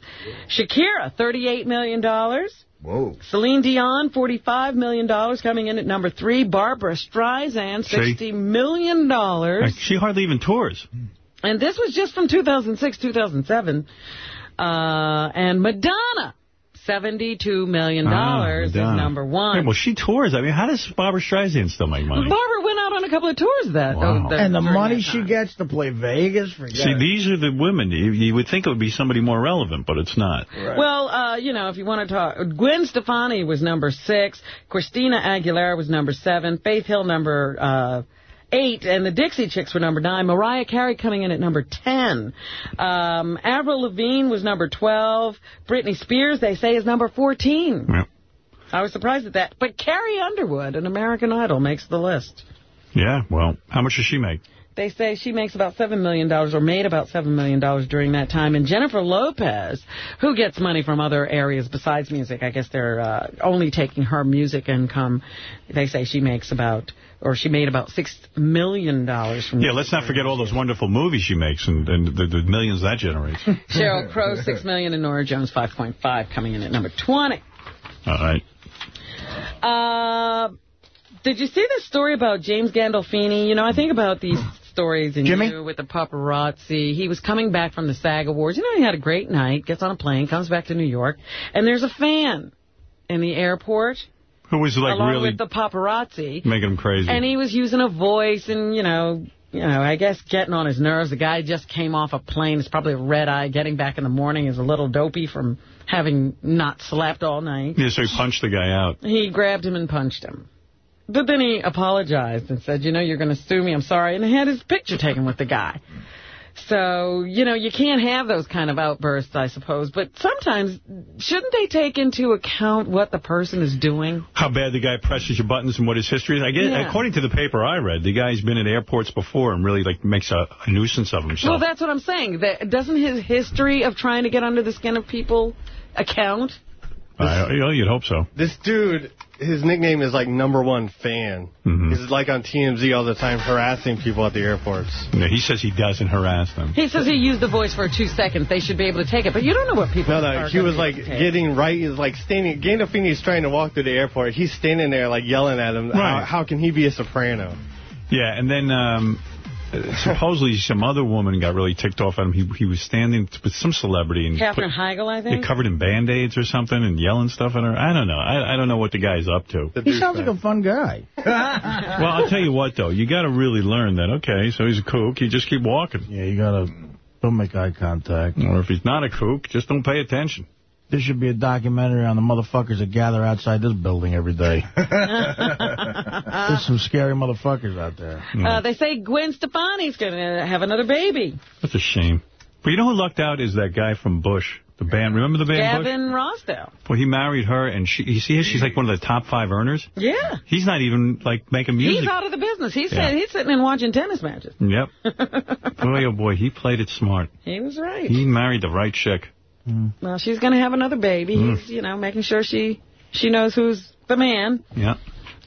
Shakira, 38 million. dollars. Whoa. Celine Dion, $45 million, dollars, coming in at number three. Barbra Streisand, $60 million. dollars. She hardly even tours. And this was just from 2006, 2007. Uh, and Madonna, $72 million Ah, is number one. Hey, well, she tours. I mean, how does Barbra Streisand still make money? Barbara went out on a couple of tours that. Wow. oh, that- And the money she time. gets to play Vegas, forget See, it. these are the women. You, you would think it would be somebody more relevant, but it's not. Well, uh, you know, if you want to talk, Gwen Stefani was number six, Christina Aguilera was number seven, Faith Hill number uh, eight, and the Dixie Chicks were number nine. Mariah Carey coming in at number ten. Um, Avril Lavigne was number twelve. Britney Spears, they say, is number fourteen. Yeah. I was surprised at that. But Carrie Underwood, an American Idol, makes the list. Yeah, well, how much does she make? They say she makes about $7 million or made about $7 million during that time. And Jennifer Lopez, who gets money from other areas besides music, I guess they're uh, only taking her music income. They say she makes about, or she made about $6 million from Yeah, let's not forget all those wonderful movies she makes and, and the, the millions that generates. [laughs] Cheryl Crow, 6 million, and Nora Jones, 5.5, coming in at number 20. All right. Uh, did you see this story about James Gandolfini? You know, I think about these stories in Jimmy? you with the paparazzi. He was coming back from the SAG Awards. You know, he had a great night, gets on a plane, comes back to New York, and there's a fan in the airport, Who was like along really with the paparazzi. making him crazy? And he was using a voice and, you know, you know, I guess getting on his nerves. The guy just came off a plane. It's probably a red eye. Getting back in the morning is a little dopey from having not slept all night. yeah, so he punched the guy out. He grabbed him and punched him. But then he apologized and said, you know, you're going to sue me. I'm sorry. And he had his picture taken with the guy. So, you know, you can't have those kind of outbursts, I suppose. But sometimes, shouldn't they take into account what the person is doing? How bad the guy presses your buttons and what his history is. I guess, Yeah. according to the paper I read, the guy's been at airports before and really like makes a, a nuisance of himself. Well, that's what I'm saying. That, doesn't his history of trying to get under the skin of people account? I, [laughs] you know, you'd hope so. This dude, his nickname is like number one fan. Mhm. He's like on TMZ all the time harassing people at the airports. Yeah, he says he doesn't harass them. He says he used the voice for two seconds. They should be able to take it. But you don't know what people No, no, are he gonna was like able to take. getting right. He's like standing. Gandolfini's trying to walk through the airport. He's standing there like yelling at him. How, Right. how can he be a soprano? Yeah, and then um, [laughs] supposedly some other woman got really ticked off at him. He he was standing with some celebrity and Katherine Heigl, I put, think. covered in band-aids or something and yelling stuff at her. I don't know. I, I don't know what the guy's up to. He sounds like a fun guy. [laughs] Well, I'll tell you what, though. You got to really learn that, okay, so he's a kook. You just keep walking. Yeah, you got to don't make eye contact. Or if he's not a kook, just don't pay attention. There should be a documentary on the motherfuckers that gather outside this building every day. [laughs] There's some scary motherfuckers out there. Uh, they say Gwen Stefani's going to have another baby. That's a shame. But you know who lucked out is that guy from Bush, the band. Remember the band Bush? Gavin Rossdale. Well, he married her, and she, you see, she's like one of the top five earners. Yeah. He's not even, like, making music. He's out of the business. He's, Yeah. he's sitting and watching tennis matches. Yep. [laughs] boy, oh boy, he played it smart. He was right. He married the right chick. Well, she's going to have another baby. Mm. He's, you know, making sure she she knows who's the man. Yeah.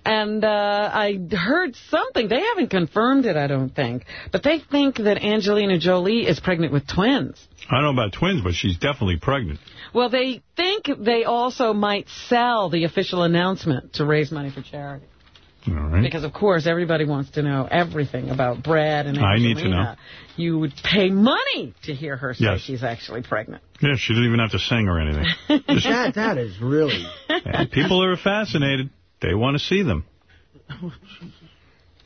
And uh, I heard something. They haven't confirmed it, I don't think. But they think that Angelina Jolie is pregnant with twins. I don't know about twins, but she's definitely pregnant. Well, they think they also might sell the official announcement to raise money for charity. All right. Because, of course, everybody wants to know everything about Brad and Angelina. I need to know. You would pay money to hear her say Yes. she's actually pregnant. Yeah, she didn't even have to sing or anything. [laughs] that, that is really... And people are fascinated. They want to see them.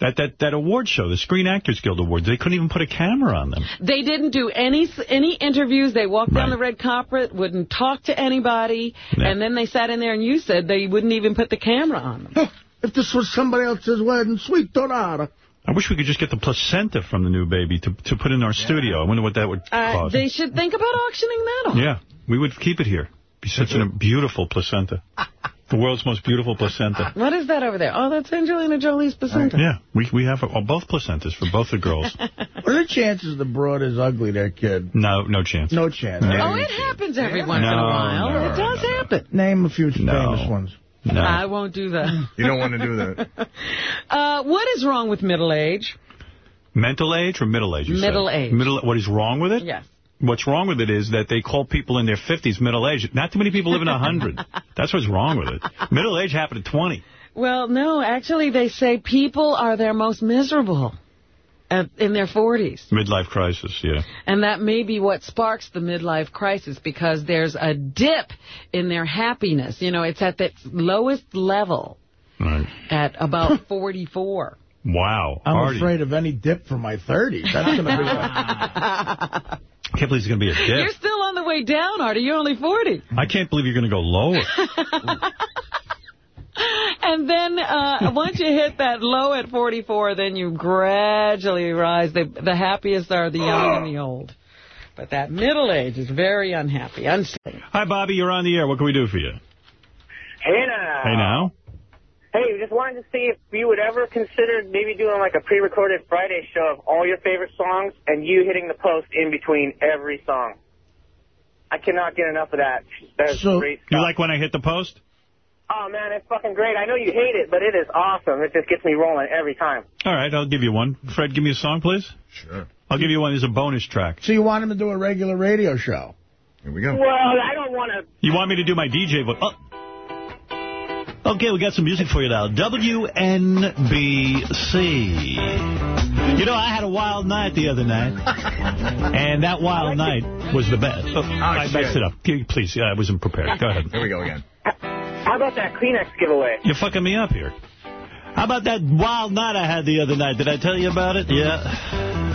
That, that that award show, the Screen Actors Guild Awards, they couldn't even put a camera on them. They didn't do any any interviews. They walked down the red carpet, wouldn't talk to anybody, Yeah. and then they sat in there and you said they wouldn't even put the camera on them. [laughs] If this was somebody else's wedding, sweet Dorada. I wish we could just get the placenta from the new baby to to put in our studio. I wonder what that would Uh, cost. they should think about auctioning that off. Yeah, we would keep it here. Be such a beautiful placenta. [laughs] The world's most beautiful placenta. What is that over there? Oh, that's Angelina Jolie's placenta. Yeah, we we have uh, both placentas for both the girls. [laughs] What are the chances the broad is ugly, that kid? No, no chance. No chance. No. Oh, it happens every once in a while. no, it does happen. Name a few No. famous ones. No. I won't do that. You don't want to do that. [laughs] Uh, what is wrong with middle age? Mental age or middle age? you said? Middle age. Middle. What is wrong with it? Yes. What's wrong with it is that they call people in their 50s middle age. Not too many people live in 100. [laughs] That's what's wrong with it. Middle age happened at 20. Well, no, actually they say people are their most miserable. At, in their 40s. Midlife crisis, yeah. And that may be what sparks the midlife crisis because there's a dip in their happiness. You know, it's at the lowest level Right. at [laughs] about 44. Wow. I'm Artie. afraid of any dip from my 30s. That's going to be a... I [laughs] can't believe it's going to be a dip. You're still on the way down, Artie. You're only 40. I can't believe you're going to go lower. [laughs] And then uh, once you hit that low at 44, then you gradually rise. The, the happiest are the young and the old. But that middle age is very unhappy, unstable. Hi, Bobby. You're on the air. What can we do for you? Hey now. Hey, now? Hey, we just wanted to see if you would ever consider maybe doing like a pre-recorded Friday show of all your favorite songs and you hitting the post in between every song. I cannot get enough of that. That's great. You like when I hit the post? Oh man, it's fucking great. I know you hate it, but it is awesome. It just gets me rolling every time. All right, I'll give you one. Fred, give me a song, please. Sure. I'll give you one as a bonus track. So you want him to do a regular radio show? Here we go. Well, I don't want to. You want me to do my DJ voice? Oh. Okay, we got some music for you now. WNBC. You know, I had a wild night the other night, [laughs] and that wild night was the best. Oh, I shit. messed it up. Please, I wasn't prepared. Go ahead. Here we go again. How about that Kleenex giveaway? You're fucking me up here. How about that wild night I had the other night? Did I tell you about it? Yeah.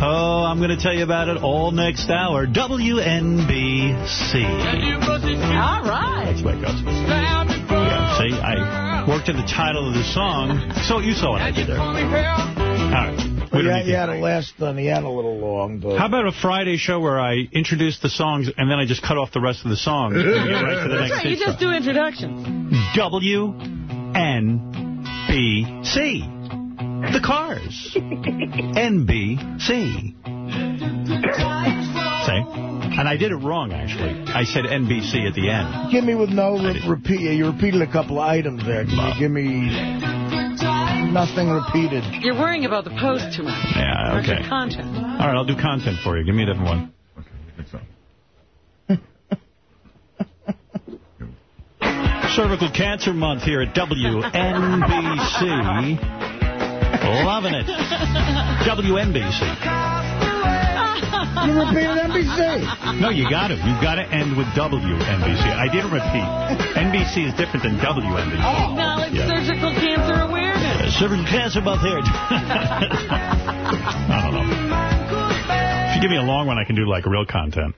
Oh, I'm going to tell you about it all next hour. WNBC. All right. That's what it goes. Yeah, see, I worked in the title of the song. So you saw what I did there. All right. We don't Yeah, need you to- had a last one. You had a little long, but... How about a Friday show where I introduce the songs and then I just cut off the rest of the songs and get right to the [laughs] next right. You just do introductions. WNBC. The Cars. [laughs] NBC. See? And I did it wrong, actually. I said NBC at the end. Give me with no re repeat. You repeated a couple of items there. Can you give me nothing repeated? You're worrying about the post too much. Yeah, Not your okay. content. All right, I'll do content for you. Give me a different one. Okay. [laughs] So. Cervical Cancer Month here at WNBC. Loving it. WNBC. You repeated NBC. No, you got to. You got to end with WNBC. I didn't repeat. NBC is different than WNBC. Acknowledge Yeah. surgical cancer awareness. Cervical Cancer Month here. I don't know. If you give me a long one, I can do like real content.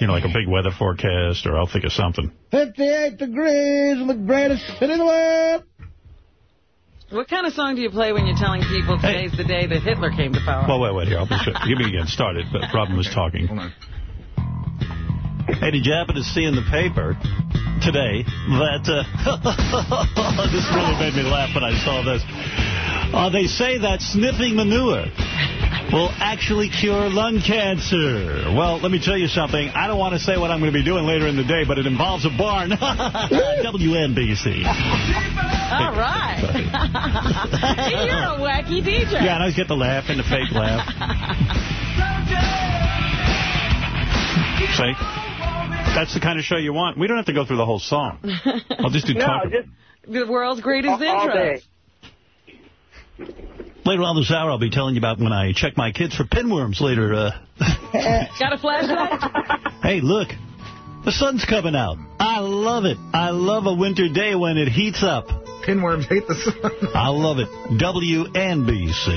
You know, like a big weather forecast, or I'll think of something. 58 degrees in the greatest city in the world. What kind of song do you play when you're telling people today's the day that Hitler came to power? Well, wait, wait, here. I'll be sure. Give me again. Start it. But Robin was talking. Hey, did you happen to see in the paper today that... Uh, [laughs] this really made me laugh when I saw this. Uh, they say that sniffing manure will actually cure lung cancer. Well, let me tell you something. I don't want to say what I'm going to be doing later in the day, but it involves a barn. [laughs] WNBC. All right. [laughs] You're a wacky DJ. Yeah, and I always get the laugh and the fake laugh. See? That's the kind of show you want. We don't have to go through the whole song. I'll just do [laughs] no, talk. just The world's greatest all, all intro. day. Later on this hour, I'll be telling you about when I check my kids for pinworms later. Uh, [laughs] Got a flashlight? [laughs] hey, look. The sun's coming out. I love it. I love a winter day when it heats up. Pinworms hate the sun. I love it. WNBC.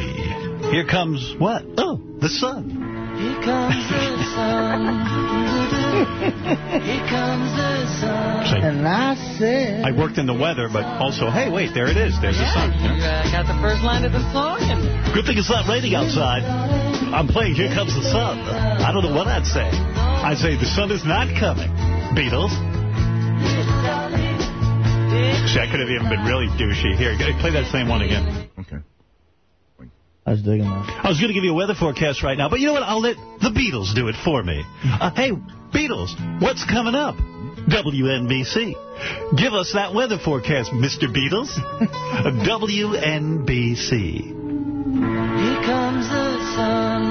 Here comes what? Oh, the sun. Here comes the sun. Here comes the sun. See? And I said... I worked in the weather, but also, hey, wait, there it is. There's the sun. You uh, got the first line of the song. in there. Good thing it's not raining outside. I'm playing Here Comes the Sun. I don't know what I'd say. I'd say the sun is not coming. Beatles. See, I could have even been really douchey. Here, play that same one again. Okay. I was digging that. I was going to give you a weather forecast right now, but you know what? I'll let the Beatles do it for me. [laughs] Uh, hey, Beatles, what's coming up? WNBC. Give us that weather forecast, Mr. Beatles. [laughs] WNBC. Here comes the sun.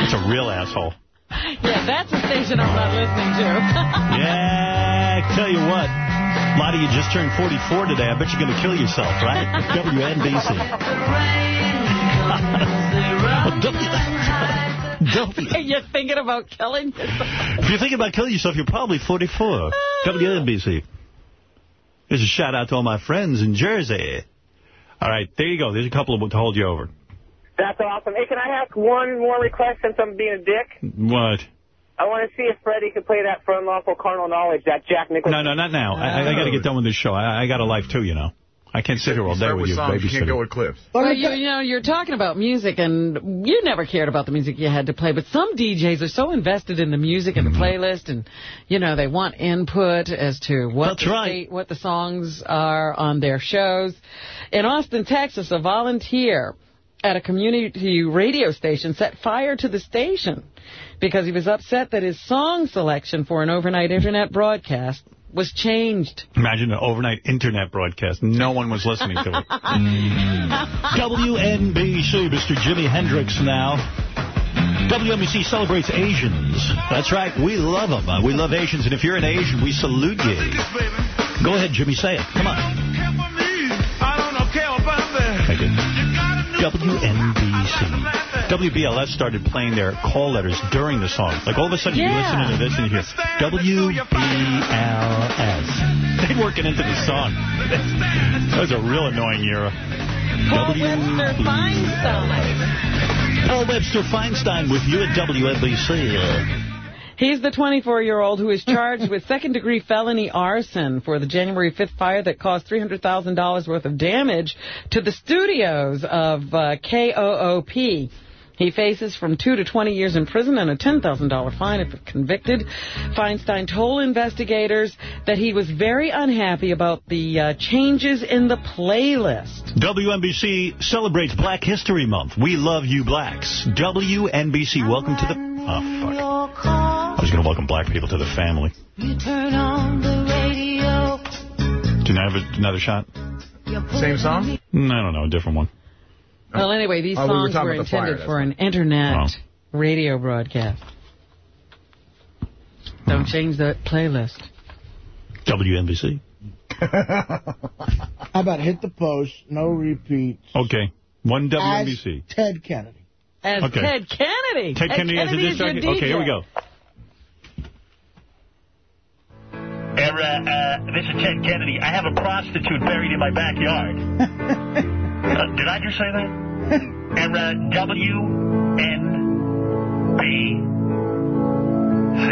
That's a real asshole. Yeah, that's a station I'm not listening to. [laughs] Yeah, I tell you what. A lot of you just turned 44 today. I bet you're going to kill yourself, right? WNBC. [laughs] [laughs] You're thinking about killing yourself. If you're thinking about killing yourself, you're probably 44. Ah. WNBC. Here's a shout out to all my friends in Jersey. All right, there you go. There's a couple of them to hold you over. That's awesome. Hey, can I ask one more request since I'm being a dick? What? I want to see if Freddie could play that for unlawful carnal knowledge, that Jack Nicholson. No, no, not now. I, I got to oh. get done with this show. I, I got a life, too, you know. I can't sit here all day Start with with you songs, you can't go with clips. Well, you, you know, you're talking about music, and you never cared about the music you had to play, but some DJs are so invested in the music and the mm-hmm. playlist, and, you know, they want input as to what, That's the, right. state- what the songs are on their shows. In Austin, Texas, a volunteer at a community radio station set fire to the station because he was upset that his song selection for an overnight internet broadcast was changed. Imagine an overnight internet broadcast. No one was listening to it. [laughs] WNBC, Mr. Jimi Hendrix now. WNBC celebrates Asians. That's right. We love them. Uh, we love Asians. And if you're an Asian, we salute you. Go ahead, Jimmy. Say it. Come on. WNBC. WBLS started playing their call letters during the song. Like all of a sudden you Yeah. listen to this and you hear WBLS. They working into the song. That was a real annoying era. Paul Webster Feinstein. Paul Webster Feinstein with you at WNBC. He's the 24-year-old who is charged with [laughs] second-degree felony arson for the January 5th fire that caused $300,000 worth of damage to the studios of uh, KOOP. He faces from 2 to 20 years in prison and a $10,000 fine if convicted. Feinstein told investigators that he was very unhappy about the uh, changes in the playlist. WNBC celebrates Black History Month. We love you blacks. WNBC, welcome to the... Oh, fuck. I was going to welcome black people to the family. You turn on the radio. Do you have another shot? Same song? I don't know, a different one. Well, anyway, these Oh, we were songs were about the fire, intended for an internet oh. radio broadcast. Don't hmm. change that playlist. WNBC. [laughs] How about hit the post, no repeat, Okay. One WNBC. as Ted Kennedy. As Okay. Ted Kennedy. Ted Kennedy as a is your disc? Okay, here we go. Era, uh, this is Ted Kennedy. I have a prostitute buried in my backyard. [laughs] uh, did I just say that? [laughs] Era W N B C.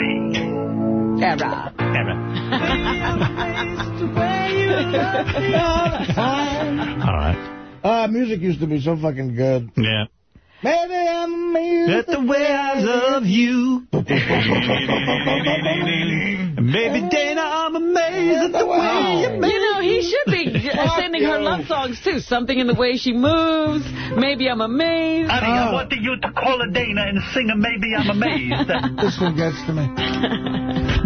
Era. [laughs] All right. Uh, music used to be so fucking good. Yeah. Maybe I'm amazed At the way I love you. [laughs] Maybe Dana, I'm amazed at the way you You know, he should be [laughs] uh, sending her love songs, too. Something in the way she moves. Maybe I'm amazed. Honey, I wanted you to call her Dana and sing a Maybe I'm Amazed. [laughs] This one gets to me.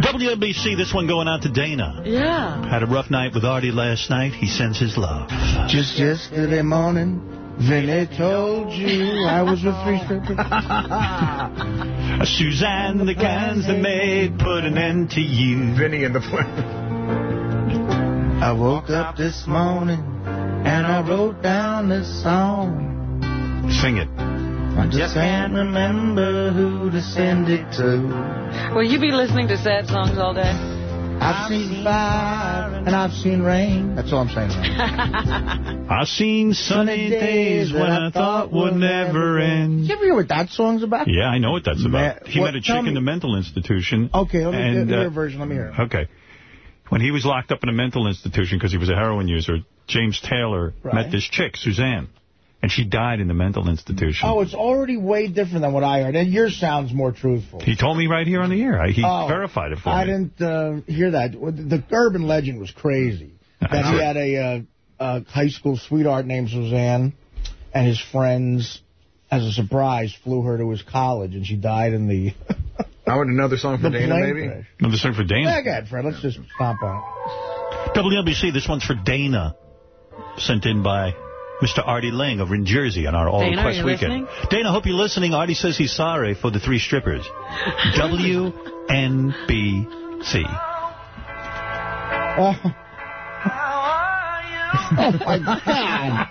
WNBC, this one going out to Dana. Yeah. Had a rough night with Artie last night. He sends his love. Just yesterday morning, Vinny told you I was a three strippers. [laughs] Suzanne, the cans that made put an end to you. Vinny in the plane. I woke up this morning and I wrote down this song. Sing it. I just can't remember who to send it to. Will you be listening to sad songs all day? I've seen fire and I've seen rain. That's all I'm saying. I've [laughs] seen sunny days when I thought would never end. Did You ever hear what that song's about? Yeah, I know what that's about. Ma- he what- met a tell chick in the mental institution. Okay, let me and, hear uh, version. Let me hear it. Okay. When he was locked up in a mental institution because he was a heroin user, James Taylor Right. met this chick, Suzanne. And she died in the mental institution. Oh, it's already way different than what I heard. And yours sounds more truthful. He told me right here on the air. I, he Oh, verified it for I me. I didn't uh, hear that. The urban legend was crazy. [laughs] That he had a, uh, a high school sweetheart named Suzanne, and his friends, as a surprise, flew her to his college, and she died in the... [laughs] I want another song for Dana, plane maybe? crash. Another song for Dana. Yeah, go ahead, Fred. Let's just stomp on it. WNBC, this one's for Dana. Sent in by Mr. Artie Ling over in Jersey on our All Dana, Request weekend. listening? Dana, hope you're listening. Artie says he's sorry for the three strippers. [laughs] WNBC. Oh. [laughs] oh, my God.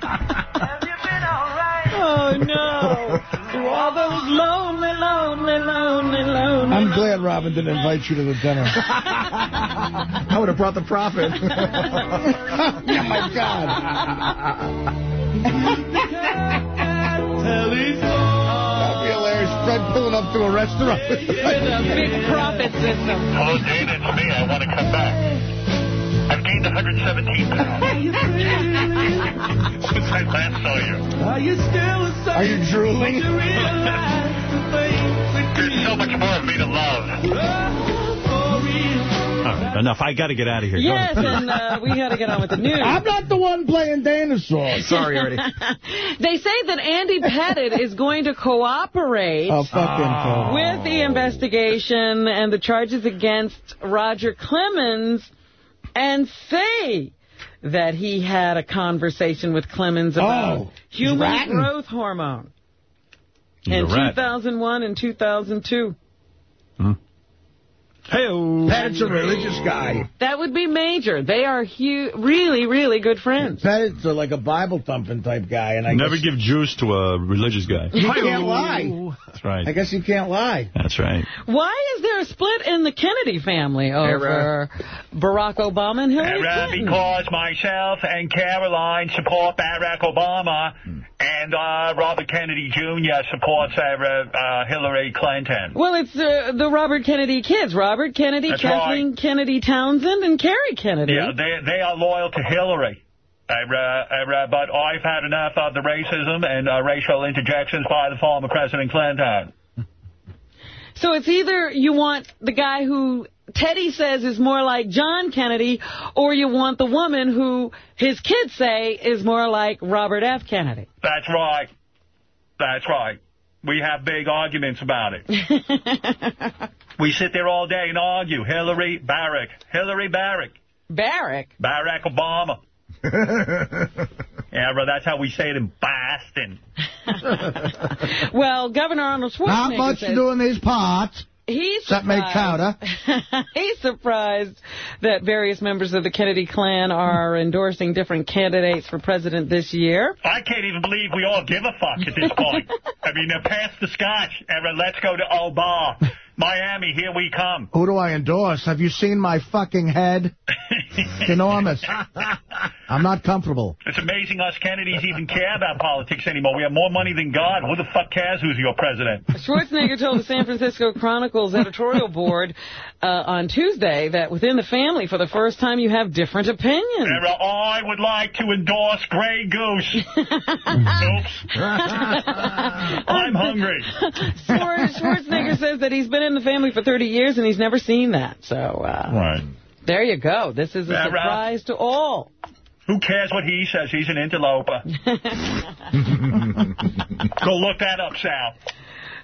Oh, no. Through [laughs] all those lonely, lonely, lonely, lonely... I'm glad Robin didn't invite you to the dinner. I would have brought the prophet. oh, my God. That'd be hilarious. Fred pulling up to a restaurant. [laughs] With a big profit system. Hello, Dana. It's me. I want to come back. I've gained 117 pounds [laughs] since I last saw you. Are you still Are you drooling? There's so much more of me to love. Oh, All right, enough. I got to get out of here. Yes, and uh, we got to get on with the [laughs] news. I'm not the one playing dinosaur. [laughs] Sorry, Artie. [laughs] They say that Andy Pettitte is going to cooperate Oh, fucking with the investigation and the charges against Roger Clemens and say that he had a conversation with Clemens about Oh, human ratting. growth hormone He's in a 2001 and 2002. Hey-o. Pettitte's a religious guy. That would be major. They are hu really, really good friends. Pettitte's a, like a Bible-thumping type guy. and I Never guess give juice to a religious guy. You can't lie. That's right. I guess you can't lie. That's right. Why is there a split in the Kennedy family over Barack Obama and Hillary Clinton? because myself and Caroline support Barack Obama, hmm. And uh, Robert Kennedy Jr. supports uh, uh, Hillary Clinton. Well, it's uh, the Robert Kennedy kids. Robert Kennedy, That's Kathleen Kennedy Townsend, and Kerry Kennedy. Yeah, they they are loyal to Hillary. Uh, but I've had enough of the racism and uh, racial interjections by the former President Clinton. So it's either you want the guy who Teddy says is more like John Kennedy, or you want the woman who his kids say is more like Robert F. Kennedy. That's right. That's right. We have big arguments about it. [laughs] we sit there all day and argue. Hillary, Barack. Hillary, Barack. Barack? Barack Obama. [laughs] yeah, bro, that's how we say it in Boston. [laughs] Well, Governor Arnold Schwarzenegger Not much says to do in these parts. He's Except make surprised- chowder. [laughs] he's surprised that various members of the Kennedy clan are endorsing different candidates for president this year. I can't even believe we all give a fuck at this point. I mean, uh, pass the scotch, and let's go to Oba. Miami, here we come. Who do I endorse? Have you seen my fucking head? [laughs] Enormous. [laughs] I'm not comfortable. It's amazing us Kennedys even care about politics anymore. We have more money than God. Who the fuck cares who's your president? Schwarzenegger told the San Francisco Chronicles editorial board uh, on Tuesday that within the family, for the first time, you have different opinions. Sarah, I would like to endorse Grey Goose. Oops. [laughs] I'm hungry. Schwarzenegger says that he's been in the family for 30 years and he's never seen that. So uh, Right. there you go. This is a Yeah, Ralph. surprise to all. Who cares what he says? He's an interloper. [laughs] Go look that up, Sal.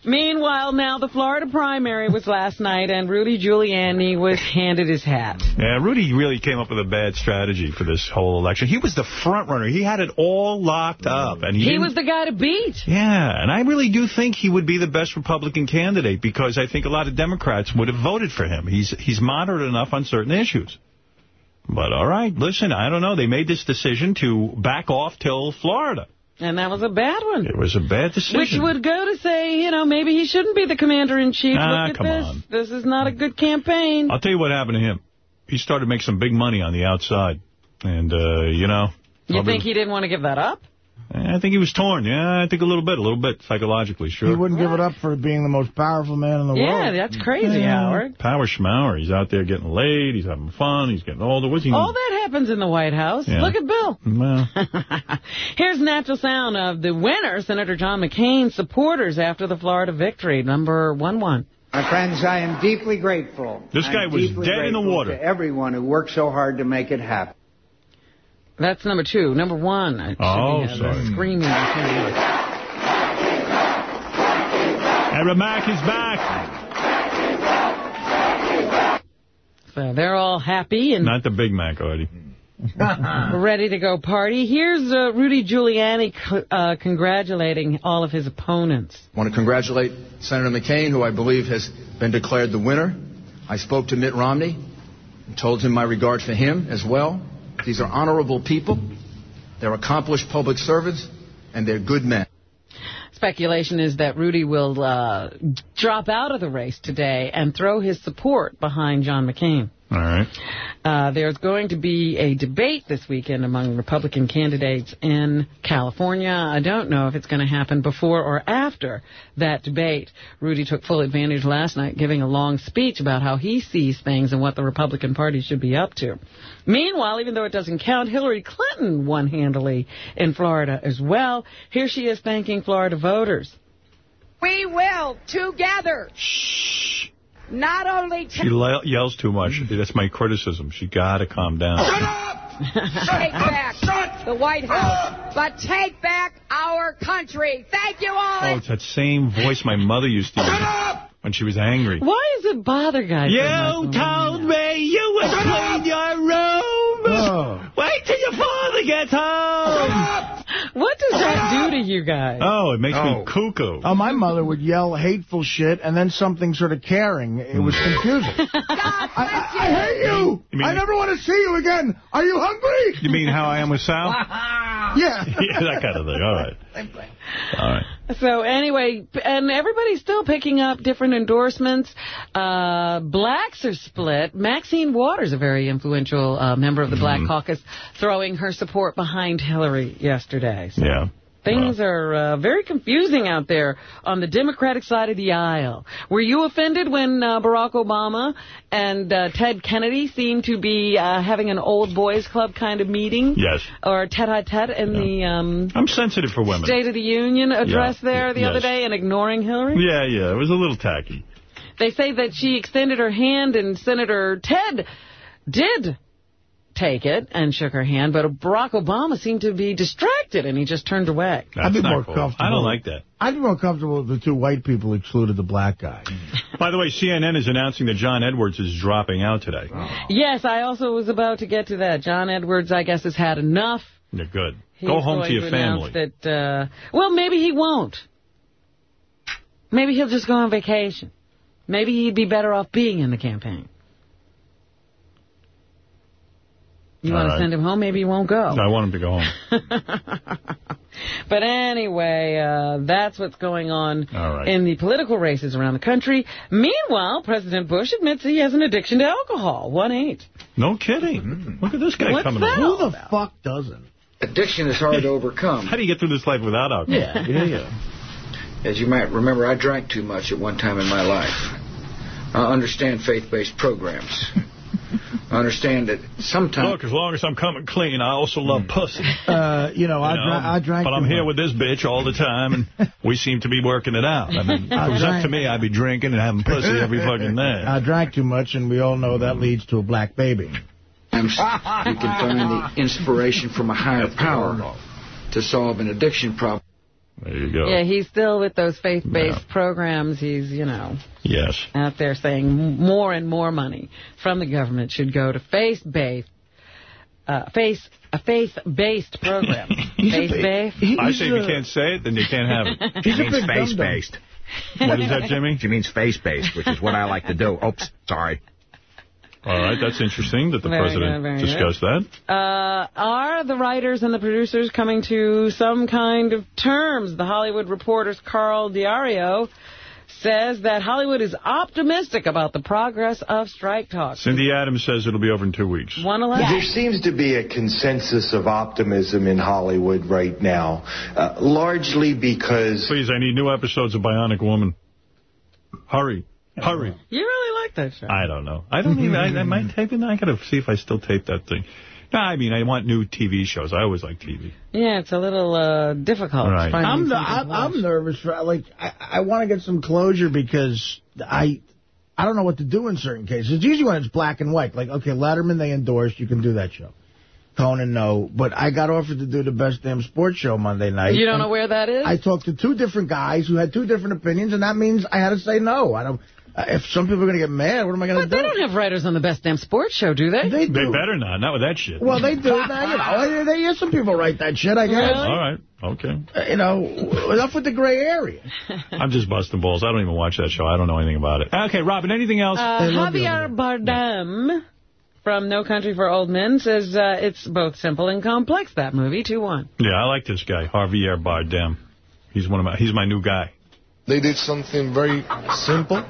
Meanwhile, now the Florida primary was last night and Rudy Giuliani was handed his hat. Yeah, Rudy really came up with a bad strategy for this whole election. He was the front runner. He had it all locked up. and He, He was the guy to beat. Yeah, and I really do think he would be the best Republican candidate because I think a lot of Democrats would have voted for him. He's he's moderate enough on certain issues. But all right, listen, I don't know. They made this decision to back off till Florida. And that was a bad one. It was a bad decision. Which would go to say, you know, maybe he shouldn't be the commander-in-chief. Ah, Look at come this. on. This is not a good campaign. I'll tell you what happened to him. He started to make some big money on the outside. And, uh, you know... You think he didn't want to give that up? I think he was torn. Yeah, I think a little bit, a little bit psychologically, sure. He wouldn't give it up for being the most powerful man in the Yeah, world. that's crazy, Yeah. Howard. Power schmower. He's out there getting laid. He's having fun. He's getting older. What's he? All that happens in the White House. Yeah. Look at Bill. Well, [laughs] Here's the natural sound of the winner, Senator John McCain's supporters after the Florida victory, number 1-1. My friends, I am deeply grateful. This guy I'm was dead in the water. To everyone who worked so hard to make it happen. That's number two. Number one. I Oh, uh, sorry. Screaming. between. Aaron Mack is back. So they're all happy and Not the Big Mac, Artie. [laughs] ready to go party. Here's uh, Rudy Giuliani c- uh, congratulating all of his opponents. I want to congratulate Senator McCain, who I believe has been declared the winner. I spoke to Mitt Romney and told him my regard for him as well. These are honorable people. They're accomplished public servants, and they're good men. speculation is that Rudy will uh, drop out of the race today and throw his support behind John McCain. All right. Uh, there's going to be a debate this weekend among Republican candidates in California. I don't know if it's going to happen before or after that debate. Rudy took full advantage last night giving a long speech about how he sees things and what the Republican Party should be up to. Meanwhile, even though it doesn't count, Hillary Clinton won handily in Florida as well. Here she is thanking Florida voters. We will together. Not only She yells too much. That's my criticism. She got to calm down. Shut up! take [laughs] back the White House, but take back our country. Thank you all. Oh, it's that same voice my mother used to use when she was angry. Why does it bother guys? You told me you would clean your room. Oh. Wait till your father gets home. What does that do to you guys? Oh, it makes Oh. me cuckoo. Oh, my mother would yell hateful shit and then something sort of caring. It was confusing. [laughs] I, I, I hate you. You mean- I never want to see you again. Are you hungry? You mean how I am with Sal? [laughs] Yeah. [laughs] yeah, that kind of thing. All right. All right. So anyway, and everybody's still picking up different endorsements. Uh, blacks are split. Maxine Waters, a very influential uh, member of the Black Caucus, throwing her support behind Hillary yesterday. So Yeah. Things are uh, very confusing out there on the Democratic side of the aisle. Were you offended when uh, Barack Obama and uh, Ted Kennedy seemed to be uh, having an old boys club kind of meeting? Yes. Or tete-a-tete in the um, I'm sensitive for women. State of the Union address Yeah. there the Yes. other day and ignoring Hillary? Yeah, yeah. It was a little tacky. They say that she extended her hand and Senator Ted did take it and shook her hand, but Barack Obama seemed to be distracted and he just turned away. I'd be more cool. comfortable. I don't like that. I'd be more comfortable if the two white people excluded the black guy. [laughs] By the way, CNN is announcing that John Edwards is dropping out today. Yes, I also was about to get to that. John Edwards, I guess, has had enough. They're good. He's Go home to your announce family. That, uh, well, maybe he won't. Maybe he'll just go on vacation. Maybe he'd be better off being in the campaign. You want right. to send him home? Maybe he won't go. I want him to go home. [laughs] But anyway, uh, that's what's going on All right. in the political races around the country. Meanwhile, President Bush admits he has an addiction to alcohol. One eight. No kidding. Look at this guy What's coming that along. all Who the fuck doesn't? Addiction is hard to overcome. How do you get through this life without alcohol? Yeah, yeah, yeah. As you might remember, I drank too much at one time in my life. I understand faith-based programs. [laughs] I understand that sometimes... Look, as long as I'm coming clean, I also love pussy. Uh, you know, I, You know, dra- I drank. But I'm here much. with this bitch all the time, and [laughs] we seem to be working it out. I mean, [laughs] if it was up to me, I'd be drinking and having pussy every fucking day. [laughs] I drank too much, and we all know that leads to a black baby. Sometimes you can find the inspiration from a higher power to solve an addiction problem. There you go. Yeah, he's still with those faith-based programs. He's, you know, Yes. out there saying more and more money from the government should go to faith-based, uh, face a faith-based program. [laughs] faith-based. I say if you can't say it, then you can't have it. [laughs] She means face-based. [laughs] What is that, Jimmy? She means face-based, which is what I like to do. Oops, sorry. All right, that's interesting that the Very president good, very good. discussed that. Uh, are the writers and the producers coming to some kind of terms? The Hollywood Reporter's Carl DiOrio says that Hollywood is optimistic about the progress of strike talks. Cindy Adams says it'll be over in two weeks. One eleven. There seems to be a consensus of optimism in Hollywood right now, uh, largely because... Please, I need new episodes of Bionic Woman. Hurry. Hurry. You really like that show. I don't know. I don't even, I, am I taping that? I got to see if I still tape that thing. No, I mean, I want new TV shows. I always like TV. Yeah, it's a little uh, difficult. Right. I'm, the, I'm. I'm nervous. For, like, I, I want to get some closure because I I don't know what to do in certain cases. It's usually when it's black and white. Like, okay, Letterman, they endorsed. You can do that show. Conan, no. But I got offered to do the best damn sports show Monday night. You don't know where that is? I talked to two different guys who had two different opinions, and that means I had to say no. I don't. Uh, if some people are going to get mad, what am I going to But do? they don't have writers on the Best Damn Sports Show, do they? They do. They better not. Not with that shit. Well, they do. now, you know, [laughs] they, they, some people write that shit, I guess. All right. Okay. Uh, You know, enough with the gray area. [laughs] I'm just busting balls. I don't even watch that show. I don't know anything about it. Okay, Robin, anything else? Uh, Javier Bardem from No Country for Old Men says uh, it's both simple and complex, that movie, 2-1. Yeah, I like this guy, Javier Bardem. He's one of my he's my new guy. They did something very simple,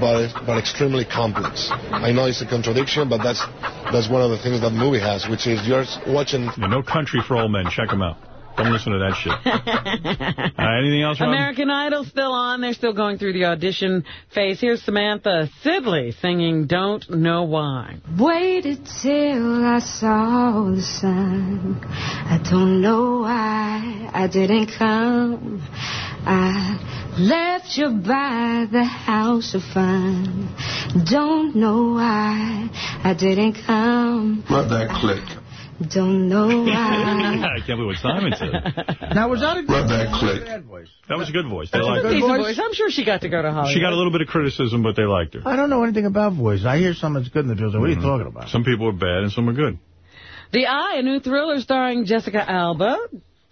but but extremely complex. I know it's a contradiction, but that's that's one of the things that movie has, which is you're watching. Yeah, no Country for Old Men. Check them out. Don't listen to that shit. All right, [laughs] uh, anything else, Rob? American Idol still on. They're still going through the audition phase. Here's Samantha Sidley singing Don't Know Why. Waited till I saw the sun. I don't know why I didn't come. I left you by the house of fun. Don't know why I didn't come. Let that click. Don't know [laughs] why. I can't believe what Simon said. Now, was that a good Let that click. bad voice? That was a good voice. They That's a liked good voice. voice. I'm sure she got to go to Hollywood. She got a little bit of criticism, but they liked her. I don't know anything about voice. I hear some that's good, and the people say, what are you mm-hmm. talking about? Some people are bad and some are good. The Eye, a new thriller starring Jessica Alba,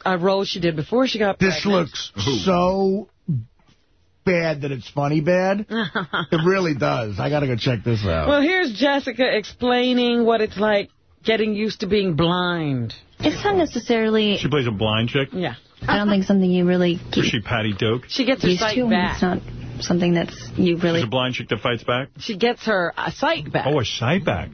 a role she did before she got This pregnant. looks so bad that it's funny bad. [laughs] it really does. I got to go check this out. Well, here's Jessica explaining what it's like getting used to being blind. It's not necessarily, She plays a blind chick. Yeah. I don't think something you really [laughs] Is she Patty Duke? She gets her used sight back. It's not something that's you really... She's a blind chick that fights back? She gets her uh, sight back. Oh, a sight back.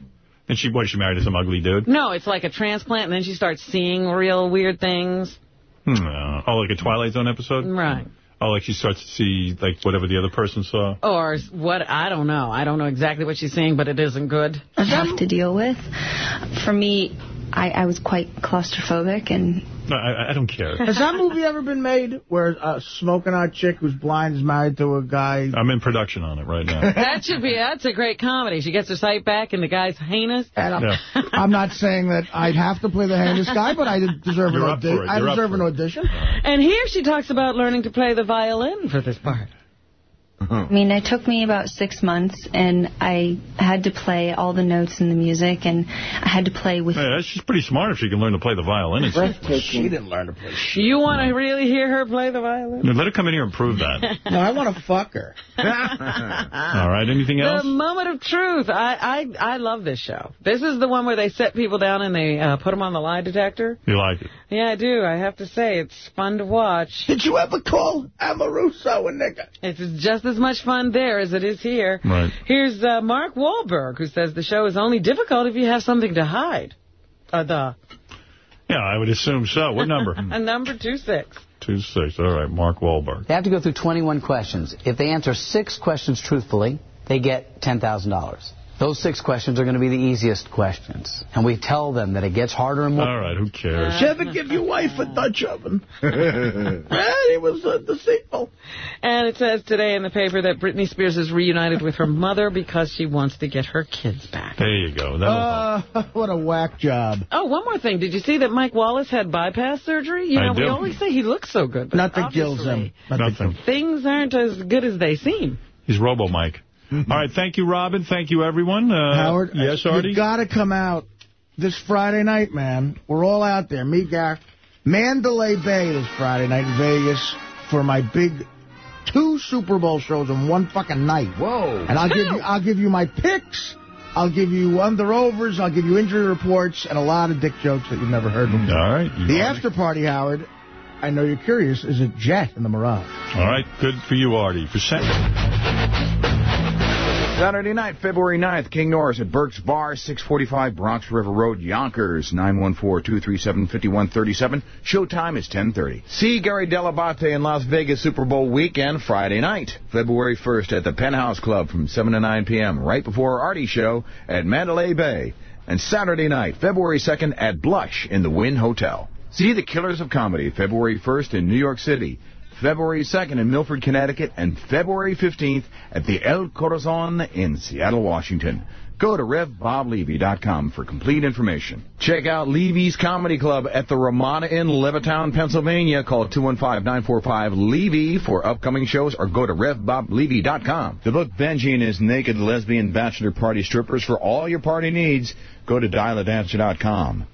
And she, what, is she married to some ugly dude? No, it's like a transplant, and then she starts seeing real weird things. Hmm, uh, oh, like a Twilight Zone episode? Right. Oh, like she starts to see, like, whatever the other person saw? Or what, I don't know. I don't know exactly what she's seeing, but it isn't good. have to deal with. For me, I, I was quite claustrophobic, and No, I, I don't care. Has that movie ever been made where a smoking hot chick who's blind is married to a guy? I'm in production on it right now. [laughs] That should be, that's a great comedy. She gets her sight back, and the guy's heinous. And I'm, Yeah. I'm not saying that I'd have to play the heinous guy, but I deserve You're an up audition. it. I You're deserve an audition. And here she talks about learning to play the violin for this part. I mean, it took me about six months, and I had to play all the notes in the music, and I had to play with... Hey, she's pretty smart if she can learn to play the violin. and stuff. She didn't learn to play shit. You want to really hear her play the violin? Let her come in here and prove that. [laughs] No, I want to fuck her. [laughs] All right, anything else? The moment of truth. I, I I love this show. This is the one where they set people down and they uh, put them on the lie detector. You like it? Yeah, I do. I have to say, it's fun to watch. Did you ever call Amaruso a nigga? It's just as much fun there as it is here. Right. Here's uh, Mark Wahlberg, who says the show is only difficult if you have something to hide. Uh, the Yeah, I would assume so. What number? [laughs] a number two six. Two six. All right, Mark Wahlberg. They have to go through 21 questions. If they answer six questions truthfully, they get $10,000. Those six questions are going to be the easiest questions. And we tell them that it gets harder and more. All right, who cares? Did you ever give your wife a Dutch oven? [laughs] and it was uh, the sequel. And it says today in the paper that Britney Spears is reunited with her mother because she wants to get her kids back. There you go. That'll Uh, [laughs] what a whack job. Oh, one more thing. Did you see that Mike Wallace had bypass surgery? You I know, we always say he looks so good. But Not that kills obviously him. Not that Nothing. Things aren't as good as they seem. He's Robo Mike. All right, thank you, Robin. Thank you, everyone. Uh, Howard, Yes, Artie? you got to come out this Friday night, man. We're all out there. Me, Gar, Mandalay Bay this Friday night in Vegas for my big two Super Bowl shows in one fucking night. Whoa. And I'll give you, I'll give you my picks. I'll give you under-overs. I'll give you injury reports and a lot of dick jokes that you've never heard before. All right. The Artie. after party, Howard, I know you're curious, is a jet in the Mirage. All right, good for you, Artie. For Sen- Saturday night, February 9th, King Norris at Burke's Bar, 645 Bronx River Road, Yonkers, 914-237-5137. Showtime is 1030. See Gary Dell'Abate in Las Vegas Super Bowl weekend, Friday night, February 1st at the Penthouse Club from 7 to 9 p.m., right before Artie show at Mandalay Bay. And Saturday night, February 2nd at Blush in the Wynn Hotel. See the Killers of Comedy, February 1st in New York City. February 2nd in Milford, Connecticut, and February 15th at the El Corazon in Seattle, Washington. Go to RevBobLevy.com for complete information. Check out Levy's Comedy Club at the Ramada in Levittown, Pennsylvania. Call 215-945-LEVY for upcoming shows or go to RevBobLevy.com. To book Benji and his naked lesbian bachelor party strippers for all your party needs, go to dialadancer.com.